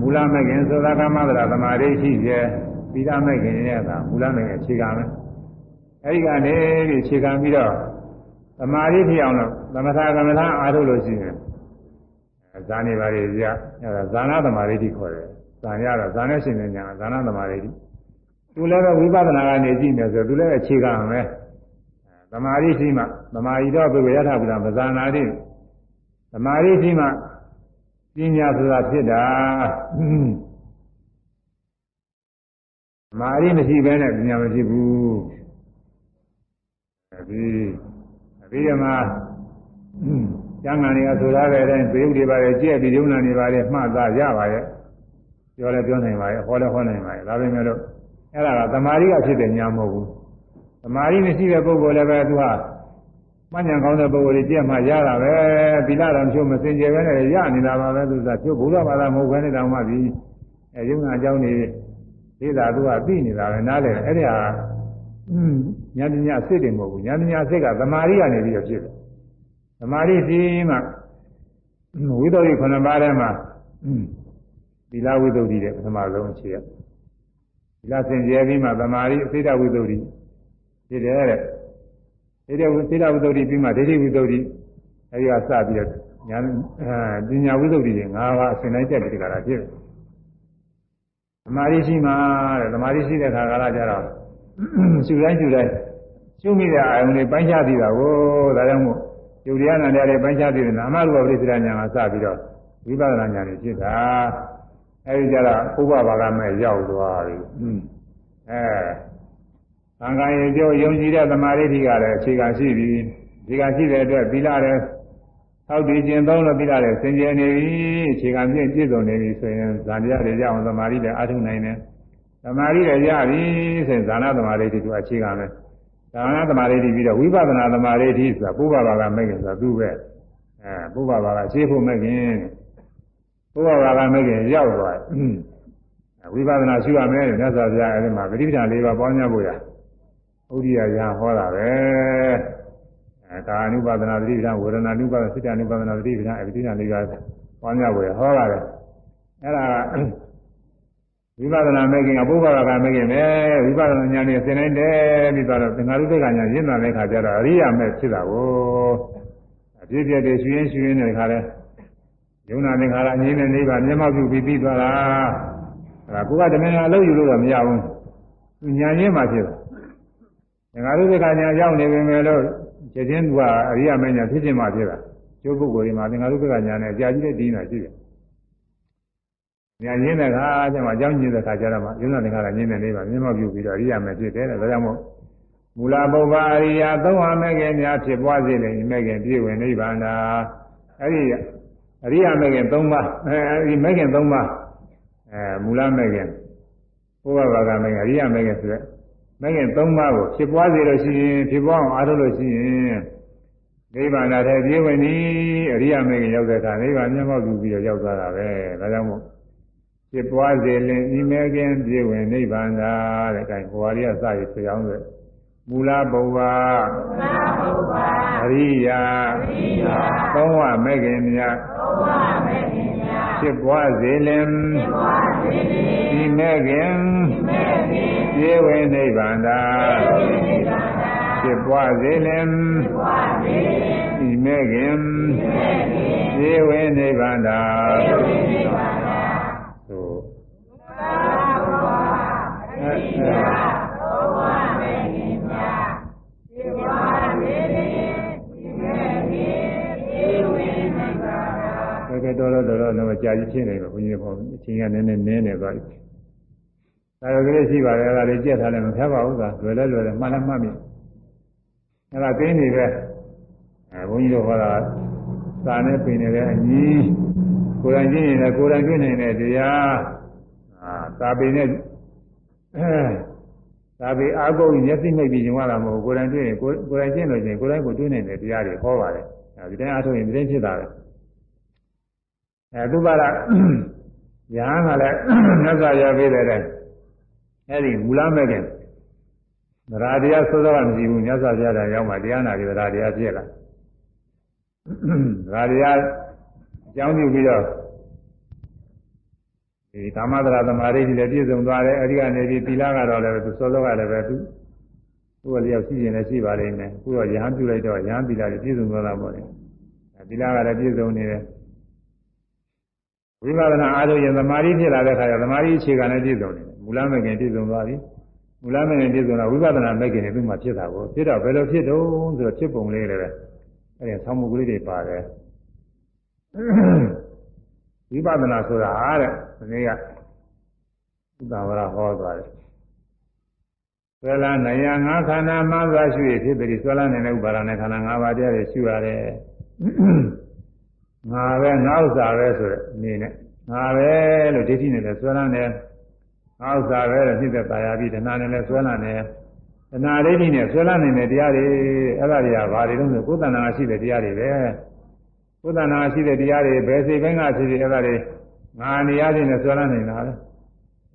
မူလမဲ့ခင်သောကမ္မဒရာသမာဓိရှိရဲ့ပြီးသားမဲ့ခင်ရဲ့ကမူလမဲ့ခင်အခြေခံမယ်အဲဒီကနေပြီးအခြေခံပြီးတော့သမာဓိဖြစ်အောင်လို့သမထကမ္မထအားထုတ်လို့ရှိရင်ဇာနေပါလေကြအဲဒါဇာနာသမာဓိတိခေါ်တယ်ဇာရတော့ဇာနဲ့ရှင်နေညာဇာနာသမာဓိတိသူလည်းပဲဝိပဿနာကနေကြည့်မယ်ဆိုသူလည်းအခြေခံမယ် သမာဓိရှိမှသမာဓိတော့ဘုရားယထာဘုရားပဇာနာတိသမာဓိရှိမှပညာဆိုတာဖြစ်တာသမာဓိမရှိဘဲနဲ့ပညာမရှိဘူးအဲဒီအဘိဓမ္မာကျမ်းဂန်တွေကဆိုထားတဲ့အတိုင်းသေုပ်တွေပါလေကြည့်ပြီးယုံနာနေပါလေမှတ်သားရပါရဲ့ပြောလဲပြောနိုင်ပါရဲ့ဟောလဲဟောနိုင်ပါရဲ့ဒါပေမဲ့လို့အဲ့ဒါကသမာဓိကဖြစ်တဲ့ညာမဟုတ်ဘူး သမာဓိမရှိတဲ့ပုဂ္ဂိုလ်လည်းပဲသူဟာမှညံကောင်းတဲ့ပုဂ္ဂိုလ်တွေကြက်မှရတာပဲသီလတော်ချို့မစင်ကြယ်ပဲနဲ့ရနေတာပါပဲသူကချို့ဘုရားဘာသာမဟုတ်ဘဲနဲ့တောင်မှဒီအဲယုံနာအကြောင်းနေသိတာသူကသိနေတာပဲနားလည်အဲ့ဒီဟာညာပညာစိတ်တွေမဟုတ်ဘူးညာပညာစိတ်ကသမာဓိကနေပြီးတော့ဖြစ်တယ်သမာဓိပြီးမှဝိသုဒ္ဓိခုနှစ်ပါးထဲမှာသီလဝိသုဒ္ဓိတဲ့ပထမဆုံးအခြေရသီလစင်ကြယ်ပြီးမှသမာဓိအစိတဝိသုဒ္ဓိ ဖြစ်တယ်တဲ့ဒီတဲ့သီလဝိသုဒ္ဓိပြီးမှဒိဋ္ဌိဝိသုဒ္ဓိအဲဒီကစပြီးတော့ညာပညာဝိသုဒ္ဓိတွေ၅ပါးအစဉ်တိုင်းတက်ပြီးကြတာဖြစ်တယ်သမာဓိရှိမှတဲ့သမာဓိရှိတဲ့ခါကာလကျတော့ရှုတိုင်းရှုတိုင်းရှုမိတဲ့အာယုန်တွေပိုင်းခြားသိတာကိုဒါကြောင့်မို့ယုတ်တရားနာတရားတွေပိုင်းခြားသိတယ်နာမရူပပရိစ္ဆေဉာဏ်ကစပြီးတော့ဝိပဿနာဉာဏ်တွေဖြစ်တာအဲဒီကျတော့ဥပဘာကမဲ့ရောက်သွားပြီအဲ သံဃာရဲ့ကြောယုံကြည်တဲ့သမာဓိတိကလည်းအခြေခံရှိပြီဒီကရှိတဲ့အတွက်သီလလည်းသောက်တည်ခြင်းသုံးလို့သီလလည်းစင်ကြယ်နေပြီအခြေခံပြည့်ပြည့်စုံနေပြီဆိုရင်ဇာတရားတွေရအောင်သမာဓိလည်းအထုနိုင်တယ်သမာဓိလည်းရပြီဆိုရင်ဇာနာသမာဓိတိကအခြေခံပဲဒါနသမာဓိပြီးတော့ဝိပဿနာသမာဓိဆိုတာပုဗ္ဗဘာကမဲ့ခင်ဆိုတာသူပဲအဲပုဗ္ဗဘာကရှင်းဖို့မဲ့ခင်ပုဗ္ဗဘာကမဲ့ခင်ရောက်သွားဝိပဿနာရှိရမယ်မြတ်စွာဘုရားအဲဒီမှာပဋိပဒါ၄ပါးပေါင်းများဖို့ရ ဥဒိယရဟောတာပဲအဲကာနုပါဒနာပဋိပဒါဝေဒနာနုပါဒစိတ္တနုပါဒနာပဋိပဒါအဲဒီပဋိပဒါ၄ပါးပေါင်းများဖို့ရဟောတာပဲအဲ့ဒါဝိပဿနာမဲ့ခင်ကပုဗ္ဗဘာကမဲ့ခင်ပဲဝိပဿနာဉာဏ်နဲ့သင်နိုင်တယ်ပြီးတော့သင်္ဃာရုပ္ပကဉာဏ်ရင့်လာတဲ့ခါကျတော့အရိယာမဲ့ဖြစ်တာကိုအပြည့်ပြည့်တည်းရှင်ရှင်ရှင်တဲ့ခါလဲယုံနာသင်္ခါရအငြင်းနဲ့နေပါမျက်မှောက်ပြုပြီးပြီးသွားတာအဲဒါကိုကတမင်အလုပ်ယူလို့တော့မရဘူးသူဉာဏ်ရင်းမှဖြစ်တာသ င်္ဃာရုပ္ပကဉာဏ်ရောက်နေပြီမဲ့လို့ချက်ချင်းကအရိယာမဲ့ဉာဏ်ဖြစ်ခြင်းမှဖြစ်တာကျိုးပုဂ္ဂိုလ်ဒီမှာသင်္ဃာရုပ္ပကဉာဏ်နဲ့ကြာကြီးတဲ့ဒီနာရှိတယ်ညာရင်းတဲ့ခါကျမှအကြောင်းညင်းတဲ့ခါကျတော့မှယုံနာသင်္ခါရညင်းတဲ့နေပါမျက်မှောက်ပြုပြီးတော့အရိယာမဲ့ဖြစ်တယ်တဲ့ဒါကြောင့်မို့မူလပုဗ္ဗအရိယာသုံးဟာမဲ့ခင်များဖြစ်ပွားစေတယ်မဲ့ခင်ပြည့်ဝင်နိဗ္ဗာန်သာအဲ့ဒီအရိယာမဲ့ခင်၃ပါးအဲဒီမဲ့ခင်၃ပါးအဲမူလမဲ့ခင်ပုဗ္ဗဘာကမဲ့ခင်အရိယာမဲ့ခင်ဆိုရက် မဲ့ခင်၃ပါးကိုဖြစ်ပွားစေလို့ရှိရင်ဖြစ်ပွားအောင်အားထုတ်လို့ရှိရင်နိဗ္ဗာန်သာတည်းပြည့်ဝင်ပြီအရိယာမဲ့ခင်ရောက်တဲ့အခါနိဗ္ဗာန်မျက်မှောက်ပြုပြီးတော့ရောက်သွားတာပဲဒါကြောင့်မို့ဖြစ်ပွားစေလင်ဤမဲခင်ပြေဝင်နိဗ္ဗာန်သာတဲ့အဲဒါဟောရီကစရဆွေအောင်ဆိုမူလဘုရားမူလဘုရားအရိယာအရိယာသုံးဝမဲခင်မြတ်သုံးဝမဲခင်မြတ် ဖြစ်ပွားစေလင်ဖြစ်ပွားစေလင်ဤမဲခင်ဤမဲခင်ပြေဝင်နိဗ္ဗာန်သာပြေဝင်နိဗ္ဗာန်သာဖြစ်ပွားစေလင်ဖြစ်ပွားစေလင်ဤမဲခင်ဤမဲခင်ပြေဝင်နိဗ္ဗာန်သာပြေဝင်နိဗ္ဗာန်သာကဲတော်တော်တော်တော့ကြာကြီးဖြစ်နေပါဘုန်းကြီးပေါ့အချိန်ကနည်းနည်းနည်းနေသွားပြီ။ဒါကလေးရှိပါတယ်အဲ့ဒါလေးကြက်ထားလည်းမဖျက်ပါဘူးသာလွယ်လဲလွယ်တယ်မှန်လည်းမှတ်ပြီ။အဲ့ဒါသိနေပဲအဲဘုန်းကြီးတို့ဟောတာစာနဲ့ပြင်နေတဲ့အညီကိုယ်တိုင်ကြည့်နေတယ်ကိုယ်တိုင်တွေ့နေတဲ့တရားအာသာပေနဲ့အဲသာပေအာဂုတ်မျက်စိမိတ်ပြီးကျင်လာမဟုတ်ကိုယ်တိုင်တွေ့ရင်ကိုယ်ကိုယ်တိုင်ကျင့်လို့ချင်းကိုယ်တိုင်ကိုတွေ့နေတဲ့တရားတွေဟောပါတယ်။အဲဒီတိုင်းအားထုတ်ရင်ဒီတိုင်းဖြစ်တာပဲ။ အဲသူပါရရဟန်းကလည်းမြတ်စွာဘုရားပေးတဲ့အဲဒီမူလမဲ့ခင်သရာတရားဆိုတော့မရှိဘူးမြတ်စွာဘုရားတရားရောက်မှတရားနာပြီးသရာတရားပြည့်လာသရာတရားအကြောင်းပြုပြီးတော့ဒီကာမသရာသမာဓိကြီးလည်းပြည့်စုံသွားတယ်အဲဒီကနေပြီးသီလကတော့လည်းသူစောစောကလည်းပဲသူသူ့ကလျောက်ရှိရင်လည်းရှိပါလိမ့်မယ်အခုတော့ယဟန်ပြုလိုက်တော့ယဟန်သီလလည်းပြည့်စုံသွားတာပေါ့လေသီလကလည်းပြည့်စုံနေတယ် ဝိပဿနာအားထုတ်ရင်သမာဓိဖြစ်လာတဲ့အခါကျသမာဓိအခြေခံနဲ့ပြည့်စုံနေတယ်မူလမဲ့ခင်ပြည့်စုံသွားပြီမူလမဲ့ခင်ပြည့်စုံတော့ဝိပဿနာမဲ့ခင်နဲ့သူ့မှာဖြစ်တာကိုဖြစ်တော့ဘယ်လိုဖြစ်တော့ဆိုတော့ဖြစ်ပုံလေးလည်းပဲအဲဒီဆောင်းမှုကလေးတွေပါတယ်ဝိပဿနာဆိုတာတဲ့ဒီနေ့ကဥဒ္ဒဝရဟောသွားတယ်ဆွဲလာနေရငါးခန္ဓာမှသာရှိရဖြစ်ပြီးဆွဲလာနေတဲ့ဥပါဒနဲ့ခန္ဓာ၅ပါးတရားတွေရှိရတယ် ငါပဲငါဥစ္စာပဲဆိုတဲ့အနေနဲ့ငါပဲလို့ဒိဋ္ဌိနဲ့လည်းဆွဲလန်းတယ်ငါဥစ္စာပဲလို့နှိမ့်သက်ပါရပြီးတဏှာနဲ့လည်းဆွဲလန်းတယ်တဏှာဒိဋ္ဌိနဲ့ဆွဲလန်းနေတဲ့တရားတွေအဲ့ဒါတွေကဘာတွေလဲဆိုကိုယ်တဏှာရှိတဲ့တရားတွေပဲကိုယ်တဏှာရှိတဲ့တရားတွေဘယ်စိတ်ပိုင်းကဖြစ်ဖြစ်အဲ့ဒါတွေငါနေရာချင်းနဲ့ဆွဲလန်းနေတာပဲ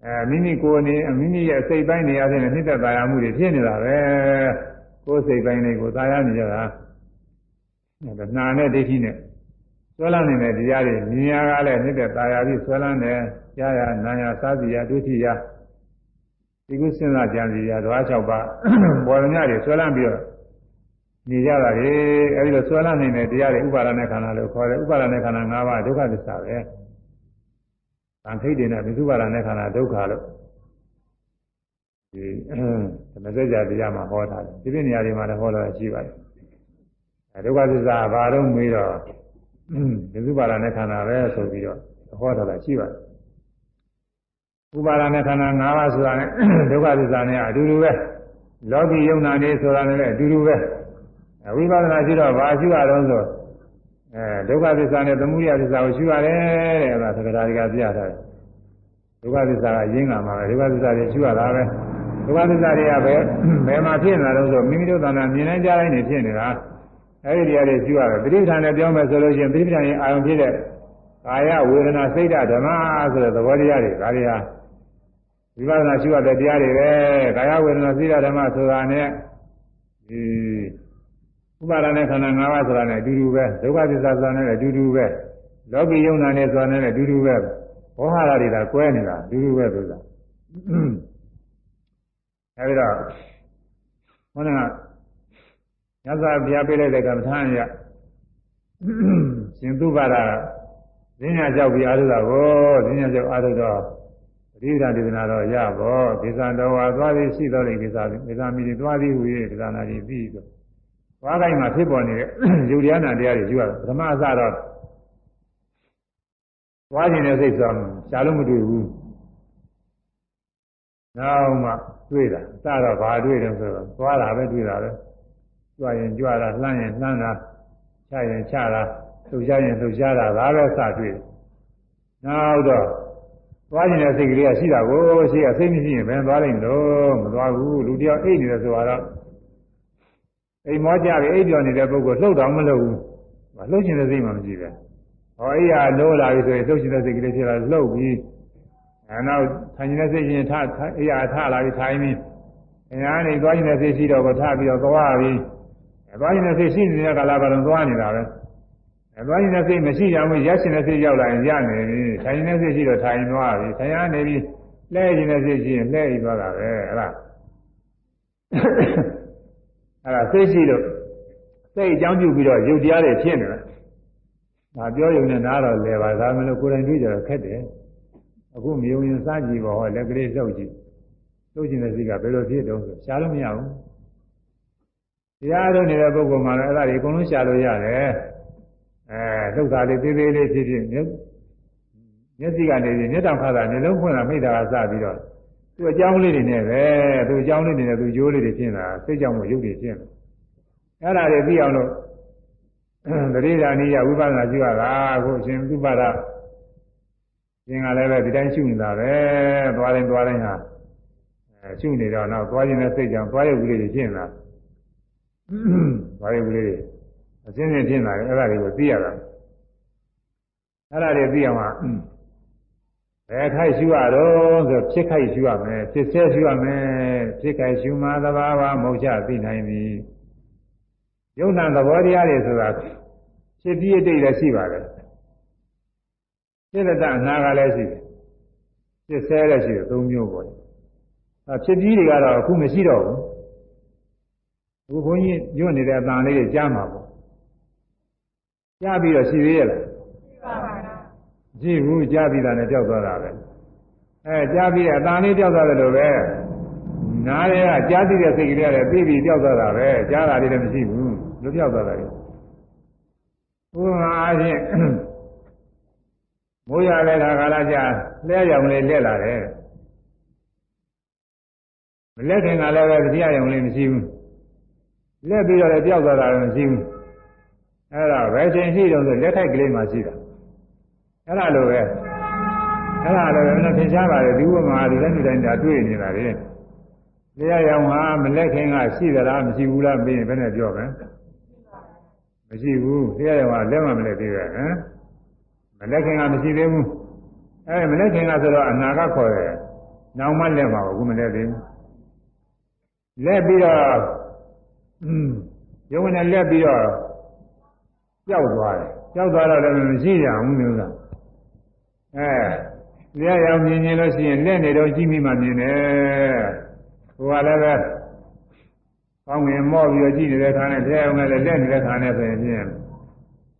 အဲမိမိကိုယ်နေမိမိရဲ့စိတ်ပိုင်းနေရာချင်းနဲ့နှိမ့်သက်ပါရမှုတွေဖြစ်နေတာပဲကိုယ်စိတ်ပိုင်းတွေကိုသာယာနေကြတာတဏှာနဲ့ဒိဋ္ဌိနဲ့ ဆွဲလန်းနေတဲ့တရားတွေမြင်ရကားလည်းနှစ်သက်ตายာပြီးဆွဲလန်းတယ်ကြားရနာရစားစီရဒုတိယဒီကုစဉ်းစားကြံစီရဓဝါ၆ပါးပေါ်ရမြတွေဆွဲလန်းပြီးတော့နေကြတာလေအဲဒီလိုဆွဲလန်းနေတဲ့တရားတွေဥပါဒနဲ့ခန္ဓာလို့ခေါ်တယ်ဥပါဒနဲ့ခန္ဓာ၅ပါးဒုက္ခသစ္စာပဲ။သံခိတ်တွေနဲ့မိစုပါဒနဲ့ခန္ဓာဒုက္ခလို့ဒီသမစကြာတရားမှာဟောထားတယ်ဒီပြနေရာတွေမှာလည်းဟောတာရှိပါတယ်။အဲဒုက္ခသစ္စာဘာလို့မေးတော့ ဒီဥပါဒနဲ့ခန္ဓာပဲဆိုပြီးတော့ဟောထားတာရှိပါတယ်ဥပါဒနဲ့ခန္ဓာ၅ပါးဆိုတာနဲ့ဒုက္ခသစ္စာနဲ့အတူတူပဲလောကီယုံနာနေဆိုတာနဲ့လည်းအတူတူပဲဝိပဿနာရှိတော့ဘာရှိရတော့ဆိုအဲဒုက္ခသစ္စာနဲ့သမုဒယသစ္စာကိုရှိရတယ်တဲ့အဲဒါသက္ကရာတွေကပြထားတယ်ဒုက္ခသစ္စာကရင်းလာမှာပဲဒုက္ခသစ္စာတွေရှိရတာပဲဒုက္ခသစ္စာတွေကပဲဘယ်မှာဖြစ်နေတာလဲဆိုမိမိတို့သဏ္ဍာန်မြင်နိုင်ကြတိုင်းနေဖြစ်နေတာ အဲဒီတရားတွေရှိရတယ်တိဋ္ဌာန်နဲ့ပြောမယ်ဆိုလို့ရှိရင်တိဋ္ဌာန်ရဲ့အာရုံဖြစ်တဲ့ကာယဝေဒနာစိတ်ဓဓမ္မဆိုတဲ့သဘောတရားတွေဒါတွေဟာဝိပဿနာရှိရတဲ့တရားတွေပဲကာယဝေဒနာစိတ်ဓဓမ္မဆိုတာနဲ့ဒီဥပါဒနဲ့ခန္ဓာ၅ပါးဆိုတာနဲ့အတူတူပဲဒုက္ခသစ္စာဆိုတာနဲ့အတူတူပဲလောကီယုံနာနဲ့ဆိုတာနဲ့အတူတူပဲဘောဟာရတွေဒါကွဲနေတာအတူတူပဲဆိုတာအဲဒီတော့ဘုန်းက ညဇာပြပေးလိုက်တဲ့ကမ္မထာရရှင်သူပါရဈဉ္ညာကြောက်ပြီးအားထုတ်တာကိုဈဉ္ညာကြောက်အားထုတ်တော့ပရိဒါဒေသနာတော့ရဖို့ဒေသတော်ဝါသွားပြီးရှိတော်တဲ့ဒေသဒေသမီတွေသွားပြီးဟူ၍ဒေသနာတွေပြီးတော့သွားတိုင်းမှာဖြစ်ပေါ်နေတဲ့ယုတ်တရားနာတရားတွေယူရတာပထမအစတော့သွားခြင်းတဲ့စိတ်ဆိုရှားလို့မတွေ့ဘူးနောက်မှတွေ့တာအစတော့ဘာတွေ့တယ်ဆိုတော့သွားတာပဲတွေ့တာပဲ ကြွရင်ကြွတာလှမ်းရင်လှမ်းတာချရင်ချတာလှုပ်ရှားရင်လှုပ်ရှားတာဒါပဲစတွေ့နောက်တော့သွားခြင်းတဲ့စိတ်ကလေးကရှိတာကိုရှိရစိတ်မရှိရင်ဘယ်သွားလိမ့်မလို့မသွားဘူးလူတယောက်အိတ်နေတယ်ဆိုတော့အိမ်မောကြပြီအိတ်ပြောနေတဲ့ပုဂ္ဂိုလ်လှုပ်တော့မလှုပ်ဘူးလှုပ်ခြင်းတဲ့စိတ်မှမရှိပဲဟောအိယာလို့လာပြီဆိုရင်လှုပ်ခြင်းတဲ့စိတ်ကလေးဖြစ်လာလှုပ်ပြီးအဲနောက်ထိုင်ခြင်းတဲ့စိတ်ချင်းထအိယာထလာပြီးထိုင်ပြီးအများနေသွားခြင်းတဲ့စိတ်ရှိတော့ကိုထပြီးတော့သွားပြီး အဲသွားခြင်းတဲ့စိတ်ရှိနေတဲ့ကာလပတ်လုံးသွားနေတာပဲအဲသွားခြင်းတဲ့စိတ်မရှိကြဘူးရက်ခြင်းတဲ့စိတ်ရောက်လာရင်ရနေပြီထိုင်ခြင်းတဲ့စိတ်ရှိတော့ထိုင်သွားပြီထိုင်ရနေပြီလဲခြင်းတဲ့စိတ်ရှိရင်လဲပြီးသွားတာပဲဟုတ်လားအဲ့ဒါစိတ်ရှိလို့စိတ်အကြောင်းပြုပြီးတော့ယုတ်တရားတွေဖြစ်နေတာဒါပြောရုံနဲ့နားတော့လဲပါဒါမှမဟုတ်ကိုယ်တိုင်တွေ့ကြတော့ခက်တယ်အခုမြုံရင်စားကြည့်ပါဟောလက်ကလေးလှုပ်ကြည့်လှုပ်ခြင်းတဲ့စိတ်ကဘယ်လိုဖြစ်တုံးဆိုရှားလို့မရဘူး တရားထုတ်နေတဲ့ပုဂ္ဂိုလ်မှလည်းအဲ့ဒါတွေအကုန်လုံးရှားလို့ရတယ်အဲလှုပ်တာလေးသေးသေးလေးဖြစ်ဖြစ်မျက်စိကနေပြီးမျက်တောင်ခါတာမျိုးလုံးဖွင့်တာမိတာကစပြီးတော့သူအကြောင်းလေးတွေနဲ့ပဲသူအကြောင်းလေးတွေနဲ့သူရိုးလေးတွေဖြစ်နေတာစိတ်ကြောင့်မို့ရုပ်တွေဖြစ်နေအဲ့ဒါတွေသိအောင်လို့တတိဓာနိယဝိပဿနာရှိရတာအခုအရှင်သုပါဒရှင်ကလည်းပဲဒီတိုင်းရှုနေတာပဲသွားတိုင်းသွားတိုင်းဟာအဲရှုနေတော့နောက်သွားခြင်းနဲ့စိတ်ကြောင့်သွားရုပ်ကလေးတွေဖြစ်နေတာ သွားရုပ်ကလေးတွေအစင်းစင်းဖြစ်နေတာအဲ့ဒါတွေကိုသိရတာအဲ့ဒါတွေသိအောင်ကဘယ်ခိုက်ရှုရတော့ဆိုဖြစ်ခိုက်ရှုရမယ်ဖြစ်ဆဲရှုရမယ်ဖြစ်ခိုက်ရှုမှသဘာဝမဟုတ်ချသိနိုင်ပြီယုံနာသဘောတရားတွေဆိုတာဖြစ်ပြီးအတိတ်လည်းရှိပါတယ်ဖြစ်တဲ့တနာကလည်းရှိတယ်ဖြစ်ဆဲလည်းရှိတယ်သုံးမျိုးပေါ့အဲဖြစ်ပြီးတွေကတော့အခုမရှိတော့ဘူး အခုဘုန်းကြီးညွတ်နေတဲ့အတန်လေးတွေကြားမှာပေါ့ကြားပြီးတော့ရှိသေးရဲ့လားရှိဘူးကြားပြီးတာနဲ့ကြောက်သွားတာပဲအဲကြားပြီးအတန်လေးကြောက်သွားတယ်လို့ပဲနားရဲကကြားသိတဲ့စိတ်ကလေးရတယ်ပြီးပြီးကြောက်သွားတာပဲကြားတာလေးလည်းမရှိဘူးလွတ်ပြောက်သွားတာလေဥပမာအားဖြင့်မိုးရတဲ့ခါကာလကြာလဲရောင်လေးလက်လာတယ်မလက်ခင်ကလည်းပဲတရားရောင်လေးမရှိဘူး လက်ပြီးတော့လည်းပြောက်သွားတာလည်းမရှိဘူးအဲ့ဒါဘယ်ချိန်ရှိတော့ဆိုလက်ထိုက်ကလေးမှရှိတာအဲ့ဒါလိုပဲအဲ့ဒါလိုပဲမင်းသင်ရှားပါလေဒီဥပမာဒီတိုင်းဒီတိုင်းဒါတွေ့နေတာလေတရားရောင်ဟာမလက်ခင်ကရှိသလားမရှိဘူးလားပြီးရင်ဘယ်နဲ့ပြောမလဲမရှိဘူးတရားရောင်ကလက်မှမလက်သေးပဲဟမ်မလက်ခင်ကမရှိသေးဘူးအဲမလက်ခင်ကဆိုတော့အနာကခေါ်တယ်နောင်မှလက်မှာဘူးမလက်သေးဘူးလက်ပြီးတော့ ရုံးနဲ့လက်ပြီးတော့ကြောက်သွားတယ်ကြောက်သွားတော့လည်းမရှိကြဘူးမျိုးလားအဲတရားရောင်မြင်ရင်လို့ရှိရင်လက်နေတော့ကြည့်မိမှမြင်တယ်ဟိုကလည်းပဲကောင်းငင်မော့ပြီးတော့ကြည့်နေတဲ့ခါနဲ့တရားအောင်လည်းလက်နေတဲ့ခါနဲ့ဆိုရင်ဖြင့်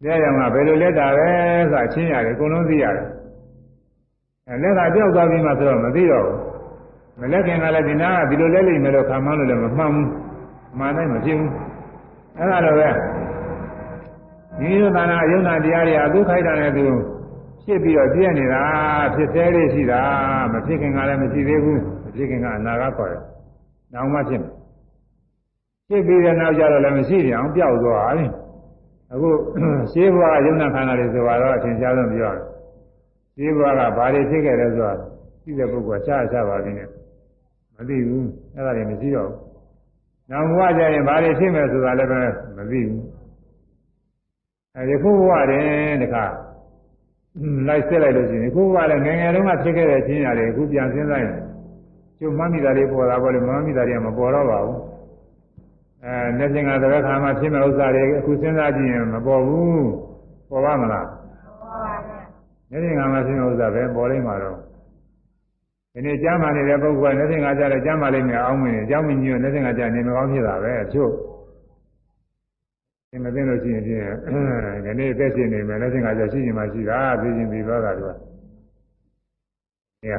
တရားအောင်ကဘယ်လိုလက်တာပဲဆိုတာချင်းရတယ်အကုန်လုံးသိရတယ်အဲလက်ကပြောက်သွားပြီးမှဆိုတော့မသိတော့ဘူးမလက်ခင်ကလည်းဒီနာကဒီလိုလဲလိမ့်မယ်လို့ခံမှန်းလို့လည်းမမှန်ဘူး မှန်တိုင်းမဖြစ်ဘူးအဲဒါလိုပဲဒီလိုသာနာအယုံနာတရားတွေအသုခိုက်တာနဲ့သူဖြစ်ပြီးတော့ပြည့်နေတာဖြစ်သေးလေးရှိတာမဖြစ်ခင်ကလည်းမရှိသေးဘူးမဖြစ်ခင်ကအနာကခေါ်တယ်နောက်မှဖြစ်မယ်ဖြစ်ပြီးတဲ့နောက်ကျတော့လည်းမရှိပြန်အောင်ပျောက်သွားပြီအခုရှင်းဘွားကယုံနာခန္ဓာတွေဆိုတော့အထင်ရှားဆုံးပြောတယ်ရှင်းဘွားကဘာတွေဖြစ်ခဲ့လဲဆိုတော့ရှိတဲ့ပုဂ္ဂိုလ်ချားချပါပြီနဲ့မသိဘူးအဲ့ဒါတွေမရှိတော့ဘူး နောက်ဘဝကျရင်ဘာတွေဖြစ်မယ်ဆိုတာလည်းပဲမသိဘူးအဲဒီခုဘဝတင်တခါလိုက်ဆက်လိုက်လို့ရှိရင်ခုဘဝလည်းငယ်ငယ်တုန်းကဖြစ်ခဲ့တဲ့ချင်းရတယ်အခုပြန်စဉ်းစားရင်ကျုပ်မှတ်မိတာတွေပေါ်လာပေါ်လေမမှတ်မိတာတွေကမပေါ်တော့ပါဘူးအဲနေပြင်ကတရခါမှဖြစ်မဲ့ဥစ္စာတွေအခုစဉ်းစားကြည့်ရင်မပေါ်ဘူးပေါ်ပါမလားနေပြင်ကမှဖြစ်မဲ့ဥစ္စာပဲပေါ်လိမ့်မှာတော့ ဒီနေ့ကြားမှနေတဲ့ပုဂ္ဂိုလ်ကနေပြင်ကကြားတယ်ကြားမှလိမ့်မယ်အောင်းမင်းနေကြားမင်းကြီးကနေပြင်ကကြားနေမကောင်းဖြစ်တာပဲအချို့ဒီမသိလို့ရှိရင်ဖြင့်ဒီနေ့သက်ရှင်နေမယ်နေပြင်ကကြားရှိရင်မှရှိတာသိချင်းပြီးသွားတာသူကဒီက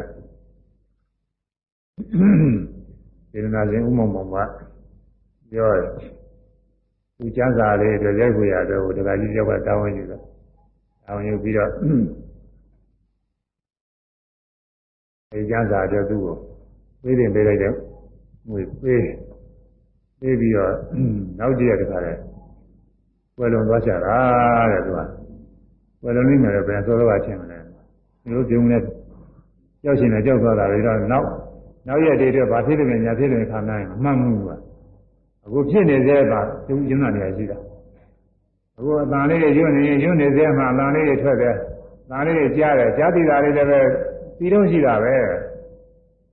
ဒေသနာရှင်ဥမ္မောင်မောင်ကပြောတယ်သူကျမ်းစာလေးတွေရိုက်ခွေရတော့ဒကာကြီးပြောက်ကတောင်းဝင်ယူတော့တောင်းယူပြီးတော့ အဲကျမ်းစာတော့သူ့ကိုပေးတင်ပေးလိုက်တော့ငွေပေးပေးပြီးတော့နောက်ကြည့်ရတခါလဲဝယ်လုံးသွားချတာတဲ့သူကဝယ်လုံးနေတယ်ပြန်စောတော့ချင်းမလဲဒီလိုပြုံးနေကြောက်ရှင်နဲ့ကြောက်သွားတာပြီးတော့နောက်နောက်ရက်တွေတော့ဘာဖြစ်လို့လဲညာဖြစ်လို့ခါနိုင်မှတ်မှုကအခုဖြစ်နေသေးတာကျုံကျင်းတာနေရာရှိတာအခုအတန်လေးတွေညွန့်နေညွန့်နေသေးမှအတန်လေးတွေထွက်တယ်အတန်လေးတွေကြားတယ်ကြားသိတာလေးလည်းပဲ ပြီးတော့ရှိတာပဲ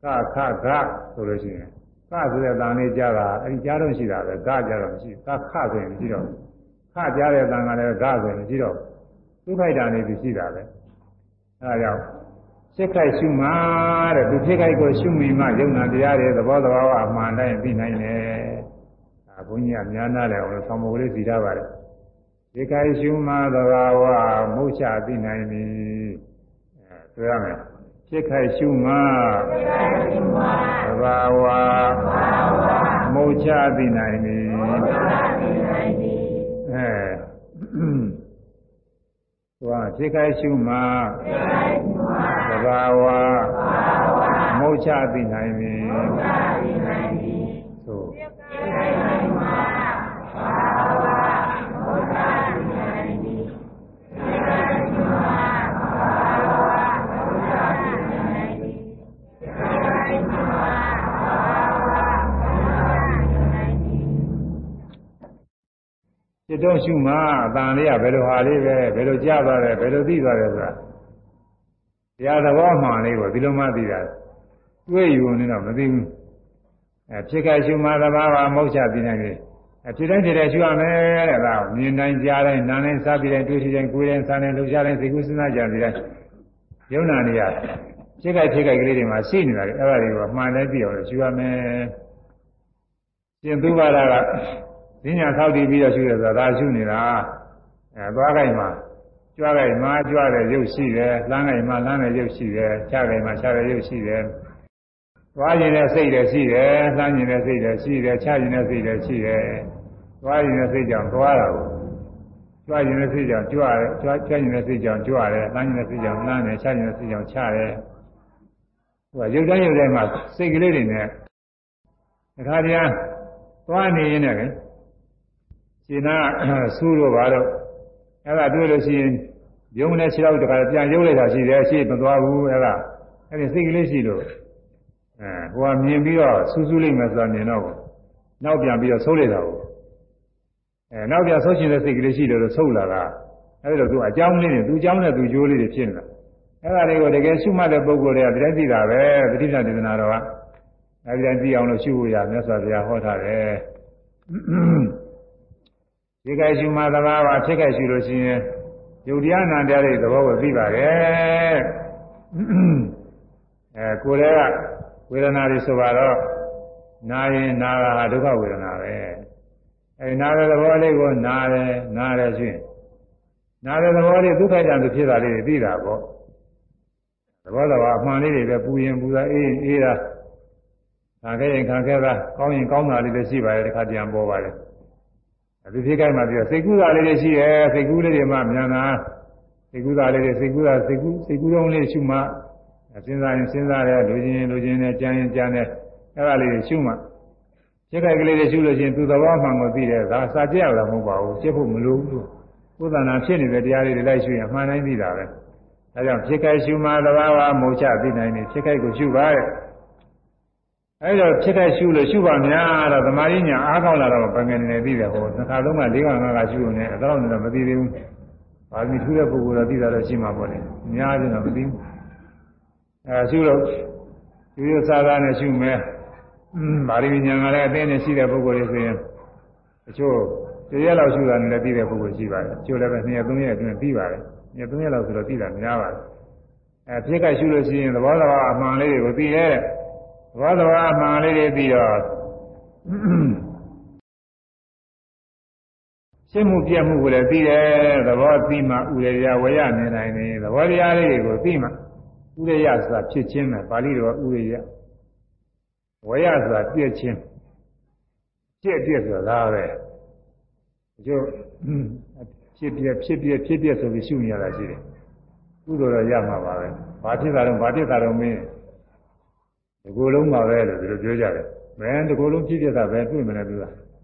ကခကဆိုလို့ရှိရင်ကဆိုတဲ့အတန်လေးကြားတာအဲဒီကြားတော့ရှိတာပဲကကြားတော့မရှိကခဆိုရင်မရှိတော့ခကြားတဲ့အတန်ကလည်းကဆိုရင်မရှိတော့သူခိုက်တာနေသူရှိတာပဲအဲဒါကြောင့်စိတ်ခိုက်ရှုမှတဲ့သူဖြစ်ခိုက်ကိုရှုမိမှယုံနာတရားတွေသဘောသဘာဝအမှန်တိုင်းသိနိုင်တယ်။ဒါဘုန်းကြီးကများနာတယ်အောင်လို့ဆောင်းမကလေးစီထားပါတယ်။စိတ်ခိုက်ရှုမှသဘာဝမုချသိနိုင်ပြီ။အဲဆိုရမယ်။ စိတ်ခိုက်ရှုမှသဘာဝမုချသိနိုင်ပြီ။အဲသွားဖြစ်ခိုက်ရှုမှသဘာဝမုတ်ချသိနိုင်ပြီသို့ จิตတော့ရှုမှအတန်လေးကဘယ်လိုဟာလေးပဲဘယ်လိုကြားသွားတယ်ဘယ်လိုသိသွားတယ်ဆိုတာတရားသဘောမှန်လေးကိုဒီလိုမှသိတာတွေ့ယူနေတော့မသိဘူးအဲဖြစ်ခဲ့ရှုမှသဘာဝမဟုတ်ချသိနိုင်တယ်အဖြစ်တိုင်းဖြစ်တဲ့ရှုရမယ်တဲ့ဒါမြင်တိုင်းကြားတိုင်းနားတိုင်းစားပြီးတိုင်းတွေ့ပြီးတိုင်းကိုယ်တိုင်းစားတိုင်းလှုပ်ရှားတိုင်းသိကုစဉ်းစားကြပြီးတိုင်းယုံနာနေရဖြစ်ခဲ့ဖြစ်ခဲ့ကလေးတွေမှာရှိနေတာလေအဲ့ဒါတွေကိုမှန်လဲသိအောင်လို့ရှုရမယ်ရှင်သူဘာသာက ဈဉ္ညာဆောက်တည်ပြီးတော့ရှုရဆိုတာဒါရှုနေတာအဲသွားကြိုင်မှာကြွားကြိုင်မှာကြွားတဲ့ရုပ်ရှိတယ်လှမ်းကြိုင်မှာလှမ်းတဲ့ရုပ်ရှိတယ်ခြားကြိုင်မှာခြားတဲ့ရုပ်ရှိတယ်သွားရင်လည်းစိတ်လည်းရှိတယ်လှမ်းရင်လည်းစိတ်လည်းရှိတယ်ခြားရင်လည်းစိတ်လည်းရှိတယ်သွားရင်လည်းစိတ်ကြောင့်သွားတာကိုကြွားရင်လည်းစိတ်ကြောင့်ကြွားတယ်ကြွားခြားရင်လည်းစိတ်ကြောင့်ကြွားတယ်လှမ်းရင်လည်းစိတ်ကြောင့်လှမ်းတယ်ခြားရင်လည်းစိတ်ကြောင့်ခြားတယ်ဟိုကရုပ်တိုင်းရုပ်တိုင်းမှာစိတ်ကလေးတွေနဲ့အခါတည်းသွားနေရင်လည်း ရှင်နာဆူးလို့ပါတော့အဲ့ဒါတွေ့လို့ရှိရင်ယုံနဲ့ခြေထောက်တခါပြန်ယုံလိုက်တာရှိတယ်ရှေ့မသွားဘူးအဲ့ဒါအဲ့ဒီစိတ်ကလေးရှိလို့အဲဟိုကမြင်ပြီးတော့ဆူးဆူးလိုက်မယ်ဆိုတာမြင်တော့နောက်ပြန်ပြီးတော့ဆုပ်လိုက်တာကိုအဲနောက်ပြန်ဆုပ်ရှင်တဲ့စိတ်ကလေးရှိလို့ဆုပ်လာတာအဲ့ဒါတော့သူအကြောင်းလေးတွေသူအကြောင်းနဲ့သူကျိုးလေးတွေဖြစ်နေတာအဲ့ဒါတွေကိုတကယ်ရှုမှတ်တဲ့ပုဂ္ဂိုလ်တွေကတရားသိတာပဲပဋိပ္ပဒေသနာတော်ကအဲဒီတိုင်းသိအောင်လို့ရှုဖို့ရမြတ်စွာဘုရားဟောထားတယ် ဒီကဲရှုမှသဘာဝဖြစ်ခဲ့ရှုလို့ရှိရင်ယုတ်တရားနာတရားတွေသဘောကိုသိပါတယ်အဲကိုယ်လည်းဝေဒနာတွေဆိုတော့နာရင်နာတာဟာဒုက္ခဝေဒနာပဲအဲနာတဲ့သဘောလေးကိုနာတယ်နာတယ်ရှိရင်နာတဲ့သဘောလေးဒုက္ခကြံသူဖြစ်တာလေးသိတာပေါ့သဘောတော်အမှန်လေးတွေပဲပူရင်ပူတာအေးအေးတာခံခဲ့ရင်ခံခဲ့တာကောင်းရင်ကောင်းတာလေးတွေရှိပါတယ်တစ်ခါတည်းပေါ်ပါတ ယ်အဲဒီဖြစ်ခိုင်းမှပြီးတော့စိတ်ကူးတာလေးတွေရှိတယ်စိတ်ကူးလေးတွေမှမြန်တာစိတ်ကူးတာလေးတွေစိတ်ကူးတာစိတ်ကူးစိတ်ကူးတုံးလေးရှုမှစဉ်းစားရင်စဉ်းစားတယ်လူချင်းလူချင်းနဲ့ကြမ်းရင်ကြမ်းတယ်အဲ့ဒါလေးတွေရှုမှဖြစ်ခိုက်ကလေးတွေရှုလို့ချင်းသူသဘောမှန်ကိုသိတယ်ဒါစာကြရတာမဟုတ်ပါဘူးရှင်းဖို့မလိုဘူးဥဒ္ဒနာဖြစ်နေတဲ့တရားလေးတွေလိုက်ရှုရင်အမှန်တိုင်းသိတာပဲဒါကြောင့်ဖြစ်ခိုက်ရှုမှသဘာဝမုတ်ချသိနိုင်တယ်ဖြစ်ခိုက်ကိုရှုပါတဲ့ အဲ့တော့ဖြစ်တဲ့ရှုလို့ရှုပါများတော့သမာဓိညာအားကောင်းလာတော့ပင်ငယ်နေသိတယ်ဟိုသခါလုံးက၄က၅ကရှုနေအတော့တော့မသိသေးဘူး။ဘာလို့ထူးတဲ့ပုဂ္ဂိုလ်တော့သိတာတော့ရှိမှာပေါ့လေ။အများကြီးတော့မသိဘူး။အဲရှုလို့ရိုးရိုးစားစားနဲ့ရှုမယ်။อืมဗာရိညာကလည်းအသိနဲ့ရှိတဲ့ပုဂ္ဂိုလ်တွေဆိုရင်တချို့တရက်လောက်ရှုတာနဲ့လည်းသိတဲ့ပုဂ္ဂိုလ်ရှိပါတယ်။ကျိုးလည်းပဲ2ရက်3ရက်အတွင်းသိပါတယ်။2ရက်3ရက်လောက်ဆိုတော့သိတာများပါတယ်။အဲဖြစ်ကရှုလို့ရှိရင်သဘောတော်အမှန်လေးတွေကိုသိရဲ့။သ ဘောသဘာအမှန်လေးတွေပြီးတော့ရှင်းမှုပြတ်မှုကိုလည်းသိတယ်သဘောသိမှဥရရဝရနေနိုင်တယ်သဘောတရားလေးတွေကိုသိမှဥရရဆိုတာဖြစ်ချင်းပဲပါဠိတော်ဥရရဝရဆိုတာပြည့်ချင်းပြည့်ပြည့်ဆိုတာဒါပဲကျို့ဖြစ်ပြဖြစ်ပြဖြစ်ပြဆိုပြီးရှုနေရတာရှိတယ်ကုသိုလ်တော့ရမှာပါပဲဘာဖြစ်တာတော့ဘာဖြစ်တာတော့မင်း ဒီကိုယ်လုံးပါပဲလို့ဒီလိုပြောကြတယ်။ဘယ်ဒီကိုယ်လုံးဖြစ်ဖြစ်တာပဲတွေ့မလဲသူက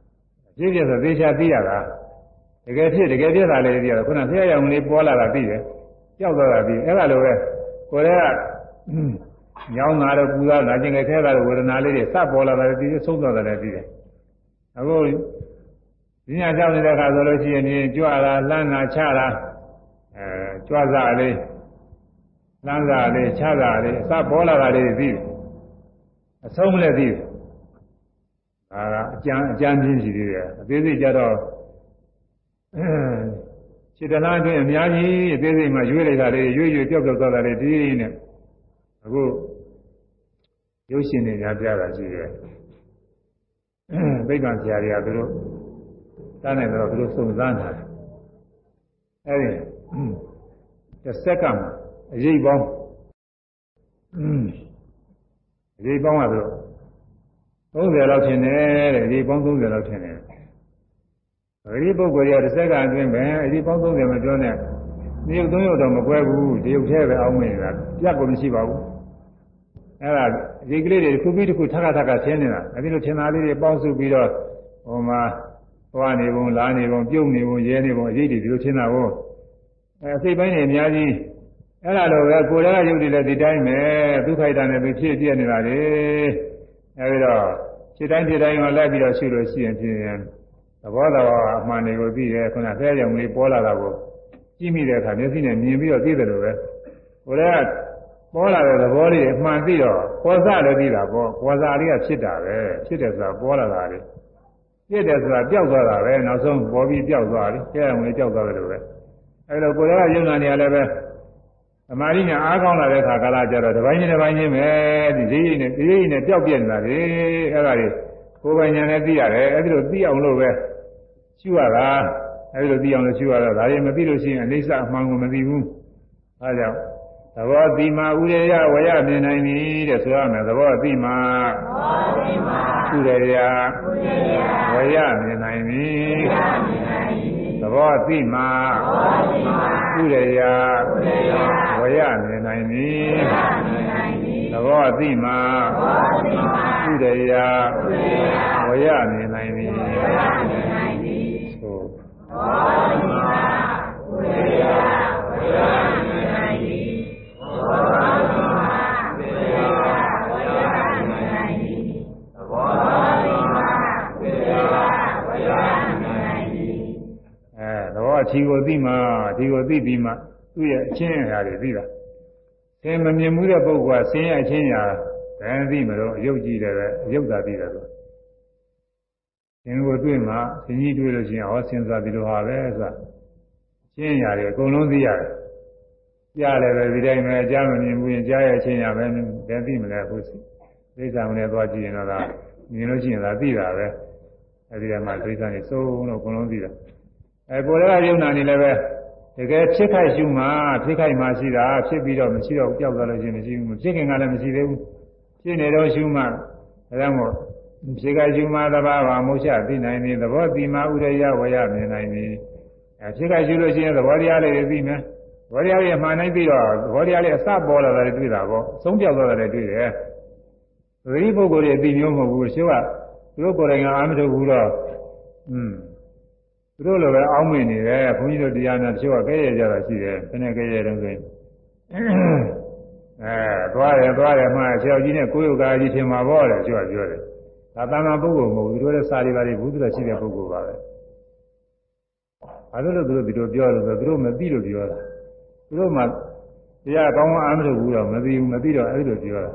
။ဖြစ်ဖြစ်ဆိုသေချာသိရတာ။တကယ်ဖြစ်တကယ်ဖြစ်တာလေးသိရတယ်။ခုနဆရာရောင်လေးပေါ်လာတာသိတယ်။ကြောက်သွားတာသိအဲ့ဒါလိုပဲကိုယ်ကညောင်းတာတော့ပူတာနာကျင်ကြခဲတာတော့ဝေဒနာလေးတွေစပေါ်လာတာလည်းသိတယ်ဆုံးသွားတာလည်းသိတယ်။အခုဒီညာကြောက်နေတဲ့အခါဆိုလို့ရှိရင်ကြွလာလှမ်းတာချတာအဲကြွစားလေးလမ်းစာလေးခြားစာလေးအစပေါ်လာတာလေးသိတယ် အဆုံးလည်းသိတယ်ဒါကအကြံအကြံပြင်းစီသေးတယ်အသေးစိတ်ကြတော့ခြေတလားအတွင်းအများကြီးအသေးစိတ်မှရွေးလိုက်တာလေးရွေးရွေးပြောက်ပြောက်သွားတာလေးဒီနဲ့အခုရုပ်ရှင်တွေများပြတာရှိတယ်သိက္ခာဆရာတွေကသူတို့တားနေတော့သူတို့စုံစမ်းတာအဲဒီတစ်စက္ကန့်အရေးပေါင်း အရေးပေါင်းကတော့30လောက်ထင်တယ်တဲ့အရေးပေါင်း30လောက်ထင်တယ်အရေးပုဂ္ဂိုလ်ရတစ်စက္ကန့်အတွင်းပဲအရေးပေါင်း30မပြောနဲ့ဒီရုပ်သုံးရုပ်တော့မကွဲဘူးဒီရုပ်ထဲပဲအောင်းမနေတာပြတ်ကုန်မရှိပါဘူးအဲ့ဒါအရေးကလေးတွေတစ်ခုပြီးတစ်ခုထပ်ထပ်ထပ်ဆင်းနေတာအဲဒီလိုထင်တာလေးတွေပေါင်းစုပြီးတော့ဟိုမှာသွားနေပုံလားနေပုံပြုတ်နေပုံရဲနေပုံအရေးတွေဒီလိုထင်တာကိုအဲစိတ်ပိုင်းတွေအများကြီး အဲ့ဒါလိုပဲကိုယ်လည်းရုပ်တွေလည်းဒီတိုင်းပဲဒုက္ခိတနဲ့သူဖြစ်ပြနေတာလေအဲဒီတော့ဖြစ်တိုင်းဖြစ်တိုင်းကလိုက်ပြီးတော့ရှုလို့ရှိရင်ဖြင့်သဘောတော်အမှန်တွေကိုသိတယ်ခုနဆဲရုံလေးပေါ်လာတာကိုကြည့်မိတဲ့အခါမျက်စိနဲ့မြင်ပြီးတော့သိတယ်လို့ပဲကိုယ်လည်းပေါ်လာတဲ့သဘောလေးအမှန်သိတော့ပေါ်စားလည်းသိတာပေါ့ပေါ်စားလေးကဖြစ်တာပဲဖြစ်တယ်ဆိုတာပေါ်လာတာလေဖြစ်တယ်ဆိုတာပျောက်သွားတာပဲနောက်ဆုံးပေါ်ပြီးပျောက်သွားပြီဆဲရုံလေးပျောက်သွားတယ်လို့ပဲအဲလိုကိုယ်လည်းရုံနာနေရလည်းပဲ သမာဓိနဲ့အားကောင်းလာတဲ့ခါကာလကျတော့တစ်ပိုင်းချင်းတစ်ပိုင်းချင်းပဲဒီဈေးကြီးနဲ့ဈေးကြီးနဲ့ပျောက်ပြက်နေတာလေအဲ့ဒါတွေကိုယ်ပိုင်ဉာဏ်နဲ့သိရတယ်အဲ့ဒီလိုသိအောင်လို့ပဲရှုရတာအဲ့ဒီလိုသိအောင်လို့ရှုရတာဒါရင်မသိလို့ရှိရင်အိဋ္ဌအမှန်ကိုမသိဘူးအဲဒါကြောင့်သဘောတိမာဥရေယဝရမြင်နိုင်ပြီတဲ့ဆိုရမယ်သဘောတိမာဥရေယဝရမြင်နိုင်ပြီသ ဘောတိမာဥရေယဝရမြင်နိုင်ပြီသဘောတိမာဥရေယဝရမြင်နိုင်ပြီသို့ဘောတိ ထီကိုသိမှအထီကိုသိပြီးမှသူ့ရဲ့အချင်းအရာတွေသိတာသင်မမြင်မှုတဲ့ပုဂ္ဂိုလ်ကဆင်းရဲအချင်းအရာဘယ်သိမလို့အယုတ်ကြည့်တယ်ပဲအယုတ်သာသိတယ်ဆိုသင်ကိုတွေ့မှသင်ကြီးတွေ့လို့ရှိရင်ဟောစဉ်းစားပြီးတော့ဟာပဲဆိုတာအချင်းအရာတွေအကုန်လုံးသိရတယ်ကြားလည်းပဲဒီတိုင်းပဲကြားမမြင်ဘူးရင်ကြားရဲ့အချင်းရပဲတည်းသိမလဲအခုသိစ္စာမနဲ့သွားကြည့်ရင်တော့မြင်လို့ရှိရင်သာသိတာပဲအဲဒီကမှသိစ္စာနေစိုးလို့အကုန်လုံးသိတာ အဲကိုယ်လည်းယုံနာနေလည်းပဲတကယ်ဖြစ်ခိုက်ရှုမှဖြစ်ခိုက်မှရှိတာဖြစ်ပြီးတော့မရှိတော့ကြောက်သွားလို့ရှိရင်မရှိဘူးဖြစ်ခင်ကလည်းမရှိသေးဘူးဖြစ်နေတော့ရှုမှဒါကြောင့်မို့ဖြစ်ခိုက်ရှုမှသဘာဝမုတ်ချသိနိုင်နေသဘောတိမာဥရယဝရမြင်နိုင်နေအဲဖြစ်ခိုက်ရှုလို့ရှိရင်သဘောတရားလေးတွေသိမယ်ဘောတရားလေးမှန်နိုင်ပြီးတော့ဘောတရားလေးအစပေါ်လာတယ်တွေ့တာပေါ့အဆုံးပြောက်သွားတယ်တွေ့တယ်သတိပုဂ္ဂိုလ်တွေအသိမျိုးမဟုတ်ဘူးရှင်းကသူတို့ကိုယ်တိုင်ကအာမထုတ်ဘူးတော့อืม သူတို့လိုပဲအောင်းမိနေတယ်ဘုန်းကြီးတို့တရားနဲ့တချို့ကကဲရကြတာရှိတယ်ဘယ်နဲ့ကဲရတုန်းဆိုရင်အဲသွားတယ်သွားတယ်မှဆရာကြီးနဲ့ကိုယ်ရုပ်ကာကြီးထင်မှာပေါ့လေပြောပြောတယ်ဒါတမန်ပုဂ္ဂိုလ်မဟုတ်ဘူးသူတို့လည်းစာရီပါရီဘုသူတော်ရှိတဲ့ပုဂ္ဂိုလ်ပါပဲအဲလိုလို့သူတို့ဒီလိုပြောတယ်ဆိုသူတို့မသိလို့ပြောတာသူတို့မှတရားကောင်းကောင်းအားမထုတ်ဘူးတော့မသိဘူးမသိတော့အဲဒီလိုပြောတာ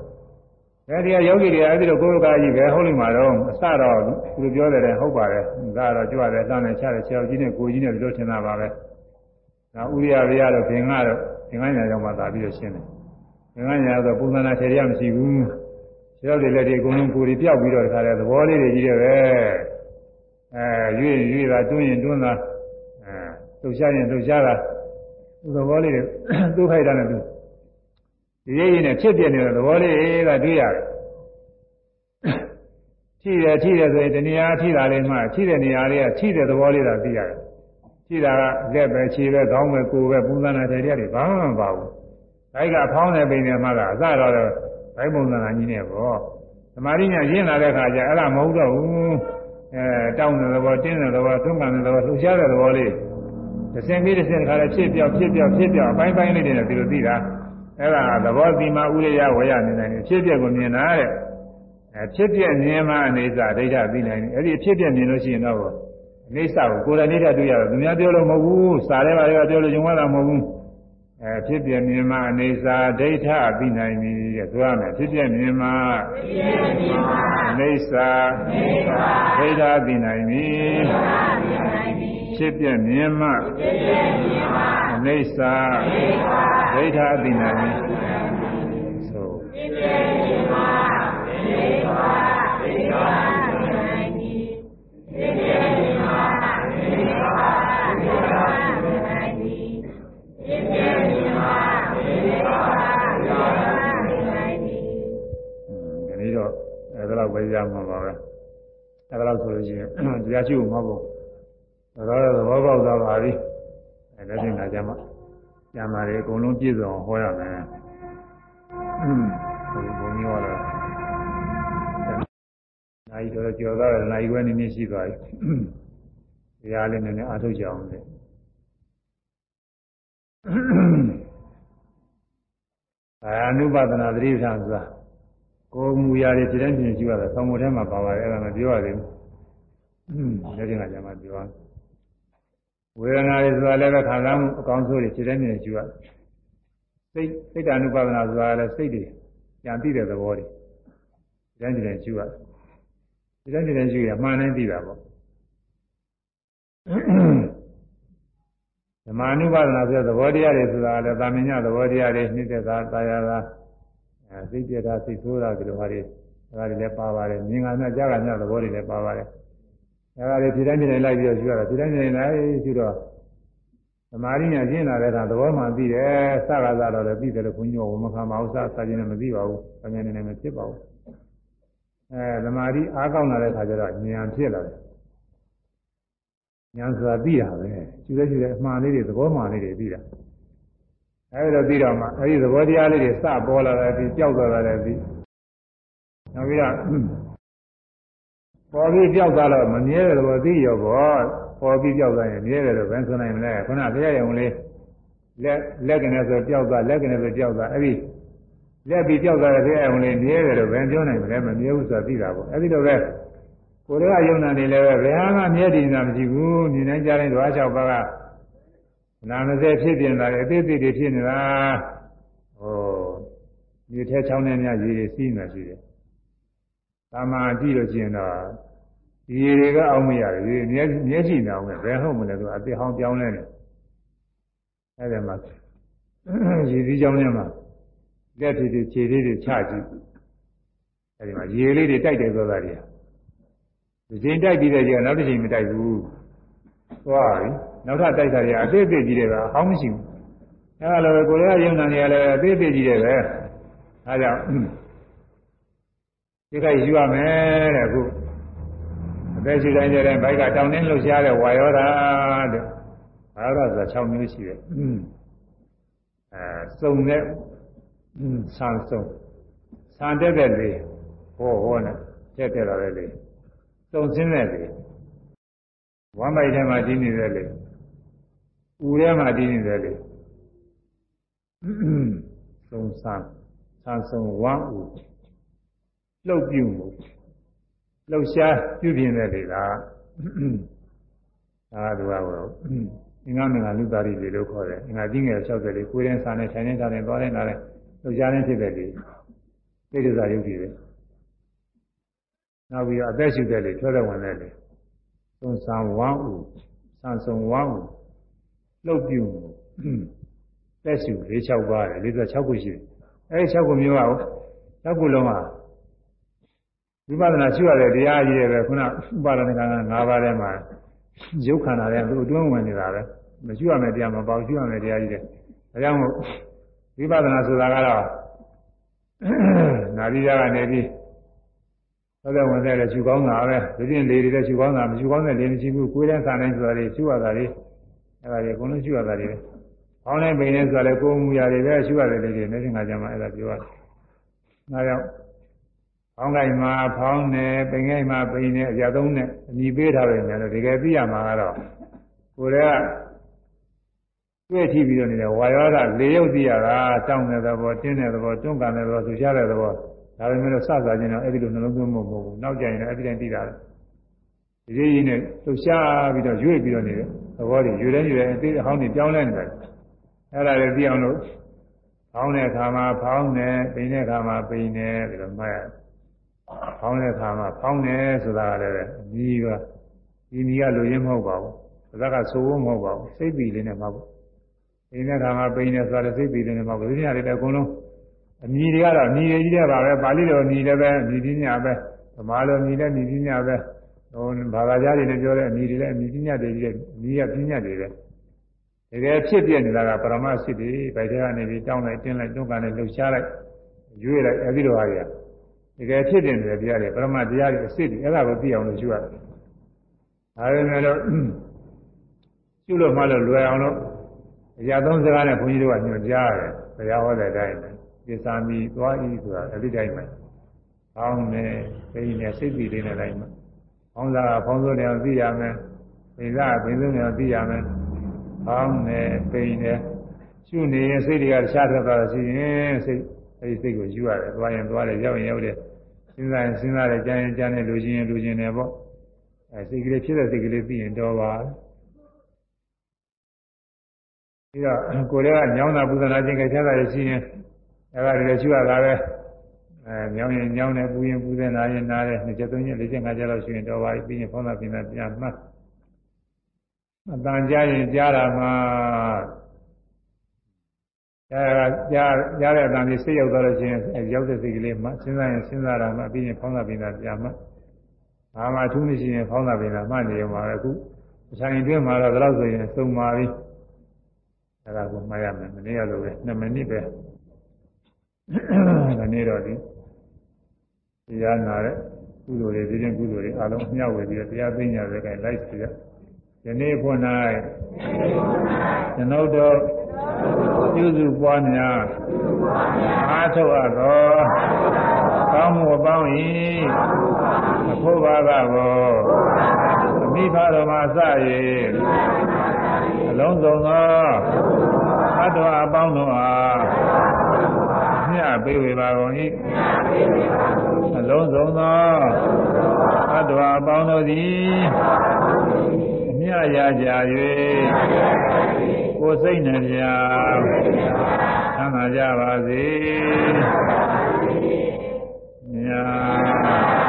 အဲဒီကယောဂီတွေအဲဒီလိုကိုယ်ရုပ်ကာကြီးပဲဟုတ်လိမ့်မှာတော့အစတော့သူတို့ပြောတယ်ဟုတ်ပါတယ်ဒါတော့ကြွတယ်တန်းတယ်ချတယ်ဆရာကြီးနဲ့ကိုကြီးနဲ့ဒီလိုထင်တာပါပဲနောက်ဥရိယဗျာတော့ဘင်္ဂတော့ဘင်္ဂညာကြောင့်မှသာပြီးတော့ရှင်းတယ်ငငညာဆိုပုံသဏ္ဍာန်ထေရမရှိဘူးခြေောက်တွေလက်တွေအကုန်လုံးကိုယ်တွေပြောက်ပြီးတော့တခါတည်းသဘောလေးတွေကြီးတယ်ပဲအဲရွေ့ရွေ့တာတွင်းရင်တွန်းတာအဲလှုပ်ရှားရင်လှုပ်ရှားတာသူသဘောလေးတွေသူ့ခိုက်တာနဲ့သူ ဒီရေးရင်နဲ့ဖြစ်ပြနေတဲ့သဘောလေးကတွေ့ရတယ်ထိတယ်ထိတယ်ဆိုရင်တဏှာထိတာလေးမှထိတဲ့နေရာလေးကထိတဲ့သဘောလေးသာသိရတယ်ထိတာကလက်ပဲခြေပဲခေါင်းပဲကိုယ်ပဲပုံသဏ္ဍာန်ထေရတွေဘာမှမပါဘူး။ဒါကဖောင်းတဲ့ပိန်နဲ့မှကအစတော့ဘိုင်းပုံစံကြီးနဲ့ပေါ့။သမာဓိညာရင်းလာတဲ့ခါကျအဲ့ဒါမဟုတ်တော့ဘူး။အဲတောင်းတဲ့သဘောတင်းတဲ့သဘောသွန်းကန်တဲ့သဘောလှူရှားတဲ့သဘောလေးတစ်စင်ပြီးတစ်စင်ခါလည်းဖြစ်ပြောက်ဖြစ်ပြောက်ဖြစ်ပြောက်အပိုင်းပိုင်းလေးတွေနဲ့ဒီလိုသိတာ။ အဲ့ဒါသဘောတိမဥရိယဝရနေနိုင်တယ်ဖြစ်ပြက်ကိုမြင်တာတဲ့။အဲဖြစ်ပြက်မြင်မှအနေစာဒိဋ္ဌသိနိုင်တယ်။အဲ့ဒီဖြစ်ပြက်မြင်လို့ရှိရင်တော့အနေစာကိုကိုယ်တိုင်နေတာတွေ့ရတယ်။သူများပြောလို့မဟုတ်ဘူး။စာထဲပါတွေကပြောလို့ယုံရတာမဟုတ်ဘူး။အဲဖြစ်ပြမြင်မှအနေစာဒိဋ္ဌသိနိုင်ပြီတဲ့ဆိုရမယ်ဖြစ်ပြမြင်မှအနေစာဒိဋ္ဌသိနိုင်ပြီဖြစ်ပြမြင်မှအနေစာဒိဋ္ဌ သိနိုင်ပြီဆိုဖြစ်ပြမြင်မှအနေစာဒိဋ္ဌသိနိုင်ပြီဖြစ်ပြမြင်မှအနေစာဒိဋ္ဌသိနိုင်ပြီဖြစ်ပြဒီနေ့တော့အဲဒါတော့ပဲရမှာပါပဲအဲဒါတော့ဆိုလို့ရှိရင်တရားရှိဖို့မဟုတ်ဘူးဒါတော့သဘောပေါက်သွားပါပြီအဲဒါချင်းကကြမှာ ကျမ်းမာတွေအကုန်လုံးပြည့်စုံဟောရမယ်ဒီဘုံမျိုးတော့နိုင်တော့ကြော်သွားတယ်နိုင်ခွဲနည်းနည်းရှိသွားပြီတရားလေးနည်းနည်းအားထုတ်ကြအောင်လေအာနုပဒနာသတိပဋ္ဌာန်ဆိုတာကိုယ်မူရာတွေပြတဲ့ပြင်ရှိရတယ်ဆောင်းမထဲမှာပါပါတယ်အဲ့ဒါမပြောရသေးဘူး။လက်ကျင်ကကြမှာပြောရ ဝေဒနာတွေဆိုတာလည်းပဲခံစားမှုအကောင်းဆုံးတွေပြတဲ့ပြင်ရှိရတယ်။စိတ်စိတ်တ ानु ပဒနာဆိုတာလည်းစိတ်တွေကြံသိတဲ့သဘောတွေပြတဲ့ပြင်ရှိရတယ်။ပြတဲ့ပြင်ရှိရမှန်တိုင်းသိတာပေါ့။ဓမ္မ ानु ပါဒနာဆိုတဲ့သဘောတရားတွေဆိုတာလည်းသာမညသဘောတရားတွေနှိမ့်သက်တာတာယာတာအဲစိတ်ပြတာစိတ်ဆိုးတာဒီလိုဟာတွေဒါတွေလည်းပါပါတယ်မြင်ကနဲ့ကြားကနဲ့သဘောတွေလည်းပါပါတယ် အဲဒါတွေဖြည့်တိုင်းဖြည့်တိုင်းလိုက်ပြီးတော့ယူရတာဖြည့်တိုင်းဖြည့်တိုင်းလိုက်ယူတော့သမာဓိညာကျင့်လာတဲ့အခါသဘောမှသိတယ်စကားသာတော့လည်းသိတယ်လို့ဘုန်းကြီးကဝမခံပါဘူးစစာချင်းနဲ့မသိပါဘူးအမြင်နဲ့မဖြစ်ပါဘူးအဲသမာဓိအားကောင်းလာတဲ့အခါကျတော့ဉာဏ်ဖြစ်လာတယ်ဉာဏ်ဆိုတာသိတာပဲယူတဲ့ယူတဲ့အမှန်လေးတွေသဘောမှန်လေးတွေသိတာအဲဒီတော့ပြီးတော့မှအဲဒီသဘောတရားလေးတွေစပေါ်လာတယ်ပြီးကြောက်သွားတယ်ပြီးနောက်ပြီးတော့ ပေါ်ပြီးကြောက်သွားတော့မမြဲတဲ့သဘောသိရောပေါ့ပေါ်ပြီးကြောက်သွားရင်မြဲတယ်လို့ဘယ်ဆိုနိုင်မလဲခုနဘုရားရုံလေးလက်လက်ကနေဆိုကြောက်သွားလက်ကနေဆိုကြောက်သွားအဲဒီလက်ပြီးကြောက်သွားတဲ့ဘုရားရုံလေးမြဲတယ်လို့ဘယ်ပြောနိုင်မလဲမမြဲဘူးဆိုတာသိတာပေါ့အဲဒီလိုပဲကိုယ်တွေကယုံနာနေလည်းပဲဘယ်ဟာမှမြဲတည်နေတာမရှိဘူးမြင်နိုင်ကြတဲ့ဓဝါ၆ပါးကနာမစဲဖြစ်ပြင်လာတယ်အသေးသေးတွေဖြစ်နေတာဟိုမြေထဲချောင်းထဲများရေတွေစီးနေရှိတယ်။ သာမာကြည့်လို့ရှိရင်တော့ဒီရေတွေကအောက်မရတယ်ရေမျက်မျက်ရှိနေအောင်ပဲဘယ်ဟုတ်မလဲသူအသေးဟောင်းပြောင်းလဲနေ။အဲ့ဒါမှရေစည်းချောင်းထဲမှာလက်တွေခြေလေးတွေချကြည့်။အဲ့ဒီမှာရေလေးတွေတိုက်တယ်ဆိုတာတွေဒီချိန်တိုက်ပြီးတဲ့ကျနောက်တစ်ချိန်မတိုက်ဘူး။သွားပြီ။နောက်ထပ်တိုက်တာတွေအသေးသေးကြီးတွေကအောင်းမရှိဘူးအဲလိုပဲကိုယ်ရဲ့ယုံနာနေရလဲအသေးသေးကြီးတွေပဲအဲကြောင့် ဒီခိုက်ယူရမယ်တဲ့အခုအသက်ရှိတိုင်းကျတဲ့ဘိုက်ကတောင်းတင်းလှုပ်ရှားတဲ့ဝါယောဓာတဲ့ဝါယောဓာဆိုတာ6မျိုးရှိတယ်အဲစုံတဲ့ဆန်စုံဆန်တက်တဲ့လေဟောဟောနဲ့တက်တက်လာတဲ့လေစုံစင်းတဲ့လေဝမ်းပိုက်ထဲမှာကြီးနေတဲ့လေဦးထဲမှာတည်နေတယ်လေသုံးဆန်းဆံဆုံဝမ်းဥ လှုပ်ပြုမှုလှုပ်ရှားပြုပြင်တဲ့လေလားဒါကသူကတော့အင်္ဂမင်္ဂလူသားတွေလို့ခေါ်တယ်အင်္ဂါကြီးငယ်60လေးကိုယ်ရင်စာနဲ့ခြံနေထားတယ်သွားနေလာတယ်လှုပ်ရှားနေဖြစ်တဲ့လေသိဒ္ဓဇာယုတ်ကြီးပဲနောက်ပြီးတော့အသက်ရှူတဲ့လေထွက်တဲ့ဝင်တဲ့လေသုံးဆံဝမ်းဥဆံဆုံဝမ်းဥလှုပ်ပြုမှုသက်ရှူ၄6ပါးတယ်46ခုရှိတယ်အဲဒီ6ခုမျိုးက6ခုလုံးက ဝိပဿနာရှုရတဲ့တရားကြီးတွေပဲခုနဥပါဒနာက၅ပါးထဲမှာရုပ်ခန္ဓာတွေသူအတွင်းဝင်နေတာပဲမရှုရမယ်တရားမပေါ့ရှုရမယ်တရားကြီးတွေဒါကြောင့်မို့ဝိပဿနာဆိုတာကတော့နာရီရကနေပြီးသောတဲ့ဝင်တဲ့ရှုကောင်းတာပဲဒီပြင်လေတွေရှုကောင်းတာမရှုကောင်းတဲ့လေမရှိဘူးကိုယ်တဲ့စာတိုင်းဆိုတာတွေရှုရတာတွေအဲဒါတွေအကုန်လုံးရှုရတာတွေပဲ။ဖောင်းတဲ့ပိန်နဲ့ဆိုတာလေကိုယ်မူရာတွေပဲရှုရတယ်လေဒီနေ့ငါကြမှာအဲ့ဒါပြောရတယ်။ဒါကြောင့် ဖောင်းကိုင်မှာဖောင်းတယ်ပိန်ကိုင်မှာပိန်တယ်အရာသုံးနဲ့အညီပေးထားတယ်များလို့တကယ်သိရမှာကတော့ကိုယ်ကတွေ့ထိပြီးတော့နေတယ်ဝါယောဓလေရုပ်သိရတာတောင်းတဲ့သဘောတင်းတဲ့သဘောတွန်းကန်တဲ့သဘောသူရှားတဲ့သဘောဒါပေမဲ့လို့စစချင်းတော့အဲ့ဒီလိုနှလုံးသွင်းမှုမဟုတ်ဘူးနောက်ကြရင်လည်းအဲ့ဒီတိုင်းသိတာလေဒီကြီးကြီးနဲ့လှူရှားပြီးတော့ရွေ့ပြီးတော့နေတယ်သဘောတွေရွေ့တယ်ရွေ့တယ်အသေးအဟောင်းတွေပြောင်းလဲနေတယ်အဲ့ဒါလည်းသိအောင်လို့ဖောင်းတဲ့အခါမှာဖောင်းတယ်ပိန်တဲ့အခါမှာပိန်တယ်ပြီးတော့မှတ်ရ ဖောင်းတဲ့အခါမှာဖောင်းတယ်ဆိုတာကလည်းအကြီးကဒီနည်းကလိုရင်းမဟုတ်ပါဘူးဒါကဆိုဖို့မဟုတ်ပါဘူးစိတ်ပီလေးနဲ့မှတ်ဖို့ပိန်တဲ့အခါမှာပိန်တယ်ဆိုတာစိတ်ပီလေးနဲ့မှတ်ဖို့ဒီနေရာတွေလည်းအကုန်လုံးအမြည်တွေကတော့ညီရကြီးတဲ့ပါပဲပါဠိတော်ညီလည်းပဲညီပညာပဲဗမာလိုညီလည်းညီပညာပဲဟိုဘာသာကြားတွေနဲ့ပြောတဲ့အမြည်တွေလည်းအမြည်ပညာတွေကြီးတဲ့ညီရပညာတွေပဲတကယ်ဖြစ်ပြနေတာကပရမစစ်တွေဗိုက်ထဲကနေပြီးတောင်းလိုက်တင်းလိုက်တွန်းကန်လိုက်လှုပ်ရှားလိုက်ရွေ့လိုက်အဲဒီလိုဟာတွေက တကယ်ဖြစ်နေတဲ့တရားတွေပရမတရားတွေအစစ်တွေအဲ့ဒါကိုသိအောင်လို့ရှုရတယ်ဒါပေမဲ့လို့ရှုလို့မှလို့လွယ်အောင်လို့အရာသုံးစကားနဲ့ဘုန်းကြီးတို့ကညွှန်ကြားရတယ်ဘုရားဟောတဲ့အတိုင်းပဲကိစ္ဆာမီသွားဤဆိုတာအဲ့ဒီတိုင်းပဲ။ဖောင်းနေပိနေစိတ်ပြီးလေးနဲ့တိုင်းမှာ။ဖောင်းစားဖောင်းစိုးတယ်သိရမယ်။ပိစားပိစိုးတယ်သိရမယ်။ဖောင်းနေပိနေရှုနေရင်စိတ်တွေကတခြားထွက်သွားလို့ရှိရင်စိတ် အဲဒီစိတ်ကိုယူရတယ်။သွားရင်သွားတယ်ရောက်ရင်ရောက်တယ်။စဉ်းစားရင်စဉ်းစားတယ်ကြားရင်ကြားတယ်လူချင်းရင်လူချင်းတယ်ပေါ့။အဲစိတ်ကလေးဖြစ်တဲ့စိတ်ကလေးသိရင်တော့ပါပြီးတော့ကိုယ်ကညောင်းတာပူဇနာခြင်းကြချတာရရှိရင်အဲ့ဒါတွေလည်းရှိရတာပဲအဲညောင်းရင်ညောင်းတယ်ပူရင်ပူတယ်နာရင်နာတယ်နှစ်ချက်သုံးချက်လေးချက်ငါးချက်လောက်ရှိရင်တော့ပါပြီးရင်ဖောင်းတာပြင်တာပြန်မှတ်အတန်ကြားရင်ကြားတာမှ ကြားကြားကြားတဲ့အတန်ကြီးစိတ်ရောက်သွားလို့ရှိရင်ရောက်တဲ့စိတ်ကလေးမှစဉ်းစားရင်စဉ်းစားတာမှပြီးရင်ဖောင်းတာပြင်တာပြန်မှဘာမှထူးမရှိရင်ဖောင်းတာပြင်တာမှနေရမှာပဲအခုအဆိုင်တွင်းမှာတော့ဒါလို့ဆိုရင်စုံပါပြီအဲ့ဒါကိုမှားရမယ်မနေ့ကလိုပဲ2မိနစ်ပဲဒီနေ့တော့ဒီတရားနာတဲ့ကုသိုလ်တွေဒီရင်ကုသိုလ်တွေအလုံးမျှဝေပြီးတော့တရားသိညာတွေကလိုက်စီရယနေ့ဖို့၌ကျွန်ုပ်တို့ ပြုစုပွားများအားထုတ်အပ်သောကောင်းမှုအပေါင်း၏အဖို့ဘာကကိုအမိဖတော်မှာစ၍အလုံးစုံသောအတ္တအပေါင်းတို့အားမြတ်ပေးဝေပါကုန်၏အလုံးစုံသောအတ္တအပေါင်းတို့သည်အ မြတ်ရကြ၍ကိုယ်စိတ်နှပြသမ်းသာကြပါစေမြတ်